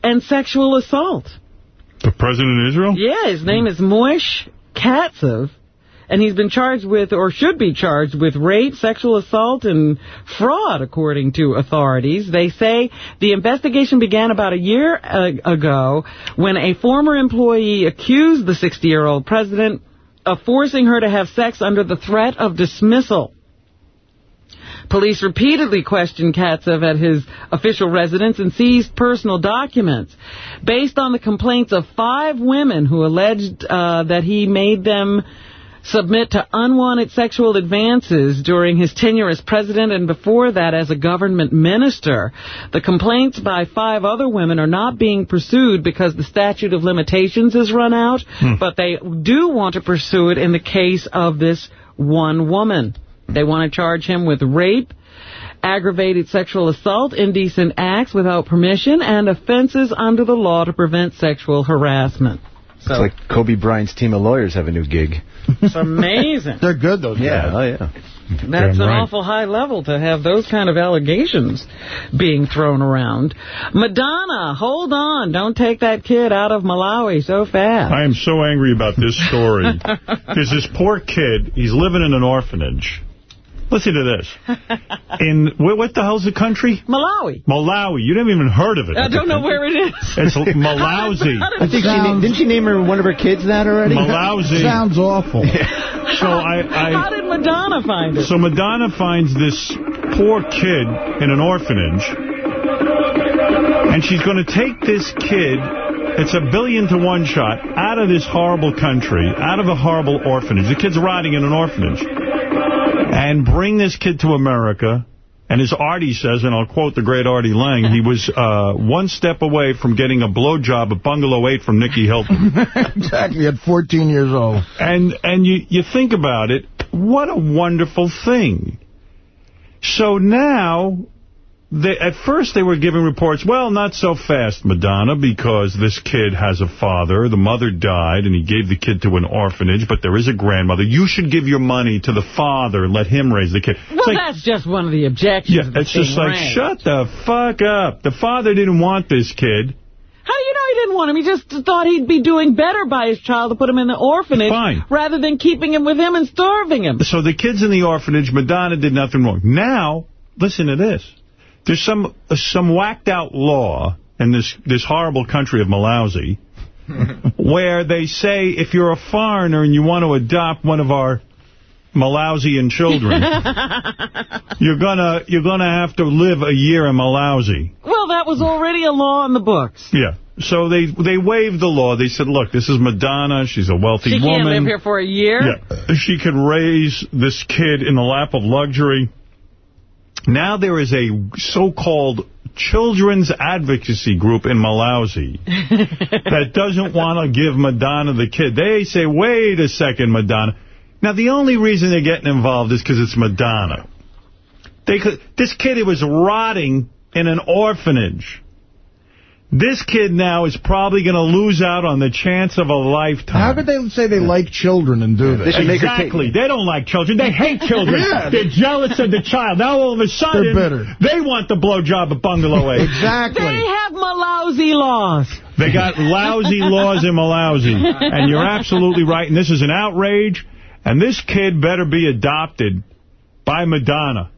and sexual assault. The president of Israel? Yeah, his name is Moish Katsav, and he's been charged with, or should be charged with rape, sexual assault, and fraud, according to authorities. They say the investigation began about a year uh, ago when a former employee accused the 60-year-old president of forcing her to have sex under the threat of dismissal. Police repeatedly questioned Katsav at his official residence and seized personal documents. Based on the complaints of five women who alleged uh, that he made them submit to unwanted sexual advances during his tenure as president and before that as a government minister. The complaints by five other women are not being pursued because the statute of limitations has run out, but they do want to pursue it in the case of this one woman. They want to charge him with rape, aggravated sexual assault, indecent acts without permission, and offenses under the law to prevent sexual harassment. It's like Kobe Bryant's team of lawyers have a new gig. It's amazing. They're good, those Yeah, guys. oh yeah. That's Damn an right. awful high level to have those kind of allegations being thrown around. Madonna, hold on. Don't take that kid out of Malawi so fast. I am so angry about this story. There's this poor kid. He's living in an orphanage. Listen to this. In what, what the hell's the country? Malawi. Malawi. You never even heard of it. I don't know where it is. It's Malausi. I think she didn't she name her one of her kids that already? Malausi. Sounds awful. So I, I How did Madonna find it? So Madonna finds this poor kid in an orphanage, and she's going to take this kid, it's a billion to one shot, out of this horrible country, out of a horrible orphanage. The kid's rotting in an orphanage. And bring this kid to America. And as Artie says, and I'll quote the great Artie Lange, he was uh, one step away from getting a blowjob at Bungalow 8 from Nicky Hilton. exactly, at 14 years old. And and you, you think about it, what a wonderful thing. So now they, at first they were giving reports, well, not so fast, Madonna, because this kid has a father. The mother died, and he gave the kid to an orphanage, but there is a grandmother. You should give your money to the father and let him raise the kid. Well, like, that's just one of the objections. yeah, the it's just like, right. shut the fuck up. The father didn't want this kid. How do you know he didn't want him? He just thought he'd be doing better by his child to put him in the orphanage Fine. rather than keeping him with him and starving him. So the kid's in the orphanage. Madonna did nothing wrong. Now, listen to this. There's some uh, some whacked out law in this, this horrible country of Malawi where they say if you're a foreigner and you want to adopt one of our Malawian children, you're gonna you're gonna have to live a year in Malawi. Well, that was already a law in the books. Yeah. So they they waived the law. They said, look, this is Madonna. She's a wealthy She woman. She can't live here for a year. Yeah. She could raise this kid in the lap of luxury. Now there is a so-called children's advocacy group in Malawi that doesn't want to give Madonna the kid. They say, wait a second, Madonna. Now, the only reason they're getting involved is because it's Madonna. They could, this kid was rotting in an orphanage. This kid now is probably going to lose out on the chance of a lifetime. How could they say they like children and do this? Exactly. They don't like children. They hate children. Yeah. They're jealous of the child. Now all of a sudden, They're bitter. they want the blowjob at Bungalow 8. exactly. They have Malawi laws. They got lousy laws in Malawi. And you're absolutely right. And this is an outrage. And this kid better be adopted by Madonna.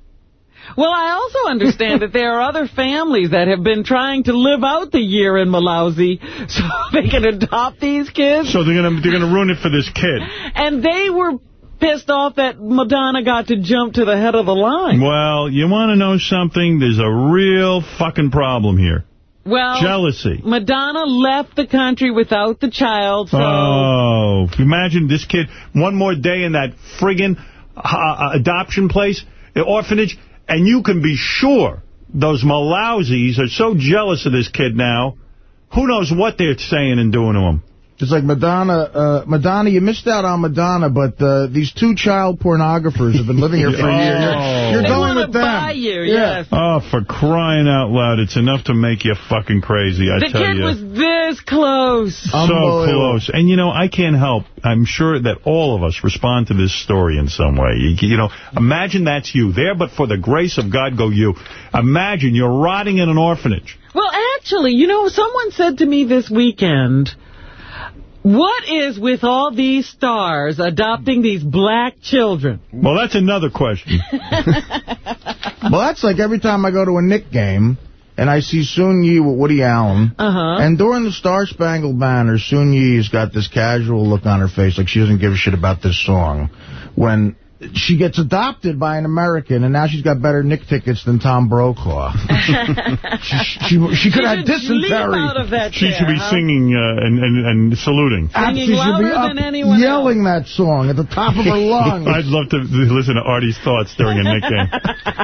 Well, I also understand that there are other families that have been trying to live out the year in Malawi so they can adopt these kids. So they're gonna they're gonna ruin it for this kid. And they were pissed off that Madonna got to jump to the head of the line. Well, you want to know something? There's a real fucking problem here. Well, Jealousy. Madonna left the country without the child, so... Oh, imagine this kid one more day in that friggin' uh, adoption place, the orphanage, and you can be sure those Malausis are so jealous of this kid now. Who knows what they're saying and doing to him? It's like Madonna, uh, Madonna, you missed out on Madonna, but uh, these two child pornographers have been living here for a year. You're, you're They going wanna with them. buy you, Yeah. yes. Oh, for crying out loud, it's enough to make you fucking crazy, I The tell kid was this close. So close. And, you know, I can't help. I'm sure that all of us respond to this story in some way. You, you know, imagine that's you. There, but for the grace of God go you. Imagine you're rotting in an orphanage. Well, actually, you know, someone said to me this weekend, what is with all these stars adopting these black children? Well, that's another question. Well, that's like every time I go to a Knick game and I see Soon-Yi with Woody Allen. Uh-huh. And during the Star Spangled Banner, Soon-Yi's got this casual look on her face like she doesn't give a shit about this song. When she gets adopted by an American, and now she's got better Knick tickets than Tom Brokaw. she, she, she could have should dysentery. out of that She chair, should be huh? singing uh, and, and, and saluting. Singing She should be louder up than anyone yelling that song at the top of her lungs. I'd love to listen to Artie's thoughts during a Knick game.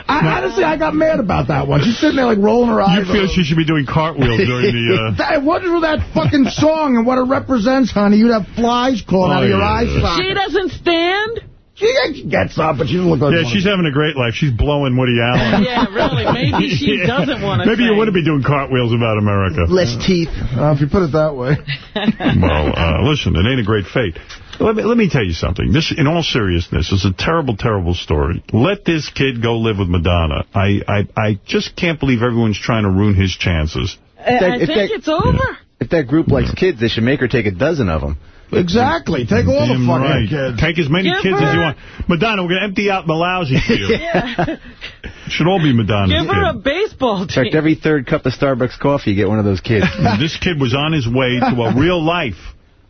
I, honestly, I got mad about that one. She's sitting there like rolling her eyes. You feel she should be doing cartwheels during the... Uh... That, what is with that fucking song and what it represents, honey? You'd have flies crawling out of Oh, your yeah. eyes. She doesn't stand? She gets up, but she doesn't look like Yeah, one. she's having a great life. She's blowing Woody Allen. Yeah, really. Maybe she Yeah. doesn't want to Maybe you wouldn't be doing cartwheels about America. Less teeth. Uh, if you put it that way. Well, uh, listen, it ain't a great fate. Let me, let me tell you something. This, in all seriousness, is a terrible, terrible story. Let this kid go live with Madonna. I, I, I just can't believe everyone's trying to ruin his chances. I, I think that- it's over. If that group likes kids, they should make her take a dozen of them. Exactly. Take all the Damn fucking right. kids. Take as many Give kids as you want. Madonna, we're going to empty out Malawi for you. Should all be Madonna's Give her a kid. baseball In fact, every third cup of Starbucks coffee, you get one of those kids. this kid was on his way to a real life.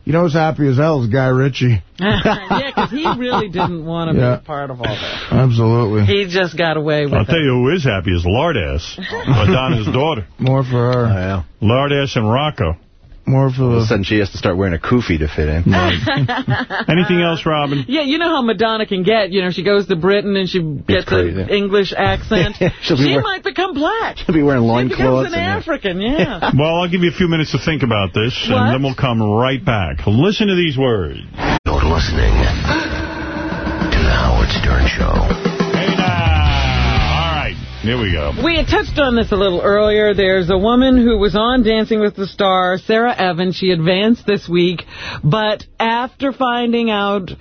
You know who's happy as hell is Guy Ritchie. yeah, because he really didn't want to Yeah. be a part of all that. Absolutely. He just got away with I'll it. tell you who is happy is Lardass, Madonna's daughter. More for her. Oh, yeah. Lardass and Rocco. More for All of a sudden, she has to start wearing a kufi to fit in. Anything else, Robin? Yeah, you know how Madonna can get. You know, she goes to Britain and she gets crazy. an English accent. She'll be she might become black. She'll be wearing loincloths. She becomes an African, yeah. Well, I'll give you a few minutes to think about this, What? and then we'll come right back. Listen to these words. You're listening to The Howard Stern Show. Here we go. We had touched on this a little earlier. There's a woman who was on Dancing with the Stars, Sara Evans. She advanced this week, but after finding out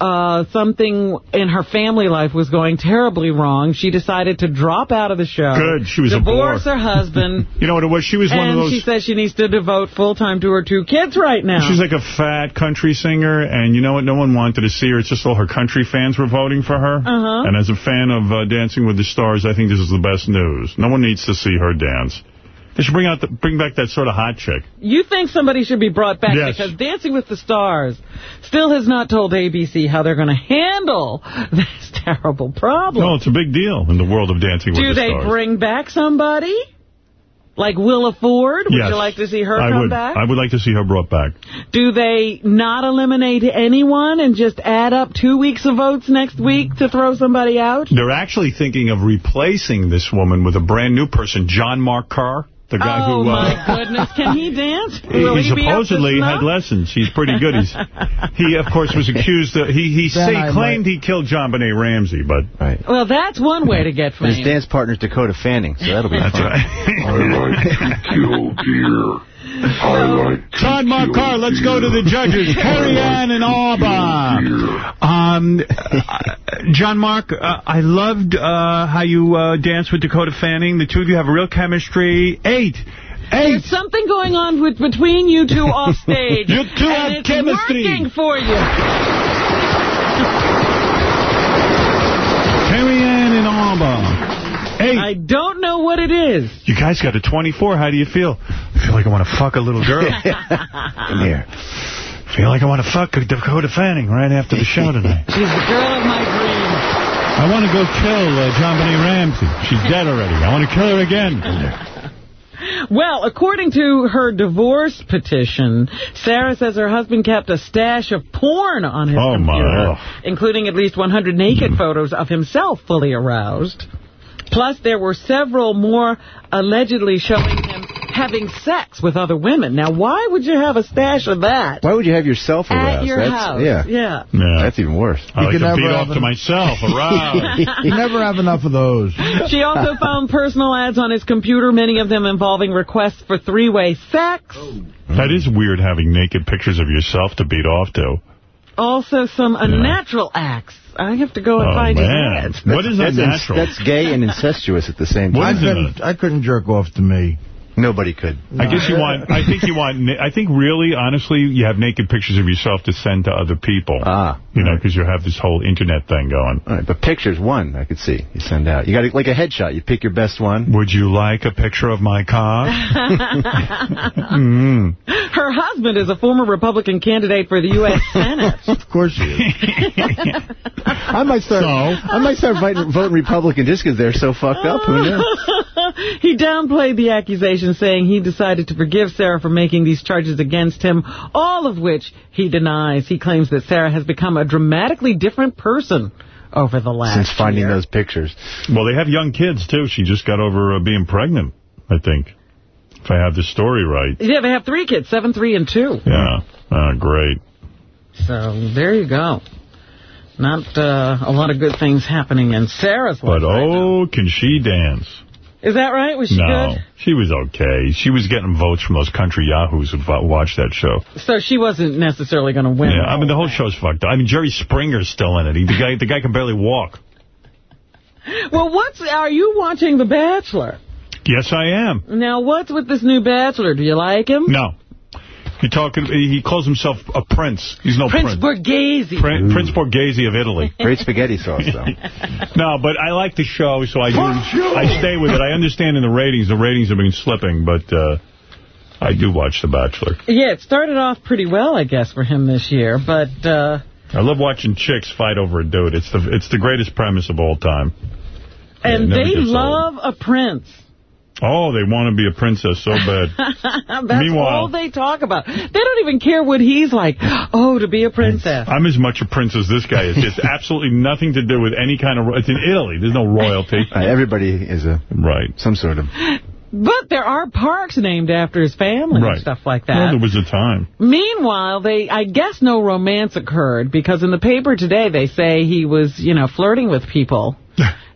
uh, something in her family life was going terribly wrong, she decided to drop out of the show. Good. She was a divorce her husband. You know what it was? She was one of and those... she says she needs to devote full time to her two kids right now. She's like a fat country singer, and you know what? No one wanted to see her. It's just all her country fans were voting for her. Uh-huh. And as a fan of uh, Dancing with the Stars, I think this is the best news. No one needs to see her dance. They should bring out the, bring back that sort of hot chick. You think somebody should be brought back Yes. because Dancing with the Stars still has not told ABC how they're going to handle this terrible problem. No, it's a big deal in the world of Dancing Do with the Stars. Do they bring back somebody? Like Willa Ford? Would yes. you like to see her I come would. back? I would like to see her brought back. Do they not eliminate anyone and just add up two weeks of votes next week to throw somebody out? They're actually thinking of replacing this woman with a brand new person, John Mark Karr, the guy oh, who... Uh, my goodness. Can he dance? He Will he he be up to supposedly had lessons. He's pretty good. He's he of course was accused. Of, he he say, I claimed he killed JonBenét Ramsey, but right. Well, that's one way to get And his fame. dance partner's Dakota Fanning, so that'll be That's fun. right. I like to kill deer. I like to John Mark kill Karr, let's go to the judges. Carrie Ann and Alba. Um, uh, John Mark, uh, I loved uh, how you uh, danced with Dakota Fanning. The two of you have a real chemistry. Eight. Eight. There's something going on with between you two off stage. You two and have it's chemistry. working for you. Carrie Ann Inaba. Eight. I don't know what it is. You guys got a 24. How do you feel? I feel like I want to fuck a little girl. Come here. I feel like I want to fuck Dakota Fanning right after the show tonight. She's the girl of my dreams. I want to go kill uh, JonBenét Ramsey. She's dead already. I want to kill her again. Well, according to her divorce petition, Sara says her husband kept a stash of porn on his Oh, computer, including at least 100 naked photos of himself fully aroused. Plus, there were several more allegedly showing him having sex with other women. Now, why would you have a stash of that? Why would you have yourself aroused? At your That's, house. Yeah. Yeah. Yeah. That's even worse. I You like can to never beat off to myself around. You never have enough of those. She also found personal ads on his computer, many of them involving requests for three-way sex. that is weird having naked pictures of yourself to beat off to. Also some unnatural acts. I have to go and Oh, find man. his ads. What is That's, unnatural? that's gay and incestuous at the same What I time. is it? couldn't, I couldn't jerk off to me. Nobody could. I guess you want, I think you want, I think really, honestly, you have naked pictures of yourself to send to other people. Ah. You know, because you have this whole internet thing going. All right, but pictures, one, I could see. You send out. You got like a headshot. You pick your best one. Would you like a picture of my cock? mm. Her husband is a former Republican candidate for the U.S. Senate. Of course he is. I might start. I might start voting, voting Republican just because they're so fucked up. Who knows? he downplayed the accusation, saying he decided to forgive Sara for making these charges against him, all of which he denies. He claims that Sara has become a dramatically different person over the last Since finding year. those pictures. Well, they have young kids, too. She just got over uh, being pregnant, I think. If I have the story right. Yeah, they have three kids, seven, three, and two. Yeah. Uh, great. So there you go. Not uh, a lot of good things happening in Sara's life. But, oh, can she dance? Is that right? Was she no, good? she was okay. She was getting votes from those country yahoos who watched that show. So she wasn't necessarily going to win. Yeah, I mean, the whole show's fucked up. I mean, Jerry Springer's still in it. He, the guy the guy can barely walk. Well, what's are you watching The Bachelor? Yes, I am. Now, what's with this new Bachelor? Do you like him? No. He talking. He calls himself a prince. He's no Prince prince. Borghese. Prin- Prince Borghese of Italy. Great spaghetti sauce, though. No, but I like the show, so I do. I stay with it. I understand in the ratings, the ratings have been slipping, but uh, I do watch The Bachelor. Yeah, it started off pretty well, I guess, for him this year, but uh, I love watching chicks fight over a dude. It's the it's the greatest premise of all time. and it they gets old. love a prince. Oh, they want to be a princess so bad. That's Meanwhile- all they talk about. They don't even care what he's like. Oh, to be a princess. I'm as much a prince as this guy is. It's absolutely nothing to do with any kind of... It's in Italy. There's no royalty. Uh, everybody is a right. some sort of... But there are parks named after his family Right. and stuff like that. Well, there was a time. Meanwhile, they I guess no romance occurred because in the paper today they say he was, you know, flirting with people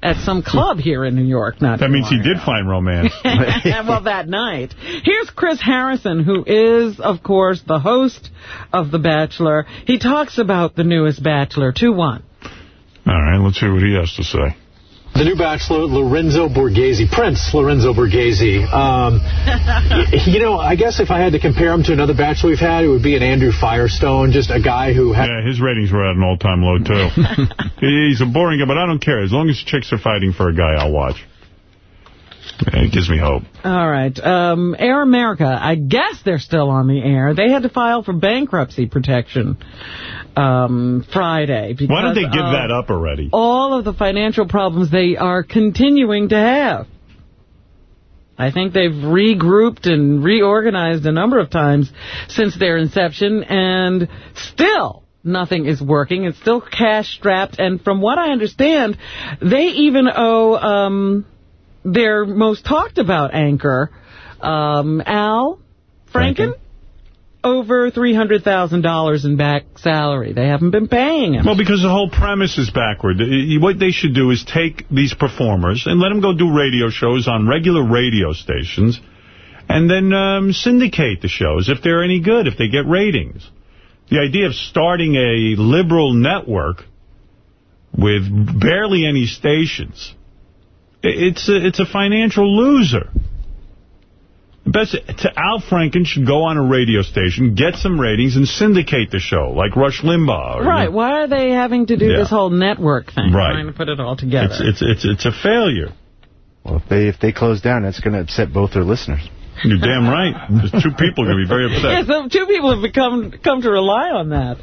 at some club here in New York. Not That means he did find romance. well, that night. Here's Chris Harrison, who is, of course, the host of The Bachelor. He talks about the newest Bachelor, 2-1. All right, let's hear what he has to say. The new bachelor, Lorenzo Borghese, Prince Lorenzo Borghese. Um, y- you know, I guess if I had to compare him to another bachelor we've had, it would be an Andrew Firestone, just a guy who had... Yeah, his ratings were at an all-time low, too. He's a boring guy, but I don't care. As long as chicks are fighting for a guy, I'll watch. Yeah, It gives me hope. All right. Um, Air America, I guess they're still on the air. They had to file for bankruptcy protection um, Friday. Because Why don't they give that up already? All of the financial problems they are continuing to have. I think they've regrouped and reorganized a number of times since their inception, and still nothing is working. It's still cash-strapped, and from what I understand, they even owe um, their most talked-about anchor, um, Al Franken, over $300,000 in back salary. They haven't been paying him. Well, because the whole premise is backward. What they should do is take these performers and let them go do radio shows on regular radio stations and then um, syndicate the shows if they're any good, if they get ratings. The idea of starting a liberal network with barely any stations, it's a, it's a financial loser. Best to Al Franken should go on a radio station, get some ratings, and syndicate the show like Rush Limbaugh. or, you Right. know, Why are they having to do Yeah. this whole network thing? Right. Trying to put it all together. It's, it's, it's, it's a failure. Well, if they if they close down, that's going to upset both their listeners. You're damn right. There's two people going to be very Yeah, upset. so two people have become come to rely on that.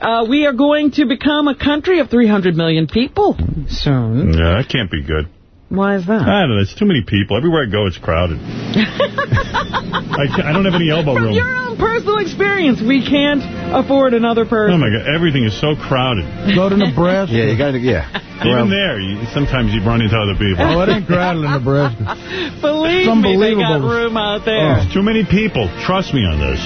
Uh, we are going to become a country of 300 million people soon. Yeah, that can't be good. Why is that? I don't know. It's too many people. Everywhere I go, it's crowded. I, I don't have any elbow From room. your own personal experience, we can't afford another person. Oh, my God. Everything is so crowded. Go to Nebraska. Yeah, you got to, yeah. Even there, you, sometimes you run into other people. Oh, it ain't crowded in Nebraska. Believe It's me, they got unbelievable. room out there. There's too many people. Trust me on this.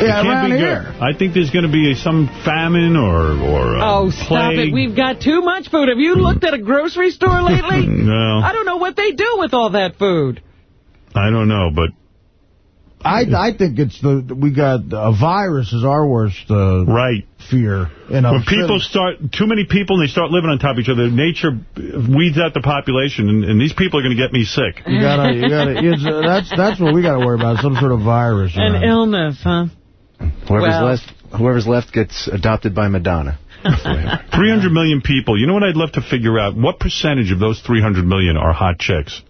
It Yeah, can't be here. good. I think there's going to be a, some famine or or uh, Oh, stop plague. it. We've got too much food. Have you looked at a grocery store lately? No, I don't know what they do with all that food. I don't know, but I I think it's the we got a virus is our worst uh, right fear. You know, when people start, too many people, and they start living on top of each other, nature weeds out the population, and, and these people are going to get me sick. you gotta you gotta it's, uh, that's that's what we gotta worry about some sort of virus. you An know. illness, huh? Whoever's Well- left, whoever's left gets adopted by Madonna. 300 million people. You know what I'd love to figure out? What percentage of those 300 million are hot chicks?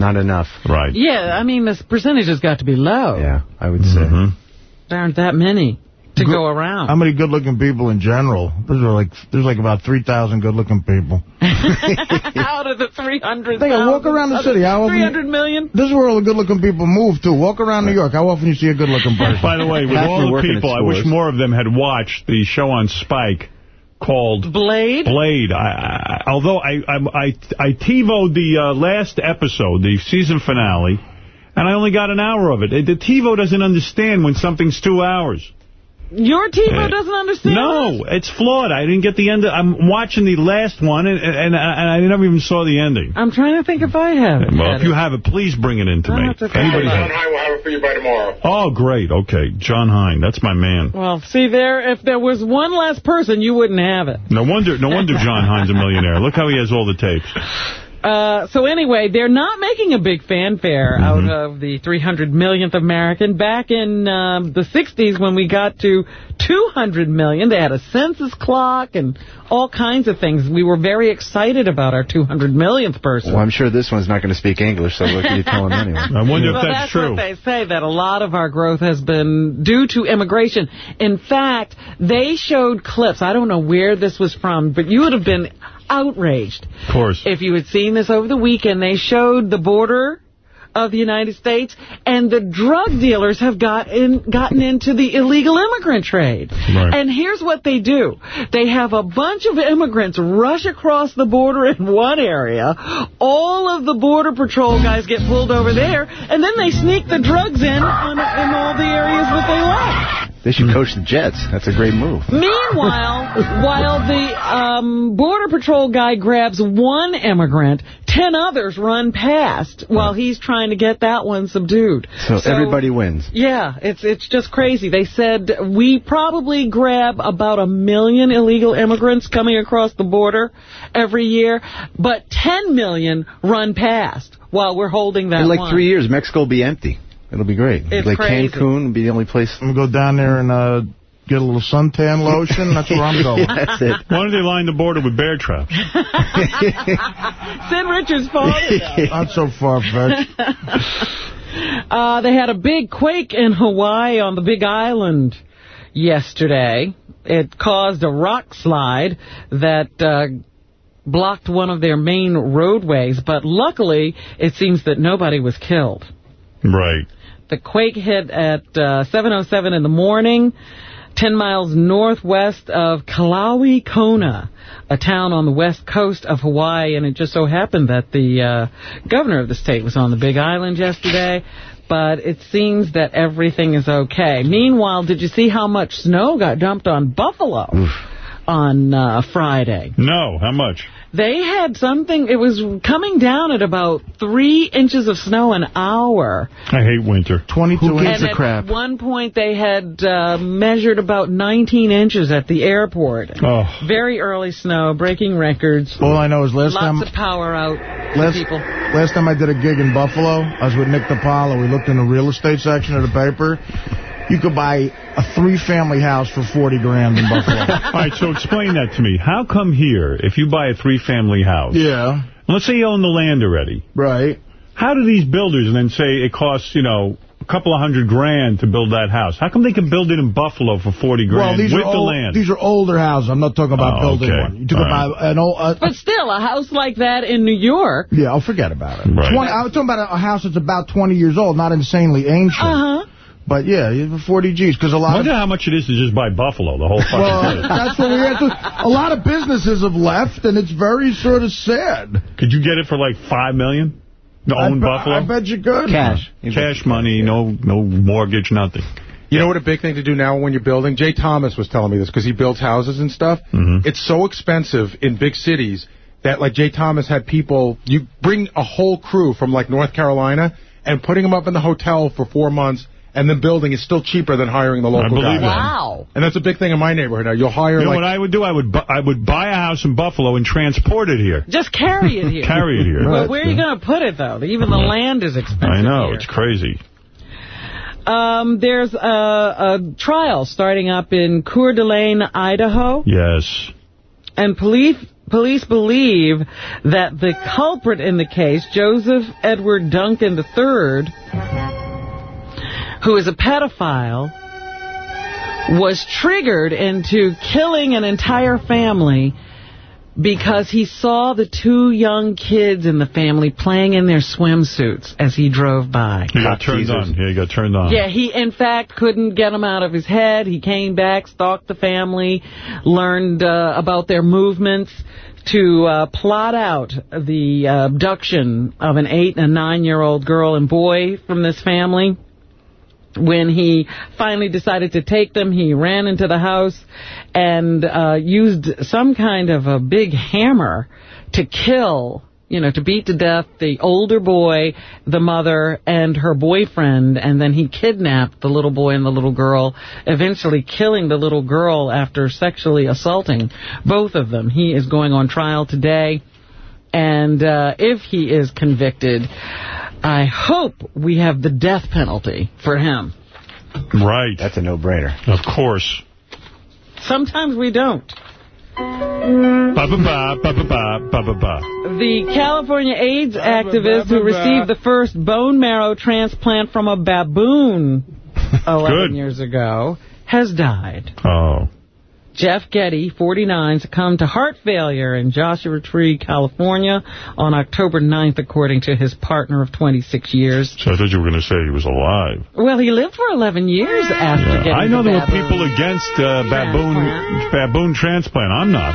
Not enough. Right. Yeah, I mean, the percentage has got to be low. Yeah, I would say. Mm-hmm. There aren't that many to go around. How many good-looking people in general? There's like there's like about 3,000 good-looking people. Out of the 300 Think I walk around the city. How often? 300 million? This is where all the good-looking people move to. Walk around New York. How often you see a good-looking person? By the way, with all the people, I wish more of them had watched the show on Spike called Blade. Blade. I, I, although I I I, I TiVoed the uh, last episode, the season finale, and I only got an hour of it. The TiVo doesn't understand when something's two hours. Your TiVo doesn't understand No, it's flawed. I didn't get the end. Of, I'm watching the last one, and, and, and I never even saw the ending. I'm trying to think if I have it. Well, if you have it, please bring it in to I'll me. have to If anybody find has it. it. I will have it for you by tomorrow. Oh, great. Okay. John Hein. That's my man. Well, see there, if there was one less person, you wouldn't have it. No wonder no wonder John Hein's a millionaire. Look how he has all the tapes. Uh, so anyway, they're not making a big fanfare Mm-hmm. out of the 300 millionth American. Back in um, the 60s, when we got to 200 million, they had a census clock and all kinds of things. We were very excited about our 200 millionth person. Well, I'm sure this one's not going to speak English, so what can you tell him anyway? I wonder well, that's what they say, that a lot of our growth has been due to immigration. In fact, they showed clips. I don't know where this was from, but you would have been outraged Of course. if you had seen this over the weekend. They showed the border of the United States, and the drug dealers have got in, gotten into the illegal immigrant trade. Right. And here's what they do. They have a bunch of immigrants rush across the border in one area. All of the Border Patrol guys get pulled over there, and then they sneak the drugs in on, in all the areas that they like. They should coach the Jets. That's a great move. Meanwhile, while the um, Border Patrol guy grabs one immigrant, ten others run past while he's trying to get that one subdued. So, everybody wins. Yeah, it's it's just crazy. They said we probably grab about a million illegal immigrants coming across the border every year, but 10 million run past while we're holding that In like one. three years, Mexico will be empty. It'll be great. It's like crazy. Cancun will be the only place. I'm going to go down there and uh, get a little suntan lotion. That's where I'm going. That's it. Why don't they line the border with bear traps? Sid Richards falling. Not so far-fetched. Uh, they had a big quake in Hawaii on the Big Island yesterday. It caused a rock slide that uh, blocked one of their main roadways, but luckily it seems that nobody was killed. Right. The quake hit at uh, 7.07 in the morning, 10 miles northwest of Kailua-Kona, a town on the west coast of Hawaii, and it just so happened that the uh, governor of the state was on the Big Island yesterday, but it seems that everything is okay. Meanwhile, did you see how much snow got dumped on Buffalo on uh, Friday? No, how much? They had something, it was coming down at about three inches of snow an hour. I hate winter. 22 inches of crap. at one point, they had uh, measured about 19 inches at the airport. Oh. Very early snow, breaking records. All I know is last Lots time... of power out for Last, people. last time I did a gig in Buffalo, I was with Nick DiPaolo. We looked in the real estate section of the paper. You could buy a three-family house for 40 grand in Buffalo. All right, so explain that to me. How come here, if you buy a three-family house, yeah. let's say you own the land already, Right. how do these builders then say it costs, you know, a couple of hundred grand to build that house? How come they can build it in Buffalo for 40 grand Well, these with are the old, land? These are older houses. I'm not talking about Oh, building okay. one. You talk All about an old... Uh, But still, a house like that in New York. yeah, I'll forget about it. Right. 20, I was talking about a, a house that's about 20 years old, not insanely ancient. Uh-huh. But yeah, you have 40 G's, because a I lot of... wonder how much it is to just buy Buffalo, the whole fucking Well, thing. that's what we have to... A lot of businesses have left, and it's very sort of sad. Could you get it for like 5 million? To own bet- Buffalo? I bet you could. Cash cash, money, no no mortgage, nothing. You know what a big thing to do now when you're building? Jay Thomas was telling me this because he builds houses and stuff. Mm-hmm. It's so expensive in big cities that, like, Jay Thomas had people, you bring a whole crew from, like, North Carolina and putting them up in the hotel for four months and then building is still cheaper than hiring the local believe guy. that. Wow. And that's a big thing in my neighborhood now. You'll hire, You know like... what I would do? I would I would buy a house in Buffalo and transport it here. Just carry it here. Carry it here. Well, where are you going to put it, though? Even the land is expensive I know, here. it's crazy. Um, there's a, a trial starting up in Coeur d'Alene, Idaho. Yes. And police police believe that the culprit in the case, Joseph Edward Duncan III, who is a pedophile, was triggered into killing an entire family because he saw the two young kids in the family playing in their swimsuits as he drove by. He got turned on. Yeah, he got turned on. Yeah, he, in fact, couldn't get them out of his head. He came back, stalked the family, learned uh, about their movements to uh, plot out the uh, abduction of an eight and a nine-year-old girl and boy from this family. When he finally decided to take them, he ran into the house and uh, used some kind of a big hammer to kill, you know, to beat to death the older boy, the mother, and her boyfriend. And then he kidnapped the little boy and the little girl, eventually killing the little girl after sexually assaulting both of them. He is going on trial today. And uh, if he is convicted, I hope we have the death penalty for him. Right. That's a no-brainer. Of course. Sometimes we don't. Ba-ba-ba, ba-ba-ba, ba-ba-ba. The California AIDS activist who received the first bone marrow transplant from a baboon 11 Good. years ago has died. Oh. Jeff Getty, 49, succumbed to heart failure in Joshua Tree, California on October 9th, according to his partner of 26 years. So I thought you were going to say he was alive. Well, he lived for 11 years after Yeah. getting I know the there were people against uh, baboon Transplant. baboon transplant. I'm not.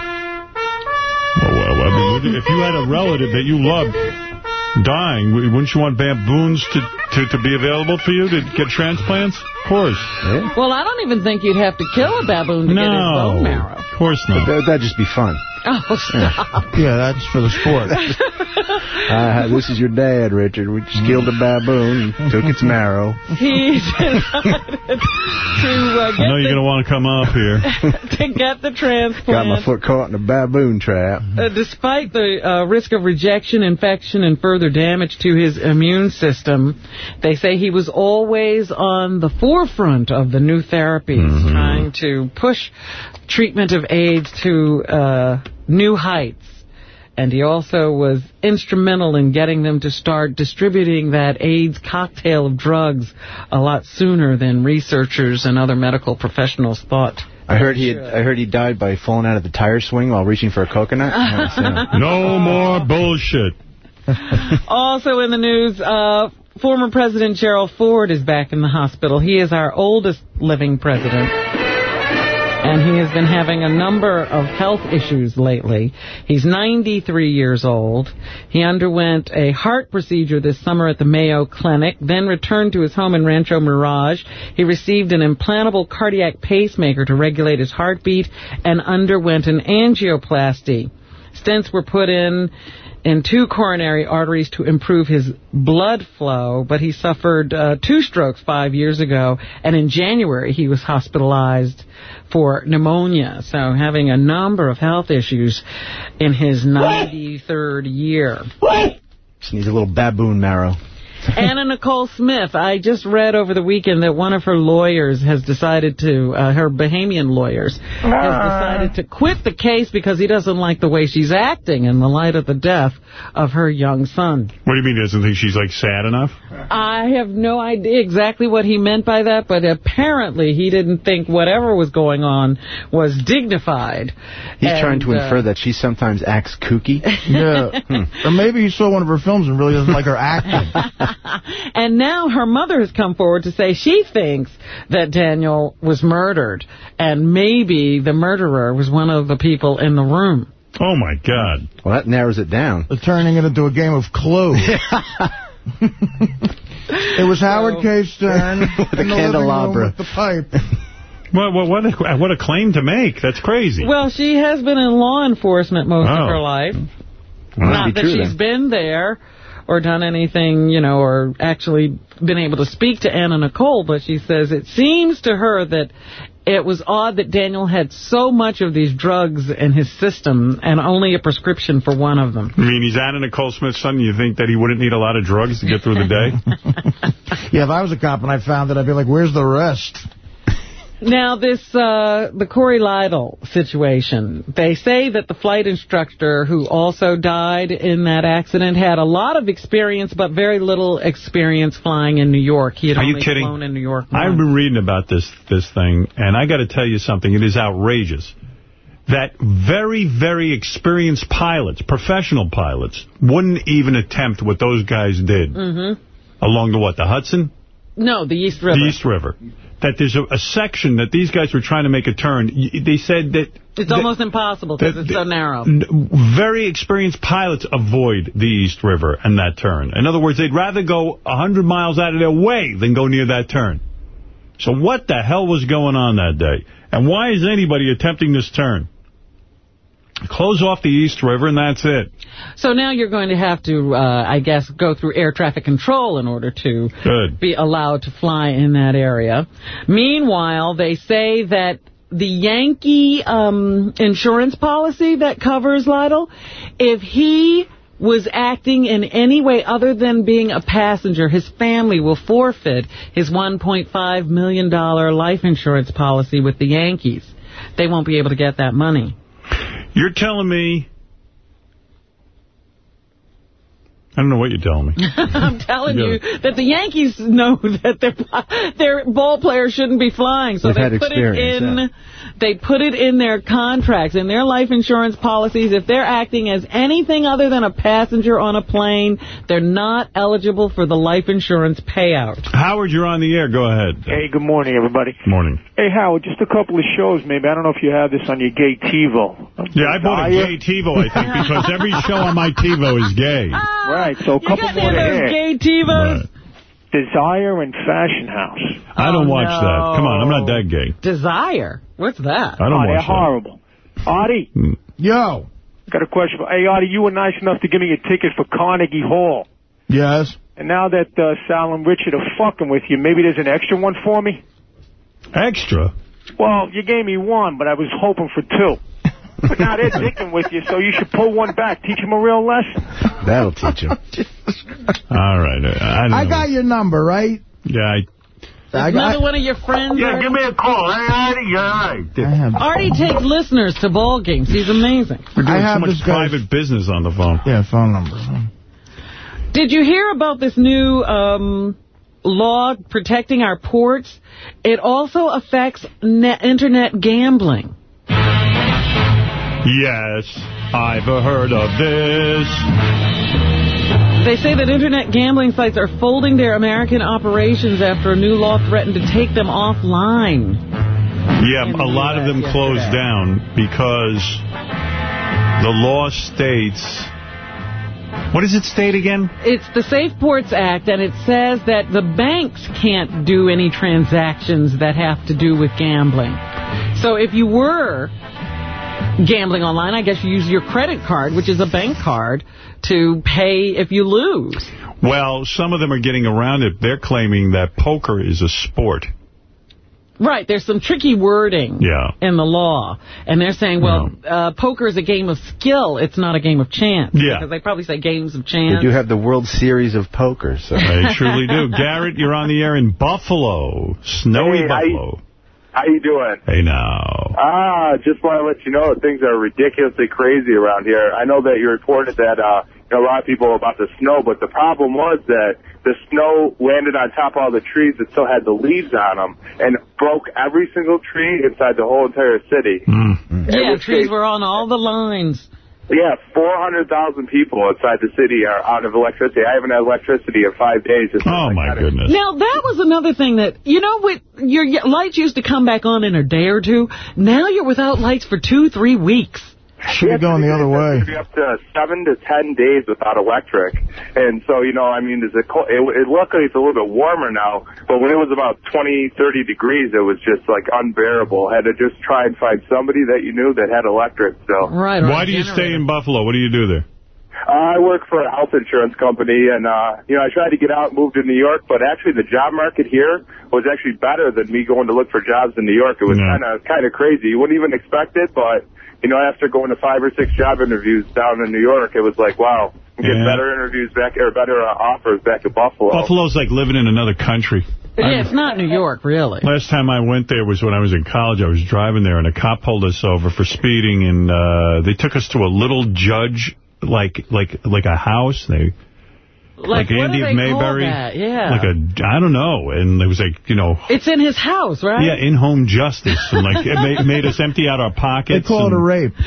Well, well, I mean, if you had a relative that you loved dying, wouldn't you want baboons to to, to be available for you to get transplants? Of course. Well, I don't even think you'd have to kill a baboon to get his bone marrow. Of course not. That, that'd just be fun. Oh, stop. Yeah, that's for the sport. Uh, this is your dad, Richard. We just killed a baboon and took its marrow. He decided to, uh, I know you're going to want to come up here. to get the transplant. Got my foot caught in a baboon trap. Uh, despite the uh, risk of rejection, infection, and further damage to his immune system, they say he was always on the forefront of the new therapies, Mm-hmm. trying to push treatment of AIDS to uh, new heights. And he also was instrumental in getting them to start distributing that AIDS cocktail of drugs a lot sooner than researchers and other medical professionals thought. I heard he had, I heard he died by falling out of the tire swing while reaching for a coconut. Yes, yeah. No more bullshit. Also in the news, uh, former President Gerald Ford is back in the hospital. He is our oldest living president. And he has been having a number of health issues lately. He's 93 years old. He underwent a heart procedure this summer at the Mayo Clinic, then returned to his home in Rancho Mirage. He received an implantable cardiac pacemaker to regulate his heartbeat and underwent an angioplasty. Stents were put in in two coronary arteries to improve his blood flow, but he suffered uh, two strokes five years ago, and in January he was hospitalized for pneumonia, so having a number of health issues in his 93rd year. Just needs a little baboon marrow. Anna Nicole Smith, I just read over the weekend that one of her lawyers has decided to, uh, her Bahamian lawyers, has decided to quit the case because he doesn't like the way she's acting in the light of the death of her young son. What do you mean he doesn't think she's, like, sad enough? I have no idea exactly what he meant by that, but apparently he didn't think whatever was going on was dignified. He's And, trying to uh, infer that she sometimes acts kooky. Yeah. Or maybe he saw one of her films and really doesn't like her acting. And now her mother has come forward to say she thinks that Daniel was murdered, and maybe the murderer was one of the people in the room. Oh, my God. Well, that narrows it down. They're turning it into a game of Clue. it was Howard K. Stern With the in the living room candelabra. with the pipe. What, what, what, a, what a claim to make. That's crazy. Well, she has been in law enforcement most Oh. of her life. Well, Not that'd that true, she's then. been there or done anything, you know, or actually been able to speak to Anna Nicole, but she says it seems to her that it was odd that Daniel had so much of these drugs in his system and only a prescription for one of them. I mean, he's Anna Nicole Smith's son. You think that he wouldn't need a lot of drugs to get through the day? Yeah, if I was a cop and I found it, I'd be like, where's the rest? Now, this, uh, the Cory Lidle situation, they say that the flight instructor who also died in that accident had a lot of experience, but very little experience flying in New York. He had Are you kidding? flown in New York I've been reading about this this thing, and I got to tell you something. It is outrageous that very, very experienced pilots, professional pilots, wouldn't even attempt what those guys did hmm along the, what, the Hudson? No, the East River. The East River. That there's a, a section that these guys were trying to make a turn. They said that It's that- almost impossible because it's so narrow. Very experienced pilots avoid the East River and that turn. In other words, they'd rather go 100 miles out of their way than go near that turn. So what the hell was going on that day? And why is anybody attempting this turn? Close off the East River and that's it. So now you're going to have to, uh, I guess, go through air traffic control in order to Good. be allowed to fly in that area. Meanwhile, they say that the Yankee um, insurance policy that covers Lytle, if he was acting in any way other than being a passenger, his family will forfeit his $1.5 million life insurance policy with the Yankees. They won't be able to get that money. You're telling me... I don't know what you're telling me. I'm telling Yeah. you that the Yankees know that their their ball players shouldn't be flying, so They've they put it in. yeah. They put it in their contracts, in their life insurance policies. If they're acting as anything other than a passenger on a plane, they're not eligible for the life insurance payout. Howard, you're on the air. Go ahead. Hey, good morning, everybody. Morning. Hey, Howard, just a couple of shows, maybe. I don't know if you have this on your gay TiVo. Yeah, I bought a gay TiVo, I think, because every show on my TiVo is gay. Right, so a couple got more to of those add. gay TiVos? Desire and Fashion House. I don't Oh, watch that. Come on, I'm not that gay. Desire. What's that? I don't oh, they're watch that. horrible. Artie, Yo. got a question. For, hey, Artie, you were nice enough to give me a ticket for Carnegie Hall. Yes. And now that uh, Sal and Richard are fucking with you, maybe there's an extra one for me? Extra? Well, you gave me one, but I was hoping for two. But now they're dicking with you, so you should pull one back. Teach them a real lesson. That'll teach him. All right. uh, I, I got your number, right? Yeah, I... I Another one of your friends? Yeah, give me a call. Hey, Artie, you all right? I have, Artie takes listeners to ball games. He's amazing. We're doing I so much guy's- private business on the phone. yeah, phone number. Did you hear about this new um, law protecting our ports? It also affects net internet gambling. Yes, I've heard of this. They say that internet gambling sites are folding their American operations after a new law threatened to take them offline. Yeah, a lot of them closed down because the law states... What does it state again? It's the Safe Ports Act, and it says that the banks can't do any transactions that have to do with gambling. So if you were gambling online, I guess you use your credit card, which is a bank card, to pay if you lose. Well, some of them are getting around it. They're claiming that poker is a sport. Right, there's some tricky wording Yeah. in the law. And they're saying, well, uh, poker is a game of skill. It's not a game of chance. Yeah. Because they probably say games of They chance. do have the World Series of Poker. So. They truly do. Garrett, you're on the air in Buffalo. Snowy Hey, how you- Buffalo. How you doing? Hey, now. Ah, just want to let you know that things are ridiculously crazy around here. I know that you reported that uh, you know, a lot of people about the snow, but the problem was that the snow landed on top of all the trees that still had the leaves on them and broke every single tree inside the whole entire city. Yeah, trees were on all the lines. Yeah, 400,000 people outside the city are out of electricity. I haven't had electricity in five days. It's Oh, my goodness. Now, that was another thing that, you know, with your lights used to come back on in a day or two. Now you're without lights for two, three weeks. Should be going the other way. be up to seven to ten days without electric. And so, you know, I mean, is it, cold? it, it luckily it's a little bit warmer now, but when it was about 20, 30 degrees, it was just like unbearable. Had to just try and find somebody that you knew that had electric So Right. Why do you stay in Buffalo? What do you do there? Uh, I work for a health insurance company, and uh, you know, I tried to get out, and move to New York, but actually the job market here was actually better than me going to look for jobs in New York. It was kind of kind of crazy. You wouldn't even expect it, but you know, after going to five or six job interviews down in New York, it was like, wow, I'm getting Yeah. better interviews back or better uh, offers back at Buffalo. Buffalo's like living in another country. Yeah, it's not New York, really. Last time I went there was when I was in college. I was driving there, and a cop pulled us over for speeding, and uh, they took us to a little judge, like like like a house. They Like, what Andy do of they call Mayberry, that? Yeah. like a I don't know, and it was like you know. It's in his house, right? Yeah, in-home justice, and like it made, made us empty out our pockets. They call it a rape.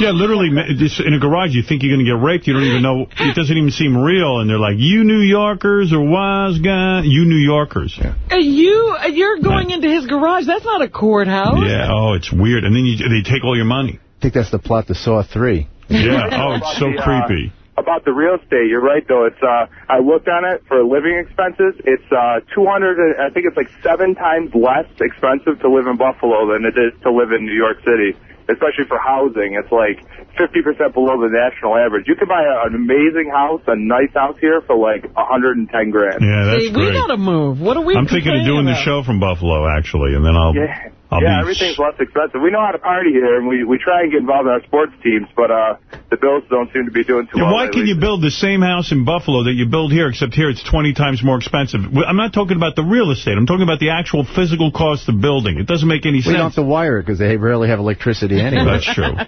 Yeah, literally, just in a garage, you think you're going to get raped. You don't even know. It doesn't even seem real. And they're like, you New Yorkers or wise guy. You New Yorkers. Yeah. Uh, You, uh, you're going into his garage. That's not a courthouse. Yeah, oh, it's weird. And then you, they take all your money. I think that's the plot to Saw 3. Yeah. Oh, it's so the, uh, creepy. About the real estate, you're right though. It's uh, I looked on it for living expenses. It's uh, 200. I think it's like seven times less expensive to live in Buffalo than it is to live in New York City, especially for housing. It's like 50% below the national average. You can buy a, an amazing house, a nice house here for like 110 grand. Yeah, that's See, we got to move. What are we I'm thinking of complaining doing the show from Buffalo, actually, and then I'll, Yeah. I'll yeah, everything's less expensive. We know how to party here, and we we try and get involved in our sports teams, but uh, the Bills don't seem to be doing too Yeah, well. why can you build the same house in Buffalo that you build here, except here it's 20 times more expensive? I'm not talking about the real estate. I'm talking about the actual physical cost of building. It doesn't make any sense. We don't have to wire it because they rarely have electricity anyway. That's true.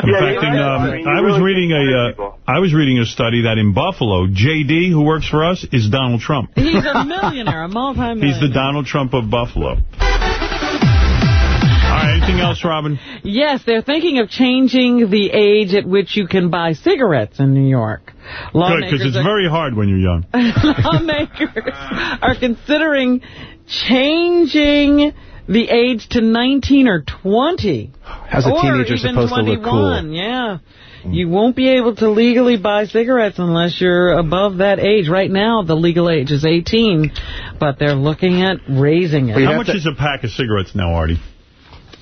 In Yeah, fact, you're in, um, I mean, I was really reading can a uh, I was reading a study that in Buffalo, JD, who works for us, is Donald Trump. He's a millionaire, a multi-millionaire. He's the Donald Trump of Buffalo. All right, anything else, Robin? Yes, they're thinking of changing the age at which you can buy cigarettes in New York. Good, because it's are, very hard when you're young. lawmakers are considering changing the age to 19 or 20. How's a or teenager even supposed to look 21, cool? yeah. Mm. You won't be able to legally buy cigarettes unless you're above that age. Right now, the legal age is 18, but they're looking at raising it. How much is a pack of cigarettes now, Artie?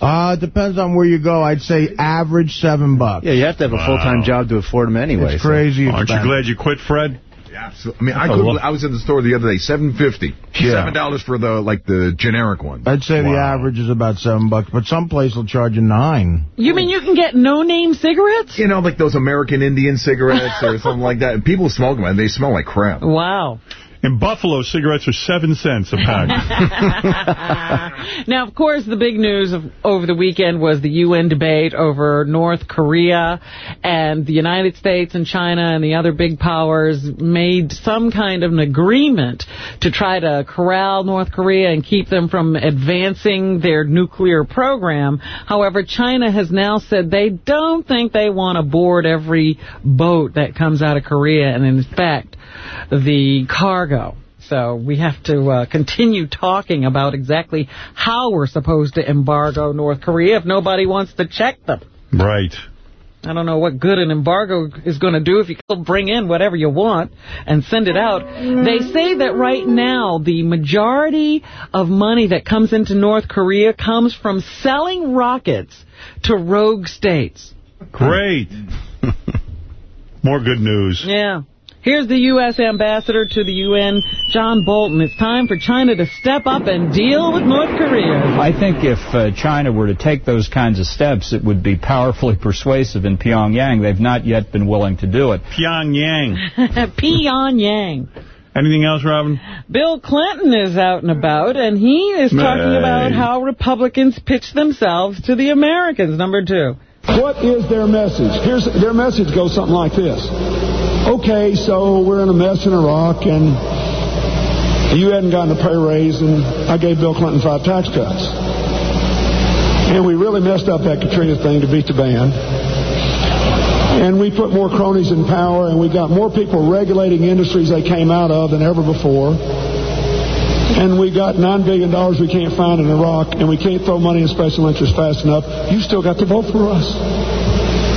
Uh, it depends on where you go. I'd say average seven bucks. Yeah, you have to have a full-time job to afford them anyway. It's crazy. Aren't you glad you quit, Fred? Absolutely. I mean, I, could. I was in the store the other day, seven fifty. Yeah. Seven dollars for the like the generic one. I'd say the average is about seven bucks, but some place will charge you nine. You mean you can get no-name cigarettes? You know, like those American Indian cigarettes or something like that. And people smoke them, and they smell like crap. Wow. In Buffalo, cigarettes are seven cents a pack. Now, of course, the big news of, over the weekend was the UN debate over North Korea and the United States and China and the other big powers made some kind of an agreement to try to corral North Korea and keep them from advancing their nuclear program. However, China has now said they don't think they want to board every boat that comes out of Korea and inspect the So we have to uh, continue talking about exactly how we're supposed to embargo North Korea if nobody wants to check them. Right. I don't know what good an embargo is going to do if you can bring in whatever you want and send it out. They say that right now the majority of money that comes into North Korea comes from selling rockets to rogue states. Great. More good news. Yeah. Here's the U.S. ambassador to the UN, John Bolton. It's time for China to step up and deal with North Korea. I think if uh, China were to take those kinds of steps, it would be powerfully persuasive in Pyongyang. They've not yet been willing to do it. Pyongyang. Pyongyang. Anything else, Robin? Bill Clinton is out and about, and he is talking Hey. about how Republicans pitch themselves to the Americans. Number two. What is their message? Here's their message goes something like this. Okay, so we're in a mess in Iraq and you hadn't gotten a pay raise and I gave Bill Clinton five tax cuts. And we really messed up that Katrina thing to beat the band. And we put more cronies in power and we got more people regulating industries they came out of than ever before. And we got $9 billion we can't find in Iraq, and we can't throw money in special interest fast enough. You still got to vote for us.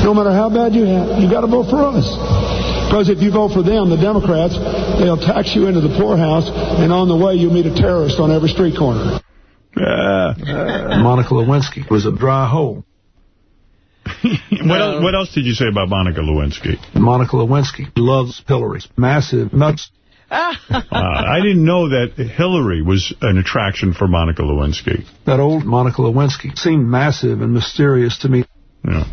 No matter how bad you have, you got to vote for us. Because if you vote for them, the Democrats, they'll tax you into the poorhouse, and on the way you'll meet a terrorist on every street corner. Uh, Monica Lewinsky was a dry hole. What, else, what else did you say about Monica Lewinsky? Monica Lewinsky loves Hillary. Massive nuts. Uh, I didn't know that Hillary was an attraction for Monica Lewinsky. That old Monica Lewinsky seemed massive and mysterious to me. Yeah.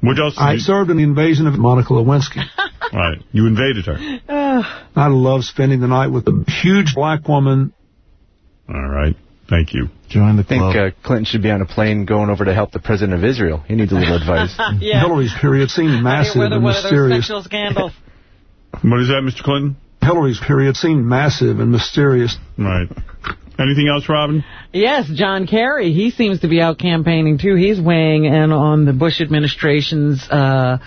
What else? I served in the invasion of Monica Lewinsky. Right. You invaded her. I love spending the night with a huge black woman. All right. Thank you. Join the I think uh, Clinton should be on a plane going over to help the president of Israel. He needs a little advice. Yeah. Hillary's period seemed massive Whether and one of those mysterious. sexual scandals. What is that, Mr. Clinton? Hillary's period seemed massive and mysterious. Right. Anything else, Robin? Yes, John Kerry. He seems to be out campaigning, too. He's weighing in on the Bush administration's uh,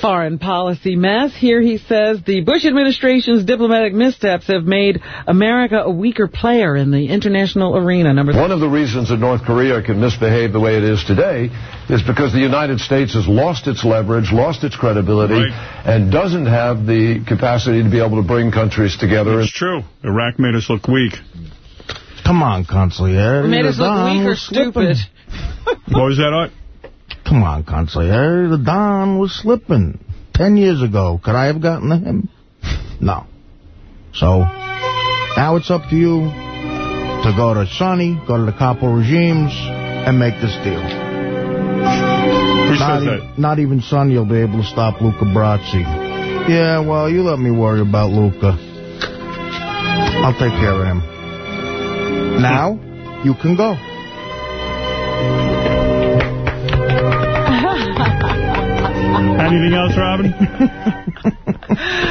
foreign policy mess. Here he says the Bush administration's diplomatic missteps have made America a weaker player in the international arena. Number One of the reasons that North Korea can misbehave the way it is today is because the United States has lost its leverage, lost its credibility, and doesn't have the capacity to be able to bring countries together. It's true. Iraq made us look weak. Come on, Consigliere. Made The us look weak or stupid. What was that, Art? Come on, Consigliere. Uh, the Don was slipping. Ten years ago. Could I have gotten to him? No. So, now it's up to you to go to Sonny, go to the Capo regimes, and make this deal. Who not, says e- not even Sonny will be able to stop Luca Brasi. Yeah, well, you let me worry about Luca. I'll take care of him. Now, you can go. Anything else, Robin?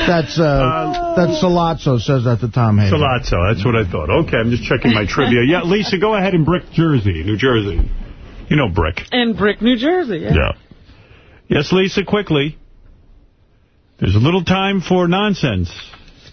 That's uh, that's Sollozzo says that to Tom Hanks. Sollozzo, that's what I thought. Okay, I'm just checking my trivia. Yeah, Lisa, go ahead and Brick, Jersey, New Jersey. You know Brick. In Brick, New Jersey. Yeah. Yeah. Yes, Lisa, quickly. There's a little time for nonsense.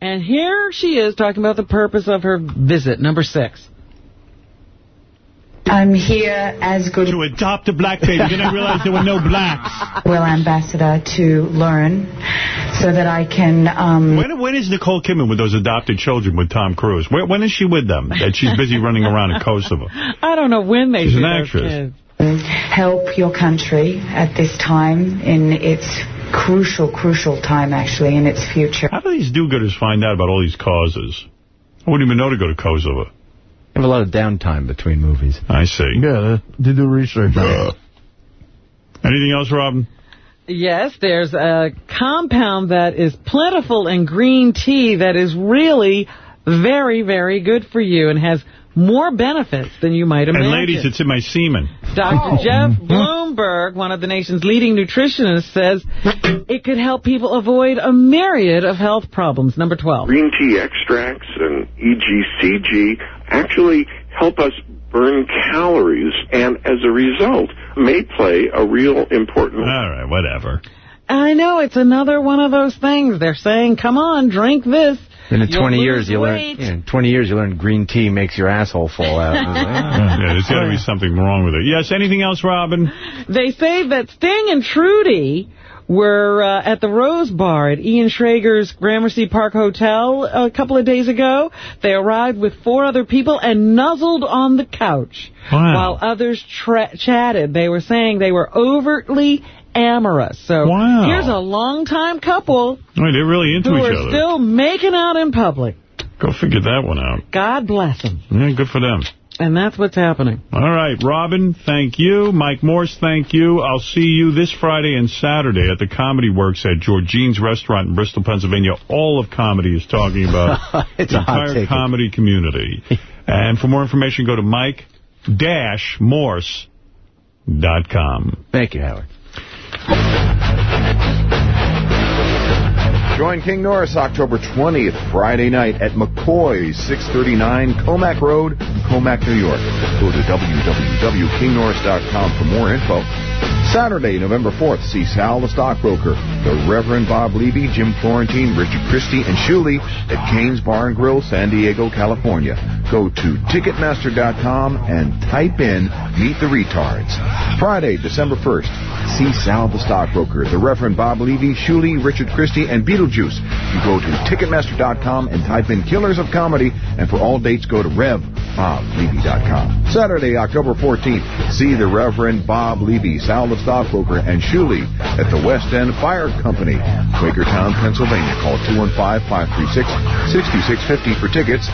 And here she is talking about the purpose of her visit, number six. I'm here as good to adopt a black baby. Then I realized there were no blacks. well ambassador to learn so that I can um When when is Nicole Kidman with those adopted children with Tom Cruise? When, when is she with them? That she's busy running around in Kosovo. I don't know when they She's do an actress. kids. help your country at this time in its crucial crucial time actually in its future. How do these do-gooders find out about all these causes? I wouldn't even know to go to Kosovo. have a lot of downtime between movies. I see. Yeah, to do research. Anything else, Robin? Yes, there's a compound that is plentiful in green tea that is really very, very good for you and has more benefits than you might imagine. And ladies, it's in my semen. Dr. Oh. Jeff Blumberg, one of the nation's leading nutritionists, says it could help people avoid a myriad of health problems. Number 12. Green tea extracts and EGCG actually help us burn calories and as a result may play a real important All right, whatever. I know, it's another one of those things. They're saying, come on, drink this. Then in You'll 20 years, you learn. Yeah, in 20 years, you learn green tea makes your asshole fall out. yeah, there's got to be something wrong with it. Yes, anything else, Robin? They say that Sting and Trudie were uh, at the Rose Bar at Ian Schrager's Gramercy Park Hotel a couple of days ago. They arrived with four other people and nuzzled on the couch Wow. while others tra- chatted. They were saying they were overtly amorous. So Wow. here's a long-time couple Wait, they're really into each other. who are still making out in public. Go figure that one out. God bless them. Yeah, good for them. And that's what's happening. All right, Robin, thank you. Mike Morse, thank you. I'll see you this Friday and Saturday at the Comedy Works at Georgine's Restaurant in Bristol, Pennsylvania. All of comedy is talking about It's the a entire comedy community. and for more information, go to mike-morse.com. Thank you, Howard. Join King Norris October 20th, Friday night at McCoy's, 639 Commack Road, Commack, New York. Go to www.kingnorris.com for more info. Saturday, November 4th, see Sal the Stockbroker, the Reverend Bob Levy, Jim Florentine, Richard Christie, and Shuli at Kane's Bar and Grill, San Diego, California. Go to Ticketmaster.com and type in Meet the Retards. Friday, December 1st, see Sal the Stockbroker, the Reverend Bob Levy, Shuli, Richard Christie, and Beetlejuice. You go to Ticketmaster.com and type in Killers of Comedy, and for all dates, go to RevBobLevy.com. Saturday, October 14th, see the Reverend Bob Levy, Sal the Stockbroker, and Shuli at the West End Fire Company, Quakertown, Pennsylvania. Call 215-536-6650 for tickets.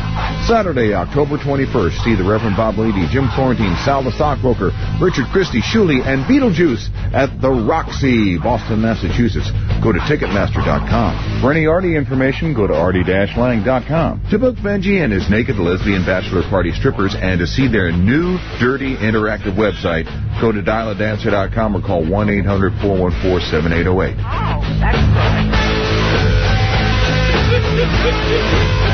Saturday, October 21st, see the Reverend Bob Levy, Jim Florentine, Sal the Stockbroker, Richard Christie, Shuli, and Beetlejuice at the Roxy, Boston, Massachusetts. Go to Ticketmaster.com. For any Artie information, go to artie-lang.com. To book Benji and his naked lesbian bachelor party strippers and to see their new, dirty, interactive website, go to dialadancer.com or call 1-800-414-7808. Oh, that's good.